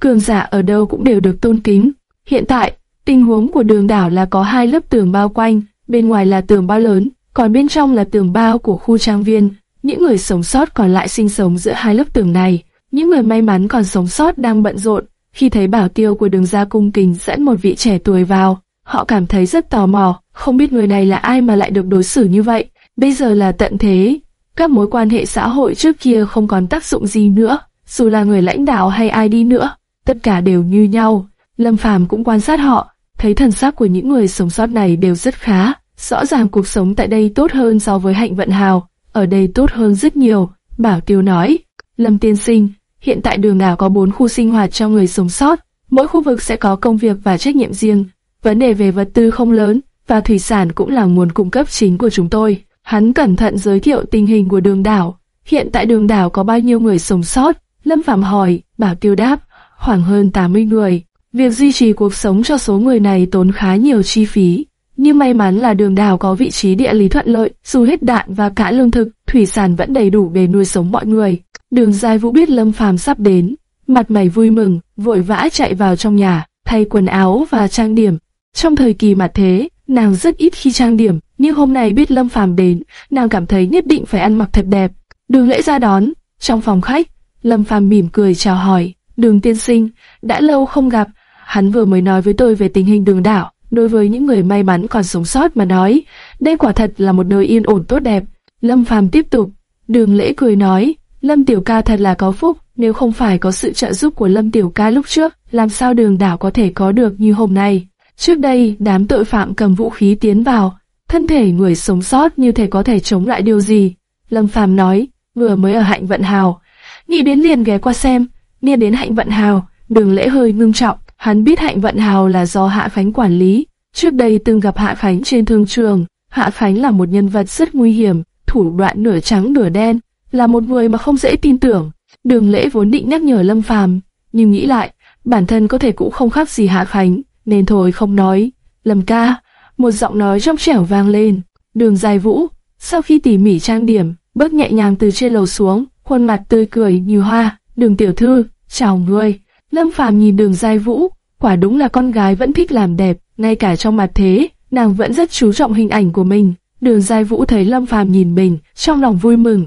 Cường giả ở đâu cũng đều được tôn kính. Hiện tại, tình huống của đường đảo là có hai lớp tường bao quanh, bên ngoài là tường bao lớn, còn bên trong là tường bao của khu trang viên. Những người sống sót còn lại sinh sống giữa hai lớp tường này. Những người may mắn còn sống sót đang bận rộn. Khi thấy bảo tiêu của đường gia cung kính dẫn một vị trẻ tuổi vào, họ cảm thấy rất tò mò, không biết người này là ai mà lại được đối xử như vậy. Bây giờ là tận thế, các mối quan hệ xã hội trước kia không còn tác dụng gì nữa, dù là người lãnh đạo hay ai đi nữa, tất cả đều như nhau. Lâm Phàm cũng quan sát họ, thấy thần sắc của những người sống sót này đều rất khá, rõ ràng cuộc sống tại đây tốt hơn so với hạnh vận hào, ở đây tốt hơn rất nhiều. Bảo Tiêu nói, Lâm Tiên Sinh, hiện tại đường đảo có bốn khu sinh hoạt cho người sống sót, mỗi khu vực sẽ có công việc và trách nhiệm riêng. Vấn đề về vật tư không lớn, và thủy sản cũng là nguồn cung cấp chính của chúng tôi. Hắn cẩn thận giới thiệu tình hình của đường đảo. Hiện tại đường đảo có bao nhiêu người sống sót? Lâm Phạm hỏi, Bảo Tiêu đáp, khoảng hơn 80 người. Việc duy trì cuộc sống cho số người này tốn khá nhiều chi phí. Nhưng may mắn là đường đảo có vị trí địa lý thuận lợi, dù hết đạn và cả lương thực, thủy sản vẫn đầy đủ để nuôi sống mọi người. Đường Giai Vũ biết Lâm Phàm sắp đến, mặt mày vui mừng, vội vã chạy vào trong nhà, thay quần áo và trang điểm. Trong thời kỳ mặt thế, nàng rất ít khi trang điểm, nhưng hôm nay biết Lâm Phàm đến, nàng cảm thấy nhất định phải ăn mặc thật đẹp. Đường lễ ra đón, trong phòng khách, Lâm Phàm mỉm cười chào hỏi, đường tiên sinh, đã lâu không gặp, hắn vừa mới nói với tôi về tình hình đường đảo, đối với những người may mắn còn sống sót mà nói, đây quả thật là một nơi yên ổn tốt đẹp. Lâm Phàm tiếp tục, đường lễ cười nói, Lâm Tiểu Ca thật là có phúc, nếu không phải có sự trợ giúp của Lâm Tiểu Ca lúc trước, làm sao đường đảo có thể có được như hôm nay. Trước đây, đám tội phạm cầm vũ khí tiến vào, thân thể người sống sót như thể có thể chống lại điều gì. Lâm Phàm nói, vừa mới ở hạnh vận hào, nghĩ đến liền ghé qua xem, nghe đến hạnh vận hào, đường lễ hơi ngưng trọng, hắn biết hạnh vận hào là do Hạ Khánh quản lý. Trước đây từng gặp Hạ Khánh trên thương trường, Hạ Khánh là một nhân vật rất nguy hiểm, thủ đoạn nửa trắng nửa đen, là một người mà không dễ tin tưởng. Đường lễ vốn định nhắc nhở Lâm Phàm, nhưng nghĩ lại, bản thân có thể cũng không khác gì Hạ Khánh, nên thôi không nói. Lâm ca, một giọng nói trong trẻo vang lên. Đường dài vũ, sau khi tỉ mỉ trang điểm, bước nhẹ nhàng từ trên lầu xuống, khuôn mặt tươi cười như hoa. Đường tiểu thư, chào ngươi. Lâm phàm nhìn đường dài vũ, quả đúng là con gái vẫn thích làm đẹp, ngay cả trong mặt thế, nàng vẫn rất chú trọng hình ảnh của mình. Đường dài vũ thấy Lâm phàm nhìn mình, trong lòng vui mừng.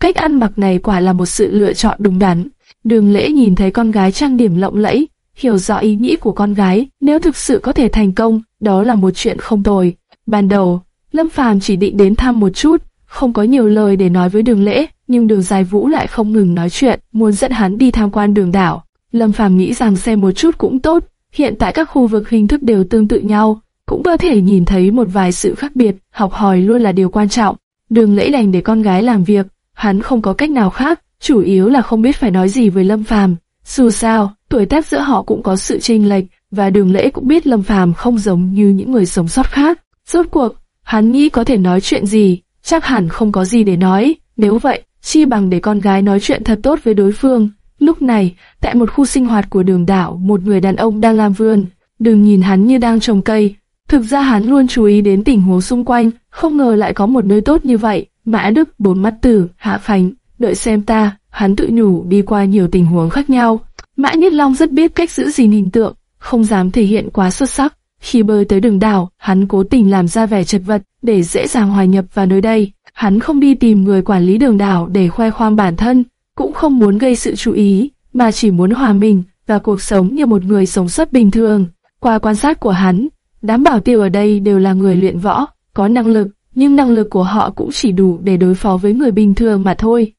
Cách ăn mặc này quả là một sự lựa chọn đúng đắn. Đường lễ nhìn thấy con gái trang điểm lộng lẫy, hiểu rõ ý nghĩ của con gái, nếu thực sự có thể thành công, đó là một chuyện không tồi. Ban đầu, Lâm Phàm chỉ định đến thăm một chút, không có nhiều lời để nói với đường lễ, nhưng đường dài vũ lại không ngừng nói chuyện, muốn dẫn hắn đi tham quan đường đảo. Lâm Phàm nghĩ rằng xem một chút cũng tốt, hiện tại các khu vực hình thức đều tương tự nhau, cũng có thể nhìn thấy một vài sự khác biệt, học hỏi luôn là điều quan trọng. Đường lễ đành để con gái làm việc, hắn không có cách nào khác, chủ yếu là không biết phải nói gì với Lâm Phàm. Dù sao, tuổi tác giữa họ cũng có sự chênh lệch, và đường lễ cũng biết Lâm Phàm không giống như những người sống sót khác. Rốt cuộc, hắn nghĩ có thể nói chuyện gì, chắc hẳn không có gì để nói, nếu vậy, chi bằng để con gái nói chuyện thật tốt với đối phương. Lúc này, tại một khu sinh hoạt của đường đảo, một người đàn ông đang làm vườn, đừng nhìn hắn như đang trồng cây. Thực ra hắn luôn chú ý đến tình huống xung quanh, không ngờ lại có một nơi tốt như vậy. Mã Đức bốn mắt tử, hạ phành đợi xem ta, hắn tự nhủ đi qua nhiều tình huống khác nhau. Mã Nhất Long rất biết cách giữ gìn hình tượng, không dám thể hiện quá xuất sắc. Khi bơi tới đường đảo, hắn cố tình làm ra vẻ chật vật để dễ dàng hòa nhập vào nơi đây. Hắn không đi tìm người quản lý đường đảo để khoe khoang bản thân, cũng không muốn gây sự chú ý, mà chỉ muốn hòa mình và cuộc sống như một người sống sót bình thường. Qua quan sát của hắn, đám bảo tiêu ở đây đều là người luyện võ, có năng lực, nhưng năng lực của họ cũng chỉ đủ để đối phó với người bình thường mà thôi.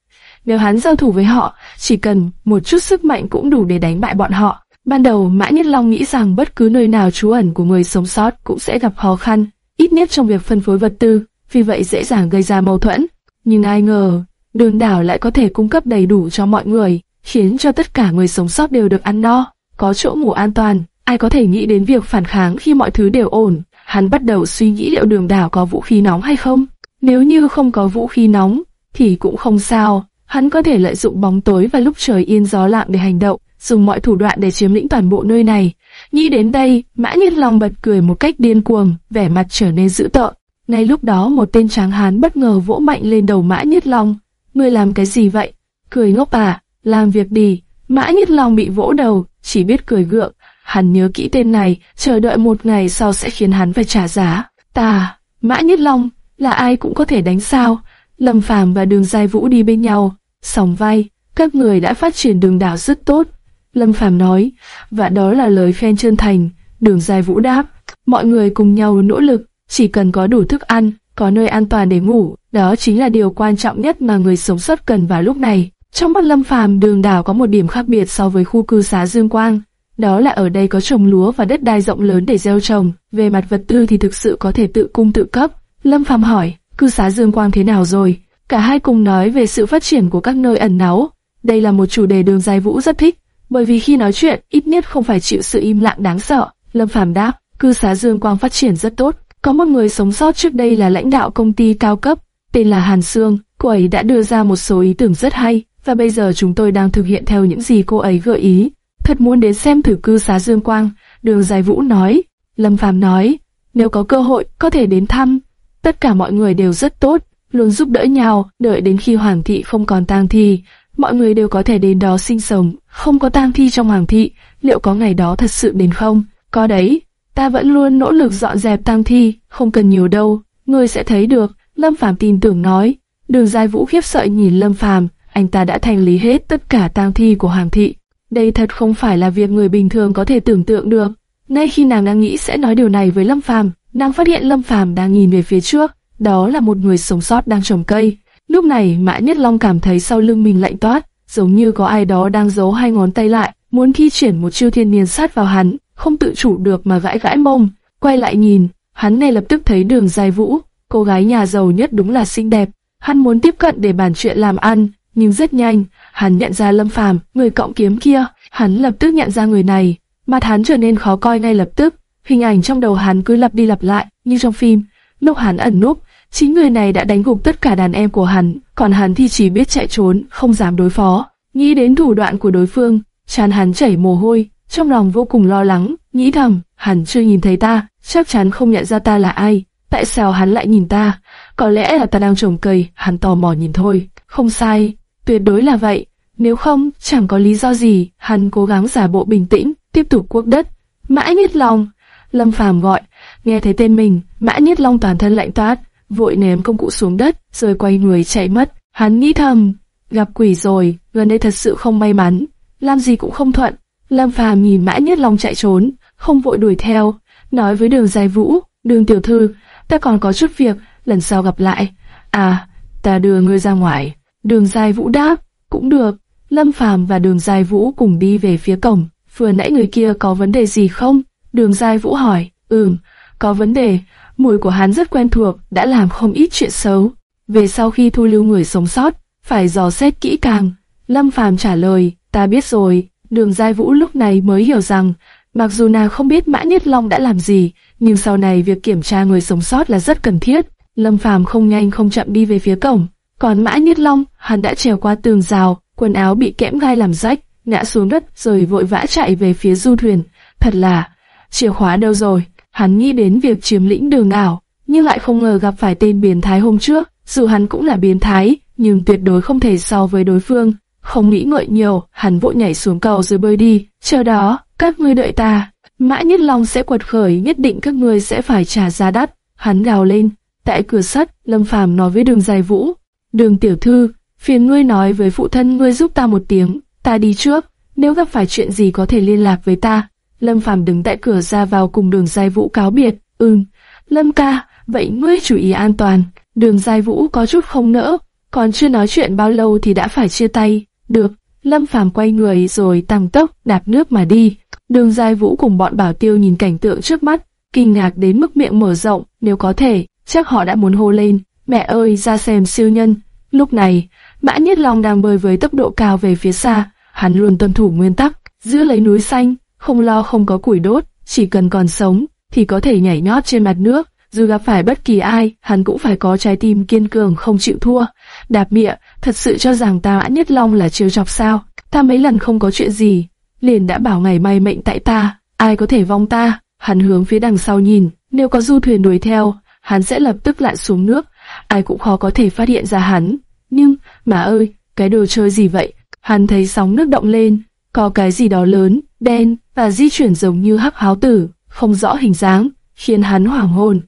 Nếu hắn giao thủ với họ, chỉ cần một chút sức mạnh cũng đủ để đánh bại bọn họ. Ban đầu Mã Nhất Long nghĩ rằng bất cứ nơi nào trú ẩn của người sống sót cũng sẽ gặp khó khăn, ít nhất trong việc phân phối vật tư, vì vậy dễ dàng gây ra mâu thuẫn. Nhưng ai ngờ, đường đảo lại có thể cung cấp đầy đủ cho mọi người, khiến cho tất cả người sống sót đều được ăn no, có chỗ ngủ an toàn. Ai có thể nghĩ đến việc phản kháng khi mọi thứ đều ổn? Hắn bắt đầu suy nghĩ liệu đường đảo có vũ khí nóng hay không. Nếu như không có vũ khí nóng, thì cũng không sao. Hắn có thể lợi dụng bóng tối và lúc trời yên gió lặng để hành động, dùng mọi thủ đoạn để chiếm lĩnh toàn bộ nơi này. Nghĩ đến đây, Mã Nhiên Long bật cười một cách điên cuồng, vẻ mặt trở nên dữ tợn. Ngay lúc đó một tên tráng hán bất ngờ vỗ mạnh lên đầu Mã Nhất Long. Ngươi làm cái gì vậy? Cười ngốc à? Làm việc đi. Mã Nhất Long bị vỗ đầu, chỉ biết cười gượng. Hắn nhớ kỹ tên này, chờ đợi một ngày sau sẽ khiến hắn phải trả giá. Ta, Mã Nhất Long, là ai cũng có thể đánh sao? Lâm Phàm và Đường Giai Vũ đi bên nhau, sòng vai, các người đã phát triển đường đảo rất tốt. Lâm Phàm nói, và đó là lời khen chân thành. Đường Giai Vũ đáp, mọi người cùng nhau nỗ lực, chỉ cần có đủ thức ăn, có nơi an toàn để ngủ, đó chính là điều quan trọng nhất mà người sống sót cần vào lúc này. Trong mắt Lâm Phàm, đường đảo có một điểm khác biệt so với khu cư xá Dương Quang, đó là ở đây có trồng lúa và đất đai rộng lớn để gieo trồng, về mặt vật tư thì thực sự có thể tự cung tự cấp. Lâm Phàm hỏi, cư xá Dương Quang thế nào rồi? Cả hai cùng nói về sự phát triển của các nơi ẩn náu. Đây là một chủ đề đường dài vũ rất thích, bởi vì khi nói chuyện, ít nhất không phải chịu sự im lặng đáng sợ. Lâm Phàm đáp, cư xá Dương Quang phát triển rất tốt. Có một người sống sót trước đây là lãnh đạo công ty cao cấp, tên là Hàn Sương. Cô ấy đã đưa ra một số ý tưởng rất hay, và bây giờ chúng tôi đang thực hiện theo những gì cô ấy gợi ý. Thật muốn đến xem thử cư xá Dương Quang, đường dài vũ nói. Lâm Phàm nói, nếu có cơ hội, có thể đến thăm. Tất cả mọi người đều rất tốt, luôn giúp đỡ nhau, đợi đến khi hoàng thị không còn tang thi, mọi người đều có thể đến đó sinh sống, không có tang thi trong hoàng thị, liệu có ngày đó thật sự đến không? Có đấy, ta vẫn luôn nỗ lực dọn dẹp tang thi, không cần nhiều đâu, ngươi sẽ thấy được, Lâm Phàm tin tưởng nói. Đường Giai Vũ khiếp sợ nhìn Lâm Phàm, anh ta đã thành lý hết tất cả tang thi của hoàng thị. Đây thật không phải là việc người bình thường có thể tưởng tượng được. Ngay khi nàng đang nghĩ sẽ nói điều này với Lâm Phàm, nàng phát hiện Lâm Phàm đang nhìn về phía trước, đó là một người sống sót đang trồng cây. Lúc này Mã Nhất Long cảm thấy sau lưng mình lạnh toát, giống như có ai đó đang giấu hai ngón tay lại, muốn thi triển một chiêu thiên niên sát vào hắn, không tự chủ được mà gãi gãi mông. Quay lại nhìn, hắn ngay lập tức thấy đường dài vũ, cô gái nhà giàu nhất đúng là xinh đẹp. Hắn muốn tiếp cận để bàn chuyện làm ăn, nhưng rất nhanh, hắn nhận ra Lâm Phàm, người cọng kiếm kia, hắn lập tức nhận ra người này, mặt hắn trở nên khó coi ngay lập tức, hình ảnh trong đầu hắn cứ lặp đi lặp lại, như trong phim, lúc hắn ẩn núp, chính người này đã đánh gục tất cả đàn em của hắn, còn hắn thì chỉ biết chạy trốn, không dám đối phó. Nghĩ đến thủ đoạn của đối phương, chán hắn chảy mồ hôi, trong lòng vô cùng lo lắng, nghĩ thầm, hắn chưa nhìn thấy ta, chắc chắn không nhận ra ta là ai, tại sao hắn lại nhìn ta? Có lẽ là ta đang trồng cây, hắn tò mò nhìn thôi, không sai, tuyệt đối là vậy. Nếu không, chẳng có lý do gì, hắn cố gắng giả bộ bình tĩnh, tiếp tục cuốc đất. mãi Nhất lòng. Lâm Phàm gọi, nghe thấy tên mình, Mã Nhất Long toàn thân lạnh toát, vội ném công cụ xuống đất, rồi quay người chạy mất. Hắn nghĩ thầm, gặp quỷ rồi, gần đây thật sự không may mắn, làm gì cũng không thuận. Lâm Phàm nhìn Mã Nhất Long chạy trốn, không vội đuổi theo, nói với Đường Dài Vũ, Đường tiểu thư, ta còn có chút việc, lần sau gặp lại. À, ta đưa ngươi ra ngoài. Đường Dài Vũ đáp, cũng được. Lâm Phàm và Đường Dài Vũ cùng đi về phía cổng. Vừa nãy người kia có vấn đề gì không? Đường giai Vũ hỏi. Ừm, có vấn đề. Mùi của hắn rất quen thuộc, đã làm không ít chuyện xấu. Về sau khi thu lưu người sống sót, phải dò xét kỹ càng. Lâm Phàm trả lời, ta biết rồi. Đường Giai Vũ lúc này mới hiểu rằng, mặc dù nàng không biết Mã Nhất Long đã làm gì, nhưng sau này việc kiểm tra người sống sót là rất cần thiết. Lâm Phàm không nhanh không chậm đi về phía cổng, còn Mã Nhất Long, hắn đã trèo qua tường rào, quần áo bị kẽm gai làm rách, ngã xuống đất rồi vội vã chạy về phía du thuyền. Thật là, chìa khóa đâu rồi? Hắn nghĩ đến việc chiếm lĩnh đường ảo, nhưng lại không ngờ gặp phải tên biến thái hôm trước. Dù hắn cũng là biến thái, nhưng tuyệt đối không thể so với đối phương. Không nghĩ ngợi nhiều, hắn vội nhảy xuống cầu rồi bơi đi. Chờ đó, các ngươi đợi ta. Mã Nhất Long sẽ quật khởi, nhất định các ngươi sẽ phải trả giá đắt. Hắn gào lên. Tại cửa sắt, Lâm Phàm nói với Đường Dài Vũ, "Đường tiểu thư, phiền ngươi nói với phụ thân ngươi giúp ta một tiếng, ta đi trước, nếu gặp phải chuyện gì có thể liên lạc với ta." Lâm Phàm đứng tại cửa ra vào cùng Đường giai Vũ cáo biệt. "Ừm, Lâm ca, vậy ngươi chú ý an toàn." Đường giai Vũ có chút không nỡ, còn chưa nói chuyện bao lâu thì đã phải chia tay. Được, Lâm Phàm quay người rồi tăng tốc đạp nước mà đi. Đường Giai Vũ cùng bọn Bảo Tiêu nhìn cảnh tượng trước mắt, kinh ngạc đến mức miệng mở rộng, nếu có thể, chắc họ đã muốn hô lên, mẹ ơi ra xem siêu nhân. Lúc này, Mã Nhất Long đang bơi với tốc độ cao về phía xa, hắn luôn tuân thủ nguyên tắc, giữ lấy núi xanh, không lo không có củi đốt, chỉ cần còn sống thì có thể nhảy nhót trên mặt nước. Dù gặp phải bất kỳ ai, hắn cũng phải có trái tim kiên cường không chịu thua. Đạp miệng, thật sự cho rằng ta Mã Nhất Long là trêu chọc sao? Ta mấy lần không có chuyện gì, liền đã bảo ngày may mệnh tại ta, ai có thể vong ta? Hắn hướng phía đằng sau nhìn, nếu có du thuyền đuổi theo, hắn sẽ lập tức lại xuống nước, ai cũng khó có thể phát hiện ra hắn. Nhưng, mà ơi, cái đồ chơi gì vậy? Hắn thấy sóng nước động lên, có cái gì đó lớn, đen và di chuyển giống như hắc háo tử, không rõ hình dáng, khiến hắn hoảng hồn.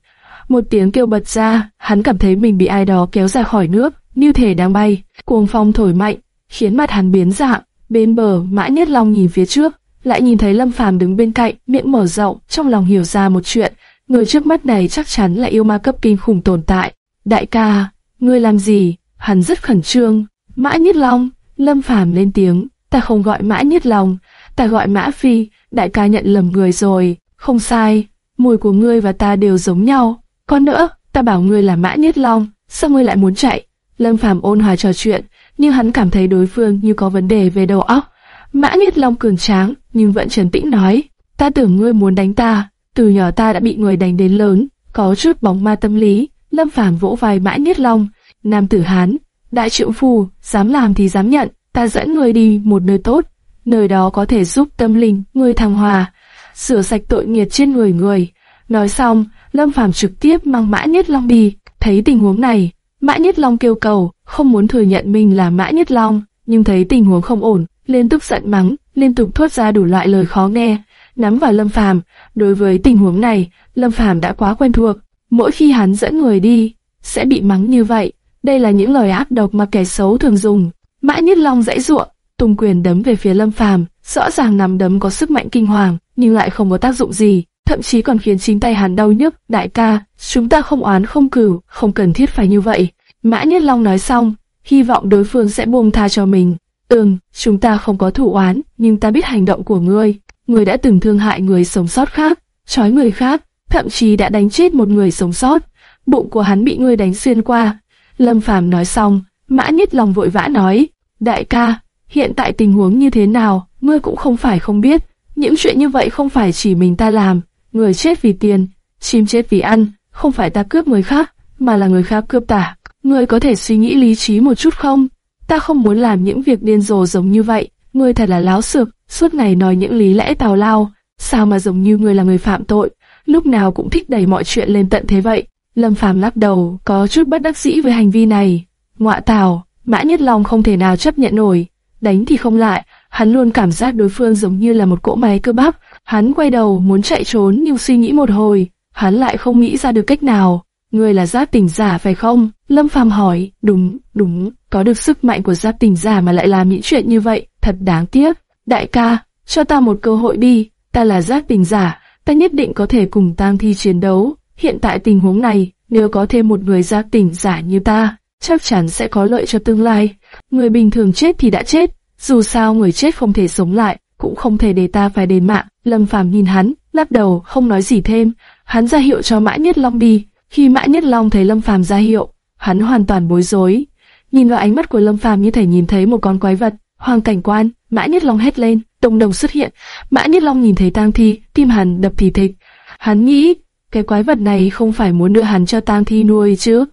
Một tiếng kêu bật ra, hắn cảm thấy mình bị ai đó kéo ra khỏi nước, như thể đang bay. Cuồng phong thổi mạnh, khiến mặt hắn biến dạng. Bên bờ, Mã Nhất Long nhìn phía trước, lại nhìn thấy Lâm Phàm đứng bên cạnh, miệng mở rộng, trong lòng hiểu ra một chuyện, người trước mắt này chắc chắn là yêu ma cấp kinh khủng tồn tại. Đại ca, ngươi làm gì? Hắn rất khẩn trương. Mã Nhất Long, Lâm Phàm lên tiếng, ta không gọi Mã niết lòng, ta gọi Mã Phi, đại ca nhận lầm người rồi, không sai, mùi của ngươi và ta đều giống nhau. Còn nữa, ta bảo ngươi là Mã niết Long, sao ngươi lại muốn chạy? Lâm Phàm ôn hòa trò chuyện, nhưng hắn cảm thấy đối phương như có vấn đề về đầu óc. Mã Niết Long cường tráng, nhưng vẫn trấn tĩnh nói, ta tưởng ngươi muốn đánh ta, từ nhỏ ta đã bị người đánh đến lớn, có chút bóng ma tâm lý. Lâm Phàm vỗ vai Mã Niết Long, nam tử Hán, đại triệu phù, dám làm thì dám nhận, ta dẫn người đi một nơi tốt, nơi đó có thể giúp tâm linh người thăng hòa, sửa sạch tội nghiệt trên người người. Nói xong, Lâm Phàm trực tiếp mang Mã Nhất Long đi. Thấy tình huống này, Mã Nhất Long kêu cầu, không muốn thừa nhận mình là Mã Nhất Long, nhưng thấy tình huống không ổn, liên tục giận mắng, liên tục thốt ra đủ loại lời khó nghe, nắm vào Lâm Phàm. Đối với tình huống này, Lâm Phàm đã quá quen thuộc, mỗi khi hắn dẫn người đi, sẽ bị mắng như vậy. Đây là những lời ác độc mà kẻ xấu thường dùng. Mã Nhất Long dãy ruộng, tung quyền đấm về phía Lâm Phàm, rõ ràng nắm đấm có sức mạnh kinh hoàng, nhưng lại không có tác dụng gì, thậm chí còn khiến chính tay hắn đau nhức. Đại ca, chúng ta không oán không cửu, không cần thiết phải như vậy. Mã Nhất Long nói xong, hy vọng đối phương sẽ buông tha cho mình. Ừm, chúng ta không có thủ oán, nhưng ta biết hành động của ngươi. Ngươi đã từng thương hại người sống sót khác, trói người khác, thậm chí đã đánh chết một người sống sót. Bụng của hắn bị ngươi đánh xuyên qua. Lâm Phàm nói xong, Mã Nhất Long vội vã nói, đại ca, hiện tại tình huống như thế nào, ngươi cũng không phải không biết. Những chuyện như vậy không phải chỉ mình ta làm, người chết vì tiền, chim chết vì ăn, không phải ta cướp người khác, mà là người khác cướp ta. Ngươi có thể suy nghĩ lý trí một chút không? Ta không muốn làm những việc điên rồ giống như vậy. Ngươi thật là láo xược, suốt ngày nói những lý lẽ tào lao. Sao mà giống như ngươi là người phạm tội, lúc nào cũng thích đẩy mọi chuyện lên tận thế vậy. Lâm Phàm lắc đầu, có chút bất đắc dĩ với hành vi này. Ngọa tào, Mã Nhất Long không thể nào chấp nhận nổi. Đánh thì không lại, hắn luôn cảm giác đối phương giống như là một cỗ máy cơ bắp. Hắn quay đầu muốn chạy trốn nhưng suy nghĩ một hồi, hắn lại không nghĩ ra được cách nào. Ngươi là giáp tình giả phải không? Lâm Phàm hỏi. Đúng, đúng, có được sức mạnh của giáp tình giả mà lại làm những chuyện như vậy, thật đáng tiếc. Đại ca, cho ta một cơ hội đi, ta là giáp tình giả, ta nhất định có thể cùng tang thi chiến đấu. Hiện tại tình huống này, nếu có thêm một người giáp tình giả như ta, chắc chắn sẽ có lợi cho tương lai. Người bình thường chết thì đã chết, dù sao người chết không thể sống lại, cũng không thể để ta phải đền mạng. Lâm Phàm nhìn hắn, lắc đầu, không nói gì thêm. Hắn ra hiệu cho Mã Nhất Long đi. Khi Mã Nhất Long thấy Lâm Phàm ra hiệu, hắn hoàn toàn bối rối. Nhìn vào ánh mắt của Lâm Phàm như thể nhìn thấy một con quái vật. Hoàng cảnh quan, Mã Nhất Long hét lên, đồng đồng xuất hiện. Mã Nhất Long nhìn thấy tang thi, tim hắn đập thì thịch. Hắn nghĩ, cái quái vật này không phải muốn đưa hắn cho tang thi nuôi chứ?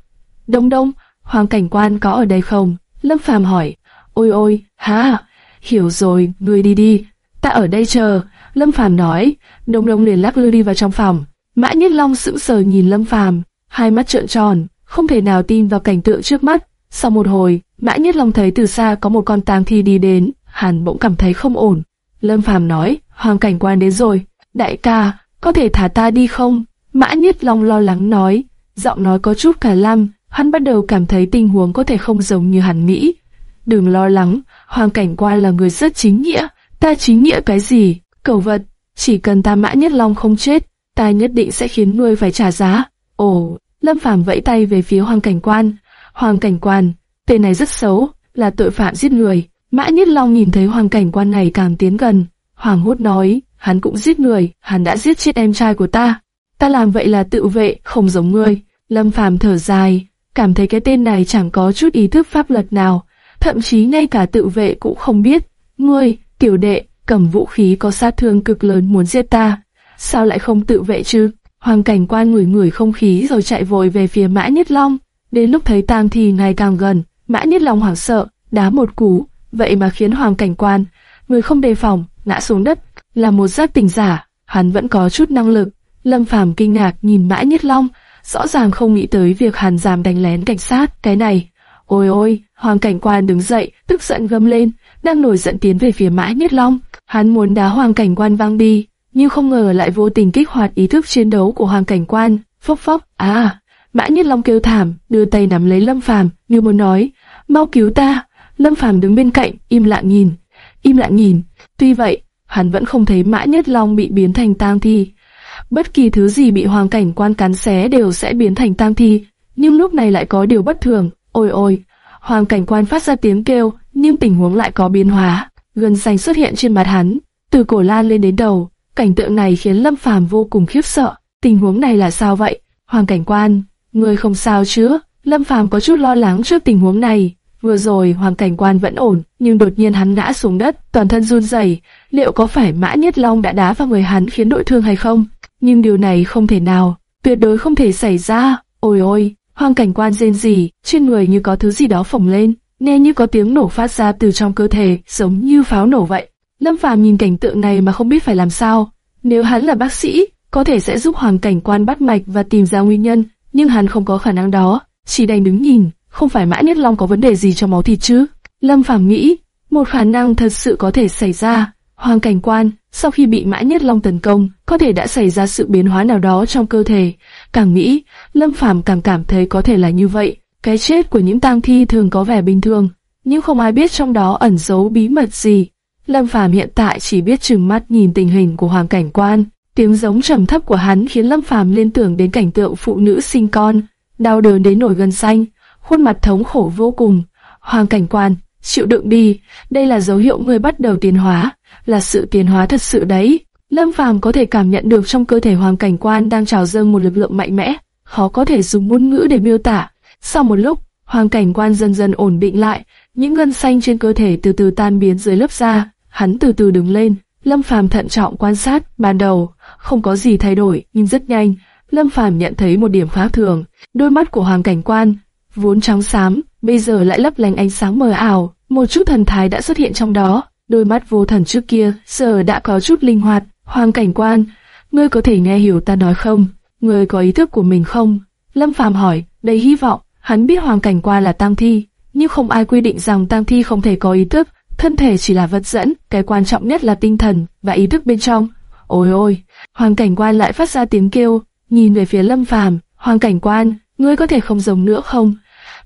Đông đông, Hoàng cảnh quan có ở đây không? Lâm Phàm hỏi. Ôi ôi, hả? Hiểu rồi, ngươi đi đi. Ta ở đây chờ. Lâm Phàm nói. Đông đông liền lắc lư đi vào trong phòng. Mã Nhất Long sững sờ nhìn Lâm Phàm, hai mắt trợn tròn, không thể nào tin vào cảnh tượng trước mắt. Sau một hồi, Mã Nhất Long thấy từ xa có một con tang thi đi đến, hắn bỗng cảm thấy không ổn. Lâm Phàm nói, Hoàng cảnh quan đến rồi. Đại ca, có thể thả ta đi không? Mã Nhất Long lo lắng nói, giọng nói có chút cả lăm, hắn bắt đầu cảm thấy tình huống có thể không giống như hắn nghĩ. Đừng lo lắng, Hoàng Cảnh Quan là người rất chính nghĩa, ta chính nghĩa cái gì? Cầu vật, chỉ cần ta Mã Nhất Long không chết, ta nhất định sẽ khiến nuôi phải trả giá. Ồ, Lâm Phàm vẫy tay về phía Hoàng Cảnh Quan. Hoàng Cảnh Quan, tên này rất xấu, là tội phạm giết người. Mã Nhất Long nhìn thấy hoàng cảnh quan này càng tiến gần, hoàng hốt nói, hắn cũng giết người, hắn đã giết chết em trai của ta. Ta làm vậy là tự vệ, không giống ngươi. Lâm Phàm thở dài, cảm thấy cái tên này chẳng có chút ý thức pháp luật nào, thậm chí ngay cả tự vệ cũng không biết. Ngươi, tiểu đệ, cầm vũ khí có sát thương cực lớn muốn giết ta, sao lại không tự vệ chứ? Hoàng cảnh quan ngửi ngửi không khí rồi chạy vội về phía Mã Nhất Long. Đến lúc thấy tang thì ngày càng gần, Mã Nhất Long hoảng sợ, đá một cú, vậy mà khiến Hoàng cảnh quan, người không đề phòng, ngã xuống đất, là một giác tỉnh giả, hắn vẫn có chút năng lực. Lâm Phàm kinh ngạc nhìn Mã Nhất Long, rõ ràng không nghĩ tới việc Hàn dám đánh lén cảnh sát, cái này. Ôi ôi, Hoàng cảnh quan đứng dậy, tức giận gầm lên, đang nổi giận tiến về phía Mã Nhất Long. Hắn muốn đá Hoàng cảnh quan văng đi, nhưng không ngờ lại vô tình kích hoạt ý thức chiến đấu của Hoàng cảnh quan. Phốc phốc, à, Mã Nhất Long kêu thảm, đưa tay nắm lấy Lâm Phàm, như muốn nói, mau cứu ta. Lâm Phàm đứng bên cạnh, im lặng nhìn, im lặng nhìn. Tuy vậy, hắn vẫn không thấy Mã Nhất Long bị biến thành tang thi. Bất kỳ thứ gì bị hoàng cảnh quan cắn xé đều sẽ biến thành tang thi, nhưng lúc này lại có điều bất thường. Ôi ôi, hoàng cảnh quan phát ra tiếng kêu, nhưng tình huống lại có biến hóa. Gân xanh xuất hiện trên mặt hắn, từ cổ lan lên đến đầu. Cảnh tượng này khiến Lâm Phàm vô cùng khiếp sợ. Tình huống này là sao vậy? Hoàng cảnh quan, người không sao chứ? Lâm Phàm có chút lo lắng trước tình huống này. Vừa rồi hoàng cảnh quan vẫn ổn, nhưng đột nhiên hắn ngã xuống đất, toàn thân run rẩy. Liệu có phải Mã Nhất Long đã đá vào người hắn khiến đội thương hay không? Nhưng điều này không thể nào, tuyệt đối không thể xảy ra. Ôi ôi, hoàng cảnh quan rên rỉ, trên người như có thứ gì đó phồng lên, nghe như có tiếng nổ phát ra từ trong cơ thể, giống như pháo nổ vậy. Lâm Phàm nhìn cảnh tượng này mà không biết phải làm sao. Nếu hắn là bác sĩ, có thể sẽ giúp hoàng cảnh quan bắt mạch và tìm ra nguyên nhân, nhưng hắn không có khả năng đó, chỉ đành đứng nhìn không phải Mã Nhất Long có vấn đề gì cho máu thịt chứ? Lâm Phàm nghĩ, một khả năng thật sự có thể xảy ra. Hoàng cảnh quan, sau khi bị Mã Nhất Long tấn công, có thể đã xảy ra sự biến hóa nào đó trong cơ thể. Càng nghĩ, Lâm Phàm càng cảm thấy có thể là như vậy. Cái chết của những tang thi thường có vẻ bình thường, nhưng không ai biết trong đó ẩn giấu bí mật gì. Lâm Phàm hiện tại chỉ biết trừng mắt nhìn tình hình của Hoàng cảnh quan. Tiếng giống trầm thấp của hắn khiến Lâm Phàm liên tưởng đến cảnh tượng phụ nữ sinh con, đau đớn đến nổi gân xanh khuôn mặt thống khổ vô cùng. Hoàng cảnh quan, chịu đựng đi, đây là dấu hiệu người bắt đầu tiến hóa, là sự tiến hóa thật sự đấy. Lâm Phàm có thể cảm nhận được trong cơ thể Hoàng cảnh quan đang trào dâng một lực lượng mạnh mẽ, khó có thể dùng ngôn ngữ để miêu tả. Sau một lúc, Hoàng cảnh quan dần dần ổn định lại, những gân xanh trên cơ thể từ từ tan biến dưới lớp da, hắn từ từ đứng lên. Lâm Phàm thận trọng quan sát, ban đầu không có gì thay đổi, nhưng rất nhanh, Lâm Phàm nhận thấy một điểm khác thường. Đôi mắt của Hoàng cảnh quan vốn trắng xám, bây giờ lại lấp lánh ánh sáng mờ ảo, một chút thần thái đã xuất hiện trong đó. Đôi mắt vô thần trước kia, giờ đã có chút linh hoạt. Hoàng cảnh quan, ngươi có thể nghe hiểu ta nói không? Ngươi có ý thức của mình không? Lâm Phàm hỏi, đầy hy vọng, hắn biết Hoàng cảnh quan là tang thi, nhưng không ai quy định rằng tang thi không thể có ý thức, thân thể chỉ là vật dẫn, cái quan trọng nhất là tinh thần và ý thức bên trong. Ôi ôi, Hoàng cảnh quan lại phát ra tiếng kêu, nhìn về phía Lâm Phàm, Hoàng cảnh quan, ngươi có thể không giống nữa không?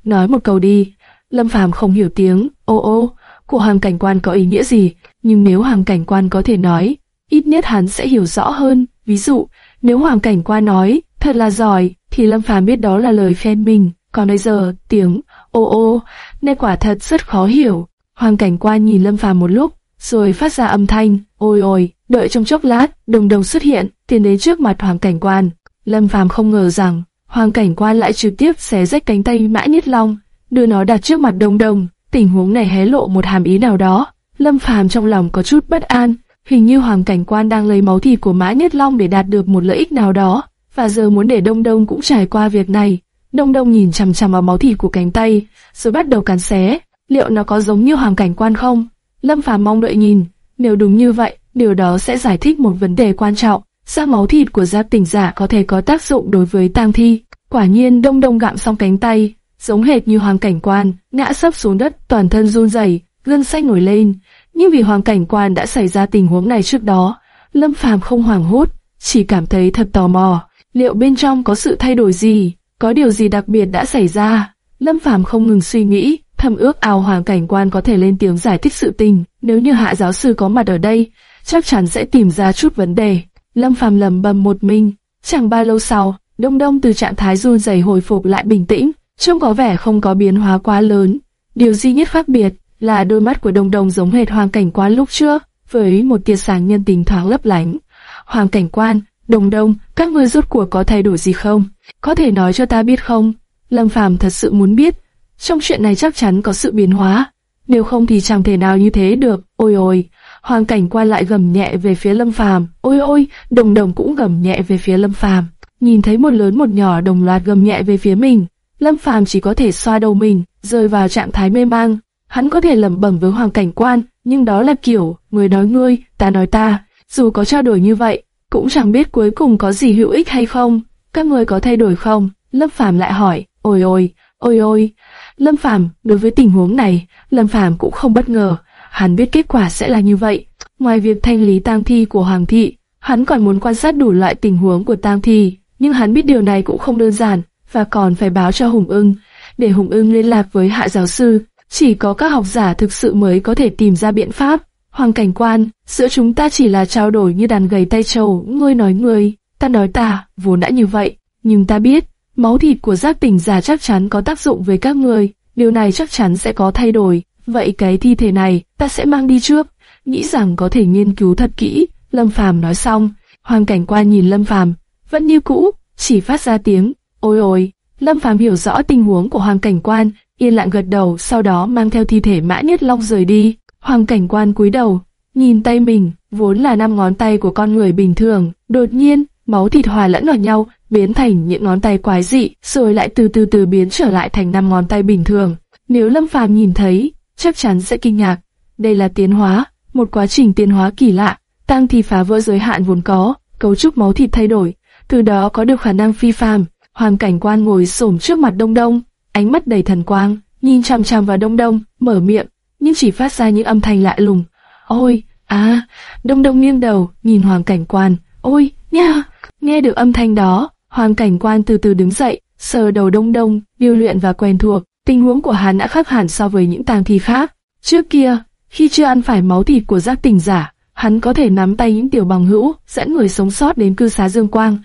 nói một câu đi. Lâm Phàm không hiểu tiếng ô ô của hoàng cảnh quan có ý nghĩa gì, nhưng nếu hoàng cảnh quan có thể nói, ít nhất hắn sẽ hiểu rõ hơn. Ví dụ, nếu hoàng cảnh quan nói thật là giỏi, thì Lâm Phàm biết đó là lời khen mình. Còn bây giờ, tiếng ô ô, nên quả thật rất khó hiểu. Hoàng cảnh quan nhìn Lâm Phàm một lúc, rồi phát ra âm thanh, ôi ôi, đợi trong chốc lát, đồng đồng xuất hiện, tiến đến trước mặt hoàng cảnh quan. Lâm Phàm không ngờ rằng, Hoàng cảnh quan lại trực tiếp xé rách cánh tay Mã Nhất Long, đưa nó đặt trước mặt đồng đồng Tình huống này hé lộ một hàm ý nào đó. Lâm Phàm trong lòng có chút bất an, hình như Hoàng cảnh quan đang lấy máu thịt của Mã Nhất Long để đạt được một lợi ích nào đó, và giờ muốn để Đông Đông cũng trải qua việc này. Đông Đông nhìn chằm chằm vào máu thịt của cánh tay, rồi bắt đầu cắn xé. Liệu nó có giống như Hoàng cảnh quan không? Lâm Phàm mong đợi nhìn. Nếu đúng như vậy, điều đó sẽ giải thích một vấn đề quan trọng. Sao máu thịt của giáp tỉnh giả có thể có tác dụng đối với tang thi? Quả nhiên đông đông gặm xong cánh tay, giống hệt như hoàng cảnh quan, ngã sấp xuống đất toàn thân run rẩy, gân xanh nổi lên. Nhưng vì hoàng cảnh quan đã xảy ra tình huống này trước đó, Lâm Phàm không hoảng hốt, chỉ cảm thấy thật tò mò, liệu bên trong có sự thay đổi gì, có điều gì đặc biệt đã xảy ra. Lâm Phàm không ngừng suy nghĩ, thầm ước ao hoàng cảnh quan có thể lên tiếng giải thích sự tình, nếu như hạ giáo sư có mặt ở đây, chắc chắn sẽ tìm ra chút vấn đề. Lâm Phàm lầm bầm một mình, chẳng bao lâu sau, Đông Đông từ trạng thái run rẩy hồi phục lại bình tĩnh, trông có vẻ không có biến hóa quá lớn, Điều duy nhất khác biệt là đôi mắt của Đông Đông giống hệt Hoàng Cảnh Quan lúc trước, với một tia sáng nhân tình thoáng lấp lánh. Hoàng Cảnh Quan, Đông Đông, các ngươi rốt cuộc có thay đổi gì không? Có thể nói cho ta biết không? Lâm Phàm thật sự muốn biết. Trong chuyện này chắc chắn có sự biến hóa. Nếu không thì chẳng thể nào như thế được. Ôi ôi, Hoàng Cảnh Quan lại gầm nhẹ về phía Lâm Phàm. Ôi ôi, Đồng Đồng cũng gầm nhẹ về phía Lâm Phàm. Nhìn thấy một lớn một nhỏ đồng loạt gầm nhẹ về phía mình, Lâm Phàm chỉ có thể xoa đầu mình, rơi vào trạng thái mê mang. Hắn có thể lẩm bẩm với Hoàng Cảnh Quan, nhưng đó là kiểu người nói ngươi, ta nói ta. Dù có trao đổi như vậy, cũng chẳng biết cuối cùng có gì hữu ích hay không. Các người có thay đổi không? Lâm Phàm lại hỏi. Ôi ôi, ôi ôi. Lâm Phàm đối với tình huống này, Lâm Phàm cũng không bất ngờ. Hắn biết kết quả sẽ là như vậy. Ngoài việc thanh lý tang thi của Hoàng thị, hắn còn muốn quan sát đủ loại tình huống của tang thi. Nhưng hắn biết điều này cũng không đơn giản, và còn phải báo cho Hùng ưng, để Hùng ưng liên lạc với hạ giáo sư. Chỉ có các học giả thực sự mới có thể tìm ra biện pháp. Hoàng cảnh quan, giữa chúng ta chỉ là trao đổi như đàn gầy tay trầu ngươi nói ngươi, ta nói ta, vốn đã như vậy. Nhưng ta biết, máu thịt của giác tỉnh giả chắc chắn có tác dụng với các ngươi, điều này chắc chắn sẽ có thay đổi. Vậy cái thi thể này, ta sẽ mang đi trước, nghĩ rằng có thể nghiên cứu thật kỹ. Lâm Phàm nói xong, Hoàng cảnh quan nhìn Lâm Phàm, vẫn như cũ, chỉ phát ra tiếng, ôi ôi. Lâm Phàm hiểu rõ tình huống của Hoàng cảnh quan, yên lặng gật đầu, sau đó mang theo thi thể Mã Nhất Long rời đi. Hoàng cảnh quan cúi đầu, nhìn tay mình, vốn là năm ngón tay của con người bình thường, đột nhiên, máu thịt hòa lẫn vào nhau, biến thành những ngón tay quái dị, rồi lại từ từ từ biến trở lại thành năm ngón tay bình thường. Nếu Lâm Phàm nhìn thấy, chắc chắn sẽ kinh ngạc. Đây là tiến hóa, một quá trình tiến hóa kỳ lạ, tăng thì phá vỡ giới hạn vốn có, cấu trúc máu thịt thay đổi, từ đó có được khả năng phi phàm. Hoàng cảnh quan ngồi xổm trước mặt Đông Đông, ánh mắt đầy thần quang, nhìn chằm chằm vào Đông Đông, mở miệng, nhưng chỉ phát ra những âm thanh lạ lùng. Ôi, à, Đông Đông nghiêng đầu, nhìn Hoàng cảnh quan, ôi, nha, nghe được âm thanh đó, Hoàng cảnh quan từ từ đứng dậy, sờ đầu Đông Đông, điêu luyện và quen thuộc. Tình huống của hắn đã khác hẳn so với những tang thi khác. Trước kia, khi chưa ăn phải máu thịt của giác tỉnh giả, hắn có thể nắm tay những tiểu bằng hữu, dẫn người sống sót đến cư xá Dương Quang.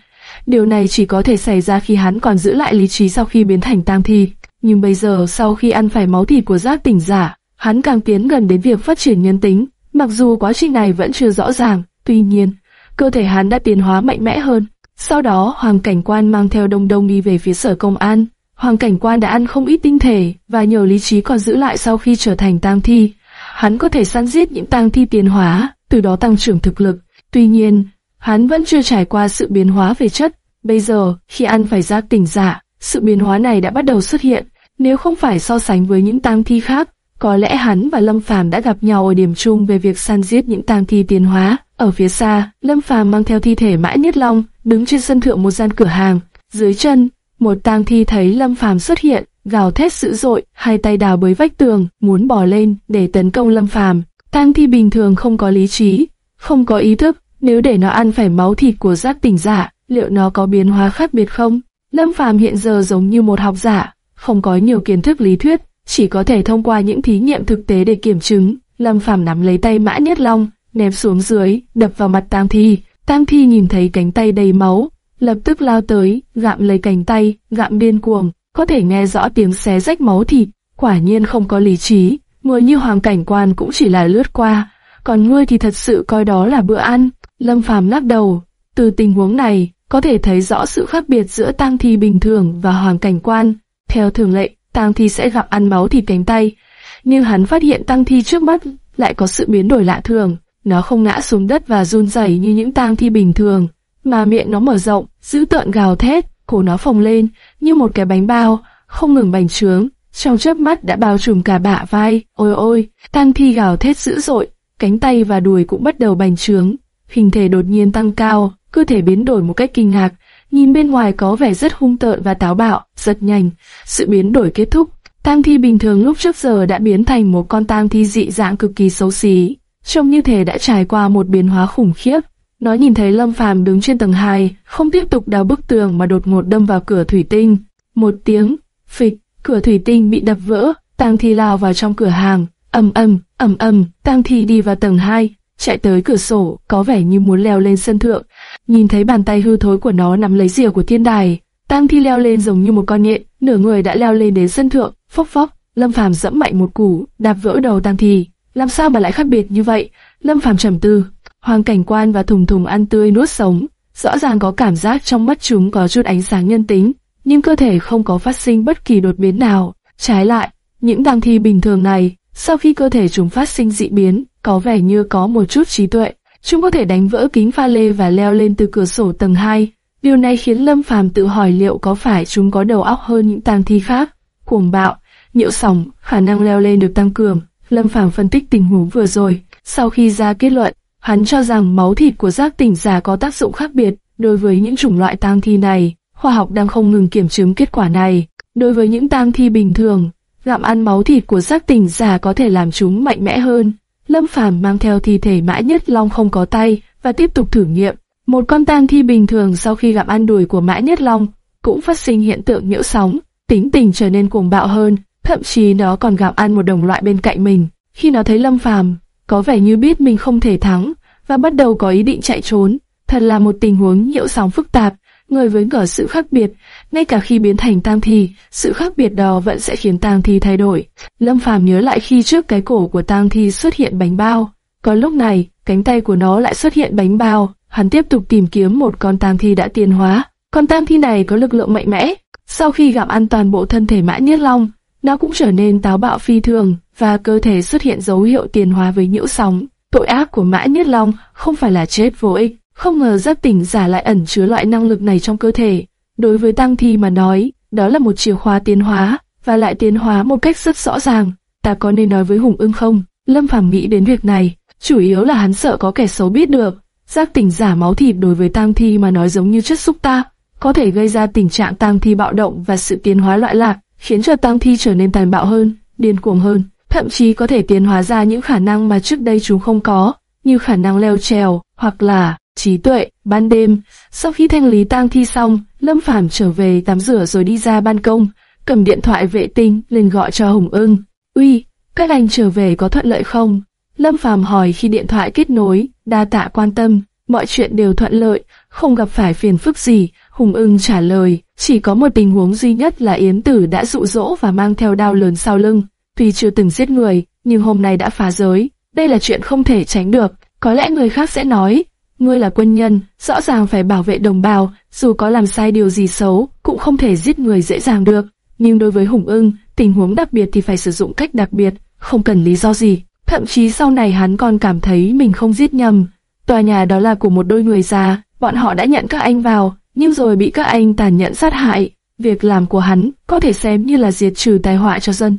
Điều này chỉ có thể xảy ra khi hắn còn giữ lại lý trí sau khi biến thành tang thi. Nhưng bây giờ sau khi ăn phải máu thịt của giác tỉnh giả, hắn càng tiến gần đến việc phát triển nhân tính. Mặc dù quá trình này vẫn chưa rõ ràng, tuy nhiên, cơ thể hắn đã tiến hóa mạnh mẽ hơn. Sau đó, Hoàng Cảnh Quan mang theo Đông Đông đi về phía sở công an. Hoàng Cảnh Quan đã ăn không ít tinh thể và nhiều lý trí còn giữ lại sau khi trở thành tang thi. Hắn có thể săn giết những tang thi tiến hóa, từ đó tăng trưởng thực lực. Tuy nhiên, hắn vẫn chưa trải qua sự biến hóa về chất. Bây giờ, khi ăn phải giác tỉnh giả, sự biến hóa này đã bắt đầu xuất hiện. Nếu không phải so sánh với những tang thi khác, có lẽ hắn và Lâm Phàm đã gặp nhau ở điểm chung về việc săn giết những tang thi tiến hóa. Ở phía xa, Lâm Phàm mang theo thi thể Mã Nhất Long, đứng trên sân thượng một gian cửa hàng. Dưới chân, một tang thi thấy Lâm Phàm xuất hiện, gào thét dữ dội, hai tay đào bới vách tường, muốn bò lên để tấn công Lâm Phàm. Tang thi bình thường không có lý trí, không có ý thức, nếu để nó ăn phải máu thịt của giác tỉnh giả, liệu nó có biến hóa khác biệt không? Lâm Phàm hiện giờ giống như một học giả, không có nhiều kiến thức lý thuyết, chỉ có thể thông qua những thí nghiệm thực tế để kiểm chứng. Lâm Phàm nắm lấy tay Mã Nhất Long, ném xuống dưới, đập vào mặt Tam Thi. Tam Thi nhìn thấy cánh tay đầy máu, lập tức lao tới, gặm lấy cánh tay, gặm điên cuồng, có thể nghe rõ tiếng xé rách máu thịt. Quả nhiên không có lý trí, người như hoàng cảnh quan cũng chỉ là lướt qua, còn ngươi thì thật sự coi đó là bữa ăn. Lâm Phàm lắc đầu, từ tình huống này, có thể thấy rõ sự khác biệt giữa tang thi bình thường và hoàng cảnh quan. Theo thường lệ, tang thi sẽ gặp ăn máu thịt cánh tay, nhưng hắn phát hiện tang thi trước mắt lại có sự biến đổi lạ thường. Nó không ngã xuống đất và run rẩy như những tang thi bình thường, mà miệng nó mở rộng, giữ tợn gào thét, cổ nó phồng lên như một cái bánh bao, không ngừng bành trướng, trong chớp mắt đã bao trùm cả bả vai. Ôi ôi, tang thi gào thét dữ dội, cánh tay và đùi cũng bắt đầu bành trướng, hình thể đột nhiên tăng cao, cơ thể biến đổi một cách kinh ngạc, nhìn bên ngoài có vẻ rất hung tợn và táo bạo, rất nhanh. Sự biến đổi kết thúc, tang thi bình thường lúc trước giờ đã biến thành một con tang thi dị dạng cực kỳ xấu xí, trông như thể đã trải qua một biến hóa khủng khiếp. Nó nhìn thấy Lâm Phàm đứng trên tầng 2, không tiếp tục đào bức tường mà đột ngột đâm vào cửa thủy tinh. Một tiếng, phịch, cửa thủy tinh bị đập vỡ, tang thi lao vào trong cửa hàng, ầm ầm, ầm ầm, tang thi đi vào tầng 2, chạy tới cửa sổ, có vẻ như muốn leo lên sân thượng. Nhìn thấy bàn tay hư thối của nó nắm lấy rìa của thiên đài, Tang Thi leo lên giống như một con nhện, nửa người đã leo lên đến sân thượng, phốc phốc, Lâm Phàm dẫm mạnh một củ, đạp vỡ đầu Tang Thi. Làm sao mà lại khác biệt như vậy? Lâm Phàm trầm tư. Hoàng cảnh quan và thùng thùng ăn tươi nuốt sống, rõ ràng có cảm giác trong mắt chúng có chút ánh sáng nhân tính, nhưng cơ thể không có phát sinh bất kỳ đột biến nào. Trái lại, những tang thi bình thường này, sau khi cơ thể chúng phát sinh dị biến, có vẻ như có một chút trí tuệ. Chúng có thể đánh vỡ kính pha lê và leo lên từ cửa sổ tầng 2. Điều này khiến Lâm Phàm tự hỏi liệu có phải chúng có đầu óc hơn những tang thi khác. Cuồng bạo, nhiễu sóng, khả năng leo lên được tăng cường. Lâm Phàm phân tích tình huống vừa rồi, sau khi ra kết luận, hắn cho rằng máu thịt của giác tỉnh giả có tác dụng khác biệt đối với những chủng loại tang thi này. Khoa học đang không ngừng kiểm chứng kết quả này. Đối với những tang thi bình thường, gặm ăn máu thịt của giác tỉnh giả có thể làm chúng mạnh mẽ hơn. Lâm Phàm mang theo thi thể mã nhất long không có tay và tiếp tục thử nghiệm. Một con tang thi bình thường sau khi gặm ăn đùi của mã nhất long cũng phát sinh hiện tượng nhiễu sóng, tính tình trở nên cuồng bạo hơn, thậm chí nó còn gặm ăn một đồng loại bên cạnh mình. Khi nó thấy Lâm Phàm, có vẻ như biết mình không thể thắng và bắt đầu có ý định chạy trốn. Thật là một tình huống nhiễu sóng phức tạp, người với ngờ sự khác biệt, ngay cả khi biến thành tang thi, sự khác biệt đó vẫn sẽ khiến tang thi thay đổi. Lâm Phàm nhớ lại khi trước cái cổ của tang thi xuất hiện bánh bao, có lúc này, cánh tay của nó lại xuất hiện bánh bao. Hắn tiếp tục tìm kiếm một con tang thi đã tiến hóa. Con tang thi này có lực lượng mạnh mẽ. Sau khi gặm ăn toàn bộ thân thể mã nhiết long, nó cũng trở nên táo bạo phi thường và cơ thể xuất hiện dấu hiệu tiến hóa với nhiễu sóng. Tội ác của mã nhiết long không phải là chết vô ích, không ngờ giáp tỉnh giả lại ẩn chứa loại năng lực này trong cơ thể. Đối với tăng thi mà nói, đó là một chìa khóa tiến hóa, và lại tiến hóa một cách rất rõ ràng. Ta có nên nói với Hùng ưng không? Lâm Phàm nghĩ đến việc này, chủ yếu là hắn sợ có kẻ xấu biết được. Giác tỉnh giả máu thịt đối với tang thi mà nói giống như chất xúc ta, có thể gây ra tình trạng tang thi bạo động và sự tiến hóa loại lạc, khiến cho tang thi trở nên tàn bạo hơn, điên cuồng hơn, thậm chí có thể tiến hóa ra những khả năng mà trước đây chúng không có, như khả năng leo trèo, hoặc là trí tuệ. Ban đêm, sau khi thanh lý tang thi xong, Lâm Phàm trở về tắm rửa rồi đi ra ban công, cầm điện thoại vệ tinh lên gọi cho Hùng Ưng. Uy, các anh trở về có thuận lợi không? Lâm Phàm hỏi khi điện thoại kết nối, đa tạ quan tâm, mọi chuyện đều thuận lợi, không gặp phải phiền phức gì. Hùng ưng trả lời, chỉ có một tình huống duy nhất là Yến Tử đã dụ dỗ và mang theo đao lớn sau lưng. Tuy chưa từng giết người, nhưng hôm nay đã phá giới. Đây là chuyện không thể tránh được. Có lẽ người khác sẽ nói, ngươi là quân nhân, rõ ràng phải bảo vệ đồng bào, dù có làm sai điều gì xấu, cũng không thể giết người dễ dàng được. Nhưng đối với Hùng ưng, tình huống đặc biệt thì phải sử dụng cách đặc biệt, không cần lý do gì. Thậm chí sau này hắn còn cảm thấy mình không giết nhầm. Tòa nhà đó là của một đôi người già, bọn họ đã nhận các anh vào, nhưng rồi bị các anh tàn nhẫn sát hại. Việc làm của hắn có thể xem như là diệt trừ tai họa cho dân.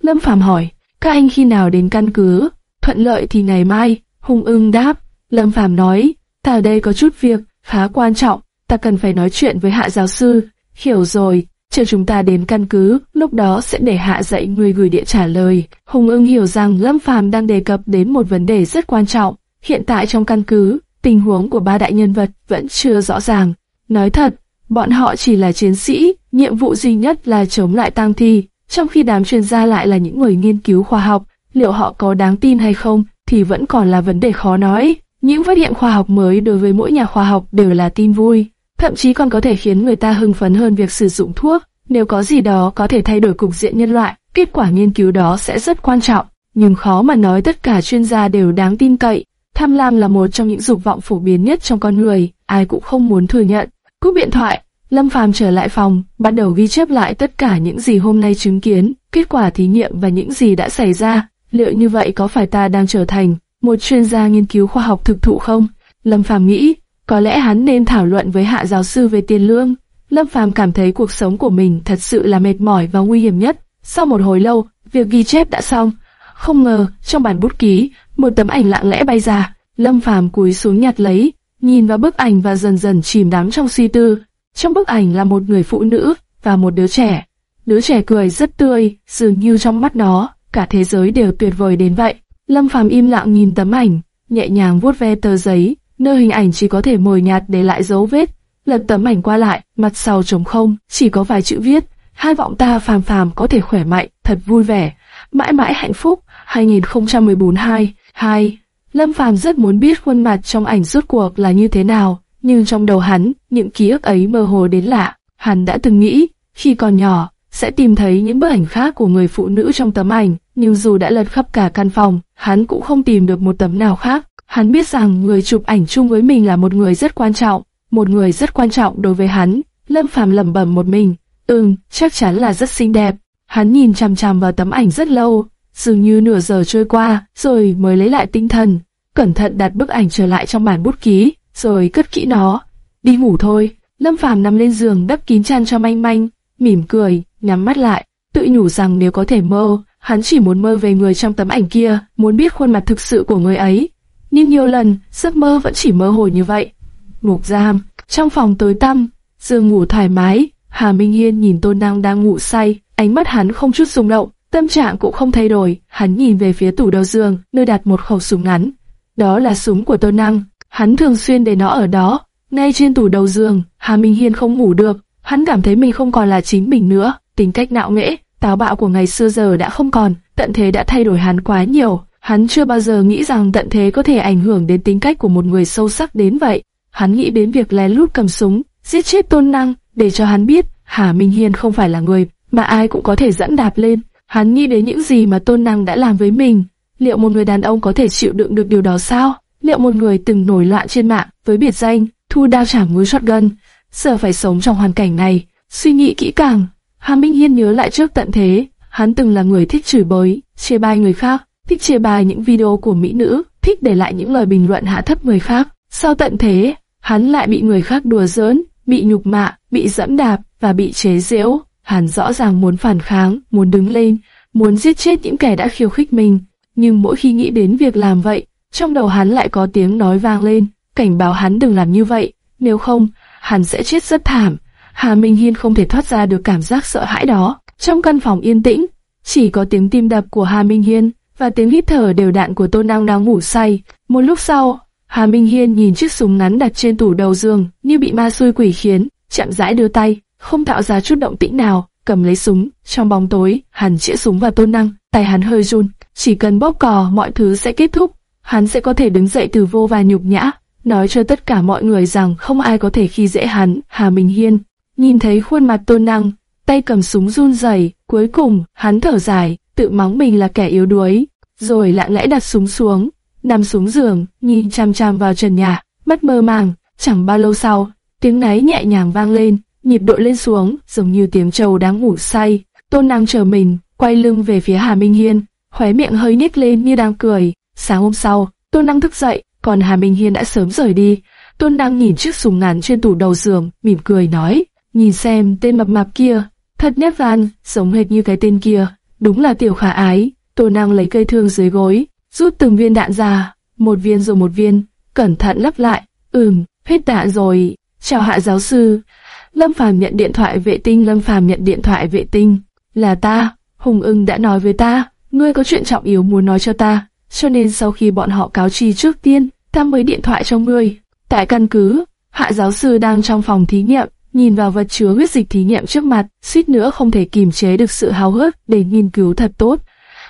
Lâm Phàm hỏi, các anh khi nào đến căn cứ? Thuận lợi thì ngày mai. Hùng ưng đáp. Lâm Phàm nói, ta ở đây có chút việc khá quan trọng, ta cần phải nói chuyện với hạ giáo sư. Hiểu rồi, chờ chúng ta đến căn cứ, lúc đó sẽ để hạ dạy người gửi địa trả lời. Hùng ưng hiểu rằng Lâm Phàm đang đề cập đến một vấn đề rất quan trọng. Hiện tại trong căn cứ, tình huống của ba đại nhân vật vẫn chưa rõ ràng. Nói thật, bọn họ chỉ là chiến sĩ, nhiệm vụ duy nhất là chống lại tang thi, trong khi đám chuyên gia lại là những người nghiên cứu khoa học. Liệu họ có đáng tin hay không thì vẫn còn là vấn đề khó nói. Những phát hiện khoa học mới đối với mỗi nhà khoa học đều là tin vui thậm chí còn có thể khiến người ta hưng phấn hơn việc sử dụng thuốc. Nếu có gì đó có thể thay đổi cục diện nhân loại, kết quả nghiên cứu đó sẽ rất quan trọng. Nhưng khó mà nói tất cả chuyên gia đều đáng tin cậy. Tham lam là một trong những dục vọng phổ biến nhất trong con người, ai cũng không muốn thừa nhận. Cúp điện thoại, Lâm Phàm trở lại phòng, bắt đầu ghi chép lại tất cả những gì hôm nay chứng kiến, kết quả thí nghiệm và những gì đã xảy ra. Liệu như vậy có phải ta đang trở thành một chuyên gia nghiên cứu khoa học thực thụ không? Lâm Phàm nghĩ, có lẽ hắn nên thảo luận với hạ giáo sư về tiền lương. Lâm Phàm cảm thấy cuộc sống của mình thật sự là mệt mỏi và nguy hiểm nhất. Sau một hồi lâu, việc ghi chép đã xong. Không ngờ, trong bản bút ký, một tấm ảnh lặng lẽ bay ra. Lâm Phàm cúi xuống nhặt lấy, nhìn vào bức ảnh và dần dần chìm đắm trong suy tư. Trong bức ảnh là một người phụ nữ và một đứa trẻ. Đứa trẻ cười rất tươi, dường như trong mắt nó, cả thế giới đều tuyệt vời đến vậy. Lâm Phàm im lặng nhìn tấm ảnh, nhẹ nhàng vuốt ve tờ giấy, nơi hình ảnh chỉ có thể mồi nhạt để lại dấu vết. Lật tấm ảnh qua lại, mặt sau trống không, chỉ có vài chữ viết. Hai vọng ta phàm phàm có thể khỏe mạnh, thật vui vẻ, mãi mãi hạnh phúc. 2014 2 2 Lâm Phàm rất muốn biết khuôn mặt trong ảnh rốt cuộc là như thế nào, nhưng trong đầu hắn, những ký ức ấy mơ hồ đến lạ. Hắn đã từng nghĩ, khi còn nhỏ, sẽ tìm thấy những bức ảnh khác của người phụ nữ trong tấm ảnh, nhưng dù đã lật khắp cả căn phòng, hắn cũng không tìm được một tấm nào khác. Hắn biết rằng người chụp ảnh chung với mình là một người rất quan trọng, một người rất quan trọng đối với hắn. Lâm Phàm lẩm bẩm một mình, ừm, chắc chắn là rất xinh đẹp. Hắn nhìn chằm chằm vào tấm ảnh rất lâu, dường như nửa giờ trôi qua, rồi mới lấy lại tinh thần, cẩn thận đặt bức ảnh trở lại trong bản bút ký, rồi cất kỹ nó. Đi ngủ thôi. Lâm Phàm nằm lên giường đắp kín chăn cho manh manh, mỉm cười, nhắm mắt lại, tự nhủ rằng nếu có thể mơ, hắn chỉ muốn mơ về người trong tấm ảnh kia, muốn biết khuôn mặt thực sự của người ấy. Nhưng nhiều lần, giấc mơ vẫn chỉ mơ hồ như vậy. Ngục giam, trong phòng tối tăm, giường ngủ thoải mái, Hà Minh Hiên nhìn Tôn Năng đang ngủ say, ánh mắt hắn không chút rung động, tâm trạng cũng không thay đổi, hắn nhìn về phía tủ đầu giường, nơi đặt một khẩu súng ngắn. Đó là súng của Tôn Năng, hắn thường xuyên để nó ở đó, ngay trên tủ đầu giường, Hà Minh Hiên không ngủ được, hắn cảm thấy mình không còn là chính mình nữa, tính cách nạo nghễ, táo bạo của ngày xưa giờ đã không còn, tận thế đã thay đổi hắn quá nhiều, hắn chưa bao giờ nghĩ rằng tận thế có thể ảnh hưởng đến tính cách của một người sâu sắc đến vậy. Hắn nghĩ đến việc lén lút cầm súng, giết chết tôn năng, để cho hắn biết, Hà Minh Hiên không phải là người mà ai cũng có thể dẫn đạp lên. Hắn nghĩ đến những gì mà tôn năng đã làm với mình. Liệu một người đàn ông có thể chịu đựng được điều đó sao? Liệu một người từng nổi loạn trên mạng với biệt danh thu đao chảm mũi shotgun, giờ phải sống trong hoàn cảnh này, suy nghĩ kỹ càng. Hà Minh Hiên nhớ lại trước tận thế, hắn từng là người thích chửi bới, chê bai người khác, thích chê bai những video của mỹ nữ, thích để lại những lời bình luận hạ thấp người khác. Sau tận thế, hắn lại bị người khác đùa giỡn, bị nhục mạ, bị dẫm đạp và bị chế giễu. Hắn rõ ràng muốn phản kháng, muốn đứng lên, muốn giết chết những kẻ đã khiêu khích mình. Nhưng mỗi khi nghĩ đến việc làm vậy, trong đầu hắn lại có tiếng nói vang lên, cảnh báo hắn đừng làm như vậy, nếu không, hắn sẽ chết rất thảm. Hà Minh Hiên không thể thoát ra được cảm giác sợ hãi đó. Trong căn phòng yên tĩnh, chỉ có tiếng tim đập của Hà Minh Hiên và tiếng hít thở đều đặn của Tôn Năng đang ngủ say. Một lúc sau, Hà Minh Hiên nhìn chiếc súng ngắn đặt trên tủ đầu giường như bị ma xui quỷ khiến, chậm rãi đưa tay, không tạo ra chút động tĩnh nào, cầm lấy súng. Trong bóng tối, hắn chĩa súng vào Tôn Năng, tay hắn hơi run, chỉ cần bóp cò mọi thứ sẽ kết thúc, hắn sẽ có thể đứng dậy từ vô và nhục nhã nói cho tất cả mọi người rằng không ai có thể khi dễ hắn, Hà Minh Hiên. Nhìn thấy khuôn mặt tôn năng, tay cầm súng run rẩy, cuối cùng, hắn thở dài, tự mắng mình là kẻ yếu đuối, rồi lặng lẽ đặt súng xuống, nằm xuống giường, nhìn chăm chăm vào trần nhà, mắt mơ màng, chẳng bao lâu sau, tiếng náy nhẹ nhàng vang lên, nhịp độ lên xuống, giống như tiếng trâu đang ngủ say. Tôn năng chờ mình, quay lưng về phía Hà Minh Hiên, khóe miệng hơi nhếch lên như đang cười. Sáng hôm sau, Tôn năng thức dậy, còn Hà Minh Hiên đã sớm rời đi. Tôn đang nhìn chiếc súng ngắn trên tủ đầu giường, mỉm cười nói, nhìn xem tên mập mạp kia, thật nét van, giống hệt như cái tên kia, đúng là tiểu khả ái. Tô đang lấy cây thương dưới gối, rút từng viên đạn ra, một viên rồi một viên, cẩn thận lắp lại, ừm, hết đạn rồi, chào hạ giáo sư. Lâm Phàm nhận điện thoại vệ tinh, Lâm Phàm nhận điện thoại vệ tinh, là ta, Hùng ưng đã nói với ta, ngươi có chuyện trọng yếu muốn nói cho ta, cho nên sau khi bọn họ cáo chi trước tiên, ta mới điện thoại cho ngươi. Tại căn cứ, hạ giáo sư đang trong phòng thí nghiệm, nhìn vào vật chứa huyết dịch thí nghiệm trước mặt, suýt nữa không thể kìm chế được sự háo hức để nghiên cứu thật tốt.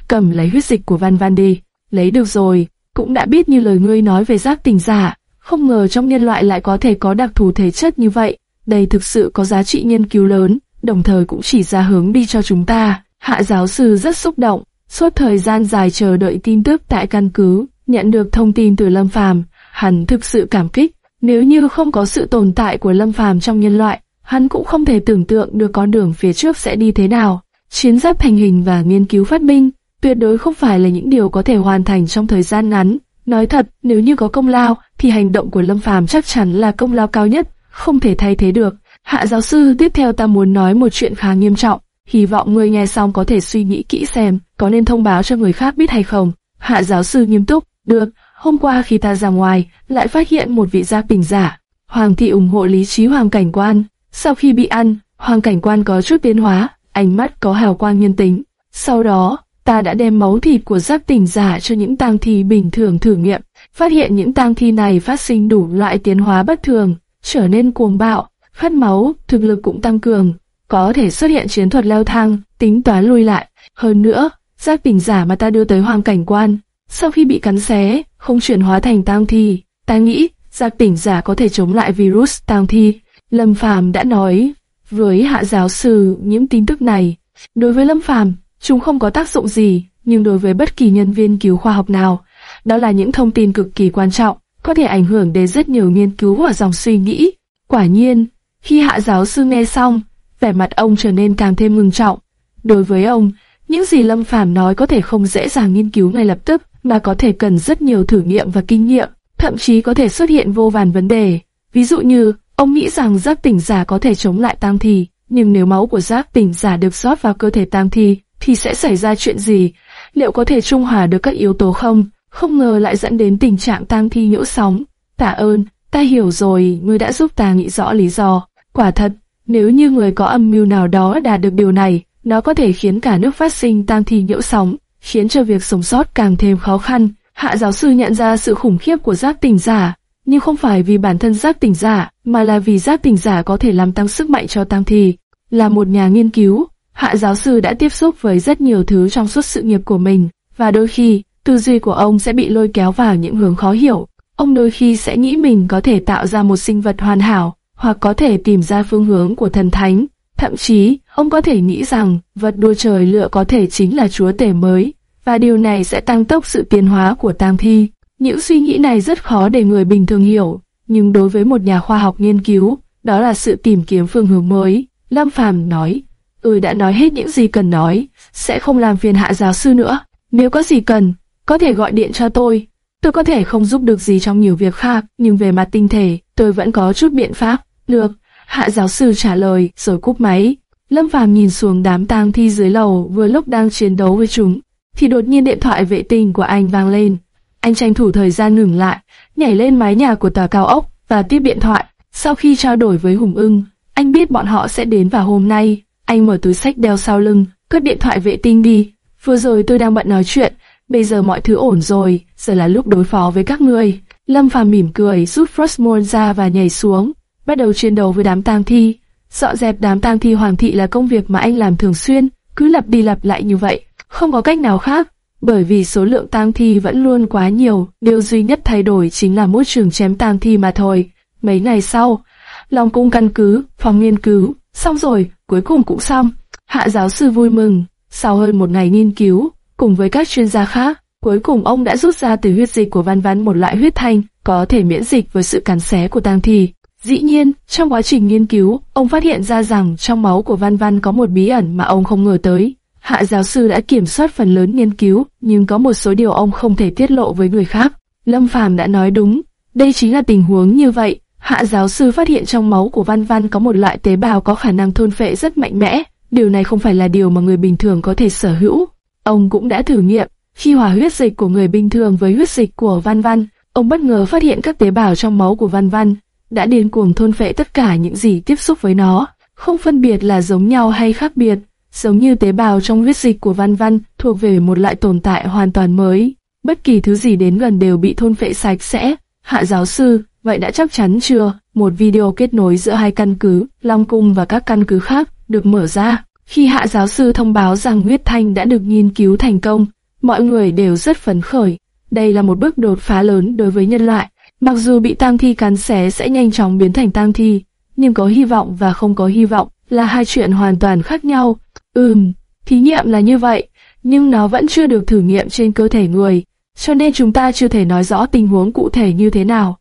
Cầm lấy huyết dịch của Van Van đi, lấy được rồi, cũng đã biết như lời ngươi nói về giác tình giả, không ngờ trong nhân loại lại có thể có đặc thù thể chất như vậy, đây thực sự có giá trị nghiên cứu lớn, đồng thời cũng chỉ ra hướng đi cho chúng ta. Hạ giáo sư rất xúc động, suốt thời gian dài chờ đợi tin tức tại căn cứ, nhận được thông tin từ Lâm Phàm, hắn thực sự cảm kích. Nếu như không có sự tồn tại của Lâm Phàm trong nhân loại, hắn cũng không thể tưởng tượng được con đường phía trước sẽ đi thế nào. Chiến giáp thành hình và nghiên cứu phát minh, tuyệt đối không phải là những điều có thể hoàn thành trong thời gian ngắn. Nói thật, nếu như có công lao, thì hành động của Lâm Phàm chắc chắn là công lao cao nhất, không thể thay thế được. Hạ giáo sư, tiếp theo ta muốn nói một chuyện khá nghiêm trọng, hy vọng người nghe xong có thể suy nghĩ kỹ xem, có nên thông báo cho người khác biết hay không. Hạ giáo sư nghiêm túc, được, hôm qua khi ta ra ngoài, lại phát hiện một vị gia bình giả. Hoàng thị ủng hộ lý trí hoàng cảnh quan. Sau khi bị ăn, hoàng cảnh quan có chút biến hóa, ánh mắt có hào quang nhân tính. Sau đó, ta đã đem máu thịt của giáp tỉnh giả cho những tang thi bình thường thử nghiệm, phát hiện những tang thi này phát sinh đủ loại tiến hóa bất thường, trở nên cuồng bạo, phát máu, thực lực cũng tăng cường, có thể xuất hiện chiến thuật leo thang, tính toán lui lại. Hơn nữa, giáp tỉnh giả mà ta đưa tới hoàng cảnh quan, sau khi bị cắn xé, không chuyển hóa thành tang thi, ta nghĩ giác tỉnh giả có thể chống lại virus tang thi. Lâm Phàm đã nói với hạ giáo sư những tin tức này, Đối với Lâm Phàm, chúng không có tác dụng gì, nhưng đối với bất kỳ nhân viên cứu khoa học nào, đó là những thông tin cực kỳ quan trọng, có thể ảnh hưởng đến rất nhiều nghiên cứu và dòng suy nghĩ. Quả nhiên, khi hạ giáo sư nghe xong, vẻ mặt ông trở nên càng thêm ngừng trọng. Đối với ông, những gì Lâm Phàm nói có thể không dễ dàng nghiên cứu ngay lập tức, mà có thể cần rất nhiều thử nghiệm và kinh nghiệm, thậm chí có thể xuất hiện vô vàn vấn đề. Ví dụ như, ông nghĩ rằng giác tỉnh giả có thể chống lại tang thi, nhưng nếu máu của giác tỉnh giả được rót vào cơ thể tang thi, thì sẽ xảy ra chuyện gì? Liệu có thể trung hòa được các yếu tố không? Không ngờ lại dẫn đến tình trạng tang thi nhiễu sóng. Tạ ơn, ta hiểu rồi, ngươi đã giúp ta nghĩ rõ lý do. Quả thật, nếu như người có âm mưu nào đó đạt được điều này, nó có thể khiến cả nước phát sinh tang thi nhiễu sóng, khiến cho việc sống sót càng thêm khó khăn. Hạ giáo sư nhận ra sự khủng khiếp của giác tỉnh giả, nhưng không phải vì bản thân giác tỉnh giả, mà là vì giác tỉnh giả có thể làm tăng sức mạnh cho tang thi. Là một nhà nghiên cứu, hạ giáo sư đã tiếp xúc với rất nhiều thứ trong suốt sự nghiệp của mình, và đôi khi, tư duy của ông sẽ bị lôi kéo vào những hướng khó hiểu. Ông đôi khi sẽ nghĩ mình có thể tạo ra một sinh vật hoàn hảo, hoặc có thể tìm ra phương hướng của thần thánh. Thậm chí, ông có thể nghĩ rằng vật đua trời lựa có thể chính là chúa tể mới, và điều này sẽ tăng tốc sự tiến hóa của tang thi. Những suy nghĩ này rất khó để người bình thường hiểu, nhưng đối với một nhà khoa học nghiên cứu, đó là sự tìm kiếm phương hướng mới. Lâm Phàm nói, tôi đã nói hết những gì cần nói, sẽ không làm phiền hạ giáo sư nữa. Nếu có gì cần, có thể gọi điện cho tôi. Tôi có thể không giúp được gì trong nhiều việc khác, nhưng về mặt tinh thể, tôi vẫn có chút biện pháp. Được, hạ giáo sư trả lời, rồi cúp máy. Lâm Phàm nhìn xuống đám tang thi dưới lầu vừa lúc đang chiến đấu với chúng, thì đột nhiên điện thoại vệ tinh của anh vang lên. Anh tranh thủ thời gian ngừng lại, nhảy lên mái nhà của tòa cao ốc và tiếp điện thoại. Sau khi trao đổi với Hùng ưng, anh biết bọn họ sẽ đến vào hôm nay. Anh mở túi sách đeo sau lưng, cất điện thoại vệ tinh đi. Vừa rồi tôi đang bận nói chuyện, bây giờ mọi thứ ổn rồi, giờ là lúc đối phó với các người. Lâm Phàm mỉm cười, rút Frostmourne ra và nhảy xuống, bắt đầu chiến đấu với đám tang thi. Dọn dẹp đám tang thi hoàng thị là công việc mà anh làm thường xuyên, cứ lặp đi lặp lại như vậy, không có cách nào khác. Bởi vì số lượng tang thi vẫn luôn quá nhiều, điều duy nhất thay đổi chính là môi trường chém tang thi mà thôi. Mấy ngày sau, Long cung căn cứ, phòng nghiên cứu, xong rồi, cuối cùng cũng xong. Hạ giáo sư vui mừng, sau hơn một ngày nghiên cứu, cùng với các chuyên gia khác, cuối cùng ông đã rút ra từ huyết dịch của Văn Văn một loại huyết thanh, có thể miễn dịch với sự cắn xé của tang thi. Dĩ nhiên, trong quá trình nghiên cứu, ông phát hiện ra rằng trong máu của Văn Văn có một bí ẩn mà ông không ngờ tới. Hạ giáo sư đã kiểm soát phần lớn nghiên cứu, nhưng có một số điều ông không thể tiết lộ với người khác. Lâm Phàm đã nói đúng, đây chính là tình huống như vậy. Hạ giáo sư phát hiện trong máu của Văn Văn có một loại tế bào có khả năng thôn phệ rất mạnh mẽ. Điều này không phải là điều mà người bình thường có thể sở hữu. Ông cũng đã thử nghiệm, khi hòa huyết dịch của người bình thường với huyết dịch của Văn Văn, ông bất ngờ phát hiện các tế bào trong máu của Văn Văn đã điên cuồng thôn phệ tất cả những gì tiếp xúc với nó, không phân biệt là giống nhau hay khác biệt, giống như tế bào trong huyết dịch của Văn Văn thuộc về một loại tồn tại hoàn toàn mới. Bất kỳ thứ gì đến gần đều bị thôn phệ sạch sẽ. Hạ giáo sư, vậy đã chắc chắn chưa? Một video kết nối giữa hai căn cứ, Long Cung và các căn cứ khác, được mở ra. Khi hạ giáo sư thông báo rằng huyết thanh đã được nghiên cứu thành công, mọi người đều rất phấn khởi. Đây là một bước đột phá lớn đối với nhân loại. Mặc dù bị tang thi cắn xé sẽ nhanh chóng biến thành tang thi, nhưng có hy vọng và không có hy vọng là hai chuyện hoàn toàn khác nhau. Ừm, thí nghiệm là như vậy, nhưng nó vẫn chưa được thử nghiệm trên cơ thể người, cho nên chúng ta chưa thể nói rõ tình huống cụ thể như thế nào.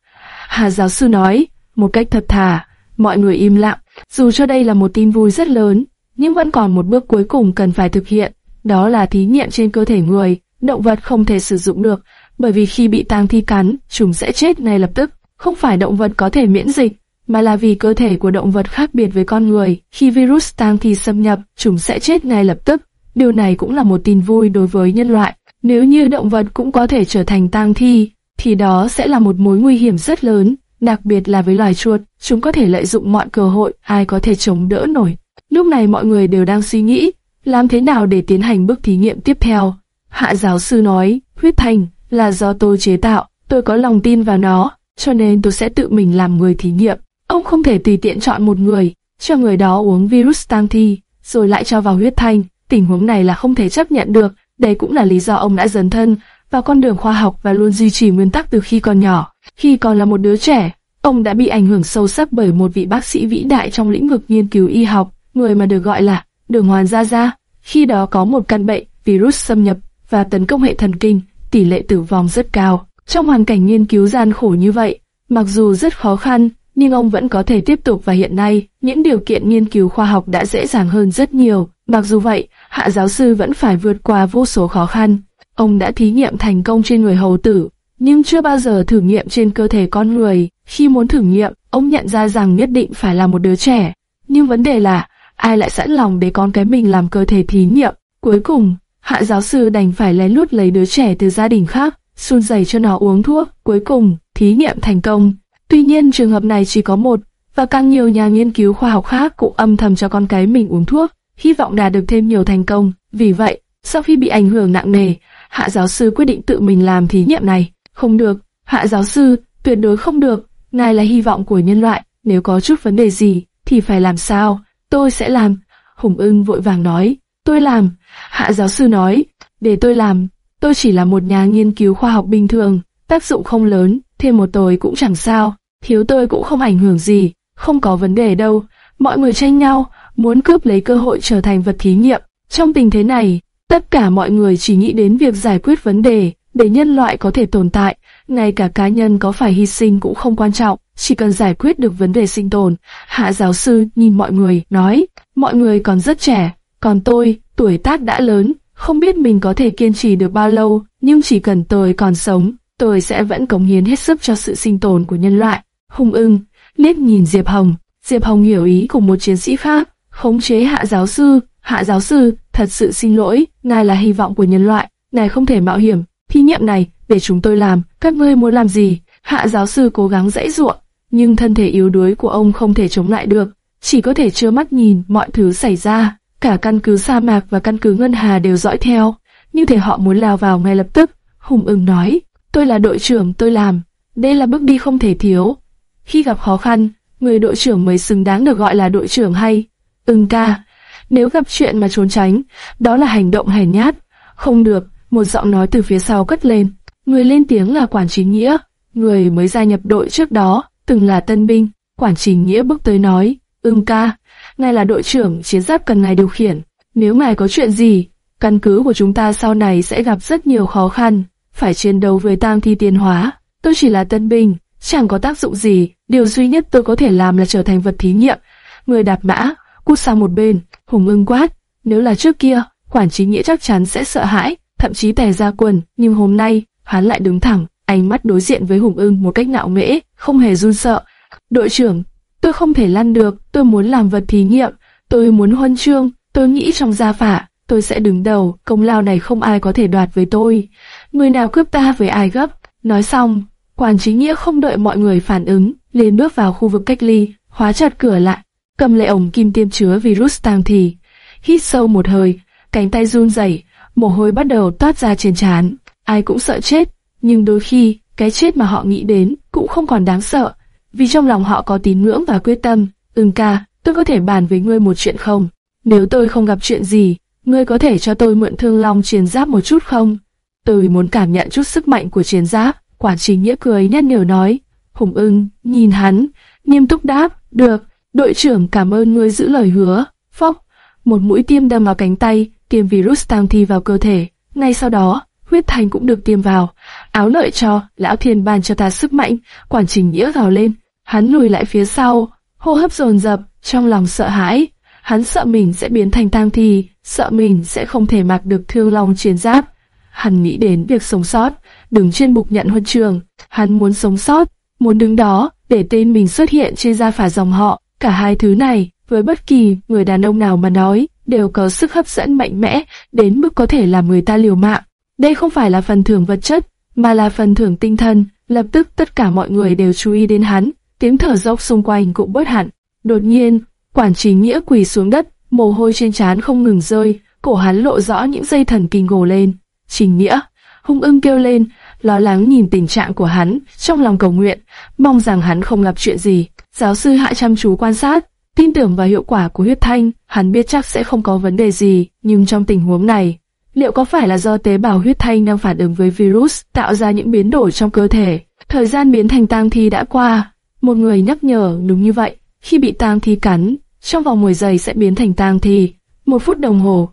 Hà giáo sư nói, một cách thật thà, mọi người im lặng, dù cho đây là một tin vui rất lớn, nhưng vẫn còn một bước cuối cùng cần phải thực hiện, đó là thí nghiệm trên cơ thể người, động vật không thể sử dụng được, bởi vì khi bị tang thi cắn, chúng sẽ chết ngay lập tức. Không phải động vật có thể miễn dịch, mà là vì cơ thể của động vật khác biệt với con người. Khi virus tang thi xâm nhập, chúng sẽ chết ngay lập tức. Điều này cũng là một tin vui đối với nhân loại. Nếu như động vật cũng có thể trở thành tang thi, thì đó sẽ là một mối nguy hiểm rất lớn, đặc biệt là với loài chuột, chúng có thể lợi dụng mọi cơ hội, ai có thể chống đỡ nổi. Lúc này mọi người đều đang suy nghĩ, làm thế nào để tiến hành bước thí nghiệm tiếp theo. Hạ giáo sư nói, huyết thanh là do tôi chế tạo, tôi có lòng tin vào nó, cho nên tôi sẽ tự mình làm người thí nghiệm. Ông không thể tùy tiện chọn một người, cho người đó uống virus tăng thi, rồi lại cho vào huyết thanh. Tình huống này là không thể chấp nhận được, đây cũng là lý do ông đã dấn thân vào con đường khoa học và luôn duy trì nguyên tắc từ khi còn nhỏ. Khi còn là một đứa trẻ, ông đã bị ảnh hưởng sâu sắc bởi một vị bác sĩ vĩ đại trong lĩnh vực nghiên cứu y học, người mà được gọi là Đường Hoàn Gia Gia. Khi đó có một căn bệnh, virus xâm nhập và tấn công hệ thần kinh, tỷ lệ tử vong rất cao. Trong hoàn cảnh nghiên cứu gian khổ như vậy, mặc dù rất khó khăn, nhưng ông vẫn có thể tiếp tục và hiện nay, những điều kiện nghiên cứu khoa học đã dễ dàng hơn rất nhiều. Mặc dù vậy, hạ giáo sư vẫn phải vượt qua vô số khó khăn. Ông đã thí nghiệm thành công trên người hầu tử, nhưng chưa bao giờ thử nghiệm trên cơ thể con người. Khi muốn thử nghiệm, ông nhận ra rằng nhất định phải là một đứa trẻ. Nhưng vấn đề là, ai lại sẵn lòng để con cái mình làm cơ thể thí nghiệm? Cuối cùng, hạ giáo sư đành phải lén lút lấy đứa trẻ từ gia đình khác, xun dày cho nó uống thuốc. Cuối cùng, thí nghiệm thành công. Tuy nhiên trường hợp này chỉ có một, và càng nhiều nhà nghiên cứu khoa học khác cũng âm thầm cho con cái mình uống thuốc, hy vọng đạt được thêm nhiều thành công. Vì vậy, sau khi bị ảnh hưởng nặng nề, hạ giáo sư quyết định tự mình làm thí nghiệm này. Không được, hạ giáo sư, tuyệt đối không được, ngài là hy vọng của nhân loại, nếu có chút vấn đề gì, thì phải làm sao, tôi sẽ làm. Hùng ưng vội vàng nói, tôi làm, hạ giáo sư nói, để tôi làm, tôi chỉ là một nhà nghiên cứu khoa học bình thường, tác dụng không lớn, thêm một tôi cũng chẳng sao, thiếu tôi cũng không ảnh hưởng gì, không có vấn đề đâu, mọi người tranh nhau, muốn cướp lấy cơ hội trở thành vật thí nghiệm. Trong tình thế này, tất cả mọi người chỉ nghĩ đến việc giải quyết vấn đề, để nhân loại có thể tồn tại, ngay cả cá nhân có phải hy sinh cũng không quan trọng, chỉ cần giải quyết được vấn đề sinh tồn. Hạ giáo sư nhìn mọi người, nói, mọi người còn rất trẻ, còn tôi, tuổi tác đã lớn, không biết mình có thể kiên trì được bao lâu, nhưng chỉ cần tôi còn sống, tôi sẽ vẫn cống hiến hết sức cho sự sinh tồn của nhân loại. Hùng ưng, liếc nhìn Diệp Hồng, Diệp Hồng hiểu ý của một chiến sĩ khác, khống chế hạ giáo sư, hạ giáo sư, thật sự xin lỗi, ngài là hy vọng của nhân loại, ngài không thể mạo hiểm, thí nghiệm này, để chúng tôi làm, các ngươi muốn làm gì? Hạ giáo sư cố gắng dãy ruộng, nhưng thân thể yếu đuối của ông không thể chống lại được, chỉ có thể trơ mắt nhìn mọi thứ xảy ra. Cả căn cứ sa mạc và căn cứ ngân hà đều dõi theo, như thể họ muốn lao vào ngay lập tức. Hùng ưng nói, tôi là đội trưởng tôi làm, đây là bước đi không thể thiếu. Khi gặp khó khăn, người đội trưởng mới xứng đáng được gọi là đội trưởng hay. Ưng ca, nếu gặp chuyện mà trốn tránh, đó là hành động hèn nhát. Không được, một giọng nói từ phía sau cất lên. Người lên tiếng là Quản Chính Nghĩa, người mới gia nhập đội trước đó, từng là tân binh. Quản Chính Nghĩa bước tới nói, ưng ca, ngài là đội trưởng, chiến giáp cần ngài điều khiển. Nếu ngài có chuyện gì, căn cứ của chúng ta sau này sẽ gặp rất nhiều khó khăn, phải chiến đấu với tam thi tiến hóa. Tôi chỉ là tân binh, chẳng có tác dụng gì, điều duy nhất tôi có thể làm là trở thành vật thí nghiệm. Người đạp mã, cút sang một bên, hùng ưng quát, nếu là trước kia, quản trí nghĩa chắc chắn sẽ sợ hãi, thậm chí tè ra quần, nhưng hôm nay, hắn lại đứng thẳng, ánh mắt đối diện với hùng ưng một cách ngạo mễ, không hề run sợ. Đội trưởng, tôi không thể lăn được, tôi muốn làm vật thí nghiệm, tôi muốn huân chương, tôi nghĩ trong gia phả, tôi sẽ đứng đầu, công lao này không ai có thể đoạt với tôi. Người nào cướp ta với ai gấp? Nói xong, quản chính nghĩa không đợi mọi người phản ứng, liền bước vào khu vực cách ly, khóa chặt cửa lại, cầm lấy ống kim tiêm chứa virus tang thì, hít sâu một hơi, cánh tay run rẩy, mồ hôi bắt đầu toát ra trên trán. Ai cũng sợ chết, nhưng đôi khi, cái chết mà họ nghĩ đến cũng không còn đáng sợ, vì trong lòng họ có tín ngưỡng và quyết tâm. Ưng ca, tôi có thể bàn với ngươi một chuyện không? Nếu tôi không gặp chuyện gì, ngươi có thể cho tôi mượn thương long chiến giáp một chút không? Tôi muốn cảm nhận chút sức mạnh của chiến giáp. Quản trình nghĩa cười nhét nhở nói. Hùng ưng, nhìn hắn, nghiêm túc đáp, được, đội trưởng cảm ơn ngươi giữ lời hứa. Phóc, một mũi tiêm đâm vào cánh tay, tiêm virus tăng thi vào cơ thể. Ngay sau đó, huyết thanh cũng được tiêm vào. Áo lợi cho, lão thiên ban cho ta sức mạnh, quản trình nghĩa gào lên. Hắn lùi lại phía sau, hô hấp dồn dập, trong lòng sợ hãi. Hắn sợ mình sẽ biến thành tang thi, sợ mình sẽ không thể mặc được thương long chiến giáp. Hắn nghĩ đến việc sống sót, đứng trên bục nhận huân trường. Hắn muốn sống sót, muốn đứng đó, để tên mình xuất hiện trên gia phả dòng họ. Cả hai thứ này, với bất kỳ người đàn ông nào mà nói, đều có sức hấp dẫn mạnh mẽ đến mức có thể làm người ta liều mạng. Đây không phải là phần thưởng vật chất, mà là phần thưởng tinh thần. Lập tức tất cả mọi người đều chú ý đến hắn, tiếng thở dốc xung quanh cũng bớt hẳn. Đột nhiên, quản trí nghĩa quỳ xuống đất, mồ hôi trên trán không ngừng rơi, cổ hắn lộ rõ những dây thần kinh gồ lên. Trình nghĩa, hung ưng kêu lên, lo lắng nhìn tình trạng của hắn, trong lòng cầu nguyện, mong rằng hắn không gặp chuyện gì. Giáo sư hạ chăm chú quan sát, tin tưởng vào hiệu quả của huyết thanh, hắn biết chắc sẽ không có vấn đề gì, nhưng trong tình huống này, liệu có phải là do tế bào huyết thanh đang phản ứng với virus, tạo ra những biến đổi trong cơ thể? Thời gian biến thành tang thi đã qua, một người nhắc nhở đúng như vậy, khi bị tang thi cắn, trong vòng 10 giây sẽ biến thành tang thi, một phút đồng hồ.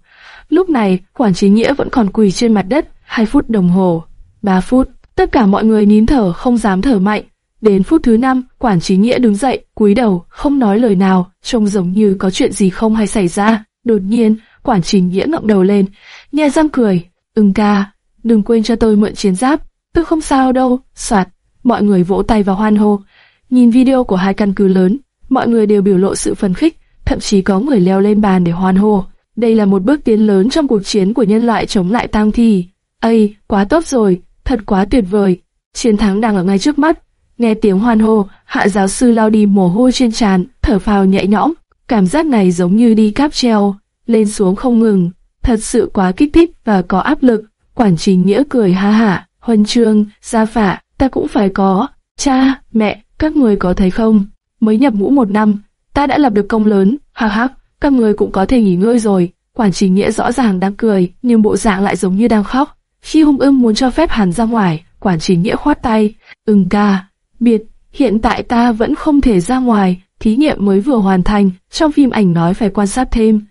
Lúc này, quản trí nghĩa vẫn còn quỳ trên mặt đất, 2 phút đồng hồ, 3 phút, tất cả mọi người nín thở không dám thở mạnh. Đến phút thứ năm quản trí nghĩa đứng dậy, cúi đầu, không nói lời nào, trông giống như có chuyện gì không hay xảy ra. Đột nhiên, quản trí nghĩa ngậm đầu lên, nhe răng cười, ưng ca, đừng quên cho tôi mượn chiến giáp, tôi không sao đâu, soạt, mọi người vỗ tay và hoan hô. Nhìn video của hai căn cứ lớn, mọi người đều biểu lộ sự phấn khích, thậm chí có người leo lên bàn để hoan hô. Đây là một bước tiến lớn trong cuộc chiến của nhân loại chống lại tang thi. Ây, quá tốt rồi, thật quá tuyệt vời. Chiến thắng đang ở ngay trước mắt. Nghe tiếng hoan hô, hạ giáo sư lao đi mồ hôi trên trán, thở phào nhẹ nhõm. Cảm giác này giống như đi cáp treo, lên xuống không ngừng. Thật sự quá kích thích và có áp lực. Quản trình nghĩa cười ha hả, huân chương, gia phả, ta cũng phải có. Cha, mẹ, các người có thấy không? Mới nhập ngũ một năm, ta đã lập được công lớn, hắc hắc, các người cũng có thể nghỉ ngơi rồi. Quản trình nghĩa rõ ràng đang cười, nhưng bộ dạng lại giống như đang khóc. Khi hung ưng muốn cho phép hắn ra ngoài, quản trình nghĩa khoát tay, ưng ca, biệt, hiện tại ta vẫn không thể ra ngoài, thí nghiệm mới vừa hoàn thành, trong phim ảnh nói phải quan sát thêm.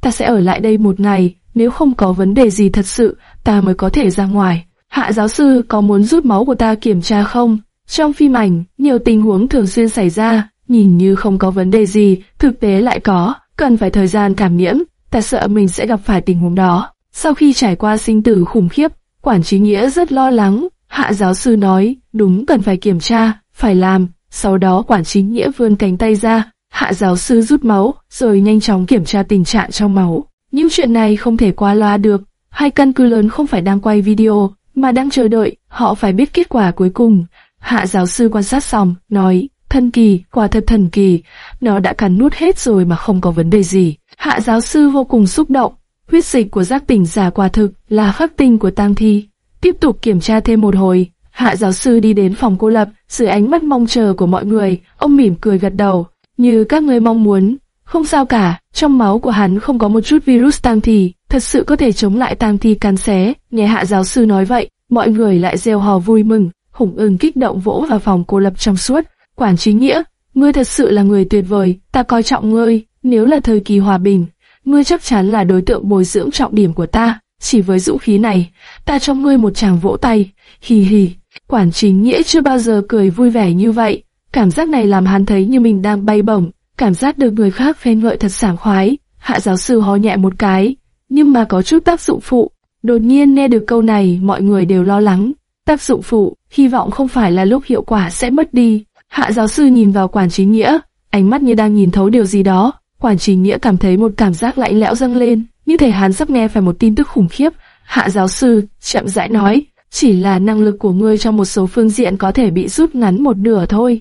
Ta sẽ ở lại đây một ngày, nếu không có vấn đề gì thật sự, ta mới có thể ra ngoài. Hạ giáo sư có muốn rút máu của ta kiểm tra không? Trong phim ảnh, nhiều tình huống thường xuyên xảy ra, nhìn như không có vấn đề gì, thực tế lại có, cần phải thời gian cảm nhiễm, ta sợ mình sẽ gặp phải tình huống đó. Sau khi trải qua sinh tử khủng khiếp, quản trí nghĩa rất lo lắng, hạ giáo sư nói, đúng cần phải kiểm tra, phải làm, sau đó quản trí nghĩa vươn cánh tay ra, hạ giáo sư rút máu, rồi nhanh chóng kiểm tra tình trạng trong máu. Những chuyện này không thể qua loa được, hai căn cứ lớn không phải đang quay video, mà đang chờ đợi, họ phải biết kết quả cuối cùng. Hạ giáo sư quan sát xong, nói, thần kỳ, quả thật thần kỳ, nó đã cắn nuốt hết rồi mà không có vấn đề gì. Hạ giáo sư vô cùng xúc động, huyết dịch của giác tỉnh giả quả thực là khắc tinh của tang thi. Tiếp tục kiểm tra thêm một hồi, hạ giáo sư đi đến phòng cô lập, dưới ánh mắt mong chờ của mọi người, ông mỉm cười gật đầu, như các người mong muốn. Không sao cả, trong máu của hắn không có một chút virus tang thi, thật sự có thể chống lại tang thi cắn xé. Nghe hạ giáo sư nói vậy, mọi người lại reo hò vui mừng, hùng ưng kích động vỗ vào phòng cô lập trong suốt. Quản chính nghĩa, ngươi thật sự là người tuyệt vời, ta coi trọng ngươi, nếu là thời kỳ hòa bình, ngươi chắc chắn là đối tượng bồi dưỡng trọng điểm của ta. Chỉ với dũng khí này, ta cho ngươi một tràng vỗ tay, hì hì. Quản chính nghĩa chưa bao giờ cười vui vẻ như vậy, cảm giác này làm hắn thấy như mình đang bay bổng, cảm giác được người khác khen ngợi thật sảng khoái. Hạ giáo sư ho nhẹ một cái, nhưng mà có chút tác dụng phụ. Đột nhiên nghe được câu này, mọi người đều lo lắng. Tác dụng phụ, hy vọng không phải là lúc hiệu quả sẽ mất đi. Hạ giáo sư nhìn vào quản chính nghĩa, ánh mắt như đang nhìn thấu điều gì đó. Quản chính nghĩa cảm thấy một cảm giác lạnh lẽo dâng lên, như thể hắn sắp nghe phải một tin tức khủng khiếp. Hạ giáo sư chậm rãi nói, chỉ là năng lực của ngươi trong một số phương diện có thể bị rút ngắn một nửa thôi.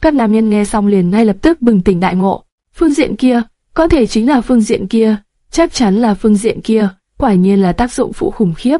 Các nam nhân nghe xong liền ngay lập tức bừng tỉnh đại ngộ. Phương diện kia, có thể chính là phương diện kia, chắc chắn là phương diện kia, quả nhiên là tác dụng phụ khủng khiếp.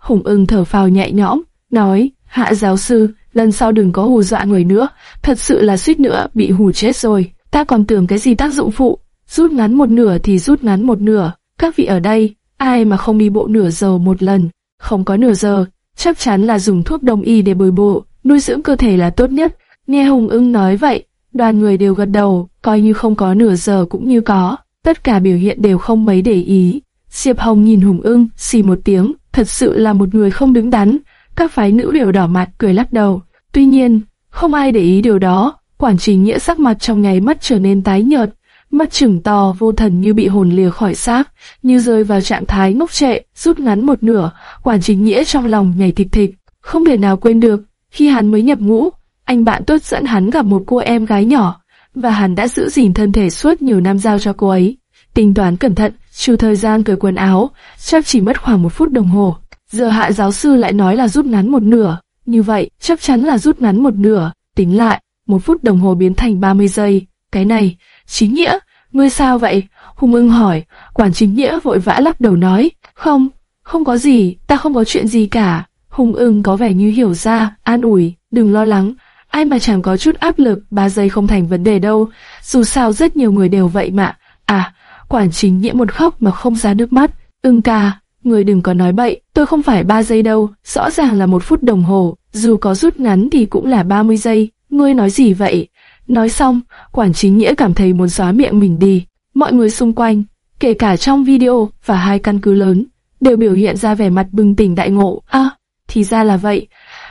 Hùng ưng thở phào nhẹ nhõm, nói, hạ giáo sư, lần sau đừng có hù dọa người nữa, thật sự là suýt nữa bị hù chết rồi. Ta còn tưởng cái gì tác dụng phụ, rút ngắn một nửa thì rút ngắn một nửa. Các vị ở đây, ai mà không đi bộ nửa giờ một lần, không có nửa giờ, chắc chắn là dùng thuốc đông y để bồi bộ, nuôi dưỡng cơ thể là tốt nhất. Nghe Hùng ưng nói vậy, đoàn người đều gật đầu, coi như không có nửa giờ cũng như có, tất cả biểu hiện đều không mấy để ý. Diệp Hồng nhìn Hùng ưng, xì một tiếng, thật sự là một người không đứng đắn. Các phái nữ đều đỏ mặt cười lắc đầu. Tuy nhiên, không ai để ý điều đó, quản trình nghĩa sắc mặt trong nháy mắt trở nên tái nhợt, mắt trừng to vô thần như bị hồn lìa khỏi xác, như rơi vào trạng thái ngốc trệ, rút ngắn một nửa, quản trình nghĩa trong lòng nhảy thịch thịch, không thể nào quên được, khi hắn mới nhập ngũ, anh bạn tốt dẫn hắn gặp một cô em gái nhỏ, và hắn đã giữ gìn thân thể suốt nhiều năm giao cho cô ấy. Tính toán cẩn thận, trừ thời gian cởi quần áo, chắc chỉ mất khoảng một phút đồng hồ. Giờ hạ giáo sư lại nói là rút ngắn một nửa, như vậy chắc chắn là rút ngắn một nửa, tính lại, một phút đồng hồ biến thành 30 giây. Cái này, chính nghĩa, ngươi sao vậy? Hùng ưng hỏi, quản chính nghĩa vội vã lắc đầu nói, không, không có gì, ta không có chuyện gì cả. Hùng ưng có vẻ như hiểu ra, an ủi, đừng lo lắng, ai mà chẳng có chút áp lực, ba giây không thành vấn đề đâu, dù sao rất nhiều người đều vậy mà. À, quản chính nghĩa một khóc mà không ra nước mắt, ưng ca, người đừng có nói bậy, tôi không phải ba giây đâu, rõ ràng là một phút đồng hồ, dù có rút ngắn thì cũng là 30 giây, ngươi nói gì vậy? Nói xong, quản chính nghĩa cảm thấy muốn xóa miệng mình đi, mọi người xung quanh, kể cả trong video và hai căn cứ lớn, đều biểu hiện ra vẻ mặt bừng tỉnh đại ngộ. À, thì ra là vậy.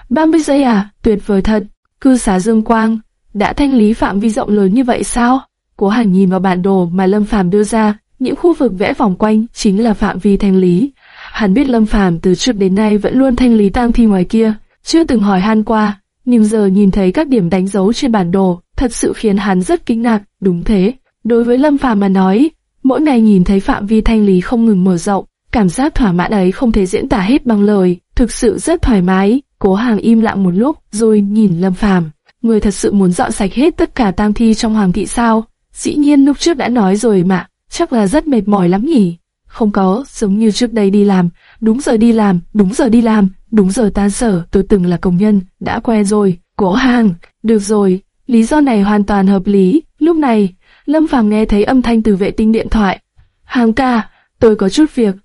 30 giây à, tuyệt vời thật. Cư xá Dương Quang, đã thanh lý phạm vi rộng lớn như vậy sao? Cố Hàn nhìn vào bản đồ mà Lâm Phàm đưa ra, những khu vực vẽ vòng quanh chính là phạm vi thanh lý. Hắn biết Lâm Phàm từ trước đến nay vẫn luôn thanh lý tang thi ngoài kia, chưa từng hỏi han qua, nhưng giờ nhìn thấy các điểm đánh dấu trên bản đồ, thật sự khiến hắn rất kinh ngạc. Đúng thế, đối với Lâm Phàm mà nói, mỗi ngày nhìn thấy phạm vi thanh lý không ngừng mở rộng, cảm giác thỏa mãn ấy không thể diễn tả hết bằng lời, thực sự rất thoải mái. Cố Hàng im lặng một lúc, rồi nhìn Lâm Phàm, người thật sự muốn dọn sạch hết tất cả tang thi trong hoàng thị sao? Dĩ nhiên lúc trước đã nói rồi mà, chắc là rất mệt mỏi lắm nhỉ. Không có, giống như trước đây đi làm, đúng giờ đi làm, đúng giờ đi làm, đúng giờ tan sở, tôi từng là công nhân, đã quen rồi. cổ hàng, được rồi, lý do này hoàn toàn hợp lý. Lúc này, Lâm Phàm nghe thấy âm thanh từ vệ tinh điện thoại. Hàng ca, tôi có chút việc.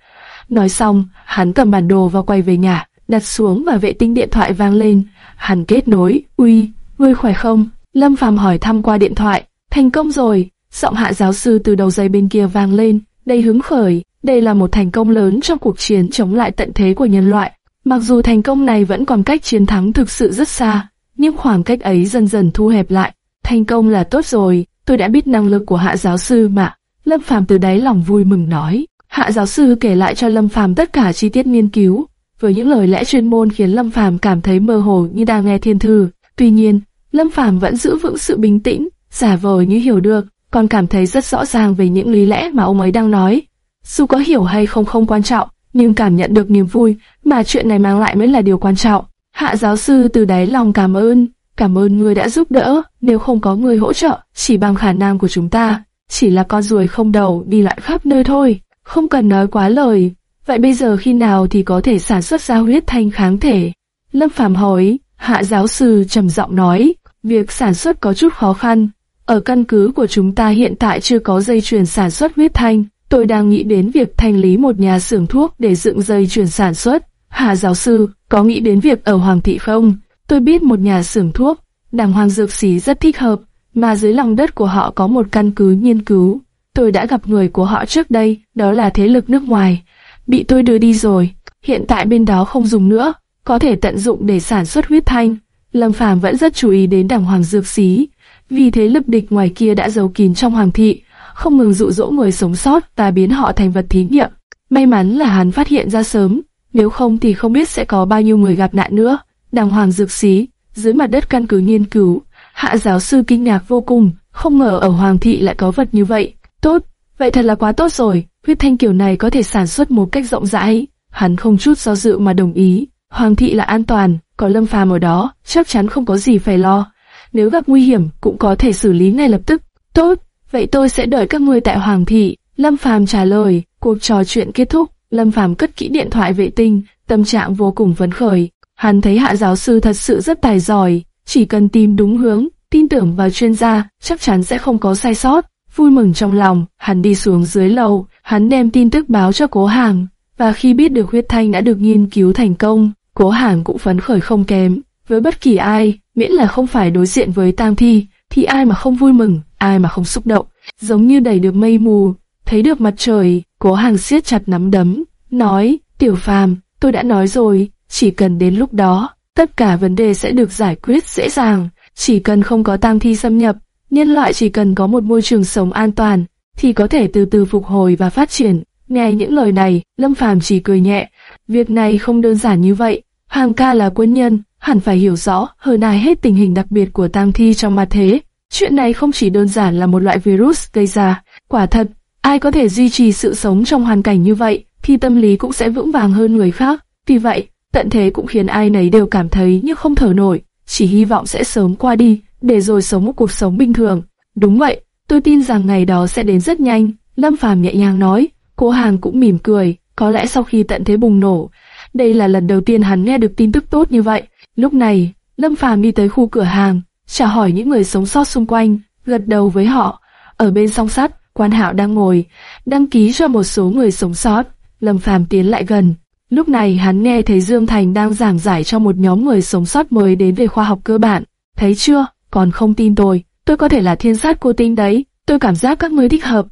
Nói xong, hắn cầm bản đồ và quay về nhà, đặt xuống và vệ tinh điện thoại vang lên. Hắn kết nối, uy, ngươi khỏe không? Lâm Phàm hỏi thăm qua điện thoại, thành công rồi. Giọng hạ giáo sư từ đầu dây bên kia vang lên, đầy hứng khởi. Đây là một thành công lớn trong cuộc chiến chống lại tận thế của nhân loại. Mặc dù thành công này vẫn còn cách chiến thắng thực sự rất xa, nhưng khoảng cách ấy dần dần thu hẹp lại. Thành công là tốt rồi, tôi đã biết năng lực của hạ giáo sư mà. Lâm Phàm từ đáy lòng vui mừng nói. Hạ giáo sư kể lại cho Lâm Phàm tất cả chi tiết nghiên cứu, với những lời lẽ chuyên môn khiến Lâm Phàm cảm thấy mơ hồ như đang nghe thiên thư. Tuy nhiên, Lâm Phàm vẫn giữ vững sự bình tĩnh, giả vờ như hiểu được, còn cảm thấy rất rõ ràng về những lý lẽ mà ông ấy đang nói. Dù có hiểu hay không không quan trọng, nhưng cảm nhận được niềm vui mà chuyện này mang lại mới là điều quan trọng. Hạ giáo sư từ đáy lòng cảm ơn, cảm ơn người đã giúp đỡ, nếu không có người hỗ trợ, chỉ bằng khả năng của chúng ta, chỉ là con ruồi không đầu đi lại khắp nơi thôi, không cần nói quá lời. Vậy bây giờ khi nào thì có thể sản xuất ra huyết thanh kháng thể? Lâm Phàm hỏi, hạ giáo sư trầm giọng nói, việc sản xuất có chút khó khăn. Ở căn cứ của chúng ta hiện tại chưa có dây chuyền sản xuất huyết thanh, Tôi đang nghĩ đến việc thành lý một nhà xưởng thuốc để dựng dây chuyền sản xuất. Hà giáo sư, có nghĩ đến việc ở Hoàng thị không? Tôi biết một nhà xưởng thuốc, đàng hoàng dược sĩ rất thích hợp, mà dưới lòng đất của họ có một căn cứ nghiên cứu. Tôi đã gặp người của họ trước đây, đó là thế lực nước ngoài. Bị tôi đưa đi rồi, hiện tại bên đó không dùng nữa, có thể tận dụng để sản xuất huyết thanh. Lâm Phàm vẫn rất chú ý đến đàng hoàng dược sĩ, vì thế lập địch ngoài kia đã giấu kín trong hoàng thị không ngừng dụ dỗ người sống sót và biến họ thành vật thí nghiệm. May mắn là hắn phát hiện ra sớm, nếu không thì không biết sẽ có bao nhiêu người gặp nạn nữa. Đàng hoàng dược xí, dưới mặt đất căn cứ nghiên cứu, hạ giáo sư kinh ngạc vô cùng, không ngờ ở Hoàng thị lại có vật như vậy. Tốt, vậy thật là quá tốt rồi, huyết thanh kiểu này có thể sản xuất một cách rộng rãi. Hắn không chút do dự mà đồng ý. Hoàng thị là an toàn, có lâm phàm ở đó, chắc chắn không có gì phải lo. Nếu gặp nguy hiểm, cũng có thể xử lý ngay lập tức. Tốt, vậy tôi sẽ đợi các ngươi tại Hoàng thị. Lâm Phàm trả lời, cuộc trò chuyện kết thúc, Lâm Phàm cất kỹ điện thoại vệ tinh, tâm trạng vô cùng phấn khởi. Hắn thấy hạ giáo sư thật sự rất tài giỏi, chỉ cần tìm đúng hướng, tin tưởng vào chuyên gia, chắc chắn sẽ không có sai sót. Vui mừng trong lòng, hắn đi xuống dưới lầu, hắn đem tin tức báo cho cố hàng, và khi biết được huyết thanh đã được nghiên cứu thành công, cố hàng cũng phấn khởi không kém. Với bất kỳ ai, miễn là không phải đối diện với tang thi, thì ai mà không vui mừng, ai mà không xúc động, giống như đẩy được mây mù, thấy được mặt trời, cố hàng siết chặt nắm đấm, nói, tiểu phàm, tôi đã nói rồi, chỉ cần đến lúc đó, tất cả vấn đề sẽ được giải quyết dễ dàng, chỉ cần không có tang thi xâm nhập, nhân loại chỉ cần có một môi trường sống an toàn, thì có thể từ từ phục hồi và phát triển. Nghe những lời này, Lâm Phàm chỉ cười nhẹ, việc này không đơn giản như vậy, hoàng ca là quân nhân, hẳn phải hiểu rõ hơn ai hết tình hình đặc biệt của tang thi trong ma thế. Chuyện này không chỉ đơn giản là một loại virus gây ra, quả thật, ai có thể duy trì sự sống trong hoàn cảnh như vậy, thì tâm lý cũng sẽ vững vàng hơn người khác. Vì vậy, tận thế cũng khiến ai nấy đều cảm thấy như không thở nổi, chỉ hy vọng sẽ sớm qua đi, để rồi sống một cuộc sống bình thường. Đúng vậy, tôi tin rằng ngày đó sẽ đến rất nhanh, Lâm Phàm nhẹ nhàng nói, cô hàng cũng mỉm cười, có lẽ sau khi tận thế bùng nổ, đây là lần đầu tiên hắn nghe được tin tức tốt như vậy. Lúc này, Lâm Phàm đi tới khu cửa hàng, chào hỏi những người sống sót xung quanh, gật đầu với họ. Ở bên song sắt, quan hạo đang ngồi, đăng ký cho một số người sống sót. Lâm Phàm tiến lại gần. Lúc này hắn nghe thấy Dương Thành đang giảng giải cho một nhóm người sống sót mới đến về khoa học cơ bản. Thấy chưa, còn không tin tôi, tôi có thể là thiên sát cô tinh đấy. Tôi cảm giác các ngươi thích hợp.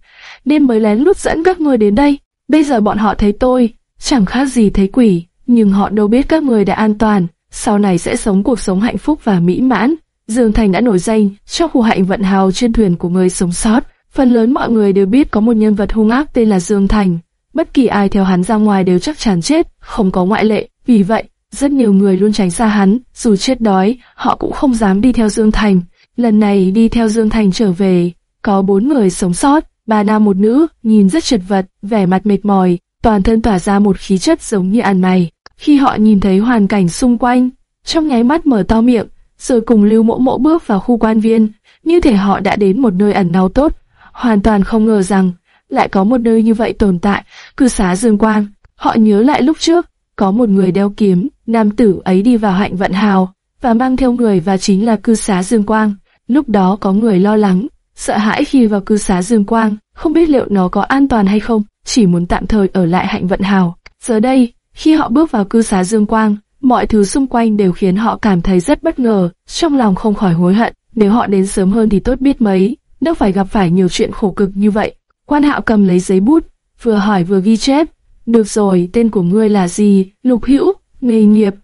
đêm mới lén lút dẫn các ngươi đến đây. Bây giờ bọn họ thấy tôi, chẳng khác gì thấy quỷ, nhưng họ đâu biết các người đã an toàn, sau này sẽ sống cuộc sống hạnh phúc và mỹ mãn. Dương Thành đã nổi danh trong khu hạnh vận hào trên thuyền của người sống sót. Phần lớn mọi người đều biết có một nhân vật hung ác tên là Dương Thành. Bất kỳ ai theo hắn ra ngoài đều chắc chắn chết, không có ngoại lệ. Vì vậy, rất nhiều người luôn tránh xa hắn, dù chết đói, họ cũng không dám đi theo Dương Thành. Lần này đi theo Dương Thành trở về, có bốn người sống sót, ba nam một nữ, nhìn rất chật vật, vẻ mặt mệt mỏi, toàn thân tỏa ra một khí chất giống như ăn mày. Khi họ nhìn thấy hoàn cảnh xung quanh, trong nháy mắt mở to miệng, rồi cùng Lưu Mộ Mộ bước vào khu quan viên, như thể họ đã đến một nơi ẩn náu tốt, hoàn toàn không ngờ rằng lại có một nơi như vậy tồn tại, cư xá Dương Quang. Họ nhớ lại lúc trước, có một người đeo kiếm, nam tử ấy đi vào hạnh vận hào, và mang theo người và chính là cư xá Dương Quang. Lúc đó có người lo lắng, sợ hãi khi vào cư xá Dương Quang, không biết liệu nó có an toàn hay không, chỉ muốn tạm thời ở lại hạnh vận hào. Giờ đây, khi họ bước vào cư xá Dương Quang, mọi thứ xung quanh đều khiến họ cảm thấy rất bất ngờ, trong lòng không khỏi hối hận, nếu họ đến sớm hơn thì tốt biết mấy, đâu phải gặp phải nhiều chuyện khổ cực như vậy. Quan hạo cầm lấy giấy bút, vừa hỏi vừa ghi chép, được rồi, tên của ngươi là gì? Lục Hữu, nghề nghiệp,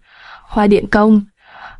khoa điện công.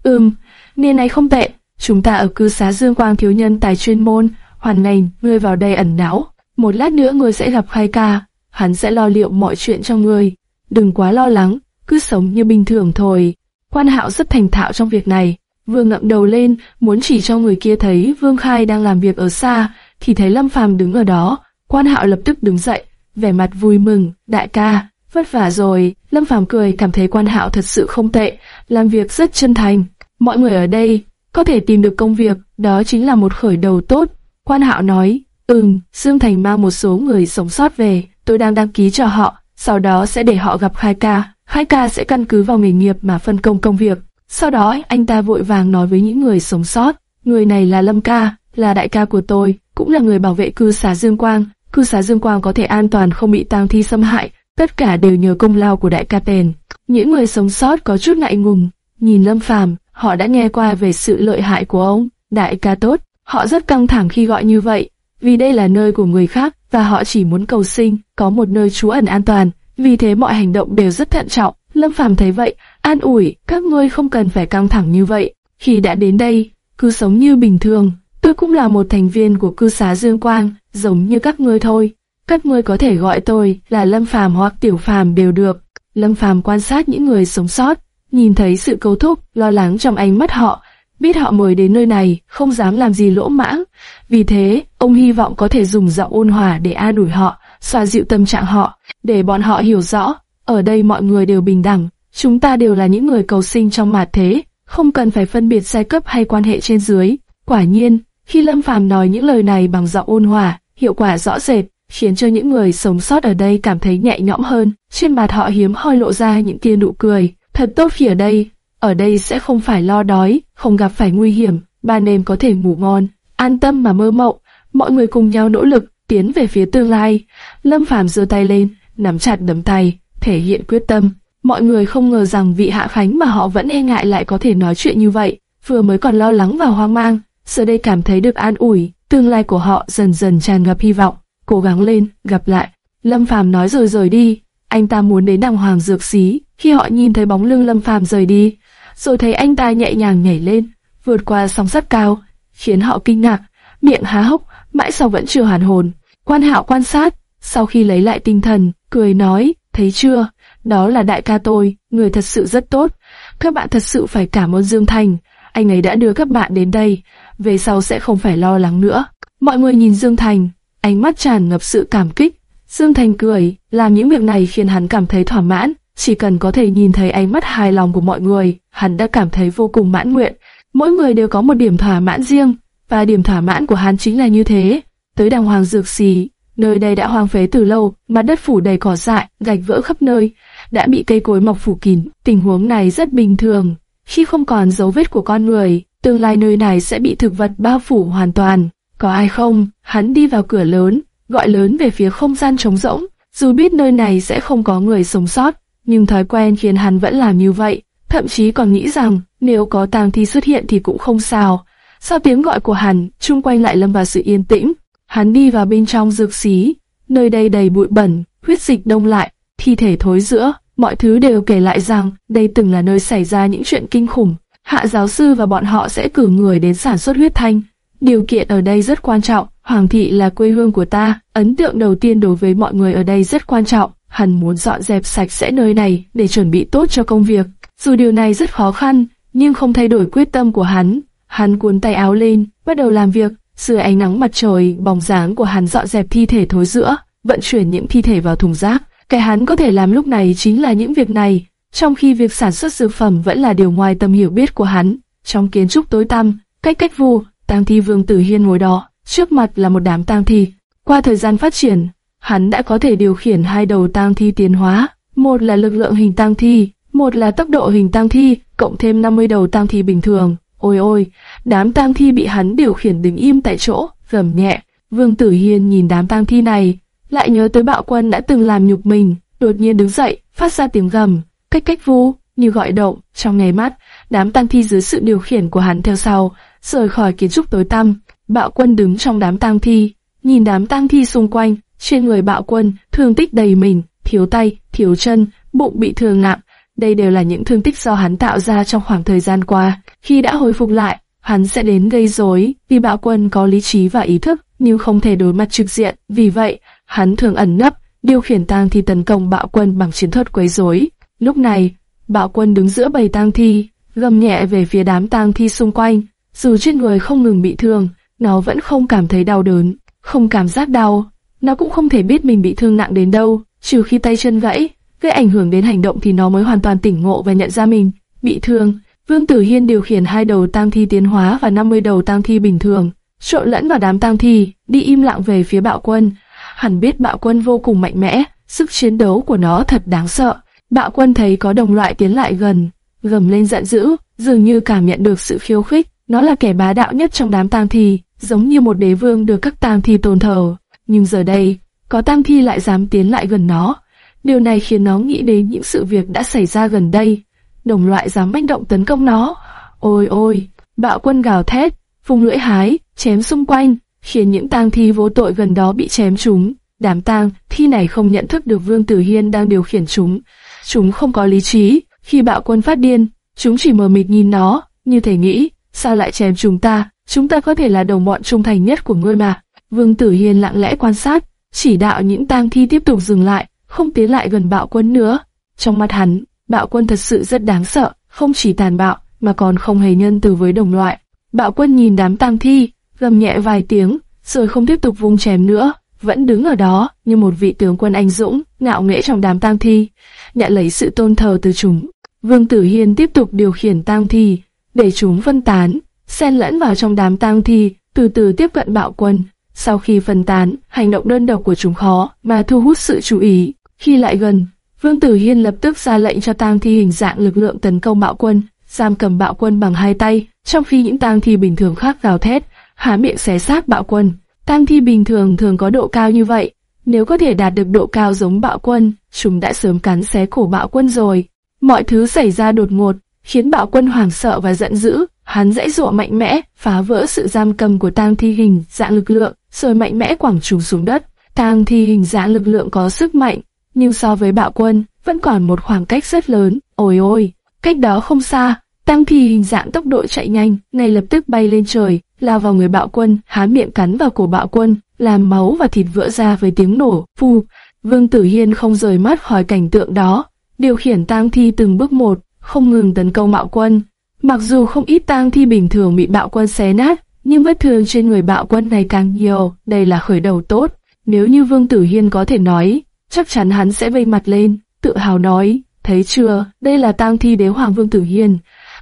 Ừm, niên này không tệ, chúng ta ở cư xá Dương Quang thiếu nhân tài chuyên môn, hoàn ngành, ngươi vào đây ẩn náu. Một lát nữa ngươi sẽ gặp khai ca, hắn sẽ lo liệu mọi chuyện cho ngươi. Đừng quá lo lắng, cứ sống như bình thường thôi. Quan hạo rất thành thạo trong việc này. Vương ngậm đầu lên, muốn chỉ cho người kia thấy Vương Khai đang làm việc ở xa, thì thấy Lâm Phàm đứng ở đó. Quan hạo lập tức đứng dậy, vẻ mặt vui mừng, đại ca, vất vả rồi. Lâm Phàm cười cảm thấy quan hạo thật sự không tệ, làm việc rất chân thành. Mọi người ở đây có thể tìm được công việc, đó chính là một khởi đầu tốt. Quan hạo nói, ừm, Dương Thành mang một số người sống sót về, tôi đang đăng ký cho họ, sau đó sẽ để họ gặp Khai ca. Khai ca sẽ căn cứ vào nghề nghiệp mà phân công công việc. Sau đó anh ta vội vàng nói với những người sống sót, người này là Lâm ca, là đại ca của tôi, cũng là người bảo vệ cư xá Dương Quang. Cư xá Dương Quang có thể an toàn không bị tang thi xâm hại, tất cả đều nhờ công lao của đại ca Tền. Những người sống sót có chút ngại ngùng, nhìn Lâm Phàm, họ đã nghe qua về sự lợi hại của ông, đại ca tốt. Họ rất căng thẳng khi gọi như vậy, vì đây là nơi của người khác và họ chỉ muốn cầu sinh, có một nơi trú ẩn an toàn. Vì thế mọi hành động đều rất thận trọng. Lâm Phàm thấy vậy, an ủi, các ngươi không cần phải căng thẳng như vậy. Khi đã đến đây, cứ sống như bình thường. Tôi cũng là một thành viên của cư xá Dương Quang, giống như các ngươi thôi. Các ngươi có thể gọi tôi là Lâm Phàm hoặc Tiểu Phàm đều được. Lâm Phàm quan sát những người sống sót, nhìn thấy sự cầu thúc, lo lắng trong ánh mắt họ, biết họ mới đến nơi này, không dám làm gì lỗ mãng. Vì thế, ông hy vọng có thể dùng giọng ôn hòa để an ủi họ, xoa dịu tâm trạng họ, để bọn họ hiểu rõ, ở đây mọi người đều bình đẳng, chúng ta đều là những người cầu sinh trong mạt thế, không cần phải phân biệt giai cấp hay quan hệ trên dưới. Quả nhiên, khi Lâm Phàm nói những lời này bằng giọng ôn hòa, hiệu quả rõ rệt, khiến cho những người sống sót ở đây cảm thấy nhẹ nhõm hơn. Trên mặt họ hiếm hoi lộ ra những tia nụ cười. Thật tốt khi ở đây, ở đây sẽ không phải lo đói, không gặp phải nguy hiểm, ba nêm có thể ngủ ngon, an tâm mà mơ mộng. Mọi người cùng nhau nỗ lực, tiến về phía tương lai. Lâm Phàm giơ tay lên, nắm chặt đấm tay, thể hiện quyết tâm. Mọi người không ngờ rằng vị hạ khánh mà họ vẫn e ngại lại có thể nói chuyện như vậy, vừa mới còn lo lắng và hoang mang, giờ đây cảm thấy được an ủi, tương lai của họ dần dần tràn ngập hy vọng. Cố gắng lên, gặp lại. Lâm Phàm nói rồi rời đi. Anh ta muốn đến đàng hoàng dược xí. Khi họ nhìn thấy bóng lưng Lâm Phàm rời đi, rồi thấy anh ta nhẹ nhàng nhảy lên, vượt qua sóng rất cao, khiến họ kinh ngạc, miệng há hốc, mãi sau vẫn chưa hoàn hồn. Quan Hạo quan sát, sau khi lấy lại tinh thần, cười nói, thấy chưa, đó là đại ca tôi, người thật sự rất tốt. Các bạn thật sự phải cảm ơn Dương Thành, anh ấy đã đưa các bạn đến đây, về sau sẽ không phải lo lắng nữa. Mọi người nhìn Dương Thành, ánh mắt tràn ngập sự cảm kích. Dương Thành cười, làm những việc này khiến hắn cảm thấy thỏa mãn, chỉ cần có thể nhìn thấy ánh mắt hài lòng của mọi người, hắn đã cảm thấy vô cùng mãn nguyện. Mỗi người đều có một điểm thỏa mãn riêng, và điểm thỏa mãn của hắn chính là như thế. Tới đàng hoàng dược xì, nơi đây đã hoang phế từ lâu, mặt đất phủ đầy cỏ dại, gạch vỡ khắp nơi, đã bị cây cối mọc phủ kín. Tình huống này rất bình thường. Khi không còn dấu vết của con người, tương lai nơi này sẽ bị thực vật bao phủ hoàn toàn. Có ai không? Hắn đi vào cửa lớn, gọi lớn về phía không gian trống rỗng. Dù biết nơi này sẽ không có người sống sót, nhưng thói quen khiến hắn vẫn làm như vậy. Thậm chí còn nghĩ rằng nếu có tang thi xuất hiện thì cũng không sao. Sau tiếng gọi của hắn, chung quanh lại lâm vào sự yên tĩnh. Hắn đi vào bên trong dược xí, nơi đây đầy bụi bẩn, huyết dịch đông lại, thi thể thối rữa, mọi thứ đều kể lại rằng đây từng là nơi xảy ra những chuyện kinh khủng. Hạ giáo sư và bọn họ sẽ cử người đến sản xuất huyết thanh. Điều kiện ở đây rất quan trọng, Hoàng thị là quê hương của ta, ấn tượng đầu tiên đối với mọi người ở đây rất quan trọng. Hắn muốn dọn dẹp sạch sẽ nơi này để chuẩn bị tốt cho công việc. Dù điều này rất khó khăn, nhưng không thay đổi quyết tâm của hắn. Hắn cuốn tay áo lên, bắt đầu làm việc. sửa ánh nắng mặt trời, bóng dáng của hắn dọn dẹp thi thể thối rữa, vận chuyển những thi thể vào thùng rác. Cái hắn có thể làm lúc này chính là những việc này, trong khi việc sản xuất dược phẩm vẫn là điều ngoài tầm hiểu biết của hắn. Trong kiến trúc tối tăm, cách cách vu, tang thi vương tử hiên ngồi đó, trước mặt là một đám tang thi. Qua thời gian phát triển, hắn đã có thể điều khiển hai đầu tang thi tiến hóa, một là lực lượng hình tang thi, một là tốc độ hình tang thi, cộng thêm 50 đầu tang thi bình thường. Ôi ôi, đám tang thi bị hắn điều khiển đứng im tại chỗ, gầm nhẹ. Vương Tử Hiên nhìn đám tang thi này, lại nhớ tới bạo quân đã từng làm nhục mình, đột nhiên đứng dậy, phát ra tiếng gầm, cách cách vu, như gọi động, trong ngày mắt, đám tang thi dưới sự điều khiển của hắn theo sau, rời khỏi kiến trúc tối tăm. Bạo quân đứng trong đám tang thi, nhìn đám tang thi xung quanh, trên người bạo quân, thương tích đầy mình, thiếu tay, thiếu chân, bụng bị thương nặng. Đây đều là những thương tích do hắn tạo ra trong khoảng thời gian qua. Khi đã hồi phục lại, hắn sẽ đến gây rối, vì bạo quân có lý trí và ý thức, nhưng không thể đối mặt trực diện. Vì vậy, hắn thường ẩn nấp, điều khiển tang thi tấn công bạo quân bằng chiến thuật quấy rối. Lúc này, bạo quân đứng giữa bầy tang thi, gầm nhẹ về phía đám tang thi xung quanh. Dù trên người không ngừng bị thương, nó vẫn không cảm thấy đau đớn, không cảm giác đau. Nó cũng không thể biết mình bị thương nặng đến đâu, trừ khi tay chân gãy, gây ảnh hưởng đến hành động thì nó mới hoàn toàn tỉnh ngộ và nhận ra mình bị thương. Vương Tử Hiên điều khiển hai đầu tang thi tiến hóa và 50 đầu tang thi bình thường, trộn lẫn vào đám tang thi, đi im lặng về phía bạo quân. Hẳn biết bạo quân vô cùng mạnh mẽ, sức chiến đấu của nó thật đáng sợ. Bạo quân thấy có đồng loại tiến lại gần, gầm lên giận dữ, dường như cảm nhận được sự khiêu khích. Nó là kẻ bá đạo nhất trong đám tang thi, giống như một đế vương được các tang thi tôn thờ. Nhưng giờ đây, có tang thi lại dám tiến lại gần nó. Điều này khiến nó nghĩ đến những sự việc đã xảy ra gần đây. Đồng loại dám manh động tấn công nó. Ôi ôi, bạo quân gào thét, vùng lưỡi hái, chém xung quanh, khiến những tang thi vô tội gần đó bị chém chúng. Đám tang thi này không nhận thức được Vương Tử Hiên đang điều khiển chúng. Chúng không có lý trí. Khi bạo quân phát điên, chúng chỉ mờ mịt nhìn nó, như thể nghĩ, sao lại chém chúng ta? Chúng ta có thể là đồng bọn trung thành nhất của ngươi mà. Vương Tử Hiên lặng lẽ quan sát, chỉ đạo những tang thi tiếp tục dừng lại, không tiến lại gần bạo quân nữa. Trong mắt hắn, bạo quân thật sự rất đáng sợ, không chỉ tàn bạo, mà còn không hề nhân từ với đồng loại. Bạo quân nhìn đám tang thi, gầm nhẹ vài tiếng, rồi không tiếp tục vung chém nữa, vẫn đứng ở đó như một vị tướng quân anh dũng, ngạo nghễ trong đám tang thi, nhận lấy sự tôn thờ từ chúng. Vương Tử Hiên tiếp tục điều khiển tang thi, để chúng phân tán, xen lẫn vào trong đám tang thi, từ từ tiếp cận bạo quân. Sau khi phân tán, hành động đơn độc của chúng khó mà thu hút sự chú ý. Khi lại gần, Vương Tử Hiên lập tức ra lệnh cho tang thi hình dạng lực lượng tấn công bạo quân, giam cầm bạo quân bằng hai tay, trong khi những tang thi bình thường khác gào thét, há miệng xé xác bạo quân. Tang thi bình thường thường có độ cao như vậy, nếu có thể đạt được độ cao giống bạo quân, chúng đã sớm cắn xé cổ bạo quân rồi. Mọi thứ xảy ra đột ngột, khiến bạo quân hoảng sợ và giận dữ. Hắn dãy dụa mạnh mẽ, phá vỡ sự giam cầm của tang thi hình dạng lực lượng, rồi mạnh mẽ quẳng chúng xuống đất. Tang thi hình dạng lực lượng có sức mạnh, nhưng so với bạo quân, vẫn còn một khoảng cách rất lớn. Ôi ôi, cách đó không xa, tang thi hình dạng tốc độ chạy nhanh, ngay lập tức bay lên trời, lao vào người bạo quân, há miệng cắn vào cổ bạo quân, làm máu và thịt vỡ ra với tiếng nổ. Phu, Vương Tử Hiên không rời mắt khỏi cảnh tượng đó, điều khiển tang thi từng bước một, không ngừng tấn công bạo quân. Mặc dù không ít tang thi bình thường bị bạo quân xé nát, nhưng vết thương trên người bạo quân này càng nhiều, đây là khởi đầu tốt. Nếu như Vương Tử Hiên có thể nói, chắc chắn hắn sẽ vây mặt lên, tự hào nói, thấy chưa, đây là tang thi đế hoàng Vương Tử Hiên.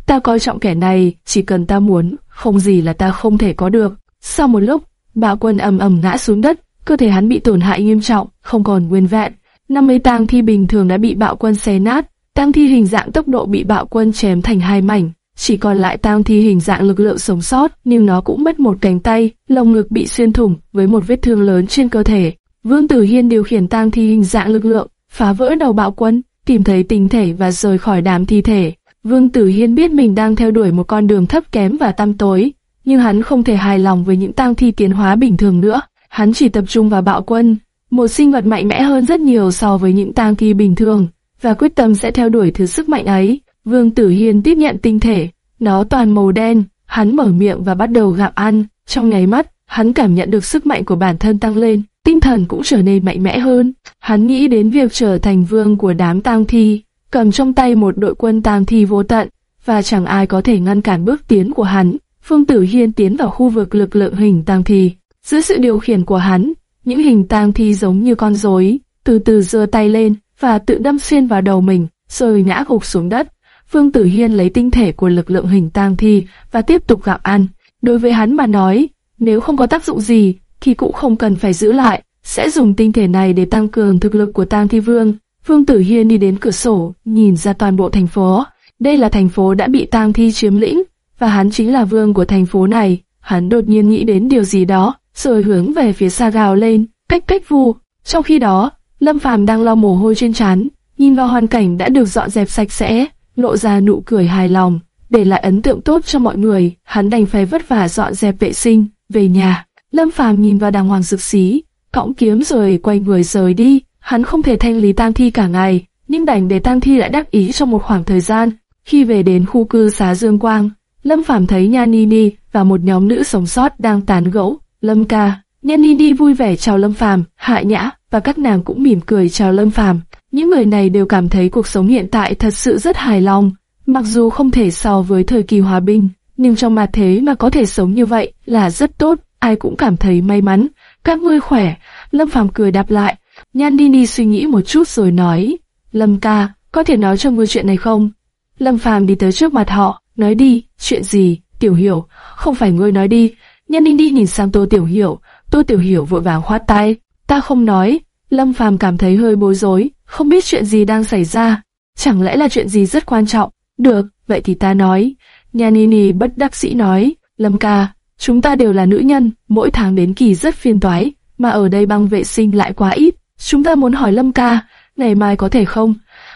Ta coi trọng kẻ này, chỉ cần ta muốn, không gì là ta không thể có được. Sau một lúc, bạo quân ầm ầm ngã xuống đất, cơ thể hắn bị tổn hại nghiêm trọng, không còn nguyên vẹn. 50 tang thi bình thường đã bị bạo quân xé nát, tang thi hình dạng tốc độ bị bạo quân chém thành hai mảnh, chỉ còn lại tang thi hình dạng lực lượng sống sót, nhưng nó cũng mất một cánh tay, lồng ngực bị xuyên thủng với một vết thương lớn trên cơ thể. Vương Tử Hiên điều khiển tang thi hình dạng lực lượng, phá vỡ đầu bạo quân, tìm thấy tinh thể và rời khỏi đám thi thể. Vương Tử Hiên biết mình đang theo đuổi một con đường thấp kém và tăm tối, nhưng hắn không thể hài lòng với những tang thi tiến hóa bình thường nữa. Hắn chỉ tập trung vào bạo quân, một sinh vật mạnh mẽ hơn rất nhiều so với những tang thi bình thường, và quyết tâm sẽ theo đuổi thứ sức mạnh ấy. Vương Tử Hiên tiếp nhận tinh thể, nó toàn màu đen, hắn mở miệng và bắt đầu gặm ăn, trong nháy mắt, hắn cảm nhận được sức mạnh của bản thân tăng lên, tinh thần cũng trở nên mạnh mẽ hơn. Hắn nghĩ đến việc trở thành vương của đám tang thi, cầm trong tay một đội quân tang thi vô tận, và chẳng ai có thể ngăn cản bước tiến của hắn. Phương Tử Hiên tiến vào khu vực lực lượng hình tang thi. Dưới sự điều khiển của hắn, những hình tang thi giống như con rối, từ từ giơ tay lên và tự đâm xuyên vào đầu mình, rồi ngã gục xuống đất. Phương Tử Hiên lấy tinh thể của lực lượng hình tang thi và tiếp tục gặm ăn. Đối với hắn mà nói, nếu không có tác dụng gì, thì cũng không cần phải giữ lại, sẽ dùng tinh thể này để tăng cường thực lực của tang thi vương. Phương Tử Hiên đi đến cửa sổ, nhìn ra toàn bộ thành phố. Đây là thành phố đã bị tang thi chiếm lĩnh, và hắn chính là vương của thành phố này. Hắn đột nhiên nghĩ đến điều gì đó, rồi hướng về phía xa gào lên, cách cách vu. Trong khi đó, Lâm Phàm đang lau mồ hôi trên trán, nhìn vào hoàn cảnh đã được dọn dẹp sạch sẽ, lộ ra nụ cười hài lòng, để lại ấn tượng tốt cho mọi người. Hắn đành phải vất vả dọn dẹp vệ sinh, về nhà. Lâm Phàm nhìn vào đàng hoàng dược xí, cõng kiếm rồi quay người rời đi. Hắn không thể thanh lý tang thi cả ngày, nhưng đành để tang thi lại đắc ý trong một khoảng thời gian. Khi về đến khu cư xá Dương Quang, Lâm Phàm thấy Nha Nini và một nhóm nữ sống sót đang tán gẫu. Lâm ca, Nha Nini vui vẻ chào Lâm Phàm, Hạ Nhã và các nàng cũng mỉm cười chào Lâm Phàm. Những người này đều cảm thấy cuộc sống hiện tại thật sự rất hài lòng, mặc dù không thể so với thời kỳ hòa bình, nhưng trong mặt thế mà có thể sống như vậy là rất tốt, ai cũng cảm thấy may mắn. Các ngươi khỏe, Lâm Phàm cười đáp lại. Nhandini suy nghĩ một chút rồi nói, Lâm ca, có thể nói cho ngươi chuyện này không? Lâm Phàm đi tới trước mặt họ, nói đi, chuyện gì, Tiểu Hiểu, không phải ngươi nói đi. Nhandini nhìn sang Tô Tiểu Hiểu, Tô Tiểu Hiểu vội vàng khoát tay, ta không nói. Lâm Phàm cảm thấy hơi bối rối, không biết chuyện gì đang xảy ra, chẳng lẽ là chuyện gì rất quan trọng. Được, vậy thì ta nói. Nhan Nini bất đắc sĩ nói, Lâm ca, chúng ta đều là nữ nhân, mỗi tháng đến kỳ rất phiền toái, mà ở đây băng vệ sinh lại quá ít. Chúng ta muốn hỏi Lâm ca, ngày mai có thể không?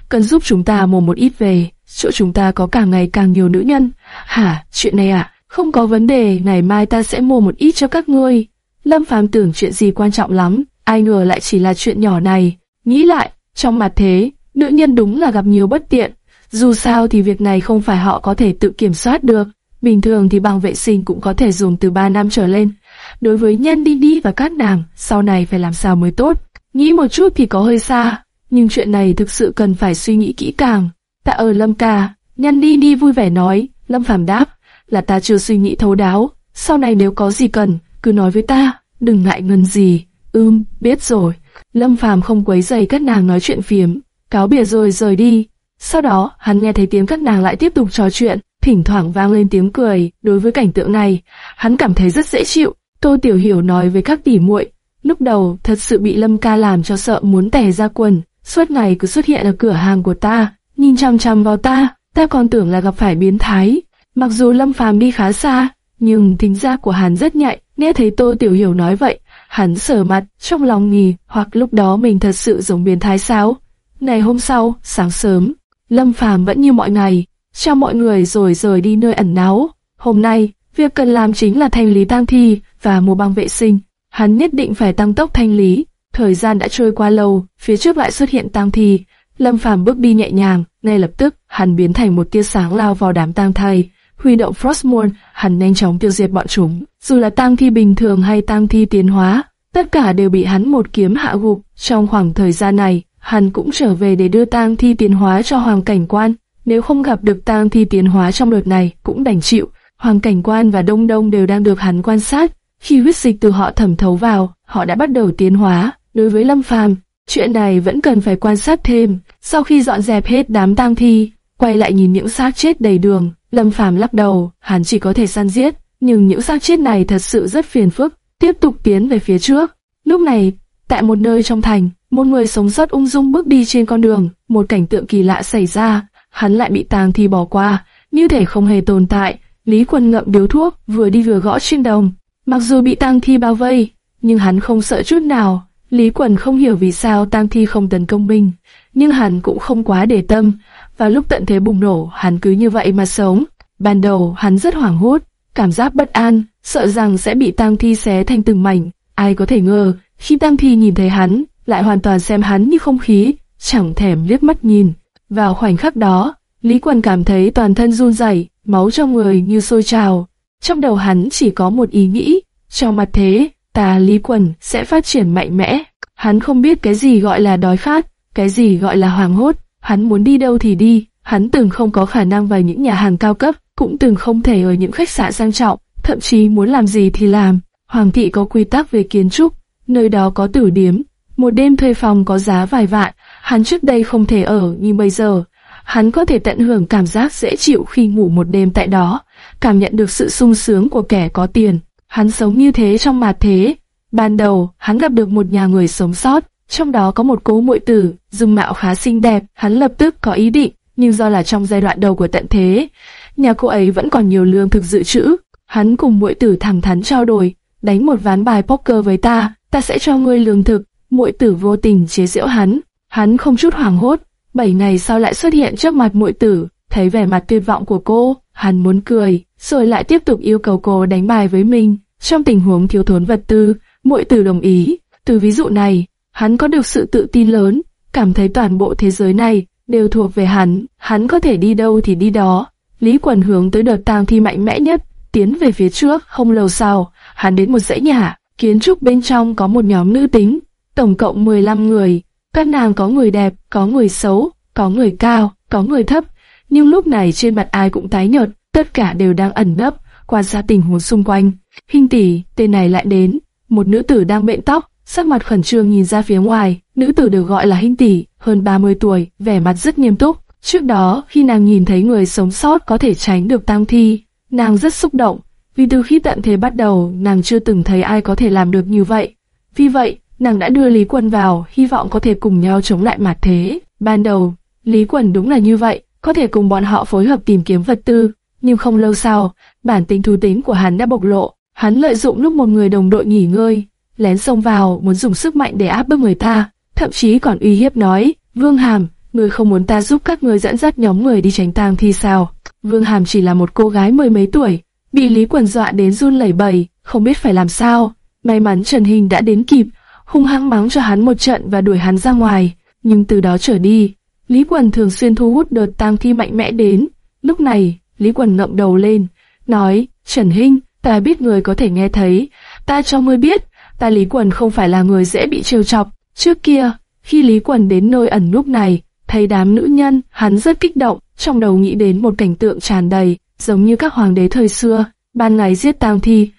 Cần giúp chúng ta mua một ít về, chỗ chúng ta có càng ngày càng nhiều nữ nhân. Hả, chuyện này à? Không có vấn đề, ngày mai ta sẽ mua một ít cho các ngươi. Lâm Phàm tưởng chuyện gì quan trọng lắm, ai ngờ lại chỉ là chuyện nhỏ này. Nghĩ lại, trong mặt thế, nữ nhân đúng là gặp nhiều bất tiện. Dù sao thì việc này không phải họ có thể tự kiểm soát được. Bình thường thì bằng vệ sinh cũng có thể dùng từ 3 năm trở lên. Đối với nhân đi đi và các nàng, sau này phải làm sao mới tốt. Nghĩ một chút thì có hơi xa, nhưng chuyện này thực sự cần phải suy nghĩ kỹ càng. Ta ở Lâm ca, nhân đi đi vui vẻ nói, Lâm phàm đáp, là ta chưa suy nghĩ thấu đáo. Sau này nếu có gì cần, cứ nói với ta, đừng ngại ngần gì. Ưm, biết rồi. Lâm phàm không quấy giày các nàng nói chuyện phiếm, cáo biệt rồi rời đi. Sau đó, hắn nghe thấy tiếng các nàng lại tiếp tục trò chuyện, thỉnh thoảng vang lên tiếng cười. Đối với cảnh tượng này, hắn cảm thấy rất dễ chịu. Tô Tiểu Hiểu nói với các tỷ muội, lúc đầu thật sự bị Lâm Ca làm cho sợ muốn tè ra quần, suốt ngày cứ xuất hiện ở cửa hàng của ta, nhìn chăm chăm vào ta, ta còn tưởng là gặp phải biến thái. Mặc dù Lâm Phàm đi khá xa, nhưng tính giác của hắn rất nhạy, nghe thấy Tô Tiểu Hiểu nói vậy, hắn sở mặt, trong lòng nghỉ, hoặc lúc đó mình thật sự giống biến thái sao? Ngày hôm sau, sáng sớm, Lâm Phàm vẫn như mọi ngày, chào mọi người rồi rời đi nơi ẩn náu. Hôm nay, việc cần làm chính là thanh lý tang thi và mua băng vệ sinh. Hắn nhất định phải tăng tốc thanh lý. Thời gian đã trôi qua lâu, phía trước lại xuất hiện tang thi. Lâm Phàm bước đi nhẹ nhàng, ngay lập tức, hắn biến thành một tia sáng lao vào đám tang thi. Huy động Frostmourne, hắn nhanh chóng tiêu diệt bọn chúng. Dù là tang thi bình thường hay tang thi tiến hóa, tất cả đều bị hắn một kiếm hạ gục. Trong khoảng thời gian này, hắn cũng trở về để đưa tang thi tiến hóa cho hoàng cảnh quan. Nếu không gặp được tang thi tiến hóa trong đợt này, cũng đành chịu. Hoàng cảnh quan và đông đông đều đang được hắn quan sát. Khi huyết dịch từ họ thẩm thấu vào, họ đã bắt đầu tiến hóa. Đối với Lâm Phàm, chuyện này vẫn cần phải quan sát thêm. Sau khi dọn dẹp hết đám tang thi, quay lại nhìn những xác chết đầy đường, Lâm Phàm lắc đầu, hắn chỉ có thể săn giết, nhưng những xác chết này thật sự rất phiền phức. Tiếp tục tiến về phía trước. Lúc này, tại một nơi trong thành, một người sống sót ung dung bước đi trên con đường, một cảnh tượng kỳ lạ xảy ra, hắn lại bị tang thi bỏ qua, như thể không hề tồn tại. Lý Quân ngậm điếu thuốc, vừa đi vừa gõ trên đồng. Mặc dù bị tang thi bao vây, nhưng hắn không sợ chút nào. Lý Quần không hiểu vì sao tang thi không tấn công mình, nhưng hắn cũng không quá để tâm. Và lúc tận thế bùng nổ, hắn cứ như vậy mà sống. Ban đầu hắn rất hoảng hốt, cảm giác bất an, sợ rằng sẽ bị tang thi xé thành từng mảnh. Ai có thể ngờ, Khi tang Thi nhìn thấy hắn, lại hoàn toàn xem hắn như không khí, chẳng thèm liếc mắt nhìn. Vào khoảnh khắc đó, Lý Quần cảm thấy toàn thân run rẩy, máu trong người như sôi trào. Trong đầu hắn chỉ có một ý nghĩ, trong mặt thế, ta Lý Quần sẽ phát triển mạnh mẽ. Hắn không biết cái gì gọi là đói khát, cái gì gọi là hoàng hốt, hắn muốn đi đâu thì đi, hắn từng không có khả năng vào những nhà hàng cao cấp, cũng từng không thể ở những khách sạn sang trọng, thậm chí muốn làm gì thì làm. Hoàng thị có quy tắc về kiến trúc, nơi đó có tử điếm, một đêm thuê phòng có giá vài vạn, hắn trước đây không thể ở nhưng bây giờ, hắn có thể tận hưởng cảm giác dễ chịu khi ngủ một đêm tại đó, cảm nhận được sự sung sướng của kẻ có tiền. Hắn sống như thế trong mạt thế. Ban đầu, hắn gặp được một nhà người sống sót, trong đó có một cố muội tử, dung mạo khá xinh đẹp, hắn lập tức có ý định, nhưng do là trong giai đoạn đầu của tận thế, nhà cô ấy vẫn còn nhiều lương thực dự trữ. Hắn cùng muội tử thẳng thắn trao đổi, đánh một ván bài poker với ta, ta sẽ cho ngươi lương thực. Muội tử vô tình chế giễu hắn, hắn không chút hoảng hốt. Bảy ngày sau lại xuất hiện trước mặt muội tử, thấy vẻ mặt tuyệt vọng của cô, hắn muốn cười, rồi lại tiếp tục yêu cầu cô đánh bài với mình. Trong tình huống thiếu thốn vật tư, muội tử đồng ý. Từ ví dụ này, hắn có được sự tự tin lớn, cảm thấy toàn bộ thế giới này đều thuộc về hắn, hắn có thể đi đâu thì đi đó. Lý Quần hướng tới đợt tang thi mạnh mẽ nhất, tiến về phía trước, không lâu sau, hắn đến một dãy nhà, kiến trúc bên trong có một nhóm nữ tính, tổng cộng 15 người, các nàng có người đẹp, có người xấu, có người cao, có người thấp, nhưng lúc này trên mặt ai cũng tái nhợt, tất cả đều đang ẩn nấp, quan sát tình huống xung quanh. Hình tỷ, tên này lại đến, một nữ tử đang bện tóc, sắc mặt khẩn trương nhìn ra phía ngoài, nữ tử được gọi là Hinh tỷ, hơn 30 tuổi, vẻ mặt rất nghiêm túc. Trước đó, khi nàng nhìn thấy người sống sót có thể tránh được tang thi, nàng rất xúc động, vì từ khi tận thế bắt đầu, nàng chưa từng thấy ai có thể làm được như vậy. Vì vậy, nàng đã đưa Lý Quân vào, hy vọng có thể cùng nhau chống lại mặt thế. Ban đầu, Lý Quân đúng là như vậy, có thể cùng bọn họ phối hợp tìm kiếm vật tư, nhưng không lâu sau, bản tính thú tính của hắn đã bộc lộ. Hắn lợi dụng lúc một người đồng đội nghỉ ngơi, lén xông vào muốn dùng sức mạnh để áp bức người ta, thậm chí còn uy hiếp nói, Vương Hàm, người không muốn ta giúp các người dẫn dắt nhóm người đi tránh tang thi sao? Vương Hàm chỉ là một cô gái mười mấy tuổi, bị Lý Quần dọa đến run lẩy bẩy, không biết phải làm sao. May mắn Trần Hình đã đến kịp, hung hăng mắng cho hắn một trận và đuổi hắn ra ngoài. Nhưng từ đó trở đi, Lý Quần thường xuyên thu hút đợt tang thi mạnh mẽ đến. Lúc này, Lý Quần ngậm đầu lên, nói, Trần Hinh, ta biết người có thể nghe thấy, ta cho ngươi biết, ta Lý Quần không phải là người dễ bị trêu chọc. Trước kia, khi Lý Quần đến nơi ẩn núp này, thấy đám nữ nhân, hắn rất kích động, trong đầu nghĩ đến một cảnh tượng tràn đầy, giống như các hoàng đế thời xưa, ban ngày giết tang thi,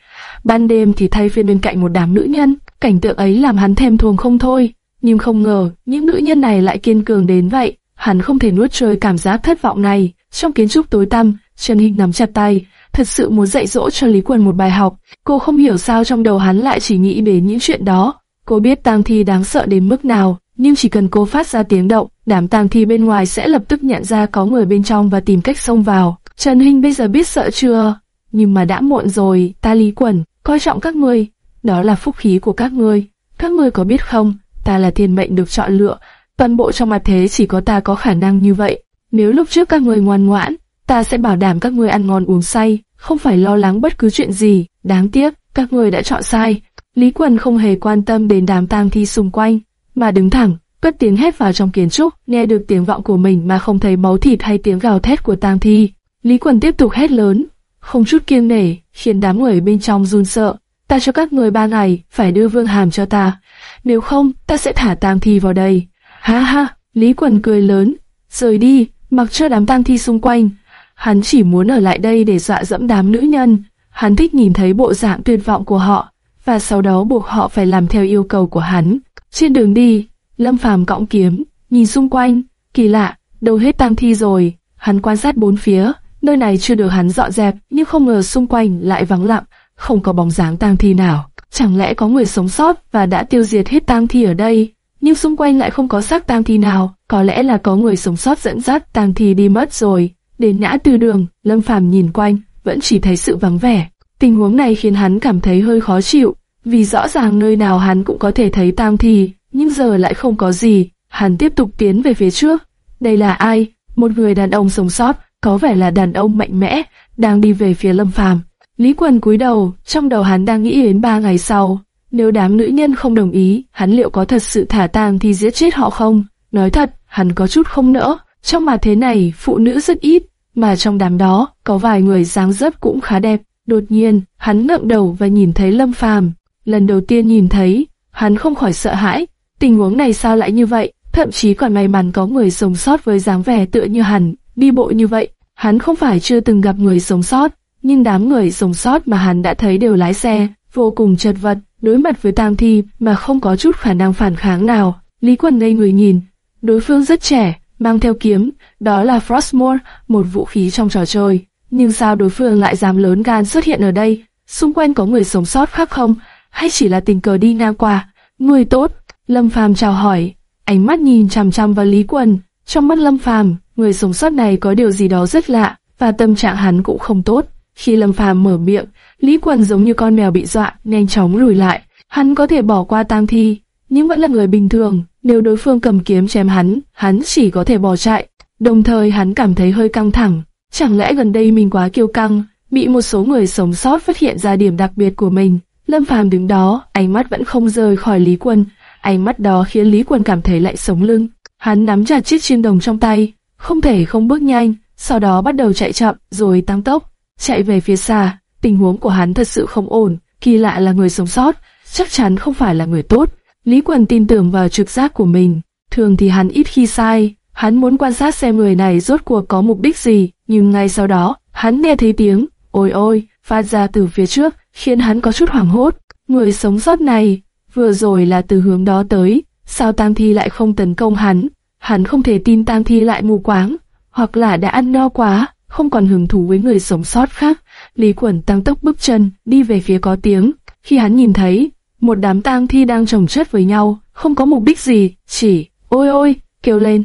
ban đêm thì thay phiên bên cạnh một đám nữ nhân, cảnh tượng ấy làm hắn thèm thuồng không thôi. Nhưng không ngờ, những nữ nhân này lại kiên cường đến vậy, hắn không thể nuốt trôi cảm giác thất vọng này. Trong kiến trúc tối tăm, Trần Hinh nắm chặt tay, thật sự muốn dạy dỗ cho Lý Quần một bài học. Cô không hiểu sao trong đầu hắn lại chỉ nghĩ đến những chuyện đó. Cô biết tang thi đáng sợ đến mức nào, nhưng chỉ cần cô phát ra tiếng động, đám tang thi bên ngoài sẽ lập tức nhận ra có người bên trong và tìm cách xông vào. Trần Hinh bây giờ biết sợ chưa? Nhưng mà đã muộn rồi, ta Lý Quần, coi trọng các ngươi, đó là phúc khí của các ngươi. Các ngươi có biết không, ta là thiên mệnh được chọn lựa, toàn bộ trong mặt thế chỉ có ta có khả năng như vậy. Nếu lúc trước các ngươi ngoan ngoãn, ta sẽ bảo đảm các ngươi ăn ngon uống say, không phải lo lắng bất cứ chuyện gì. Đáng tiếc, các ngươi đã chọn sai. Lý Quần không hề quan tâm đến đám tang thi xung quanh, mà đứng thẳng, cất tiếng hét vào trong kiến trúc, nghe được tiếng vọng của mình mà không thấy máu thịt hay tiếng gào thét của tang thi. Lý Quần tiếp tục hét lớn, không chút kiêng nể, khiến đám người bên trong run sợ. Ta cho các người ba ngày, phải đưa Vương Hàm cho ta. Nếu không, ta sẽ thả tang thi vào đây. Ha ha, Lý Quần cười lớn, rời đi, mặc cho đám tang thi xung quanh. Hắn chỉ muốn ở lại đây để dọa dẫm đám nữ nhân. Hắn thích nhìn thấy bộ dạng tuyệt vọng của họ, và sau đó buộc họ phải làm theo yêu cầu của hắn. Trên đường đi, Lâm Phàm cõng kiếm, nhìn xung quanh, kỳ lạ, đâu hết tang thi rồi. Hắn quan sát bốn phía, nơi này chưa được hắn dọn dẹp, nhưng không ngờ xung quanh lại vắng lặng, không có bóng dáng tang thi nào. Chẳng lẽ có người sống sót và đã tiêu diệt hết tang thi ở đây? Nhưng xung quanh lại không có xác tang thi nào, có lẽ là có người sống sót dẫn dắt tang thi đi mất rồi. Đến ngã tư đường, Lâm Phàm nhìn quanh, vẫn chỉ thấy sự vắng vẻ. Tình huống này khiến hắn cảm thấy hơi khó chịu, vì rõ ràng nơi nào hắn cũng có thể thấy tang thi, nhưng giờ lại không có gì. Hắn tiếp tục tiến về phía trước. Đây là ai? Một người đàn ông sống sót, có vẻ là đàn ông mạnh mẽ, đang đi về phía Lâm Phàm. Lý Quần cúi đầu, trong đầu hắn đang nghĩ đến ba ngày sau. Nếu đám nữ nhân không đồng ý, hắn liệu có thật sự thả tang thì giết chết họ không? Nói thật, hắn có chút không nỡ. Trong mà thế này, phụ nữ rất ít, mà trong đám đó, có vài người dáng dấp cũng khá đẹp. Đột nhiên, hắn ngẩng đầu và nhìn thấy Lâm Phàm. Lần đầu tiên nhìn thấy, hắn không khỏi sợ hãi. Tình huống này sao lại như vậy? Thậm chí còn may mắn có người sống sót với dáng vẻ tựa như hắn, đi bộ như vậy. Hắn không phải chưa từng gặp người sống sót, nhưng đám người sống sót mà hắn đã thấy đều lái xe, vô cùng chật vật, đối mặt với tang thi mà không có chút khả năng phản kháng nào. Lý Quân ngây người nhìn, đối phương rất trẻ, mang theo kiếm, đó là Frostmore, một vũ khí trong trò chơi. Nhưng sao đối phương lại dám lớn gan xuất hiện ở đây? Xung quanh có người sống sót khác không? Hay chỉ là tình cờ đi ngang qua? Người tốt, Lâm Phàm chào hỏi, ánh mắt nhìn chằm chằm vào Lý Quần. Trong mắt Lâm Phàm, người sống sót này có điều gì đó rất lạ, và tâm trạng hắn cũng không tốt. Khi Lâm Phàm mở miệng, Lý Quần giống như con mèo bị dọa, nhanh chóng lùi lại. Hắn có thể bỏ qua tang thi, nhưng vẫn là người bình thường. Nếu đối phương cầm kiếm chém hắn, hắn chỉ có thể bỏ chạy. Đồng thời hắn cảm thấy hơi căng thẳng. Chẳng lẽ gần đây mình quá kiêu căng, bị một số người sống sót phát hiện ra điểm đặc biệt của mình. Lâm Phàm đứng đó, ánh mắt vẫn không rời khỏi Lý Quân. Ánh mắt đó khiến Lý Quân cảm thấy lại sống lưng. Hắn nắm chặt chiếc chiên đồng trong tay, không thể không bước nhanh, sau đó bắt đầu chạy chậm, rồi tăng tốc, chạy về phía xa. Tình huống của hắn thật sự không ổn, kỳ lạ là người sống sót, chắc chắn không phải là người tốt. Lý Quần tin tưởng vào trực giác của mình, thường thì hắn ít khi sai, hắn muốn quan sát xem người này rốt cuộc có mục đích gì, nhưng ngay sau đó, hắn nghe thấy tiếng, ôi ôi, phát ra từ phía trước, khiến hắn có chút hoảng hốt. Người sống sót này, vừa rồi là từ hướng đó tới, sao Tang Thi lại không tấn công hắn? Hắn không thể tin Tang Thi lại mù quáng, hoặc là đã ăn no quá, không còn hứng thú với người sống sót khác. Lý Quẩn tăng tốc bước chân, đi về phía có tiếng. Khi hắn nhìn thấy, một đám tang thi đang chồng chất với nhau, không có mục đích gì, chỉ, ôi ôi, kêu lên.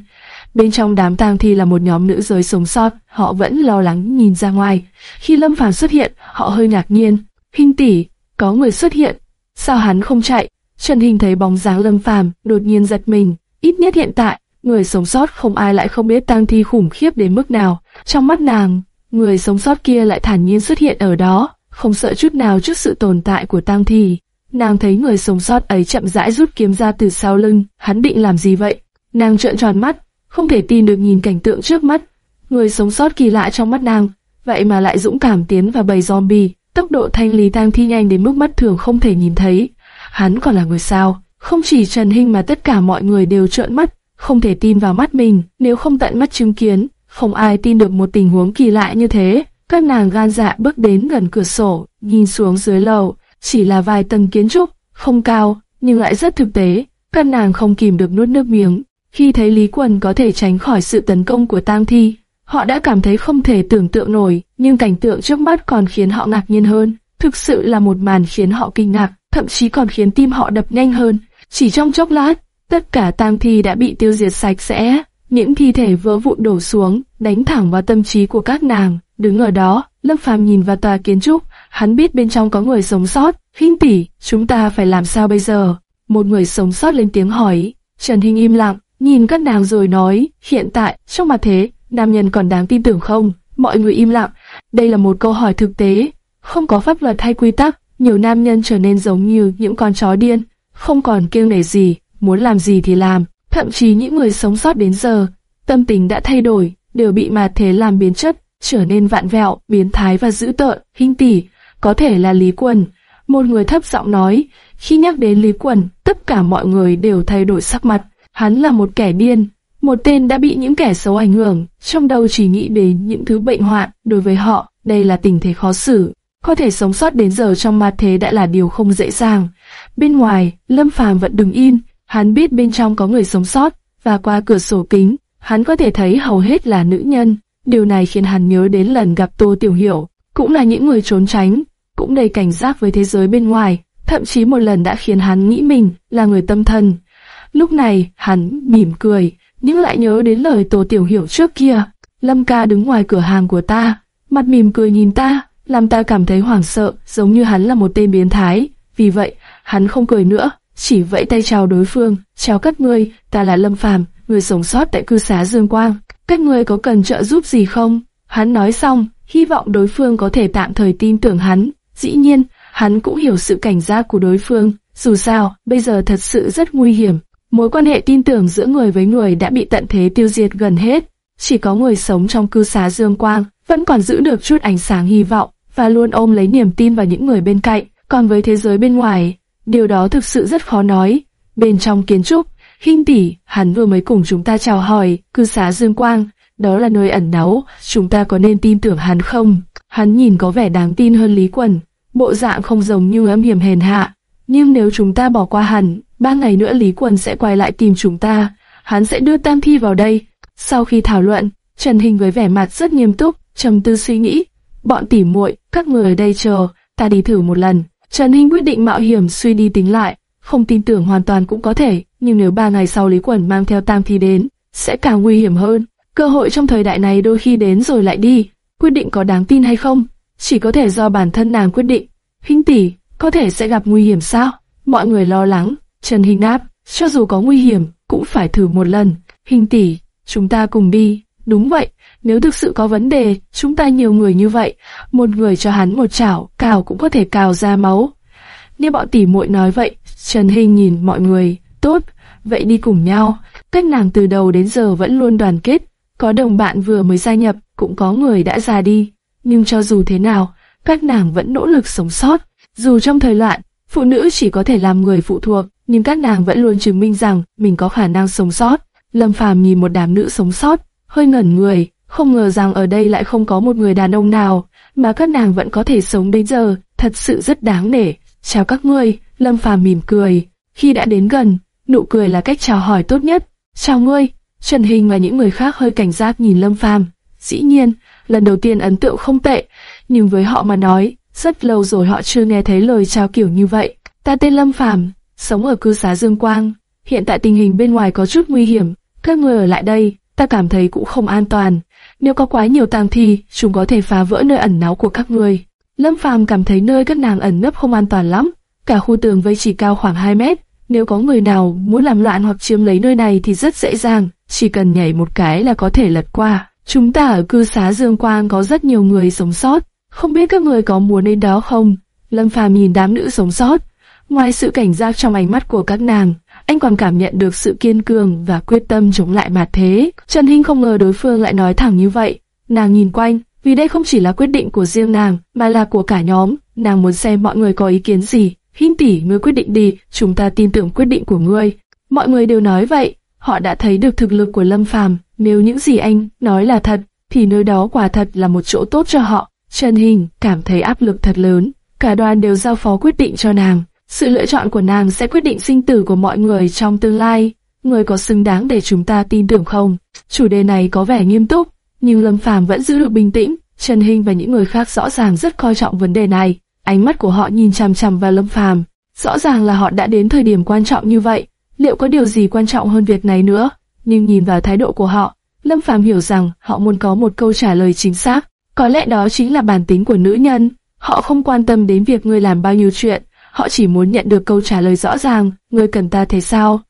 Bên trong đám tang thi là một nhóm nữ giới sống sót, họ vẫn lo lắng nhìn ra ngoài. Khi Lâm Phàm xuất hiện, họ hơi ngạc nhiên. Hình tỷ, có người xuất hiện, sao hắn không chạy? Trần Hình thấy bóng dáng Lâm Phàm, đột nhiên giật mình. Ít nhất hiện tại, người sống sót không ai lại không biết tang thi khủng khiếp đến mức nào. Trong mắt nàng, người sống sót kia lại thản nhiên xuất hiện ở đó, không sợ chút nào trước sự tồn tại của tang thi. Nàng thấy người sống sót ấy chậm rãi rút kiếm ra từ sau lưng, hắn định làm gì vậy? Nàng trợn tròn mắt, không thể tin được nhìn cảnh tượng trước mắt. Người sống sót kỳ lạ trong mắt nàng, vậy mà lại dũng cảm tiến vào bầy zombie, tốc độ thanh lý tang thi nhanh đến mức mắt thường không thể nhìn thấy. Hắn còn là người sao? Không chỉ Trần Hinh mà tất cả mọi người đều trợn mắt, không thể tin vào mắt mình, nếu không tận mắt chứng kiến, không ai tin được một tình huống kỳ lạ như thế. Các nàng gan dạ bước đến gần cửa sổ, nhìn xuống dưới lầu, chỉ là vài tầng kiến trúc, không cao, nhưng lại rất thực tế. Các nàng không kìm được nuốt nước miếng. Khi thấy Lý Quần có thể tránh khỏi sự tấn công của tang thi, họ đã cảm thấy không thể tưởng tượng nổi, nhưng cảnh tượng trước mắt còn khiến họ ngạc nhiên hơn. Thực sự là một màn khiến họ kinh ngạc, thậm chí còn khiến tim họ đập nhanh hơn. Chỉ trong chốc lát, tất cả tang thi đã bị tiêu diệt sạch sẽ. Những thi thể vỡ vụn đổ xuống, đánh thẳng vào tâm trí của các nàng. Đứng ở đó, Lâm Phàm nhìn vào tòa kiến trúc, hắn biết bên trong có người sống sót. Hinh tỷ, chúng ta phải làm sao bây giờ? Một người sống sót lên tiếng hỏi. Trần Hinh im lặng, nhìn các nàng rồi nói, hiện tại, trong mặt thế, nam nhân còn đáng tin tưởng không? Mọi người im lặng, đây là một câu hỏi thực tế, không có pháp luật hay quy tắc, nhiều nam nhân trở nên giống như những con chó điên, không còn kiêng nể gì, muốn làm gì thì làm, thậm chí những người sống sót đến giờ, tâm tình đã thay đổi, đều bị mà thế làm biến chất, trở nên vạn vẹo, biến thái và dữ tợn, hinh tỉ, có thể là Lý Quần. Một người thấp giọng nói, khi nhắc đến Lý Quần, tất cả mọi người đều thay đổi sắc mặt. Hắn là một kẻ điên, một tên đã bị những kẻ xấu ảnh hưởng, trong đầu chỉ nghĩ đến những thứ bệnh hoạn, đối với họ, đây là tình thế khó xử. Có thể sống sót đến giờ trong ma thế đã là điều không dễ dàng. Bên ngoài, Lâm Phàm vẫn đứng yên, hắn biết bên trong có người sống sót, và qua cửa sổ kính, hắn có thể thấy hầu hết là nữ nhân. Điều này khiến hắn nhớ đến lần gặp Tô Tiểu Hiểu, cũng là những người trốn tránh, cũng đầy cảnh giác với thế giới bên ngoài, thậm chí một lần đã khiến hắn nghĩ mình là người tâm thần. Lúc này, hắn mỉm cười, nhưng lại nhớ đến lời Tô Tiểu Hiểu trước kia. Lâm ca đứng ngoài cửa hàng của ta, mặt mỉm cười nhìn ta, làm ta cảm thấy hoảng sợ, giống như hắn là một tên biến thái. Vì vậy, hắn không cười nữa, chỉ vẫy tay chào đối phương, chào các ngươi, ta là Lâm Phàm, người sống sót tại cư xá Dương Quang. Các ngươi có cần trợ giúp gì không? Hắn nói xong, hy vọng đối phương có thể tạm thời tin tưởng hắn. Dĩ nhiên, hắn cũng hiểu sự cảnh giác của đối phương, Dù sao, bây giờ thật sự rất nguy hiểm. Mối quan hệ tin tưởng giữa người với người đã bị tận thế tiêu diệt gần hết. Chỉ có người sống trong cư xá Dương Quang vẫn còn giữ được chút ánh sáng hy vọng và luôn ôm lấy niềm tin vào những người bên cạnh. Còn với thế giới bên ngoài, điều đó thực sự rất khó nói. Bên trong kiến trúc, Khinh tỷ, hắn vừa mới cùng chúng ta chào hỏi, cư xá Dương Quang, đó là nơi ẩn náu, chúng ta có nên tin tưởng hắn không? Hắn nhìn có vẻ đáng tin hơn Lý Quần, bộ dạng không giống như âm hiểm hèn hạ. Nhưng nếu chúng ta bỏ qua hắn, ba ngày nữa Lý Quần sẽ quay lại tìm chúng ta, hắn sẽ đưa Tam Thi vào đây. Sau khi thảo luận, Trần Hình với vẻ mặt rất nghiêm túc, trầm tư suy nghĩ. Bọn tỉ muội, các người ở đây chờ, ta đi thử một lần. Trần Hình quyết định mạo hiểm suy đi tính lại, không tin tưởng hoàn toàn cũng có thể, nhưng nếu ba ngày sau Lý Quẩn mang theo tang Thi đến, sẽ càng nguy hiểm hơn. Cơ hội trong thời đại này đôi khi đến rồi lại đi, quyết định có đáng tin hay không, chỉ có thể do bản thân nàng quyết định. Hình tỷ, có thể sẽ gặp nguy hiểm sao? Mọi người lo lắng, Trần Hình đáp, cho dù có nguy hiểm, cũng phải thử một lần. Hình tỷ, chúng ta cùng đi. Đúng vậy, nếu thực sự có vấn đề, chúng ta nhiều người như vậy, một người cho hắn một chảo, cào cũng có thể cào ra máu. Nếu bọn tỷ muội nói vậy, Trần Hình nhìn mọi người, tốt, vậy đi cùng nhau. Cách nàng từ đầu đến giờ vẫn luôn đoàn kết, có đồng bạn vừa mới gia nhập, cũng có người đã già đi. Nhưng cho dù thế nào, các nàng vẫn nỗ lực sống sót. Dù trong thời loạn, phụ nữ chỉ có thể làm người phụ thuộc, nhưng các nàng vẫn luôn chứng minh rằng mình có khả năng sống sót. Lâm Phàm nhìn một đám nữ sống sót, hơi ngẩn người, không ngờ rằng ở đây lại không có một người đàn ông nào, mà các nàng vẫn có thể sống đến giờ, thật sự rất đáng nể. Chào các ngươi, Lâm Phàm mỉm cười. Khi đã đến gần, nụ cười là cách chào hỏi tốt nhất. Chào ngươi, Trần Hình và những người khác hơi cảnh giác nhìn Lâm Phàm. Dĩ nhiên, lần đầu tiên ấn tượng không tệ, nhưng với họ mà nói, rất lâu rồi họ chưa nghe thấy lời chào kiểu như vậy. Ta tên Lâm Phàm, sống ở cư xá Dương Quang. Hiện tại tình hình bên ngoài có chút nguy hiểm, các người ở lại đây, ta cảm thấy cũng không an toàn. Nếu có quá nhiều tang thi, chúng có thể phá vỡ nơi ẩn náu của các người. Lâm Phàm cảm thấy nơi các nàng ẩn nấp không an toàn lắm, cả khu tường vây chỉ cao khoảng 2 mét. Nếu có người nào muốn làm loạn hoặc chiếm lấy nơi này thì rất dễ dàng, chỉ cần nhảy một cái là có thể lật qua. Chúng ta ở cư xá Dương Quang có rất nhiều người sống sót, không biết các người có muốn đến đó không? Lâm Phàm nhìn đám nữ sống sót, ngoài sự cảnh giác trong ánh mắt của các nàng, anh còn cảm nhận được sự kiên cường và quyết tâm chống lại mặt thế. Trần Hinh không ngờ đối phương lại nói thẳng như vậy. Nàng nhìn quanh, vì đây không chỉ là quyết định của riêng nàng, mà là của cả nhóm. Nàng muốn xem mọi người có ý kiến gì. Hinh tỷ, ngươi quyết định đi, chúng ta tin tưởng quyết định của ngươi. Mọi người đều nói vậy, họ đã thấy được thực lực của Lâm Phàm. Nếu những gì anh nói là thật, thì nơi đó quả thật là một chỗ tốt cho họ. Trần Hình cảm thấy áp lực thật lớn. Cả đoàn đều giao phó quyết định cho nàng. Sự lựa chọn của nàng sẽ quyết định sinh tử của mọi người trong tương lai. Người có xứng đáng để chúng ta tin tưởng không? Chủ đề này có vẻ nghiêm túc, nhưng Lâm Phàm vẫn giữ được bình tĩnh. Trần Hinh và những người khác rõ ràng rất coi trọng vấn đề này. Ánh mắt của họ nhìn chằm chằm vào Lâm Phàm. Rõ ràng là họ đã đến thời điểm quan trọng như vậy. Liệu có điều gì quan trọng hơn việc này nữa? Nhưng nhìn vào thái độ của họ, Lâm Phàm hiểu rằng họ muốn có một câu trả lời chính xác. Có lẽ đó chính là bản tính của nữ nhân. Họ không quan tâm đến việc người làm bao nhiêu chuyện, họ chỉ muốn nhận được câu trả lời rõ ràng, người cần ta thế sao?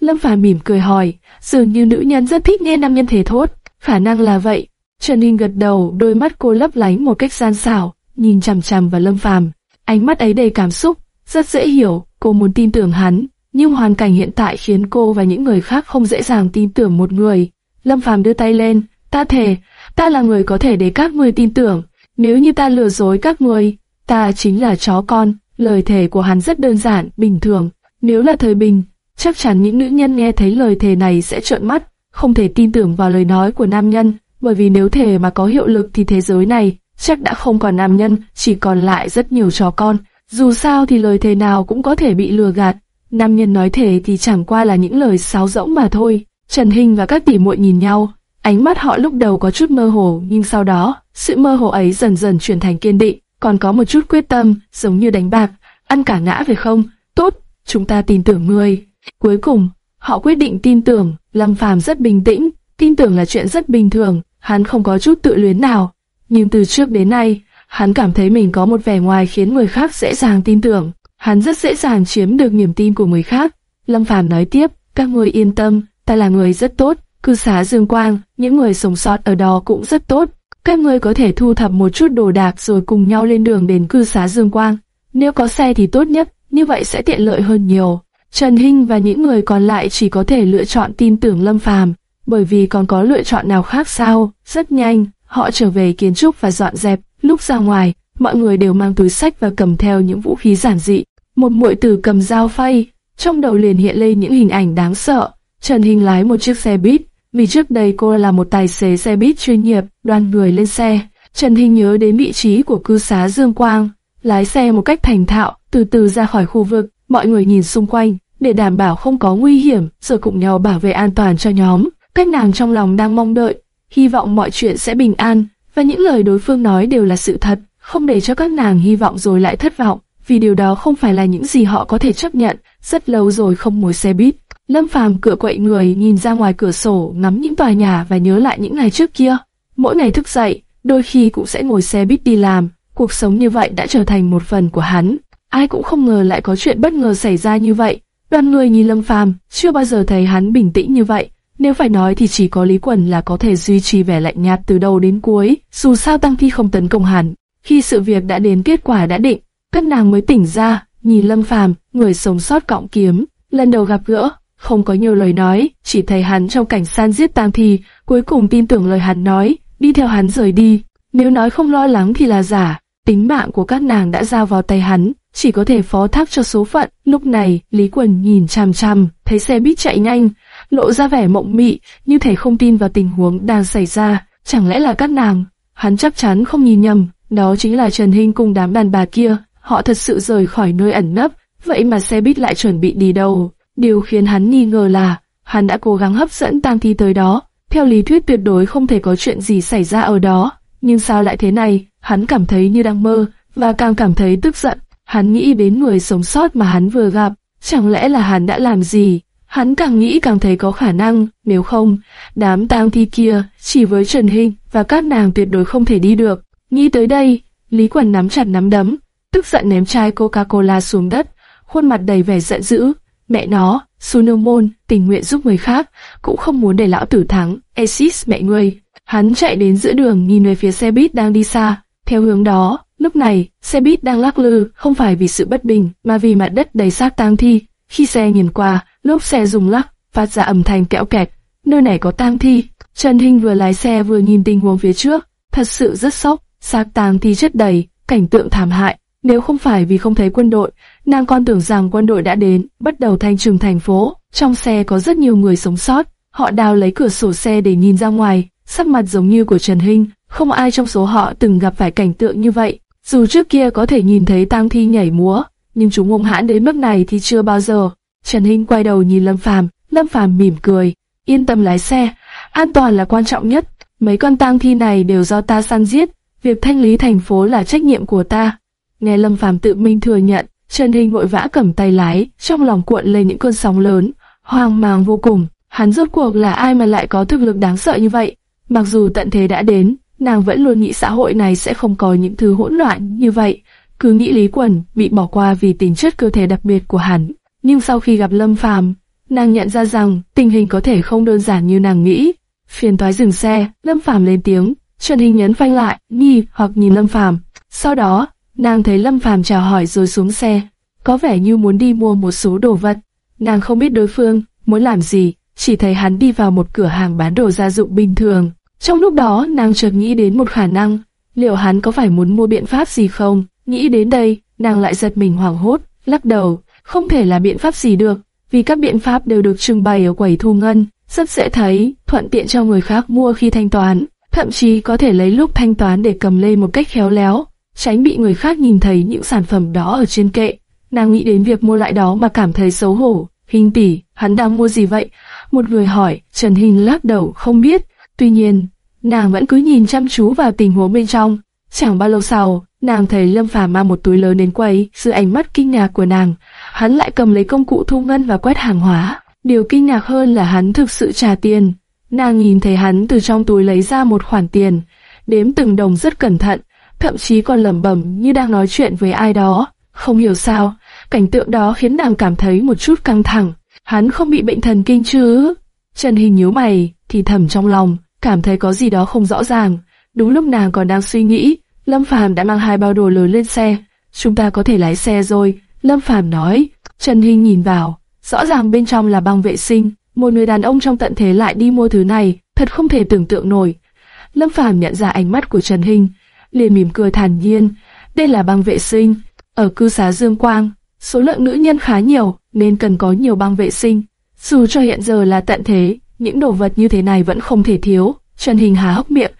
Lâm Phàm mỉm cười hỏi, dường như nữ nhân rất thích nghe nam nhân thể thốt, khả năng là vậy. Trần Ninh gật đầu, đôi mắt cô lấp lánh một cách gian xảo, nhìn chằm chằm vào Lâm Phàm. Ánh mắt ấy đầy cảm xúc, rất dễ hiểu, cô muốn tin tưởng hắn, nhưng hoàn cảnh hiện tại khiến cô và những người khác không dễ dàng tin tưởng một người. Lâm Phàm đưa tay lên, ta thề, ta là người có thể để các người tin tưởng. Nếu như ta lừa dối các người, ta chính là chó con. Lời thề của hắn rất đơn giản, bình thường. Nếu là thời bình, chắc chắn những nữ nhân nghe thấy lời thề này sẽ trợn mắt, không thể tin tưởng vào lời nói của nam nhân, bởi vì nếu thể mà có hiệu lực thì thế giới này chắc đã không còn nam nhân, chỉ còn lại rất nhiều chó con. Dù sao thì lời thề nào cũng có thể bị lừa gạt. Nam nhân nói thề thì chẳng qua là những lời sáo rỗng mà thôi. Trần Hình và các tỷ muội nhìn nhau, ánh mắt họ lúc đầu có chút mơ hồ, nhưng sau đó, sự mơ hồ ấy dần dần chuyển thành kiên định, còn có một chút quyết tâm, giống như đánh bạc, ăn cả ngã về không? Tốt, chúng ta tin tưởng ngươi. Cuối cùng, họ quyết định tin tưởng, Lâm Phàm rất bình tĩnh, tin tưởng là chuyện rất bình thường, hắn không có chút tự luyến nào. Nhưng từ trước đến nay, hắn cảm thấy mình có một vẻ ngoài khiến người khác dễ dàng tin tưởng. Hắn rất dễ dàng chiếm được niềm tin của người khác. Lâm Phàm nói tiếp, các người yên tâm, ta là người rất tốt, cư xá Dương Quang, những người sống sót ở đó cũng rất tốt. Các người có thể thu thập một chút đồ đạc rồi cùng nhau lên đường đến cư xá Dương Quang. Nếu có xe thì tốt nhất, như vậy sẽ tiện lợi hơn nhiều. Trần Hinh và những người còn lại chỉ có thể lựa chọn tin tưởng Lâm Phàm, bởi vì còn có lựa chọn nào khác sao? Rất nhanh, họ trở về kiến trúc và dọn dẹp. Lúc ra ngoài, mọi người đều mang túi sách và cầm theo những vũ khí giản dị. Một muội tử cầm dao phay, trong đầu liền hiện lên những hình ảnh đáng sợ. Trần Hinh lái một chiếc xe buýt, vì trước đây cô là một tài xế xe buýt chuyên nghiệp, đoàn người lên xe. Trần Hinh nhớ đến vị trí của cư xá Dương Quang, lái xe một cách thành thạo, từ từ ra khỏi khu vực. Mọi người nhìn xung quanh, để đảm bảo không có nguy hiểm, rồi cùng nhau bảo vệ an toàn cho nhóm. Cách nàng trong lòng đang mong đợi, hy vọng mọi chuyện sẽ bình an, và những lời đối phương nói đều là sự thật, không để cho các nàng hy vọng rồi lại thất vọng, vì điều đó không phải là những gì họ có thể chấp nhận. Rất lâu rồi không ngồi xe buýt, Lâm Phàm cửa quậy người nhìn ra ngoài cửa sổ ngắm những tòa nhà và nhớ lại những ngày trước kia. Mỗi ngày thức dậy, đôi khi cũng sẽ ngồi xe buýt đi làm, cuộc sống như vậy đã trở thành một phần của hắn. Ai cũng không ngờ lại có chuyện bất ngờ xảy ra như vậy. Đoàn người nhìn Lâm Phàm chưa bao giờ thấy hắn bình tĩnh như vậy. Nếu phải nói thì chỉ có Lý Quẩn là có thể duy trì vẻ lạnh nhạt từ đầu đến cuối, dù sao Tăng Thi không tấn công hắn. Khi sự việc đã đến kết quả đã định, các nàng mới tỉnh ra, nhìn Lâm Phàm, người sống sót cọng kiếm, lần đầu gặp gỡ, không có nhiều lời nói, chỉ thấy hắn trong cảnh san giết tăng thi, cuối cùng tin tưởng lời hắn nói, đi theo hắn rời đi. Nếu nói không lo lắng thì là giả, tính mạng của các nàng đã giao vào tay hắn, chỉ có thể phó thác cho số phận. Lúc này, Lý Quần nhìn chằm chằm, thấy xe buýt chạy nhanh, lộ ra vẻ mộng mị, như thể không tin vào tình huống đang xảy ra. Chẳng lẽ là các nàng? Hắn chắc chắn không nhìn nhầm, đó chính là Trần Hinh cùng đám đàn bà kia. Họ thật sự rời khỏi nơi ẩn nấp, vậy mà xe buýt lại chuẩn bị đi đâu? Điều khiến hắn nghi ngờ là, hắn đã cố gắng hấp dẫn tang thi tới đó. Theo lý thuyết tuyệt đối không thể có chuyện gì xảy ra ở đó. Nhưng sao lại thế này? Hắn cảm thấy như đang mơ, và càng cảm thấy tức giận. Hắn nghĩ đến người sống sót mà hắn vừa gặp. Chẳng lẽ là hắn đã làm gì? Hắn càng nghĩ càng thấy có khả năng, nếu không, đám tang thi kia, chỉ với Trần Hình và các nàng tuyệt đối không thể đi được. Nghĩ tới đây, Lý Quần nắm chặt nắm đấm, tức giận ném chai Coca-Cola xuống đất, khuôn mặt đầy vẻ giận dữ. Mẹ nó, Sunomon, tình nguyện giúp người khác, cũng không muốn để lão tử thắng. esis mẹ ngươi. Hắn chạy đến giữa đường nhìn về phía xe buýt đang đi xa. Theo hướng đó, lúc này, xe buýt đang lắc lư, không phải vì sự bất bình, mà vì mặt đất đầy xác tang thi. Khi xe nhìn qua, lốp xe rung lắc, phát ra âm thanh kẽo kẹt. Nơi này có tang thi. Trần Hinh vừa lái xe vừa nhìn tình huống phía trước, thật sự rất sốc. Xác tang thi chất đầy, cảnh tượng thảm hại. Nếu không phải vì không thấy quân đội, nàng con tưởng rằng quân đội đã đến, bắt đầu thanh trừng thành phố. Trong xe có rất nhiều người sống sót, họ đào lấy cửa sổ xe để nhìn ra ngoài, sắc mặt giống như của Trần Hinh, không ai trong số họ từng gặp phải cảnh tượng như vậy. Dù trước kia có thể nhìn thấy tang thi nhảy múa, nhưng chúng hung hãn đến mức này thì chưa bao giờ. Trần Hinh quay đầu nhìn Lâm Phàm, Lâm Phàm mỉm cười, yên tâm lái xe, an toàn là quan trọng nhất. Mấy con tang thi này đều do ta săn giết, việc thanh lý thành phố là trách nhiệm của ta. Nghe Lâm Phàm tự mình thừa nhận, Trần Hinh vội vã cầm tay lái, trong lòng cuộn lên những cơn sóng lớn, hoang mang vô cùng. Hắn rốt cuộc là ai mà lại có thực lực đáng sợ như vậy? Mặc dù tận thế đã đến, nàng vẫn luôn nghĩ xã hội này sẽ không có những thứ hỗn loạn như vậy. Cứ nghĩ Lý Quẩn bị bỏ qua vì tính chất cơ thể đặc biệt của hắn. Nhưng sau khi gặp Lâm Phàm, nàng nhận ra rằng tình hình có thể không đơn giản như nàng nghĩ. Phiền toái dừng xe, Lâm Phàm lên tiếng, Trần Hình nhấn phanh lại, nghi hoặc nhìn Lâm Phàm. Sau đó, Nàng thấy Lâm Phàm chào hỏi rồi xuống xe, có vẻ như muốn đi mua một số đồ vật. Nàng không biết đối phương muốn làm gì, chỉ thấy hắn đi vào một cửa hàng bán đồ gia dụng bình thường. Trong lúc đó, nàng chợt nghĩ đến một khả năng, liệu hắn có phải muốn mua biện pháp gì không? Nghĩ đến đây, nàng lại giật mình hoảng hốt, lắc đầu, không thể là biện pháp gì được, vì các biện pháp đều được trưng bày ở quầy thu ngân, rất dễ thấy, thuận tiện cho người khác mua khi thanh toán, thậm chí có thể lấy lúc thanh toán để cầm lên một cách khéo léo tránh bị người khác nhìn thấy những sản phẩm đó ở trên kệ. Nàng nghĩ đến việc mua lại đó mà cảm thấy xấu hổ. Hình tỷ, hắn đang mua gì vậy? Một người hỏi, Trần Hình lắc đầu không biết. Tuy nhiên, nàng vẫn cứ nhìn chăm chú vào tình huống bên trong. Chẳng bao lâu sau, nàng thấy Lâm Phàm mang một túi lớn đến quầy, sự ánh mắt kinh ngạc của nàng, hắn lại cầm lấy công cụ thu ngân và quét hàng hóa. Điều kinh ngạc hơn là hắn thực sự trả tiền. Nàng nhìn thấy hắn từ trong túi lấy ra một khoản tiền, đếm từng đồng rất cẩn thận, thậm chí còn lẩm bẩm như đang nói chuyện với ai đó. Không hiểu sao, cảnh tượng đó khiến nàng cảm thấy một chút căng thẳng. Hắn không bị bệnh thần kinh chứ? Trần Hình nhíu mày, thì thầm trong lòng, cảm thấy có gì đó không rõ ràng. Đúng lúc nàng còn đang suy nghĩ, Lâm Phàm đã mang hai bao đồ lớn lên xe. Chúng ta có thể lái xe rồi. Lâm Phàm nói. Trần Hinh nhìn vào, rõ ràng bên trong là băng vệ sinh, một người đàn ông trong tận thế lại đi mua thứ này, thật không thể tưởng tượng nổi. Lâm Phàm nhận ra ánh mắt của Trần Hinh, liền mỉm cười thản nhiên, đây là băng vệ sinh, ở cư xá Dương Quang, số lượng nữ nhân khá nhiều nên cần có nhiều băng vệ sinh. Dù cho hiện giờ là tận thế, những đồ vật như thế này vẫn không thể thiếu. Trần Hình há hốc miệng,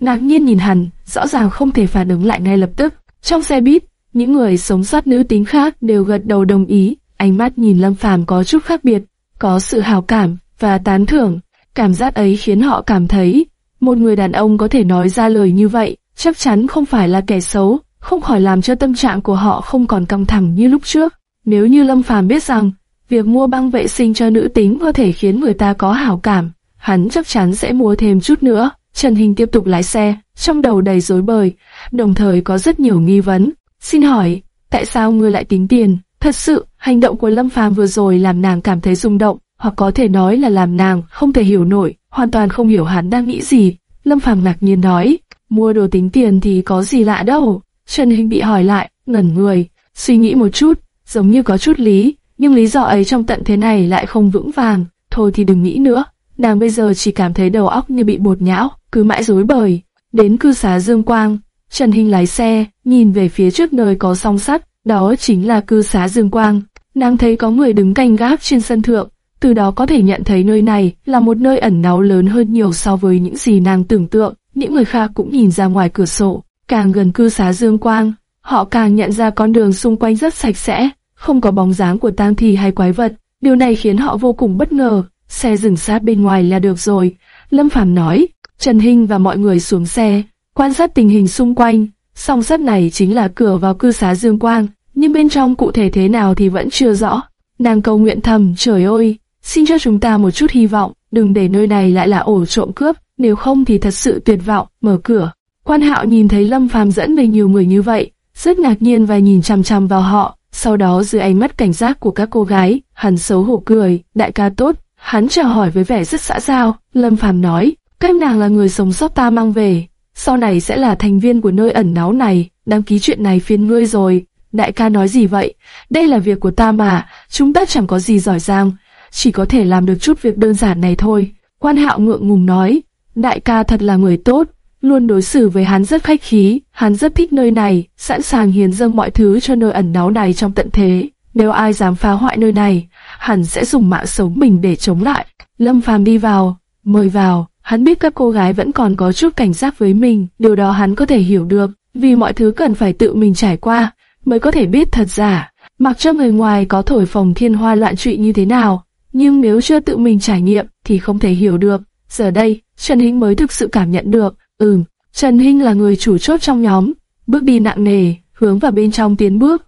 ngạc nhiên nhìn hắn, rõ ràng không thể phản ứng lại ngay lập tức. Trong xe buýt, những người sống sót nữ tính khác đều gật đầu đồng ý, ánh mắt nhìn Lâm Phàm có chút khác biệt, có sự hào cảm và tán thưởng. Cảm giác ấy khiến họ cảm thấy, một người đàn ông có thể nói ra lời như vậy, chắc chắn không phải là kẻ xấu, không khỏi làm cho tâm trạng của họ không còn căng thẳng như lúc trước. Nếu như Lâm Phàm biết rằng, việc mua băng vệ sinh cho nữ tính có thể khiến người ta có hảo cảm, hắn chắc chắn sẽ mua thêm chút nữa. Trần Hình tiếp tục lái xe, trong đầu đầy rối bời, đồng thời có rất nhiều nghi vấn. Xin hỏi, tại sao ngươi lại tính tiền? Thật sự, hành động của Lâm Phàm vừa rồi làm nàng cảm thấy rung động, hoặc có thể nói là làm nàng không thể hiểu nổi, hoàn toàn không hiểu hắn đang nghĩ gì. Lâm Phàm ngạc nhiên nói, mua đồ tính tiền thì có gì lạ đâu. Trần Hình bị hỏi lại, ngẩn người, suy nghĩ một chút, giống như có chút lý, nhưng lý do ấy trong tận thế này lại không vững vàng. Thôi thì đừng nghĩ nữa, nàng bây giờ chỉ cảm thấy đầu óc như bị bột nhão, cứ mãi rối bời. Đến cư xá Dương Quang, Trần Hình lái xe, nhìn về phía trước nơi có song sắt, đó chính là cư xá Dương Quang. Nàng thấy có người đứng canh gác trên sân thượng, từ đó có thể nhận thấy nơi này là một nơi ẩn náu lớn hơn nhiều so với những gì nàng tưởng tượng. Những người khác cũng nhìn ra ngoài cửa sổ, càng gần cư xá Dương Quang, họ càng nhận ra con đường xung quanh rất sạch sẽ, không có bóng dáng của tang thi hay quái vật. Điều này khiến họ vô cùng bất ngờ. Xe dừng sát bên ngoài là được rồi. Lâm Phàm nói. Trần Hinh và mọi người xuống xe, quan sát tình hình xung quanh. Song sắt này chính là cửa vào cư xá Dương Quang, nhưng bên trong cụ thể thế nào thì vẫn chưa rõ. Nàng cầu nguyện thầm, trời ơi, xin cho chúng ta một chút hy vọng, đừng để nơi này lại là ổ trộm cướp, nếu không thì thật sự tuyệt vọng, mở cửa. Quan hạo nhìn thấy Lâm Phàm dẫn về nhiều người như vậy, rất ngạc nhiên và nhìn chằm chằm vào họ, sau đó dưới ánh mắt cảnh giác của các cô gái, hắn xấu hổ cười, đại ca tốt, hắn chào hỏi với vẻ rất xã giao, Lâm Phàm nói, các nàng là người sống sót ta mang về, sau này sẽ là thành viên của nơi ẩn náu này, đăng ký chuyện này phiền ngươi rồi. Đại ca nói gì vậy? Đây là việc của ta mà, chúng ta chẳng có gì giỏi giang, chỉ có thể làm được chút việc đơn giản này thôi. Quan hạo ngượng ngùng nói, đại ca thật là người tốt, luôn đối xử với hắn rất khách khí, hắn rất thích nơi này, sẵn sàng hiến dâng mọi thứ cho nơi ẩn náu này trong tận thế. Nếu ai dám phá hoại nơi này, hắn sẽ dùng mạng sống mình để chống lại. Lâm Phàm đi vào, mời vào, hắn biết các cô gái vẫn còn có chút cảnh giác với mình, điều đó hắn có thể hiểu được, vì mọi thứ cần phải tự mình trải qua, mới có thể biết thật giả. Mặc cho người ngoài có thổi phồng thiên hoa loạn trụy như thế nào, nhưng nếu chưa tự mình trải nghiệm thì không thể hiểu được. Giờ đây, Trần hính mới thực sự cảm nhận được, ừm, Trần Hinh là người chủ chốt trong nhóm, bước đi nặng nề, hướng vào bên trong tiến bước.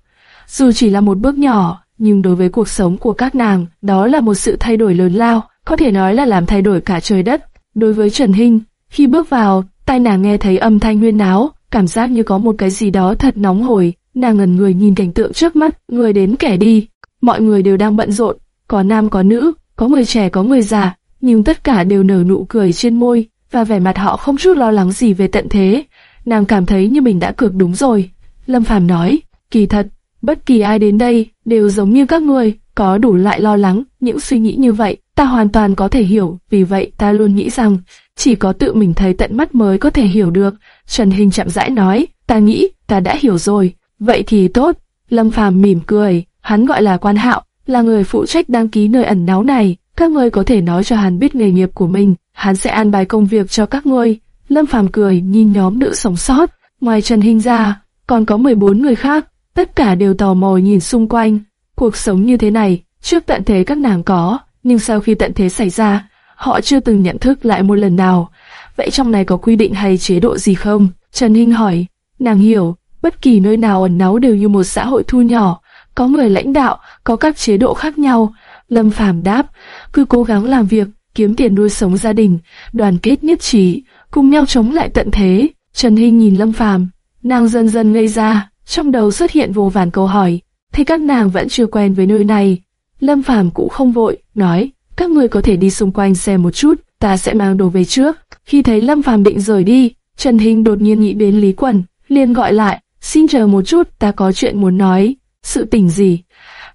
Dù chỉ là một bước nhỏ, nhưng đối với cuộc sống của các nàng, đó là một sự thay đổi lớn lao, có thể nói là làm thay đổi cả trời đất. Đối với Trần Hinh, khi bước vào, tai nàng nghe thấy âm thanh huyên náo, cảm giác như có một cái gì đó thật nóng hổi, nàng ngẩn người nhìn cảnh tượng trước mắt, người đến kẻ đi, mọi người đều đang bận rộn, có nam có nữ, có người trẻ có người già, nhưng tất cả đều nở nụ cười trên môi, và vẻ mặt họ không chút lo lắng gì về tận thế. Nàng cảm thấy như mình đã cược đúng rồi. Lâm Phàm nói, kỳ thật, bất kỳ ai đến đây đều giống như các người, có đủ loại lo lắng, những suy nghĩ như vậy, ta hoàn toàn có thể hiểu, vì vậy ta luôn nghĩ rằng, chỉ có tự mình thấy tận mắt mới có thể hiểu được. Trần Hình chậm rãi nói, ta nghĩ, ta đã hiểu rồi, vậy thì tốt. Lâm Phàm mỉm cười, hắn gọi là quan hạo, là người phụ trách đăng ký nơi ẩn náu này, các ngươi có thể nói cho hắn biết nghề nghiệp của mình, hắn sẽ an bài công việc cho các ngươi. Lâm Phàm cười nhìn nhóm nữ sống sót, ngoài Trần Hinh ra, còn có 14 người khác, tất cả đều tò mò nhìn xung quanh. Cuộc sống như thế này, trước tận thế các nàng có, nhưng sau khi tận thế xảy ra, họ chưa từng nhận thức lại một lần nào. Vậy trong này có quy định hay chế độ gì không? Trần Hinh hỏi, nàng hiểu, bất kỳ nơi nào ẩn náu đều như một xã hội thu nhỏ, có người lãnh đạo, có các chế độ khác nhau. Lâm Phàm đáp, cứ cố gắng làm việc, kiếm tiền nuôi sống gia đình, đoàn kết nhất trí, cùng nhau chống lại tận thế. Trần Hinh nhìn Lâm Phàm, nàng dần dần ngây ra, trong đầu xuất hiện vô vàn câu hỏi. Thì các nàng vẫn chưa quen với nơi này. Lâm Phàm cũng không vội, nói, các người có thể đi xung quanh xem một chút, ta sẽ mang đồ về trước. Khi thấy Lâm Phàm định rời đi, Trần Hinh đột nhiên nghĩ đến Lý Quẩn, liền gọi lại, xin chờ một chút, ta có chuyện muốn nói. Sự tình gì?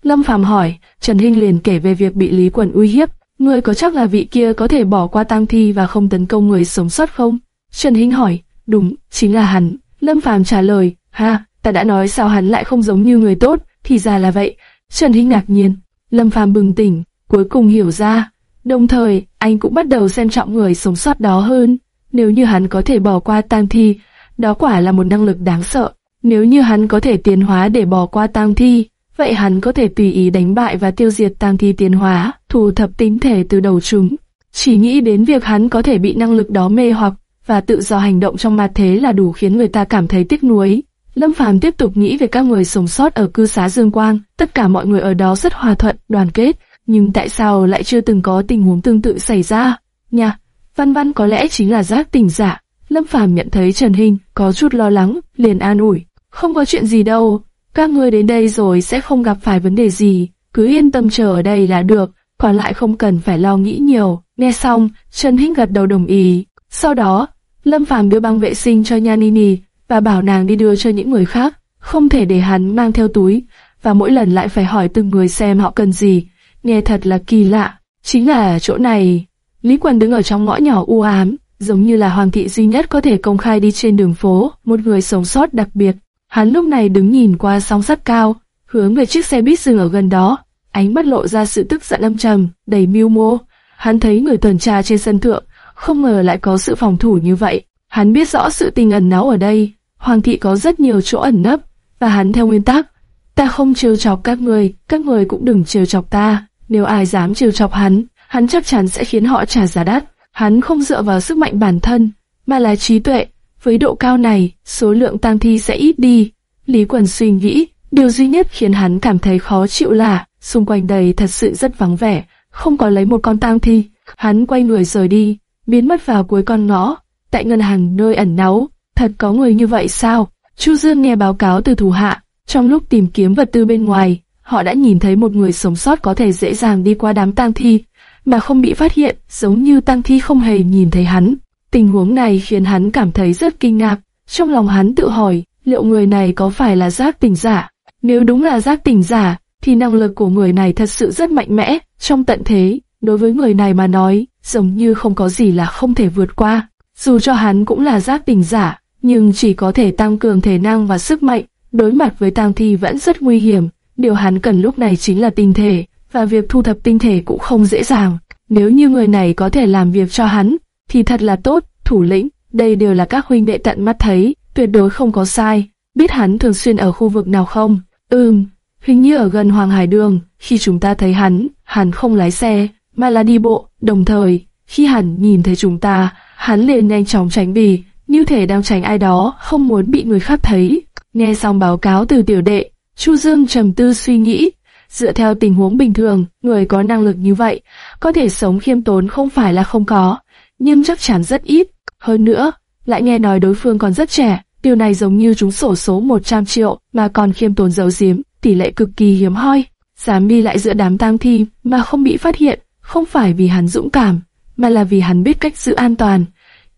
Lâm Phàm hỏi, Trần Hinh liền kể về việc bị Lý Quẩn uy hiếp. Người có chắc là vị kia có thể bỏ qua tang thi và không tấn công người sống sót không? Trần Hinh hỏi, đúng, chính là hắn. Lâm Phàm trả lời, ha, ta đã nói sao hắn lại không giống như người tốt, thì ra là vậy. Trần Hinh ngạc nhiên, Lâm Phàm bừng tỉnh, cuối cùng hiểu ra. Đồng thời, anh cũng bắt đầu xem trọng người sống sót đó hơn. Nếu như hắn có thể bỏ qua tang thi, đó quả là một năng lực đáng sợ. Nếu như hắn có thể tiến hóa để bỏ qua tang thi, vậy hắn có thể tùy ý đánh bại và tiêu diệt tang thi tiến hóa, thu thập tinh thể từ đầu chúng. Chỉ nghĩ đến việc hắn có thể bị năng lực đó mê hoặc và tự do hành động trong mặt thế là đủ khiến người ta cảm thấy tiếc nuối. Lâm Phàm tiếp tục nghĩ về các người sống sót ở cư xá Dương Quang, tất cả mọi người ở đó rất hòa thuận, đoàn kết, nhưng tại sao lại chưa từng có tình huống tương tự xảy ra? Nha, Văn Văn có lẽ chính là giác tỉnh giả. Lâm Phàm nhận thấy Trần hình có chút lo lắng, liền an ủi, không có chuyện gì đâu, các ngươi đến đây rồi sẽ không gặp phải vấn đề gì, cứ yên tâm chờ ở đây là được, còn lại không cần phải lo nghĩ nhiều. Nghe xong, Trần Hinh gật đầu đồng ý. Sau đó, Lâm Phàm đưa băng vệ sinh cho Nhanini và bảo nàng đi đưa cho những người khác, không thể để hắn mang theo túi, và mỗi lần lại phải hỏi từng người xem họ cần gì. Nghe thật là kỳ lạ. Chính là chỗ này. Lý Quân đứng ở trong ngõ nhỏ u ám, giống như là hoàng thị duy nhất có thể công khai đi trên đường phố, một người sống sót đặc biệt. Hắn lúc này đứng nhìn qua song sắt cao, hướng về chiếc xe buýt dừng ở gần đó, ánh mắt lộ ra sự tức giận âm trầm, đầy mưu mô. Hắn thấy người tuần tra trên sân thượng, không ngờ lại có sự phòng thủ như vậy. Hắn biết rõ sự tình ẩn náu ở đây, hoàng thị có rất nhiều chỗ ẩn nấp, và hắn theo nguyên tắc, ta không trêu chọc các người, các người cũng đừng trêu chọc ta. Nếu ai dám trêu chọc hắn, hắn chắc chắn sẽ khiến họ trả giá đắt. Hắn không dựa vào sức mạnh bản thân, mà là trí tuệ. Với độ cao này, số lượng tang thi sẽ ít đi. Lý Quần suy nghĩ, điều duy nhất khiến hắn cảm thấy khó chịu là xung quanh đây thật sự rất vắng vẻ, không có lấy một con tang thi. Hắn quay người rời đi, biến mất vào cuối con ngõ. Tại ngân hàng nơi ẩn náu, thật có người như vậy sao? Chu Dương nghe báo cáo từ thủ hạ, trong lúc tìm kiếm vật tư bên ngoài, họ đã nhìn thấy một người sống sót có thể dễ dàng đi qua đám tang thi, mà không bị phát hiện, giống như tang thi không hề nhìn thấy hắn. Tình huống này khiến hắn cảm thấy rất kinh ngạc. Trong lòng hắn tự hỏi, liệu người này có phải là giác tỉnh giả? Nếu đúng là giác tỉnh giả, thì năng lực của người này thật sự rất mạnh mẽ. Trong tận thế, đối với người này mà nói, giống như không có gì là không thể vượt qua. Dù cho hắn cũng là giác tình giả, nhưng chỉ có thể tăng cường thể năng và sức mạnh. Đối mặt với tang thi vẫn rất nguy hiểm. Điều hắn cần lúc này chính là tinh thể, và việc thu thập tinh thể cũng không dễ dàng. Nếu như người này có thể làm việc cho hắn, thì thật là tốt, thủ lĩnh, đây đều là các huynh đệ tận mắt thấy, tuyệt đối không có sai. Biết hắn thường xuyên ở khu vực nào không? Ừm, hình như ở gần Hoàng Hải Đường, khi chúng ta thấy hắn, hắn không lái xe, mà là đi bộ, đồng thời, khi hắn nhìn thấy chúng ta, hắn liền nhanh chóng tránh bì, như thể đang tránh ai đó, không muốn bị người khác thấy. Nghe xong báo cáo từ tiểu đệ, Chu Dương trầm tư suy nghĩ, dựa theo tình huống bình thường, người có năng lực như vậy, có thể sống khiêm tốn không phải là không có, nhưng chắc chắn rất ít. Hơn nữa, lại nghe nói đối phương còn rất trẻ, điều này giống như chúng sổ số 100 triệu mà còn khiêm tốn giấu giếm, tỷ lệ cực kỳ hiếm hoi. Dám đi lại giữa đám tang thi mà không bị phát hiện, không phải vì hắn dũng cảm, mà là vì hắn biết cách giữ an toàn.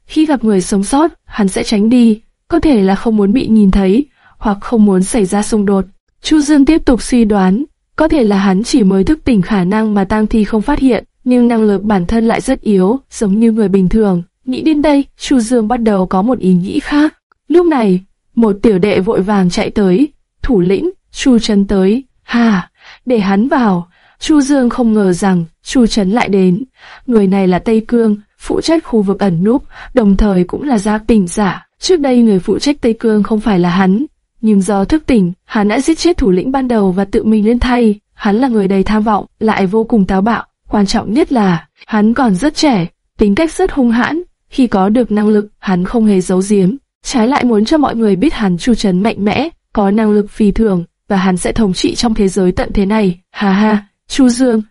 Khi gặp người sống sót, hắn sẽ tránh đi, có thể là không muốn bị nhìn thấy, hoặc không muốn xảy ra xung đột. Chu Dương tiếp tục suy đoán, có thể là hắn chỉ mới thức tỉnh khả năng mà tang thi không phát hiện, nhưng năng lực bản thân lại rất yếu, giống như người bình thường. Nghĩ đến đây, Chu Dương bắt đầu có một ý nghĩ khác. Lúc này, một tiểu đệ vội vàng chạy tới, thủ lĩnh, Chu Trấn tới, hà, để hắn vào. Chu Dương không ngờ rằng Chu Trấn lại đến. Người này là Tây Cương, phụ trách khu vực ẩn núp, đồng thời cũng là giác tỉnh giả. Trước đây người phụ trách Tây Cương không phải là hắn, nhưng do thức tỉnh, hắn đã giết chết thủ lĩnh ban đầu và tự mình lên thay. Hắn là người đầy tham vọng, lại vô cùng táo bạo. Quan trọng nhất là, hắn còn rất trẻ, tính cách rất hung hãn. Khi có được năng lực, hắn không hề giấu giếm. Trái lại muốn cho mọi người biết hắn chu trấn mạnh mẽ, có năng lực phi thường, và hắn sẽ thống trị trong thế giới tận thế này. Ha ha, Chu Dương,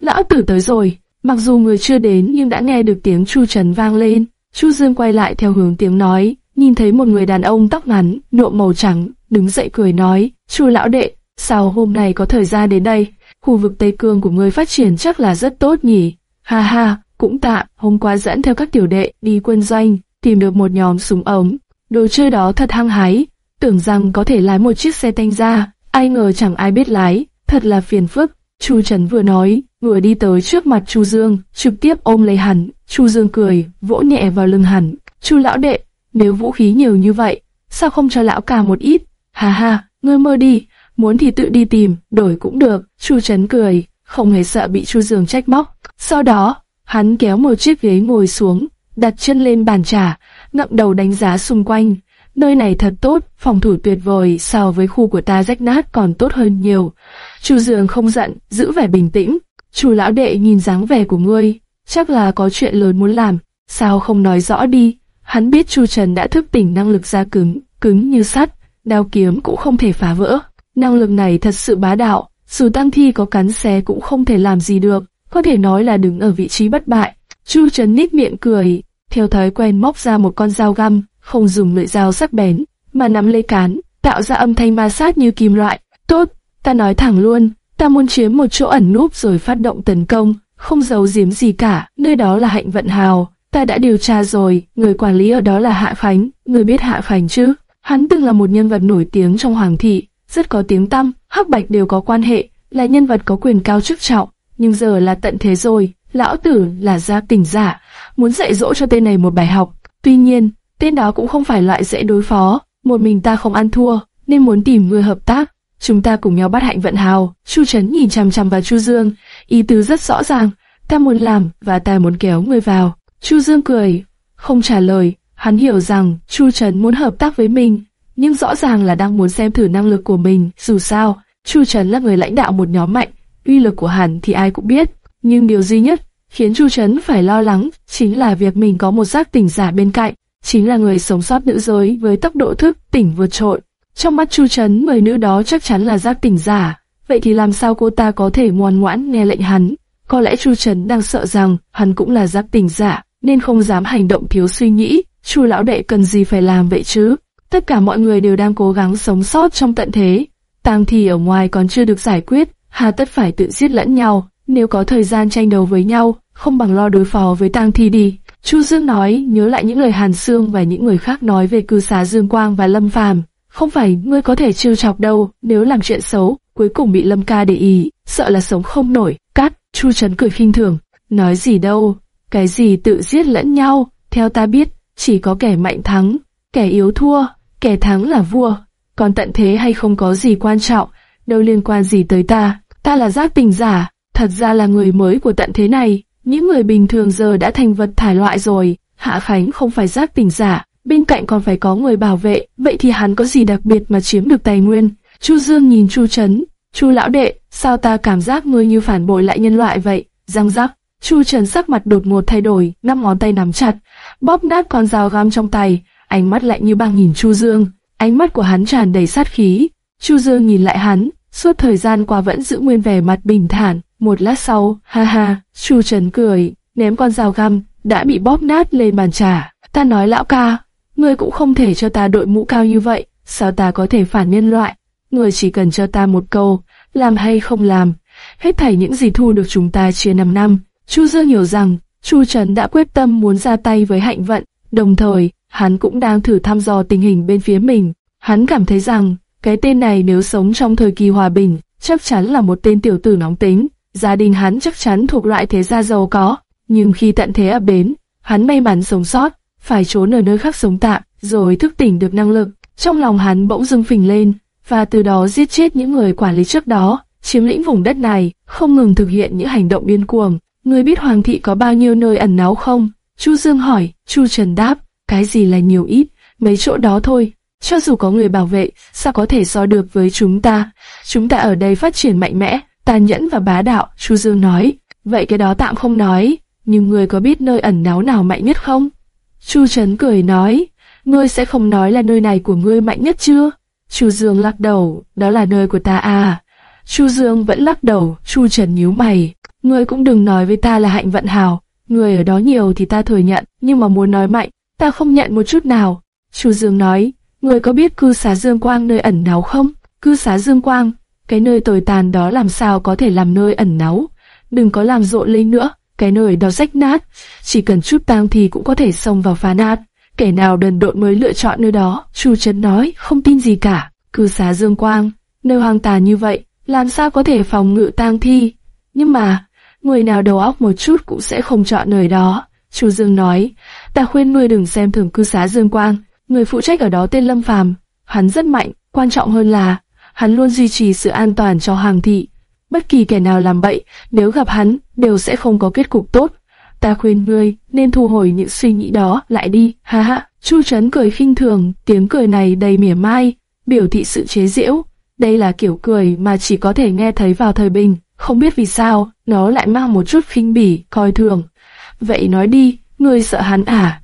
lão tử tới rồi. Mặc dù người chưa đến nhưng đã nghe được tiếng Chu trần vang lên. Chu Dương quay lại theo hướng tiếng nói, nhìn thấy một người đàn ông tóc ngắn, nhuộm màu trắng, đứng dậy cười nói, Chu lão đệ, sao hôm nay có thời gian đến đây? Khu vực Tây Cương của ngươi phát triển chắc là rất tốt nhỉ? Ha ha, cũng tạm, hôm qua dẫn theo các tiểu đệ đi quân doanh, tìm được một nhóm súng ống. Đồ chơi đó thật hăng hái, tưởng rằng có thể lái một chiếc xe tanh ra, ai ngờ chẳng ai biết lái, thật là phiền phức. Chu Trấn vừa nói, vừa đi tới trước mặt Chu Dương, trực tiếp ôm lấy hắn. Chu Dương cười, vỗ nhẹ vào lưng hắn. Chu lão đệ, nếu vũ khí nhiều như vậy, sao không cho lão cả một ít? Hà ha, ngươi mơ đi, muốn thì tự đi tìm, đổi cũng được. Chu Trấn cười, không hề sợ bị Chu Dương trách móc. Sau đó, hắn kéo một chiếc ghế ngồi xuống, đặt chân lên bàn trà, ngậm đầu đánh giá xung quanh. Nơi này thật tốt, phòng thủ tuyệt vời so với khu của ta rách nát còn tốt hơn nhiều. Chu Dương không giận, giữ vẻ bình tĩnh. Chu lão đệ nhìn dáng vẻ của ngươi, chắc là có chuyện lớn muốn làm, sao không nói rõ đi? Hắn biết Chu Trần đã thức tỉnh năng lực da cứng, cứng như sắt, đao kiếm cũng không thể phá vỡ. Năng lực này thật sự bá đạo, dù tăng thi có cắn xé cũng không thể làm gì được, có thể nói là đứng ở vị trí bất bại. Chu Trần nít miệng cười, theo thói quen móc ra một con dao găm, không dùng lưỡi dao sắc bén, mà nắm lấy cán, tạo ra âm thanh ma sát như kim loại. Tốt, ta nói thẳng luôn, ta muốn chiếm một chỗ ẩn núp rồi phát động tấn công, không giấu giếm gì cả, nơi đó là hạnh vận hào. Ta đã điều tra rồi, người quản lý ở đó là Hạ Phánh, người biết Hạ Phánh chứ? Hắn từng là một nhân vật nổi tiếng trong Hoàng thị, rất có tiếng tăm, hắc bạch đều có quan hệ, là nhân vật có quyền cao chức trọng, nhưng giờ là tận thế rồi, lão tử là gia tình giả, muốn dạy dỗ cho tên này một bài học. Tuy nhiên, tên đó cũng không phải loại dễ đối phó, một mình ta không ăn thua, nên muốn tìm người hợp tác. Chúng ta cùng nhau bắt hạnh vận hào. Chu Trấn nhìn chằm chằm vào Chu Dương, ý tứ rất rõ ràng, ta muốn làm và ta muốn kéo người vào. Chu Dương cười, không trả lời, hắn hiểu rằng Chu Trấn muốn hợp tác với mình, nhưng rõ ràng là đang muốn xem thử năng lực của mình. Dù sao, Chu Trấn là người lãnh đạo một nhóm mạnh, uy lực của hắn thì ai cũng biết. Nhưng điều duy nhất khiến Chu Trấn phải lo lắng chính là việc mình có một giác tỉnh giả bên cạnh, chính là người sống sót nữ giới với tốc độ thức tỉnh vượt trội. Trong mắt Chu Trấn, người nữ đó chắc chắn là giác tỉnh giả, vậy thì làm sao cô ta có thể ngoan ngoãn nghe lệnh hắn? Có lẽ Chu Trấn đang sợ rằng hắn cũng là giác tỉnh giả, nên không dám hành động thiếu suy nghĩ. Chu lão đệ cần gì phải làm vậy chứ? Tất cả mọi người đều đang cố gắng sống sót trong tận thế. Tang thì ở ngoài còn chưa được giải quyết, hà tất phải tự giết lẫn nhau. Nếu có thời gian tranh đấu với nhau, không bằng lo đối phó với Tang Thi đi. Chu Dương nói, nhớ lại những lời Hàn Sương và những người khác nói về cư xá Dương Quang và Lâm Phàm. Không phải ngươi có thể trêu chọc đâu, nếu làm chuyện xấu, cuối cùng bị Lâm Ca để ý, sợ là sống không nổi. Cắt, Chu Trấn cười khinh thường, nói gì đâu, cái gì tự giết lẫn nhau, theo ta biết, chỉ có kẻ mạnh thắng, kẻ yếu thua, kẻ thắng là vua, còn tận thế hay không có gì quan trọng, đâu liên quan gì tới ta, ta là giác tình giả, thật ra là người mới của tận thế này, những người bình thường giờ đã thành vật thải loại rồi, Hạ Khánh không phải giác tỉnh giả, bên cạnh còn phải có người bảo vệ, vậy thì hắn có gì đặc biệt mà chiếm được tài nguyên? Chu Dương nhìn Chu Trấn, Chu lão đệ, sao ta cảm giác ngươi như phản bội lại nhân loại vậy? Răng rắc, Chu Trấn sắc mặt đột ngột thay đổi, năm ngón tay nắm chặt, bóp nát con dao găm trong tay, ánh mắt lạnh như băng nhìn Chu Dương, ánh mắt của hắn tràn đầy sát khí. Chu Dương nhìn lại hắn, suốt thời gian qua vẫn giữ nguyên vẻ mặt bình thản. Một lát sau, ha ha, Chu Trấn cười, ném con dao găm đã bị bóp nát lên bàn trà. Ta nói lão ca, ngươi cũng không thể cho ta đội mũ cao như vậy, sao ta có thể phản nhân loại? Ngươi chỉ cần cho ta một câu, làm hay không làm, hết thảy những gì thu được chúng ta chia 5 năm. Chu Dương hiểu rằng, Chu Trấn đã quyết tâm muốn ra tay với hạnh vận, đồng thời, hắn cũng đang thử thăm dò tình hình bên phía mình. Hắn cảm thấy rằng, cái tên này nếu sống trong thời kỳ hòa bình, chắc chắn là một tên tiểu tử nóng tính. Gia đình hắn chắc chắn thuộc loại thế gia giàu có, nhưng khi tận thế ập đến, hắn may mắn sống sót, phải trốn ở nơi khác sống tạm, rồi thức tỉnh được năng lực. Trong lòng hắn bỗng dưng phình lên, và từ đó giết chết những người quản lý trước đó, chiếm lĩnh vùng đất này, không ngừng thực hiện những hành động điên cuồng. người biết Hoàng thị có bao nhiêu nơi ẩn náu không? Chu Dương hỏi, Chu Trần đáp, cái gì là nhiều ít, mấy chỗ đó thôi. Cho dù có người bảo vệ, sao có thể so được với chúng ta? Chúng ta ở đây phát triển mạnh mẽ, tàn nhẫn và bá đạo, Chu Dương nói. Vậy cái đó tạm không nói, nhưng ngươi có biết nơi ẩn náu nào mạnh nhất không? Chu Trấn cười nói, ngươi sẽ không nói là nơi này của ngươi mạnh nhất chưa? Chu Dương lắc đầu, đó là nơi của ta à. Chu Dương vẫn lắc đầu, Chu Trần nhíu mày, ngươi cũng đừng nói với ta là hạnh vận hào, người ở đó nhiều thì ta thừa nhận, nhưng mà muốn nói mạnh, ta không nhận một chút nào. Chu Dương nói, ngươi có biết cư xá Dương Quang nơi ẩn náu không? Cư xá Dương Quang, cái nơi tồi tàn đó làm sao có thể làm nơi ẩn náu? Đừng có làm rộ lên nữa, cái nơi đó rách nát, chỉ cần chút tang thì cũng có thể xông vào phá nát. Kẻ nào đần độn mới lựa chọn nơi đó, Chu Trấn nói, không tin gì cả. Cư xá Dương Quang, nơi hoang tàn như vậy, làm sao có thể phòng ngự tang thi? Nhưng mà, người nào đầu óc một chút cũng sẽ không chọn nơi đó. Chu Dương nói, ta khuyên ngươi đừng xem thường cư xá Dương Quang, người phụ trách ở đó tên Lâm Phàm, hắn rất mạnh, quan trọng hơn là, hắn luôn duy trì sự an toàn cho hoàng thị. Bất kỳ kẻ nào làm bậy, nếu gặp hắn, đều sẽ không có kết cục tốt. Ta khuyên ngươi nên thu hồi những suy nghĩ đó lại đi, ha ha. Chu Trấn cười khinh thường, tiếng cười này đầy mỉa mai, biểu thị sự chế giễu. Đây là kiểu cười mà chỉ có thể nghe thấy vào thời bình, không biết vì sao, nó lại mang một chút khinh bỉ, coi thường. Vậy nói đi, ngươi sợ hắn à?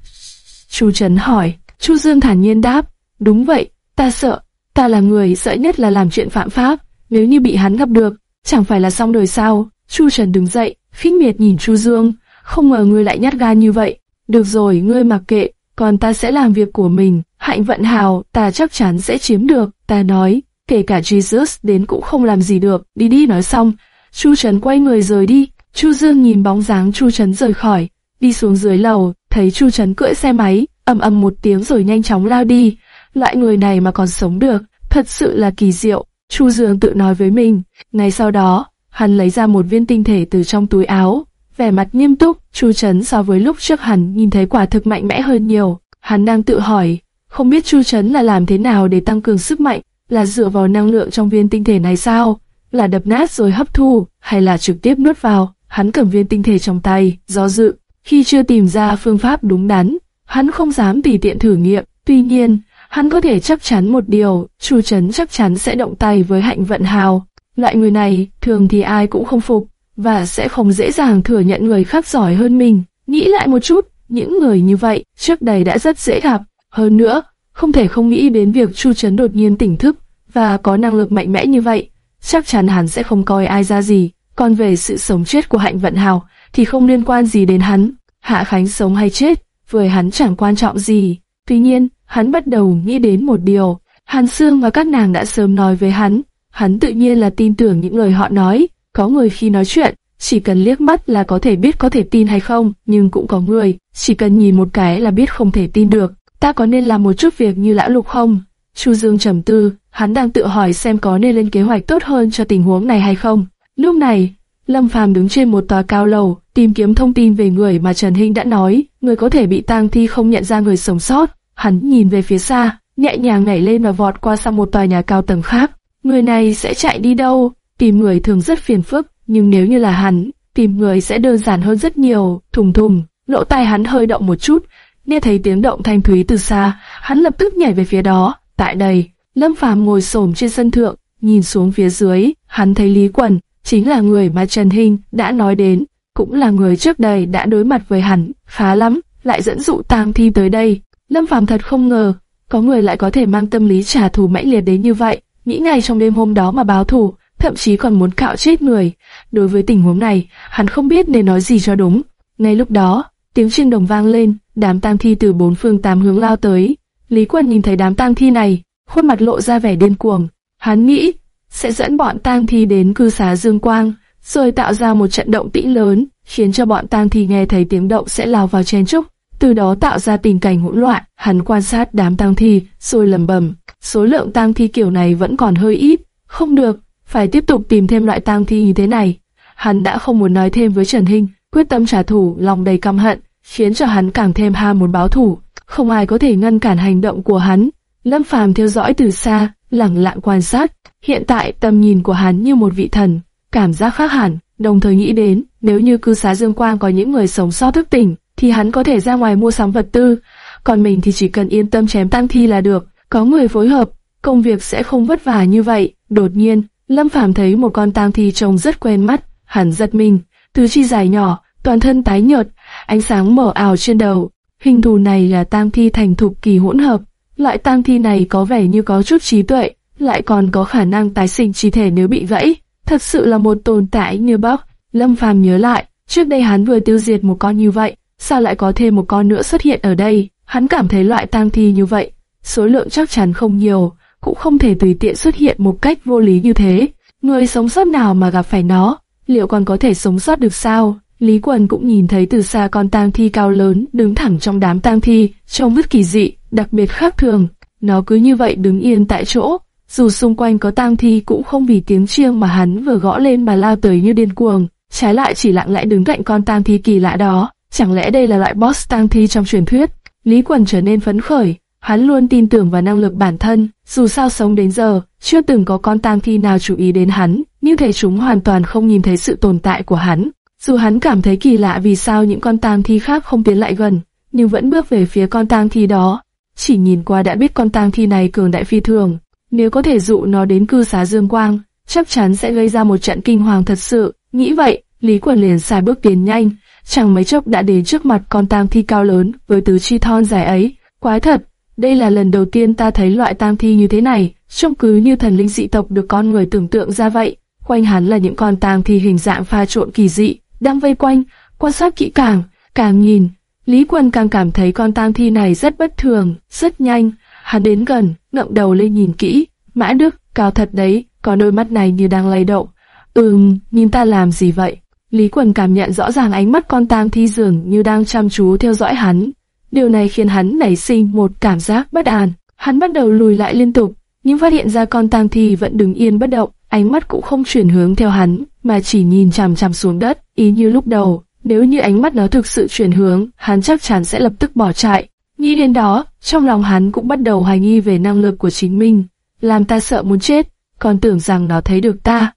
Chu Trấn hỏi, Chu Dương thản nhiên đáp, đúng vậy, ta sợ, ta là người sợ nhất là làm chuyện phạm pháp, nếu như bị hắn gặp được, chẳng phải là xong đời sao? Chu Trần đứng dậy, khinh miệt nhìn Chu Dương, không ngờ ngươi lại nhát gan như vậy. Được rồi, ngươi mặc kệ, còn ta sẽ làm việc của mình. Hạnh vận hào, ta chắc chắn sẽ chiếm được. Ta nói, kể cả Jesus đến cũng không làm gì được. Đi đi nói xong, Chu Trần quay người rời đi. Chu Dương nhìn bóng dáng Chu Trần rời khỏi, đi xuống dưới lầu, thấy Chu Trần cưỡi xe máy, ầm ầm một tiếng rồi nhanh chóng lao đi. Loại người này mà còn sống được, thật sự là kỳ diệu. Chu Dương tự nói với mình. Ngay sau đó, hắn lấy ra một viên tinh thể từ trong túi áo, vẻ mặt nghiêm túc. Chu Trấn so với lúc trước hắn nhìn thấy quả thực mạnh mẽ hơn nhiều. Hắn đang tự hỏi, không biết Chu Trấn là làm thế nào để tăng cường sức mạnh, là dựa vào năng lượng trong viên tinh thể này sao? Là đập nát rồi hấp thu, hay là trực tiếp nuốt vào? Hắn cầm viên tinh thể trong tay, do dự. Khi chưa tìm ra phương pháp đúng đắn, hắn không dám tùy tiện thử nghiệm. Tuy nhiên, hắn có thể chắc chắn một điều, Chu Trấn chắc chắn sẽ động tay với hạnh vận hào. Loại người này, thường thì ai cũng không phục, và sẽ không dễ dàng thừa nhận người khác giỏi hơn mình. Nghĩ lại một chút, những người như vậy trước đây đã rất dễ gặp. Hơn nữa, không thể không nghĩ đến việc Chu Trấn đột nhiên tỉnh thức và có năng lực mạnh mẽ như vậy. Chắc chắn hắn sẽ không coi ai ra gì. Còn về sự sống chết của Hạnh Vận Hào thì không liên quan gì đến hắn. Hạ Khánh sống hay chết, với hắn chẳng quan trọng gì. Tuy nhiên, hắn bắt đầu nghĩ đến một điều. Hàn Sương và các nàng đã sớm nói với hắn. Hắn tự nhiên là tin tưởng những lời họ nói. Có người khi nói chuyện, chỉ cần liếc mắt là có thể biết có thể tin hay không, nhưng cũng có người, chỉ cần nhìn một cái là biết không thể tin được. Ta có nên làm một chút việc như lão lục không? Chu Dương trầm tư, hắn đang tự hỏi xem có nên lên kế hoạch tốt hơn cho tình huống này hay không. Lúc này, Lâm Phàm đứng trên một tòa cao lầu, tìm kiếm thông tin về người mà Trần Hinh đã nói, người có thể bị tang thi không nhận ra người sống sót. Hắn nhìn về phía xa, nhẹ nhàng nhảy lên và vọt qua sang một tòa nhà cao tầng khác. Người này sẽ chạy đi đâu? Tìm người thường rất phiền phức, nhưng nếu như là hắn, tìm người sẽ đơn giản hơn rất nhiều. Thùng thùng, lỗ tai hắn hơi động một chút, nghe thấy tiếng động thanh thúy từ xa, hắn lập tức nhảy về phía đó. Tại đây, Lâm Phàm ngồi xổm trên sân thượng, nhìn xuống phía dưới, hắn thấy Lý Quần, chính là người mà Trần Hinh đã nói đến, cũng là người trước đây đã đối mặt với hắn, khá lắm, lại dẫn dụ tang thi tới đây. Lâm Phàm thật không ngờ, có người lại có thể mang tâm lý trả thù mãnh liệt đến như vậy, nghĩ ngày trong đêm hôm đó mà báo thù, thậm chí còn muốn cạo chết người. Đối với tình huống này, hắn không biết nên nói gì cho đúng. Ngay lúc đó, tiếng chiêng đồng vang lên, đám tang thi từ bốn phương tám hướng lao tới. Lý Quân nhìn thấy đám tang thi này, khuôn mặt lộ ra vẻ điên cuồng. Hắn nghĩ sẽ dẫn bọn tang thi đến cư xá Dương Quang, rồi tạo ra một trận động tĩnh lớn, khiến cho bọn tang thi nghe thấy tiếng động sẽ lao vào chen trúc, từ đó tạo ra tình cảnh hỗn loạn. Hắn quan sát đám tang thi, rồi lẩm bẩm, số lượng tang thi kiểu này vẫn còn hơi ít, không được, phải tiếp tục tìm thêm loại tang thi như thế này. Hắn đã không muốn nói thêm với Trần Hinh, quyết tâm trả thù, lòng đầy căm hận, khiến cho hắn càng thêm ham muốn báo thù. Không ai có thể ngăn cản hành động của hắn. Lâm Phàm theo dõi từ xa, lặng lặng quan sát. Hiện tại tầm nhìn của hắn như một vị thần, cảm giác khác hẳn, đồng thời nghĩ đến nếu như cư xá Dương Quang có những người sống sót thức tỉnh, thì hắn có thể ra ngoài mua sắm vật tư, còn mình thì chỉ cần yên tâm chém tang thi là được. Có người phối hợp, công việc sẽ không vất vả như vậy. Đột nhiên, Lâm Phàm thấy một con tang thi trông rất quen mắt, hắn giật mình, tứ chi dài nhỏ, toàn thân tái nhợt, ánh sáng mở ảo trên đầu. Hình thù này là tang thi thành thục kỳ hỗn hợp. Loại tang thi này có vẻ như có chút trí tuệ, lại còn có khả năng tái sinh chi thể nếu bị gãy. Thật sự là một tồn tại như bóc. Lâm Phàm nhớ lại, trước đây hắn vừa tiêu diệt một con như vậy, sao lại có thêm một con nữa xuất hiện ở đây? Hắn cảm thấy loại tang thi như vậy, số lượng chắc chắn không nhiều, cũng không thể tùy tiện xuất hiện một cách vô lý như thế. Người sống sót nào mà gặp phải nó, liệu còn có thể sống sót được sao? Lý Quần cũng nhìn thấy từ xa con tang thi cao lớn đứng thẳng trong đám tang thi, trông rất kỳ dị, đặc biệt khác thường. Nó cứ như vậy đứng yên tại chỗ, dù xung quanh có tang thi cũng không vì tiếng chiêng mà hắn vừa gõ lên mà lao tới như điên cuồng, trái lại chỉ lặng lẽ đứng cạnh con tang thi kỳ lạ đó. Chẳng lẽ đây là loại boss tang thi trong truyền thuyết? Lý Quần trở nên phấn khởi, hắn luôn tin tưởng vào năng lực bản thân, dù sao sống đến giờ, chưa từng có con tang thi nào chú ý đến hắn, như thể chúng hoàn toàn không nhìn thấy sự tồn tại của hắn. Dù hắn cảm thấy kỳ lạ vì sao những con tang thi khác không tiến lại gần, nhưng vẫn bước về phía con tang thi đó. Chỉ nhìn qua đã biết con tang thi này cường đại phi thường, nếu có thể dụ nó đến cư xá Dương Quang, chắc chắn sẽ gây ra một trận kinh hoàng thật sự. Nghĩ vậy, Lý Quần liền xài bước tiến nhanh, chẳng mấy chốc đã đến trước mặt con tang thi cao lớn với tứ chi thon dài ấy. Quái thật, đây là lần đầu tiên ta thấy loại tang thi như thế này, trông cứ như thần linh dị tộc được con người tưởng tượng ra vậy. Quanh hắn là những con tang thi hình dạng pha trộn kỳ dị, đang vây quanh, quan sát kỹ càng, càng nhìn, Lý Quân càng cảm thấy con tang thi này rất bất thường, rất nhanh. Hắn đến gần, ngậm đầu lên nhìn kỹ. Mã Đức, cao thật đấy, có đôi mắt này như đang lay động. Ừm, nhìn ta làm gì vậy? Lý Quần cảm nhận rõ ràng ánh mắt con tang thi dường như đang chăm chú theo dõi hắn. Điều này khiến hắn nảy sinh một cảm giác bất an. Hắn bắt đầu lùi lại liên tục, nhưng phát hiện ra con tang thi vẫn đứng yên bất động, ánh mắt cũng không chuyển hướng theo hắn, mà chỉ nhìn chằm chằm xuống đất, ý như lúc đầu. Nếu như ánh mắt nó thực sự chuyển hướng, hắn chắc chắn sẽ lập tức bỏ chạy. Nghĩ đến đó, trong lòng hắn cũng bắt đầu hoài nghi về năng lực của chính mình. Làm ta sợ muốn chết, còn tưởng rằng nó thấy được ta.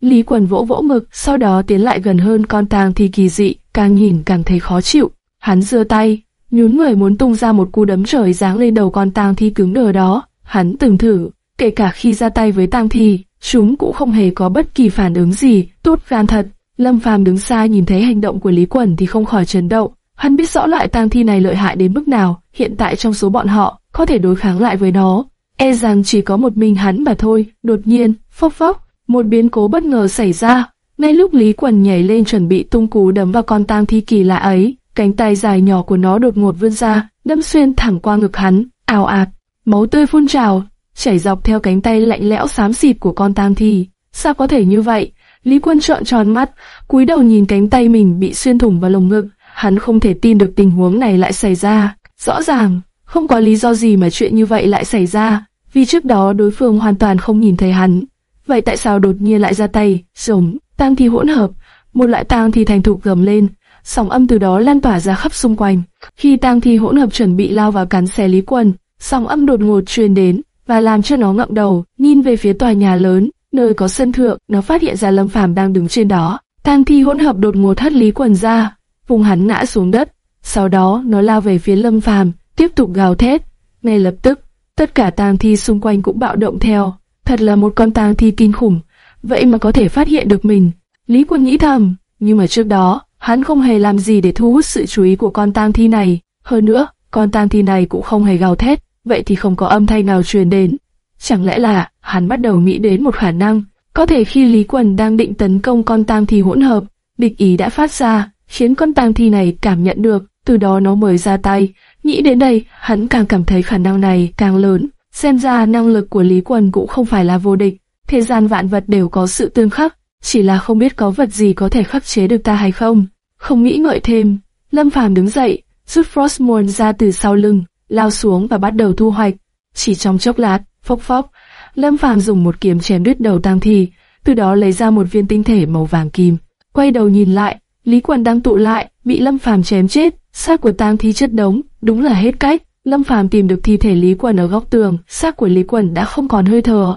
Lý quần vỗ vỗ ngực, sau đó tiến lại gần hơn con tang thi kỳ dị, càng nhìn càng thấy khó chịu. Hắn giơ tay, nhún người muốn tung ra một cú đấm trời giáng lên đầu con tang thi cứng đờ đó. Hắn từng thử, kể cả khi ra tay với tang thi, chúng cũng không hề có bất kỳ phản ứng gì, tốt gan thật. Lâm Phàm đứng xa nhìn thấy hành động của Lý Quẩn thì không khỏi chấn động. Hắn biết rõ loại tang thi này lợi hại đến mức nào, hiện tại trong số bọn họ, có thể đối kháng lại với nó. E rằng chỉ có một mình hắn mà thôi, đột nhiên, phốc phốc, một biến cố bất ngờ xảy ra. Ngay lúc Lý Quần nhảy lên chuẩn bị tung cú đấm vào con tang thi kỳ lạ ấy, cánh tay dài nhỏ của nó đột ngột vươn ra, đâm xuyên thẳng qua ngực hắn, ào ạt, máu tươi phun trào, chảy dọc theo cánh tay lạnh lẽo xám xịt của con tang thi. Sao có thể như vậy? Lý Quân trợn tròn mắt, cúi đầu nhìn cánh tay mình bị xuyên thủng vào lồng ngực, hắn không thể tin được tình huống này lại xảy ra. Rõ ràng, không có lý do gì mà chuyện như vậy lại xảy ra, vì trước đó đối phương hoàn toàn không nhìn thấy hắn. Vậy tại sao đột nhiên lại ra tay, sống, tang thi hỗn hợp, một loại tang thi thành thục gầm lên, sóng âm từ đó lan tỏa ra khắp xung quanh. Khi tang thi hỗn hợp chuẩn bị lao vào cắn xé Lý Quân, sóng âm đột ngột truyền đến và làm cho nó ngậm đầu, nhìn về phía tòa nhà lớn, nơi có sân thượng, nó phát hiện ra Lâm Phàm đang đứng trên đó. Tang thi hỗn hợp đột ngột hất Lý Quần ra, vùng hắn ngã xuống đất. Sau đó nó lao về phía Lâm Phàm, tiếp tục gào thét. Ngay lập tức, tất cả tang thi xung quanh cũng bạo động theo. Thật là một con tang thi kinh khủng, vậy mà có thể phát hiện được mình. Lý Quân nghĩ thầm, nhưng mà trước đó, hắn không hề làm gì để thu hút sự chú ý của con tang thi này. Hơn nữa, con tang thi này cũng không hề gào thét, vậy thì không có âm thanh nào truyền đến. Chẳng lẽ là hắn bắt đầu nghĩ đến một khả năng, có thể khi Lý Quần đang định tấn công con tang thi hỗn hợp, địch ý đã phát ra, khiến con tang thi này cảm nhận được, từ đó nó mới ra tay. Nghĩ đến đây, hắn càng cảm thấy khả năng này càng lớn. Xem ra năng lực của Lý Quần cũng không phải là vô địch. Thế gian vạn vật đều có sự tương khắc, chỉ là không biết có vật gì có thể khắc chế được ta hay không. Không nghĩ ngợi thêm, Lâm Phàm đứng dậy, rút Frostmourne ra từ sau lưng, lao xuống và bắt đầu thu hoạch. Chỉ trong chốc lát, phốc phốc, Lâm Phàm dùng một kiếm chém đứt đầu tang thi, từ đó lấy ra một viên tinh thể màu vàng kim. Quay đầu nhìn lại, Lý Quần đang tụ lại, bị Lâm Phàm chém chết, xác của tang thi chất đống, đúng là hết cách. Lâm Phàm tìm được thi thể Lý Quần ở góc tường, xác của Lý Quần đã không còn hơi thở.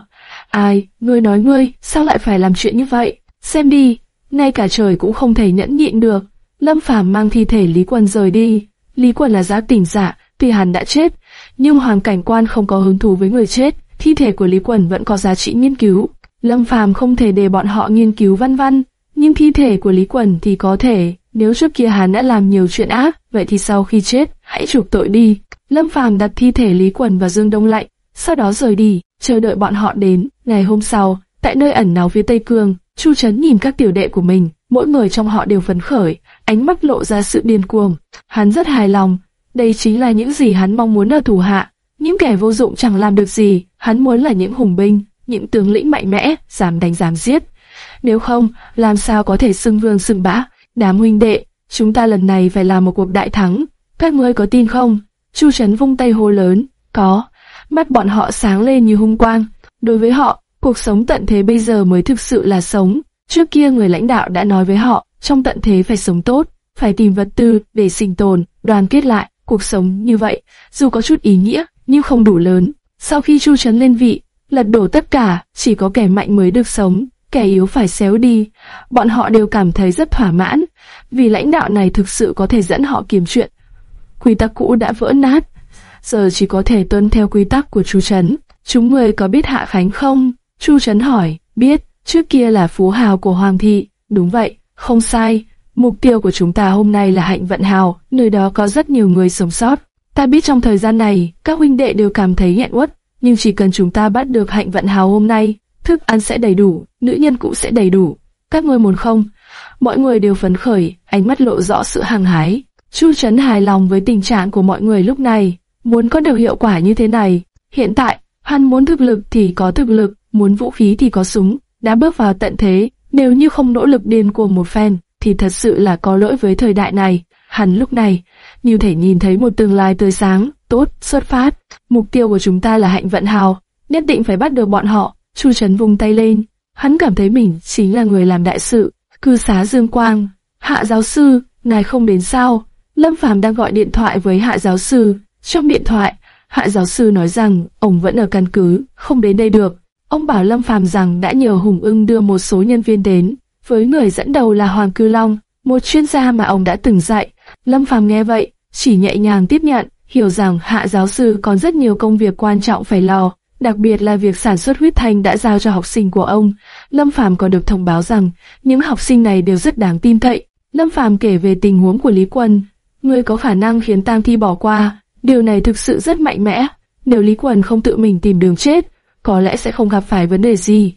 Ai, ngươi nói ngươi, sao lại phải làm chuyện như vậy? Xem đi, ngay cả trời cũng không thể nhẫn nhịn được. Lâm Phàm mang thi thể Lý Quần rời đi. Lý Quần là giáp tỉnh giả, tuy hắn đã chết, nhưng Hoàng Cảnh Quan không có hứng thú với người chết, thi thể của Lý Quẩn vẫn có giá trị nghiên cứu. Lâm Phàm không thể để bọn họ nghiên cứu văn văn, nhưng thi thể của Lý Quẩn thì có thể. Nếu trước kia hắn đã làm nhiều chuyện ác, vậy thì sau khi chết, hãy chuộc tội đi. Lâm Phàm đặt thi thể Lý quần và dương đông lạnh, sau đó rời đi, chờ đợi bọn họ đến. Ngày hôm sau, tại nơi ẩn náu phía Tây Cương, Chu Trấn nhìn các tiểu đệ của mình, mỗi người trong họ đều phấn khởi, ánh mắt lộ ra sự điên cuồng. Hắn rất hài lòng, đây chính là những gì hắn mong muốn ở thủ hạ. Những kẻ vô dụng chẳng làm được gì, hắn muốn là những hùng binh, những tướng lĩnh mạnh mẽ, dám đánh dám giết. Nếu không, làm sao có thể xưng vương xưng bá? Đám huynh đệ, chúng ta lần này phải làm một cuộc đại thắng. Các ngươi có tin không? Chu Trấn vung tay hô lớn, có. Mắt bọn họ sáng lên như hung quang. Đối với họ, cuộc sống tận thế bây giờ mới thực sự là sống. Trước kia người lãnh đạo đã nói với họ, trong tận thế phải sống tốt, phải tìm vật tư để sinh tồn, đoàn kết lại. Cuộc sống như vậy, dù có chút ý nghĩa, nhưng không đủ lớn. Sau khi Chu Trấn lên vị, lật đổ tất cả, chỉ có kẻ mạnh mới được sống, kẻ yếu phải xéo đi. Bọn họ đều cảm thấy rất thỏa mãn, vì lãnh đạo này thực sự có thể dẫn họ kiếm chuyện. Quy tắc cũ đã vỡ nát, giờ chỉ có thể tuân theo quy tắc của Chu Trấn. Chúng người có biết Hạ Khánh không? Chu Trấn hỏi, biết, trước kia là phú hào của Hoàng thị. Đúng vậy, không sai. Mục tiêu của chúng ta hôm nay là hạnh vận hào, nơi đó có rất nhiều người sống sót. Ta biết trong thời gian này, các huynh đệ đều cảm thấy nghẹn uất, nhưng chỉ cần chúng ta bắt được hạnh vận hào hôm nay, thức ăn sẽ đầy đủ, nữ nhân cũng sẽ đầy đủ. Các ngươi muốn không? Mọi người đều phấn khởi, ánh mắt lộ rõ sự hăng hái. Chu Trấn hài lòng với tình trạng của mọi người lúc này, muốn có được hiệu quả như thế này. Hiện tại, hắn muốn thực lực thì có thực lực, muốn vũ khí thì có súng, đã bước vào tận thế, nếu như không nỗ lực điên cuồng một phen, thì thật sự là có lỗi với thời đại này. Hắn lúc này, như thể nhìn thấy một tương lai tươi sáng, tốt, xuất phát. Mục tiêu của chúng ta là hạnh vận hào, nhất định phải bắt được bọn họ. Chu Trấn vung tay lên, hắn cảm thấy mình chính là người làm đại sự. Cư xá Dương Quang, hạ giáo sư, ngài không đến sao? Lâm Phàm đang gọi điện thoại với hạ giáo sư. Trong điện thoại, hạ giáo sư nói rằng ông vẫn ở căn cứ, không đến đây được. Ông bảo Lâm Phàm rằng đã nhờ Hùng ưng đưa một số nhân viên đến, với người dẫn đầu là Hoàng Cư Long, một chuyên gia mà ông đã từng dạy. Lâm Phàm nghe vậy, chỉ nhẹ nhàng tiếp nhận, hiểu rằng hạ giáo sư còn rất nhiều công việc quan trọng phải lo, đặc biệt là việc sản xuất huyết thanh đã giao cho học sinh của ông. Lâm Phàm còn được thông báo rằng những học sinh này đều rất đáng tin cậy. Lâm Phàm kể về tình huống của Lý Quân, Ngươi có khả năng khiến Tang Thi bỏ qua, điều này thực sự rất mạnh mẽ. Nếu Lý quần không tự mình tìm đường chết, có lẽ sẽ không gặp phải vấn đề gì.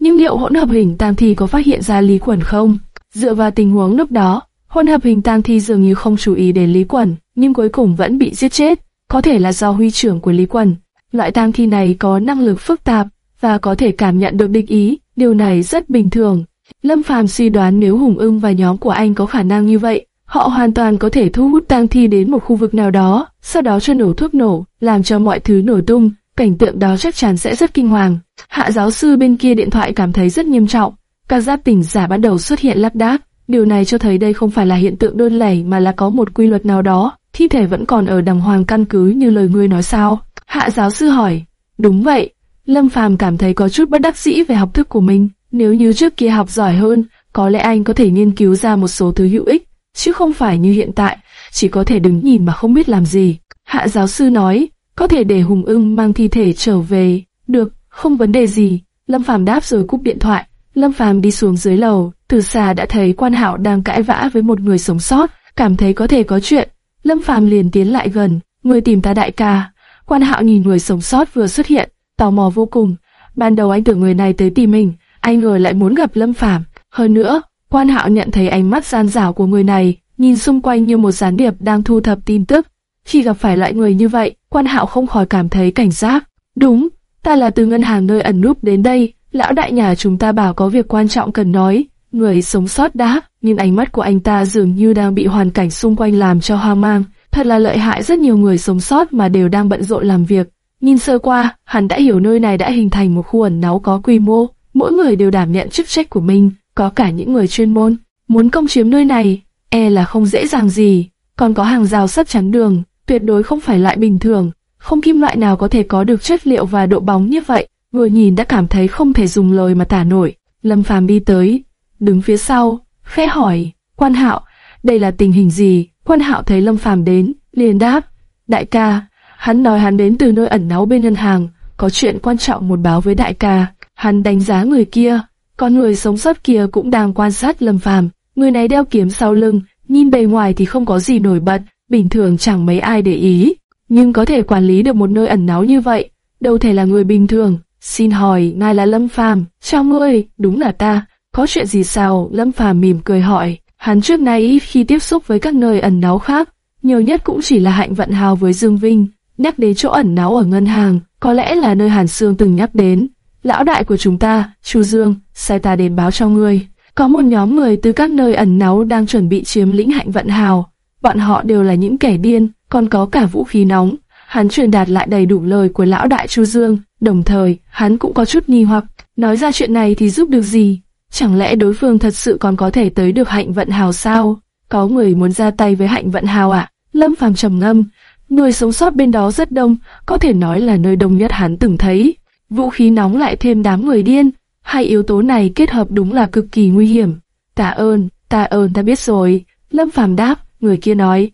Nhưng liệu hỗn hợp hình Tang Thi có phát hiện ra Lý quần không? Dựa vào tình huống lúc đó, hỗn hợp hình Tang Thi dường như không chú ý đến Lý quần, nhưng cuối cùng vẫn bị giết chết. Có thể là do huy trưởng của Lý quần. Loại Tang Thi này có năng lực phức tạp và có thể cảm nhận được địch ý, điều này rất bình thường. Lâm Phàm suy đoán nếu Hùng Ưng và nhóm của anh có khả năng như vậy, họ hoàn toàn có thể thu hút tang thi đến một khu vực nào đó, sau đó cho nổ thuốc nổ, làm cho mọi thứ nổ tung, cảnh tượng đó chắc chắn sẽ rất kinh hoàng. Hạ giáo sư bên kia điện thoại cảm thấy rất nghiêm trọng, các giáp tỉnh giả bắt đầu xuất hiện lác đác, điều này cho thấy đây không phải là hiện tượng đơn lẻ mà là có một quy luật nào đó, thi thể vẫn còn ở đằng hoàng căn cứ như lời ngươi nói sao? Hạ giáo sư hỏi, đúng vậy, Lâm Phàm cảm thấy có chút bất đắc dĩ về học thức của mình. Nếu như trước kia học giỏi hơn, có lẽ anh có thể nghiên cứu ra một số thứ hữu ích, chứ không phải như hiện tại, chỉ có thể đứng nhìn mà không biết làm gì. Hạ giáo sư nói, có thể để Hùng ưng mang thi thể trở về. Được, không vấn đề gì. Lâm Phàm đáp rồi cúp điện thoại. Lâm Phàm đi xuống dưới lầu, từ xa đã thấy quan hạo đang cãi vã với một người sống sót, cảm thấy có thể có chuyện. Lâm Phàm liền tiến lại gần, người tìm ta đại ca. Quan hạo nhìn người sống sót vừa xuất hiện, tò mò vô cùng. Ban đầu anh tưởng người này tới tìm mình, anh ngờ lại muốn gặp Lâm Phàm. Hơn nữa, quan hạo nhận thấy ánh mắt gian rảo của người này, nhìn xung quanh như một gián điệp đang thu thập tin tức. Khi gặp phải loại người như vậy, quan hạo không khỏi cảm thấy cảnh giác. Đúng, ta là từ ngân hàng nơi ẩn núp đến đây, lão đại nhà chúng ta bảo có việc quan trọng cần nói. Người sống sót đáp, nhưng ánh mắt của anh ta dường như đang bị hoàn cảnh xung quanh làm cho hoang mang. Thật là lợi hại rất nhiều người sống sót mà đều đang bận rộn làm việc. Nhìn sơ qua, hắn đã hiểu nơi này đã hình thành một khu ẩn náu có quy mô, mỗi người đều đảm nhận chức trách của mình, có cả những người chuyên môn. Muốn công chiếm nơi này, e là không dễ dàng gì, còn có hàng rào sắt chắn đường, tuyệt đối không phải loại bình thường, không kim loại nào có thể có được chất liệu và độ bóng như vậy. Vừa nhìn đã cảm thấy không thể dùng lời mà tả nổi. Lâm Phàm đi tới, đứng phía sau, khẽ hỏi, quan hạo, đây là tình hình gì? Quan hạo thấy Lâm Phàm đến, liền đáp, đại ca, hắn nói hắn đến từ nơi ẩn náu bên ngân hàng, có chuyện quan trọng muốn báo với đại ca. Hắn đánh giá người kia, con người sống sót kia cũng đang quan sát Lâm Phàm. Người này đeo kiếm sau lưng, nhìn bề ngoài thì không có gì nổi bật, bình thường chẳng mấy ai để ý, nhưng có thể quản lý được một nơi ẩn náu như vậy, đâu thể là người bình thường. Xin hỏi, ngài là Lâm Phàm? Chào ngươi, đúng là ta. Có chuyện gì sao? Lâm Phàm mỉm cười hỏi. Hắn trước nay khi tiếp xúc với các nơi ẩn náu khác, nhiều nhất cũng chỉ là hạnh vận hào với Dương Vinh. Nhắc đến chỗ ẩn náu ở ngân hàng, có lẽ là nơi Hàn Sương từng nhắc đến. Lão đại của chúng ta, Chu Dương, sai ta đến báo cho ngươi. Có một nhóm người từ các nơi ẩn náu đang chuẩn bị chiếm lĩnh hạnh vận hào. Bọn họ đều là những kẻ điên, còn có cả vũ khí nóng. Hắn truyền đạt lại đầy đủ lời của lão đại Chu Dương, Đồng thời, hắn cũng có chút nghi hoặc, nói ra chuyện này thì giúp được gì? Chẳng lẽ đối phương thật sự còn có thể tới được hạnh vận hào sao? Có người muốn ra tay với hạnh vận hào à? Lâm Phàm trầm ngâm, người sống sót bên đó rất đông, có thể nói là nơi đông nhất hắn từng thấy. Vũ khí nóng lại thêm đám người điên, hai yếu tố này kết hợp đúng là cực kỳ nguy hiểm. Tạ ơn, tạ ơn ta biết rồi. Lâm Phàm đáp, người kia nói.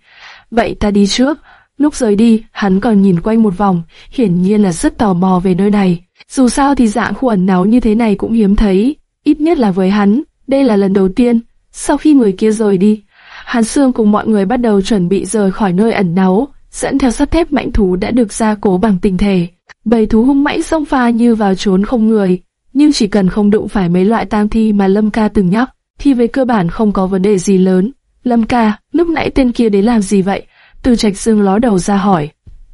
Vậy ta đi trước. Lúc rời đi, hắn còn nhìn quanh một vòng, hiển nhiên là rất tò mò về nơi này. Dù sao thì dạng khu ẩn náu như thế này cũng hiếm thấy, ít nhất là với hắn, đây là lần đầu tiên. Sau khi người kia rời đi, Hàn Sương cùng mọi người bắt đầu chuẩn bị rời khỏi nơi ẩn náu, dẫn theo sắt thép mạnh thú đã được gia cố bằng tình thể. Bầy thú hung mãnh xông pha như vào trốn không người, nhưng chỉ cần không đụng phải mấy loại tang thi mà Lâm Ca từng nhắc, thì về cơ bản không có vấn đề gì lớn. Lâm Ca, lúc nãy tên kia đến làm gì vậy? Từ Trạch Dương ló đầu ra hỏi.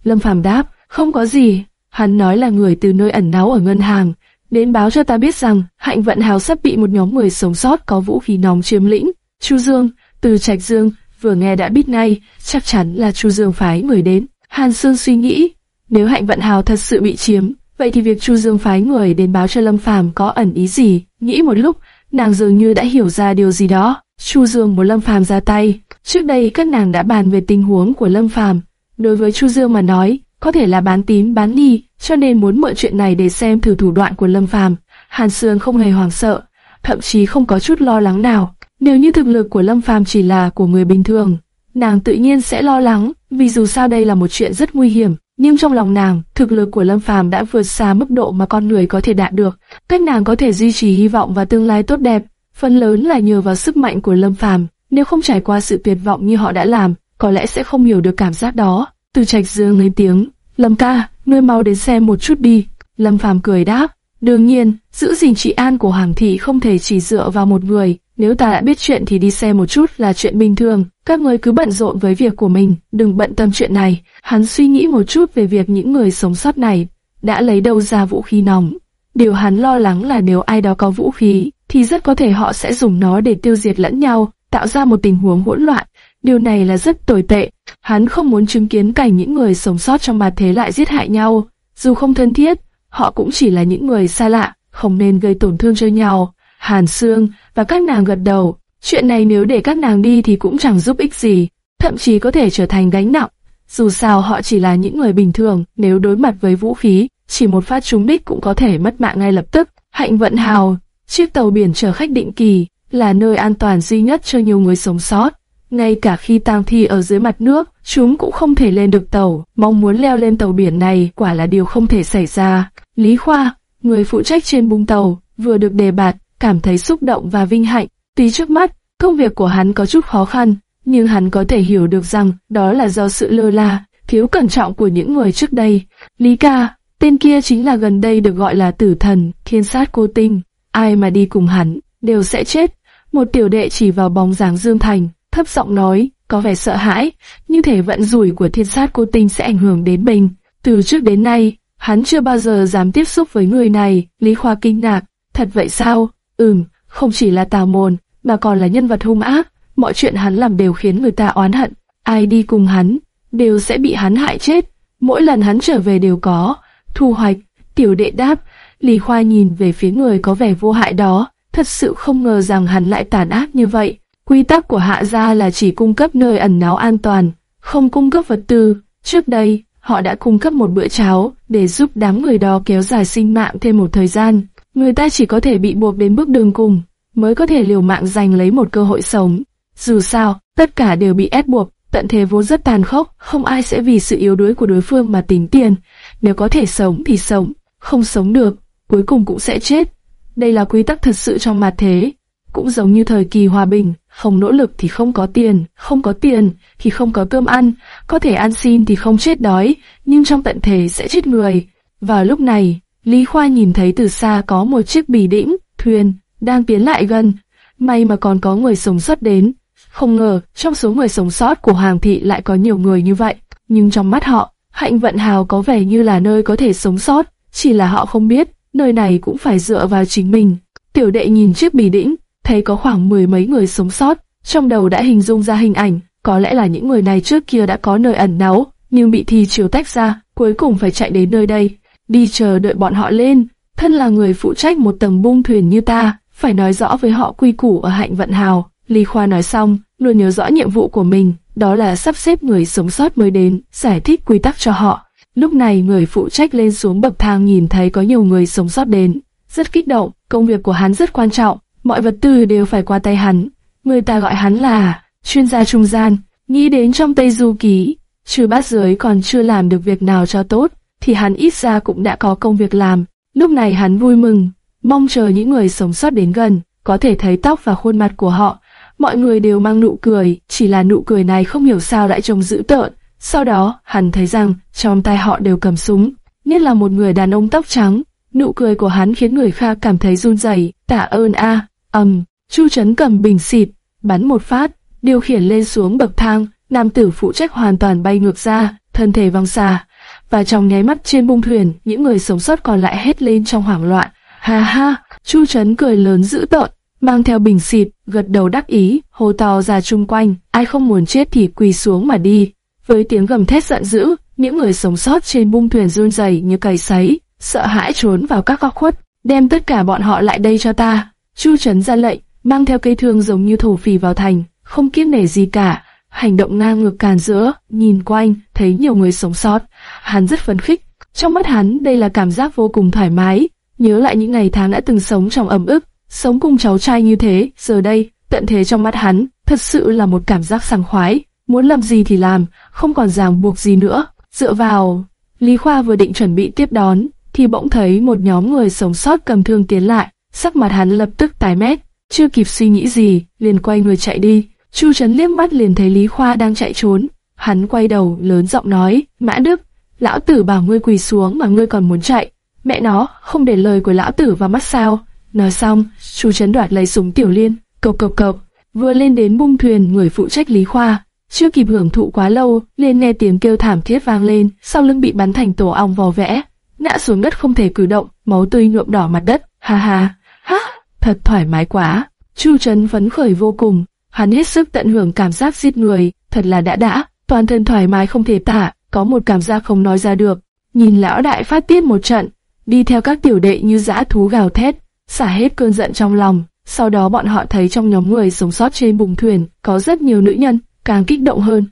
Lâm Phàm đáp, không có gì. Hắn nói là người từ nơi ẩn náu ở ngân hàng, đến báo cho ta biết rằng Hạnh Vận Hào sắp bị một nhóm người sống sót có vũ khí nóng chiếm lĩnh. Chu Dương, từ Trạch Dương vừa nghe đã biết ngay, chắc chắn là Chu Dương phái người đến. Hàn Sương suy nghĩ, nếu Hạnh Vận Hào thật sự bị chiếm, vậy thì việc Chu Dương phái người đến báo cho Lâm Phàm có ẩn ý gì? Nghĩ một lúc, nàng dường như đã hiểu ra điều gì đó. Chu Dương muốn Lâm Phàm ra tay. Trước đây các nàng đã bàn về tình huống của Lâm Phàm. Đối với Chu Dương mà nói, có thể là bán tím bán nghi, cho nên muốn mượn chuyện này để xem thử thủ đoạn của Lâm Phàm. Hàn Sương không hề hoảng sợ, thậm chí không có chút lo lắng nào. Nếu như thực lực của Lâm Phàm chỉ là của người bình thường, nàng tự nhiên sẽ lo lắng, vì dù sao đây là một chuyện rất nguy hiểm. Nhưng trong lòng nàng, thực lực của Lâm Phàm đã vượt xa mức độ mà con người có thể đạt được. Cách nàng có thể duy trì hy vọng và tương lai tốt đẹp, phần lớn là nhờ vào sức mạnh của Lâm Phàm. Nếu không trải qua sự tuyệt vọng như họ đã làm, có lẽ sẽ không hiểu được cảm giác đó. Từ Trạch Dương lên tiếng, Lâm ca, ngươi mau đến xem một chút đi. Lâm Phàm cười đáp, đương nhiên, giữ gìn trị an của Hoàng thị không thể chỉ dựa vào một người. Nếu ta đã biết chuyện thì đi xem một chút là chuyện bình thường. Các người cứ bận rộn với việc của mình, đừng bận tâm chuyện này. Hắn suy nghĩ một chút về việc những người sống sót này đã lấy đâu ra vũ khí nòng. Điều hắn lo lắng là nếu ai đó có vũ khí, thì rất có thể họ sẽ dùng nó để tiêu diệt lẫn nhau, tạo ra một tình huống hỗn loạn. Điều này là rất tồi tệ. Hắn không muốn chứng kiến cảnh những người sống sót trong mặt thế lại giết hại nhau. Dù không thân thiết, họ cũng chỉ là những người xa lạ, không nên gây tổn thương cho nhau. Hàn Sương và các nàng gật đầu. Chuyện này nếu để các nàng đi thì cũng chẳng giúp ích gì, thậm chí có thể trở thành gánh nặng. Dù sao họ chỉ là những người bình thường, nếu đối mặt với vũ khí, chỉ một phát trúng đích cũng có thể mất mạng ngay lập tức. Hạnh vận hào, chiếc tàu biển chở khách định kỳ, là nơi an toàn duy nhất cho nhiều người sống sót. Ngay cả khi tang thi ở dưới mặt nước, chúng cũng không thể lên được tàu. Mong muốn leo lên tàu biển này quả là điều không thể xảy ra. Lý Khoa, người phụ trách trên bung tàu, vừa được đề bạt, cảm thấy xúc động và vinh hạnh. Tuy trước mắt, công việc của hắn có chút khó khăn, nhưng hắn có thể hiểu được rằng đó là do sự lơ là, thiếu cẩn trọng của những người trước đây. Lý ca, tên kia chính là gần đây được gọi là tử thần, thiên sát cô tinh. Ai mà đi cùng hắn, đều sẽ chết. Một tiểu đệ chỉ vào bóng dáng Dương Thành, thấp giọng nói, có vẻ sợ hãi, như thể vận rủi của thiên sát cô tinh sẽ ảnh hưởng đến mình. Từ trước đến nay, hắn chưa bao giờ dám tiếp xúc với người này, Lý Khoa kinh ngạc, thật vậy sao? Ừm, không chỉ là tào môn, mà còn là nhân vật hung ác, mọi chuyện hắn làm đều khiến người ta oán hận, ai đi cùng hắn, đều sẽ bị hắn hại chết, mỗi lần hắn trở về đều có, thu hoạch, tiểu đệ đáp, Lý Khoa nhìn về phía người có vẻ vô hại đó, thật sự không ngờ rằng hắn lại tàn ác như vậy. Quy tắc của hạ gia là chỉ cung cấp nơi ẩn náu an toàn, không cung cấp vật tư. Trước đây, họ đã cung cấp một bữa cháo để giúp đám người đó kéo dài sinh mạng thêm một thời gian. Người ta chỉ có thể bị buộc đến bước đường cùng, mới có thể liều mạng giành lấy một cơ hội sống. Dù sao, tất cả đều bị ép buộc, tận thế vốn rất tàn khốc, không ai sẽ vì sự yếu đuối của đối phương mà tính tiền. Nếu có thể sống thì sống, không sống được, cuối cùng cũng sẽ chết. Đây là quy tắc thật sự trong mặt thế. Cũng giống như thời kỳ hòa bình, không nỗ lực thì không có tiền, không có tiền thì không có cơm ăn, có thể ăn xin thì không chết đói, nhưng trong tận thế sẽ chết người. Vào lúc này, Lý Khoa nhìn thấy từ xa có một chiếc bì đĩnh, thuyền, đang tiến lại gần. May mà còn có người sống sót đến. Không ngờ, trong số người sống sót của Hoàng thị lại có nhiều người như vậy. Nhưng trong mắt họ, hạnh vận hào có vẻ như là nơi có thể sống sót, chỉ là họ không biết, nơi này cũng phải dựa vào chính mình. Tiểu đệ nhìn chiếc bì đĩnh, thấy có khoảng mười mấy người sống sót, trong đầu đã hình dung ra hình ảnh, có lẽ là những người này trước kia đã có nơi ẩn náu, nhưng bị thi chiều tách ra, cuối cùng phải chạy đến nơi đây đi chờ đợi bọn họ lên. Thân là người phụ trách một tầng buông thuyền như ta, phải nói rõ với họ quy củ ở hạnh vận hào. Lý Khoa nói xong, luôn nhớ rõ nhiệm vụ của mình, đó là sắp xếp người sống sót mới đến, giải thích quy tắc cho họ. Lúc này người phụ trách lên xuống bậc thang nhìn thấy có nhiều người sống sót đến, rất kích động, công việc của hắn rất quan trọng, mọi vật tư đều phải qua tay hắn. Người ta gọi hắn là chuyên gia trung gian, nghĩ đến trong Tây Du Ký, trừ bát giới còn chưa làm được việc nào cho tốt, thì hắn ít ra cũng đã có công việc làm. Lúc này hắn vui mừng, mong chờ những người sống sót đến gần, có thể thấy tóc và khuôn mặt của họ. Mọi người đều mang nụ cười, chỉ là nụ cười này không hiểu sao lại trông dữ tợn. Sau đó, hắn thấy rằng trong tay họ đều cầm súng, nhất là một người đàn ông tóc trắng. Nụ cười của hắn khiến người khác cảm thấy run rẩy. Tạ ơn a, ầm. Chu Trấn cầm bình xịt, bắn một phát, điều khiển lên xuống bậc thang. Nam tử phụ trách hoàn toàn bay ngược ra, thân thể văng xa. Và trong nháy mắt trên bung thuyền, những người sống sót còn lại hét lên trong hoảng loạn. Ha ha, Chu Trấn cười lớn dữ tợn, mang theo bình xịt, gật đầu đắc ý, hô to ra chung quanh, ai không muốn chết thì quỳ xuống mà đi. Với tiếng gầm thét giận dữ, những người sống sót trên bung thuyền run rẩy như cầy sấy, sợ hãi trốn vào các góc khuất, đem tất cả bọn họ lại đây cho ta. Chu Trấn ra lệnh, mang theo cây thương giống như thổ phỉ vào thành, không kiêng nể gì cả, hành động ngang ngược càn giữa, nhìn quanh, thấy nhiều người sống sót, hắn rất phấn khích. Trong mắt hắn, đây là cảm giác vô cùng thoải mái, nhớ lại những ngày tháng đã từng sống trong ấm ức, sống cùng cháu trai như thế, giờ đây, tận thế trong mắt hắn, thật sự là một cảm giác sảng khoái, muốn làm gì thì làm, không còn ràng buộc gì nữa. Dựa vào, Lý Khoa vừa định chuẩn bị tiếp đón, thì bỗng thấy một nhóm người sống sót cầm thương tiến lại, sắc mặt hắn lập tức tái mét, chưa kịp suy nghĩ gì, liền quay người chạy đi. Chu Trấn liếc mắt liền thấy Lý Khoa đang chạy trốn, hắn quay đầu lớn giọng nói, Mã Đức, lão tử bảo ngươi quỳ xuống mà ngươi còn muốn chạy, mẹ nó, không để lời của lão tử vào mắt sao? Nói xong, Chu Trấn đoạt lấy súng tiểu liên, cộc cộc cộc, vừa lên đến bung thuyền người phụ trách Lý Khoa, chưa kịp hưởng thụ quá lâu, liền nghe tiếng kêu thảm thiết vang lên, sau lưng bị bắn thành tổ ong vò vẽ, ngã xuống đất không thể cử động, máu tươi nhuộm đỏ mặt đất, ha ha, ha, thật thoải mái quá. Chu Trấn phấn khởi vô cùng, hắn hết sức tận hưởng cảm giác giết người, thật là đã đã, toàn thân thoải mái không thể tả, có một cảm giác không nói ra được. Nhìn lão đại phát tiết một trận, đi theo các tiểu đệ như dã thú gào thét, xả hết cơn giận trong lòng. Sau đó bọn họ thấy trong nhóm người sống sót trên bùng thuyền có rất nhiều nữ nhân, càng kích động hơn,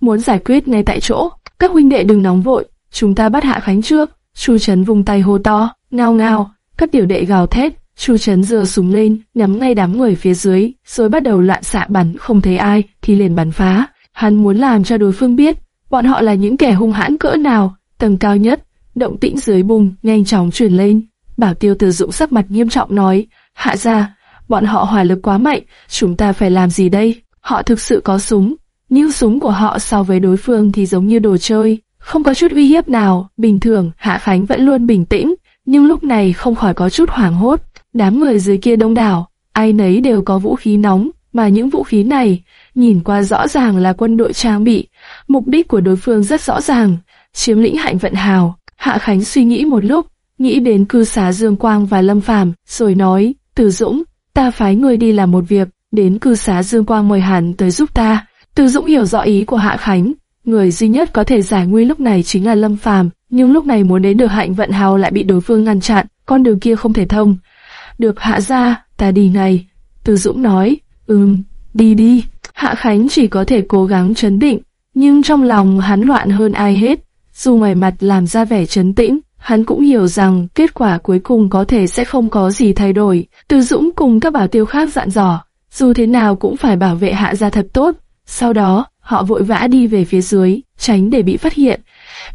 muốn giải quyết ngay tại chỗ. Các huynh đệ đừng nóng vội, chúng ta bắt Hạ Khánh trước. Chu Trấn vùng tay hô to, ngao ngao, các tiểu đệ gào thét. Chu Trấn giơ súng lên, nhắm ngay đám người phía dưới, rồi bắt đầu loạn xạ bắn, không thấy ai thì liền bắn phá. Hắn muốn làm cho đối phương biết, bọn họ là những kẻ hung hãn cỡ nào. Tầng cao nhất, động tĩnh dưới bùng nhanh chóng truyền lên. Bảo Tiêu Từ Dũng sắc mặt nghiêm trọng nói, hạ ra, bọn họ hỏa lực quá mạnh, chúng ta phải làm gì đây? Họ thực sự có súng, nhưng súng của họ so với đối phương thì giống như đồ chơi, không có chút uy hiếp nào. Bình thường, Hạ Khánh vẫn luôn bình tĩnh, nhưng lúc này không khỏi có chút hoảng hốt. Đám người dưới kia đông đảo, ai nấy đều có vũ khí nóng, mà những vũ khí này, nhìn qua rõ ràng là quân đội trang bị. Mục đích của đối phương rất rõ ràng, chiếm lĩnh hạnh vận hào. Hạ Khánh suy nghĩ một lúc, nghĩ đến cư xá Dương Quang và Lâm Phàm, rồi nói, Từ Dũng, ta phái người đi làm một việc, đến cư xá Dương Quang mời hắn tới giúp ta. Từ Dũng hiểu rõ ý của Hạ Khánh, người duy nhất có thể giải nguy lúc này chính là Lâm Phàm, nhưng lúc này muốn đến được Hạnh Vận Hào lại bị đối phương ngăn chặn, con đường kia không thể thông. Được hạ ra, ta đi ngay. Từ Dũng nói, ừm, đi đi. Hạ Khánh chỉ có thể cố gắng chấn định, nhưng trong lòng hắn loạn hơn ai hết. Dù ngoài mặt làm ra vẻ chấn tĩnh, hắn cũng hiểu rằng kết quả cuối cùng có thể sẽ không có gì thay đổi. Từ Dũng cùng các bảo tiêu khác dặn dò, dù thế nào cũng phải bảo vệ hạ gia thật tốt. Sau đó, họ vội vã đi về phía dưới, tránh để bị phát hiện.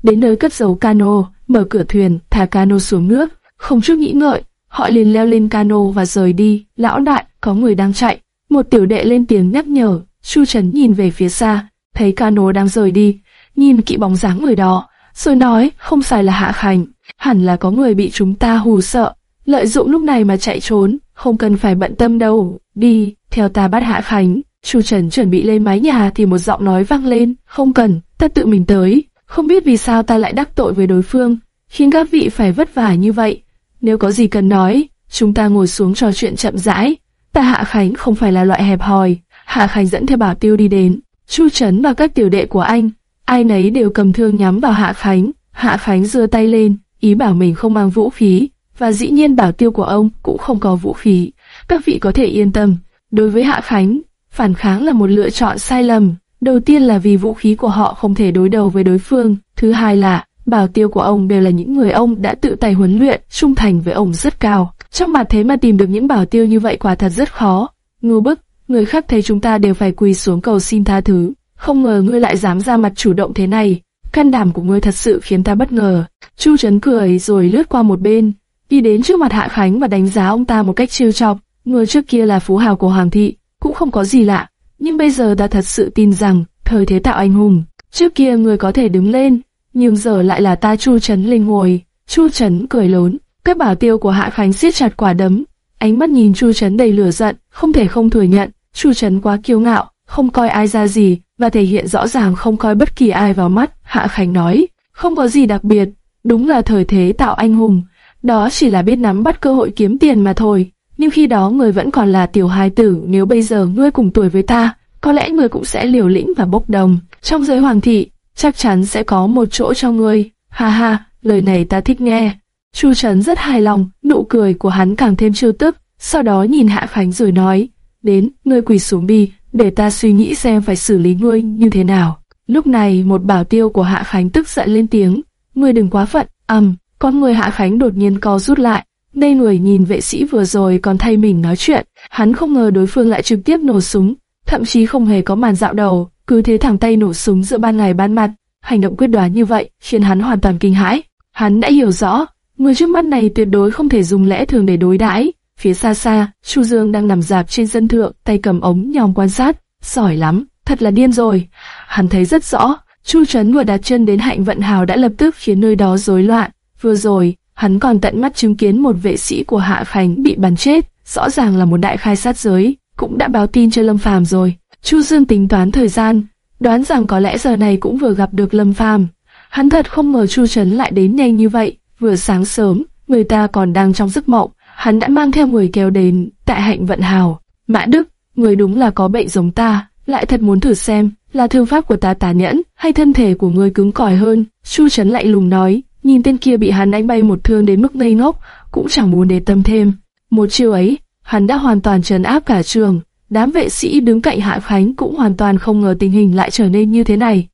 Đến nơi cất giấu cano, mở cửa thuyền, thả cano xuống nước, không chút nghĩ ngợi, họ liền leo lên cano và rời đi. Lão đại, có người đang chạy. Một tiểu đệ lên tiếng nhắc nhở, Chu Trần nhìn về phía xa, thấy cano đang rời đi, nhìn kỹ bóng dáng người đó, rồi nói, không phải là Hạ Khánh, hẳn là có người bị chúng ta hù sợ, lợi dụng lúc này mà chạy trốn, không cần phải bận tâm đâu, đi, theo ta bắt Hạ Khánh. Chu Trần chuẩn bị lên mái nhà thì một giọng nói vang lên, không cần, ta tự mình tới, không biết vì sao ta lại đắc tội với đối phương, khiến các vị phải vất vả như vậy. Nếu có gì cần nói, chúng ta ngồi xuống trò chuyện chậm rãi. Ta Hạ Khánh không phải là loại hẹp hòi. Hạ Khánh dẫn theo bảo tiêu đi đến. Chu Trấn và các tiểu đệ của anh, ai nấy đều cầm thương nhắm vào Hạ Khánh. Hạ Khánh giơ tay lên, ý bảo mình không mang vũ khí, và dĩ nhiên bảo tiêu của ông cũng không có vũ khí. Các vị có thể yên tâm, đối với Hạ Khánh, phản kháng là một lựa chọn sai lầm. Đầu tiên là vì vũ khí của họ không thể đối đầu với đối phương, thứ hai là bảo tiêu của ông đều là những người ông đã tự tay huấn luyện, trung thành với ông rất cao. Trong mặt thế mà tìm được những bảo tiêu như vậy quả thật rất khó. Ngu bức, người khác thấy chúng ta đều phải quỳ xuống cầu xin tha thứ. Không ngờ ngươi lại dám ra mặt chủ động thế này. Can đảm của ngươi thật sự khiến ta bất ngờ. Chu Trấn cười rồi lướt qua một bên, đi đến trước mặt Hạ Khánh và đánh giá ông ta một cách trêu chọc. Người trước kia là phú hào của Hoàng thị, cũng không có gì lạ. Nhưng bây giờ ta thật sự tin rằng, thời thế tạo anh hùng. Trước kia người có thể đứng lên, nhưng giờ lại là ta Chu Trấn Linh ngồi. Chu Trấn cười lớn, các bảo tiêu của Hạ Khánh siết chặt quả đấm, ánh mắt nhìn Chu Trấn đầy lửa giận, không thể không thừa nhận, Chu Trấn quá kiêu ngạo, không coi ai ra gì, và thể hiện rõ ràng không coi bất kỳ ai vào mắt. Hạ Khánh nói, không có gì đặc biệt, đúng là thời thế tạo anh hùng, đó chỉ là biết nắm bắt cơ hội kiếm tiền mà thôi. Nhưng khi đó người vẫn còn là tiểu hài tử, nếu bây giờ ngươi cùng tuổi với ta, có lẽ người cũng sẽ liều lĩnh và bốc đồng. Trong giới hoàng thị, chắc chắn sẽ có một chỗ cho ngươi. Ha ha, lời này ta thích nghe. Chu Trấn rất hài lòng, nụ cười của hắn càng thêm trêu tức, sau đó nhìn Hạ Khánh rồi nói, đến, ngươi quỳ xuống đi, để ta suy nghĩ xem phải xử lý ngươi như thế nào. Lúc này một bảo tiêu của Hạ Khánh tức giận lên tiếng, ngươi đừng quá phận, ầm, con người Hạ Khánh đột nhiên co rút lại, đây người nhìn vệ sĩ vừa rồi còn thay mình nói chuyện, hắn không ngờ đối phương lại trực tiếp nổ súng, thậm chí không hề có màn dạo đầu, cứ thế thẳng tay nổ súng giữa ban ngày ban mặt. Hành động quyết đoán như vậy khiến hắn hoàn toàn kinh hãi. Hắn đã hiểu rõ, người trước mắt này tuyệt đối không thể dùng lẽ thường để đối đãi. Phía xa xa, Chu Dương đang nằm dạp trên sân thượng, tay cầm ống nhòm quan sát. Giỏi lắm, thật là điên rồi. Hắn thấy rất rõ, Chu Trấn vừa đặt chân đến hạnh vận hào đã lập tức khiến nơi đó rối loạn. Vừa rồi, hắn còn tận mắt chứng kiến một vệ sĩ của Hạ Khánh bị bắn chết, rõ ràng là một đại khai sát giới, cũng đã báo tin cho Lâm Phàm rồi. Chu Dương tính toán thời gian, đoán rằng có lẽ giờ này cũng vừa gặp được Lâm Phàm. Hắn thật không ngờ Chu Trấn lại đến nhanh như vậy, vừa sáng sớm, người ta còn đang trong giấc mộng, hắn đã mang theo người kéo đến tại hạnh vận hào. Mã Đức, người đúng là có bệnh giống ta, lại thật muốn thử xem, là thương pháp của ta tà nhẫn, hay thân thể của người cứng cỏi hơn. Chu Trấn lại lùng nói, nhìn tên kia bị hắn đánh bay một thương đến mức ngây ngốc, cũng chẳng muốn để tâm thêm. Một chiêu ấy, hắn đã hoàn toàn trấn áp cả trường. Đám vệ sĩ đứng cạnh Hạ Khánh cũng hoàn toàn không ngờ tình hình lại trở nên như thế này.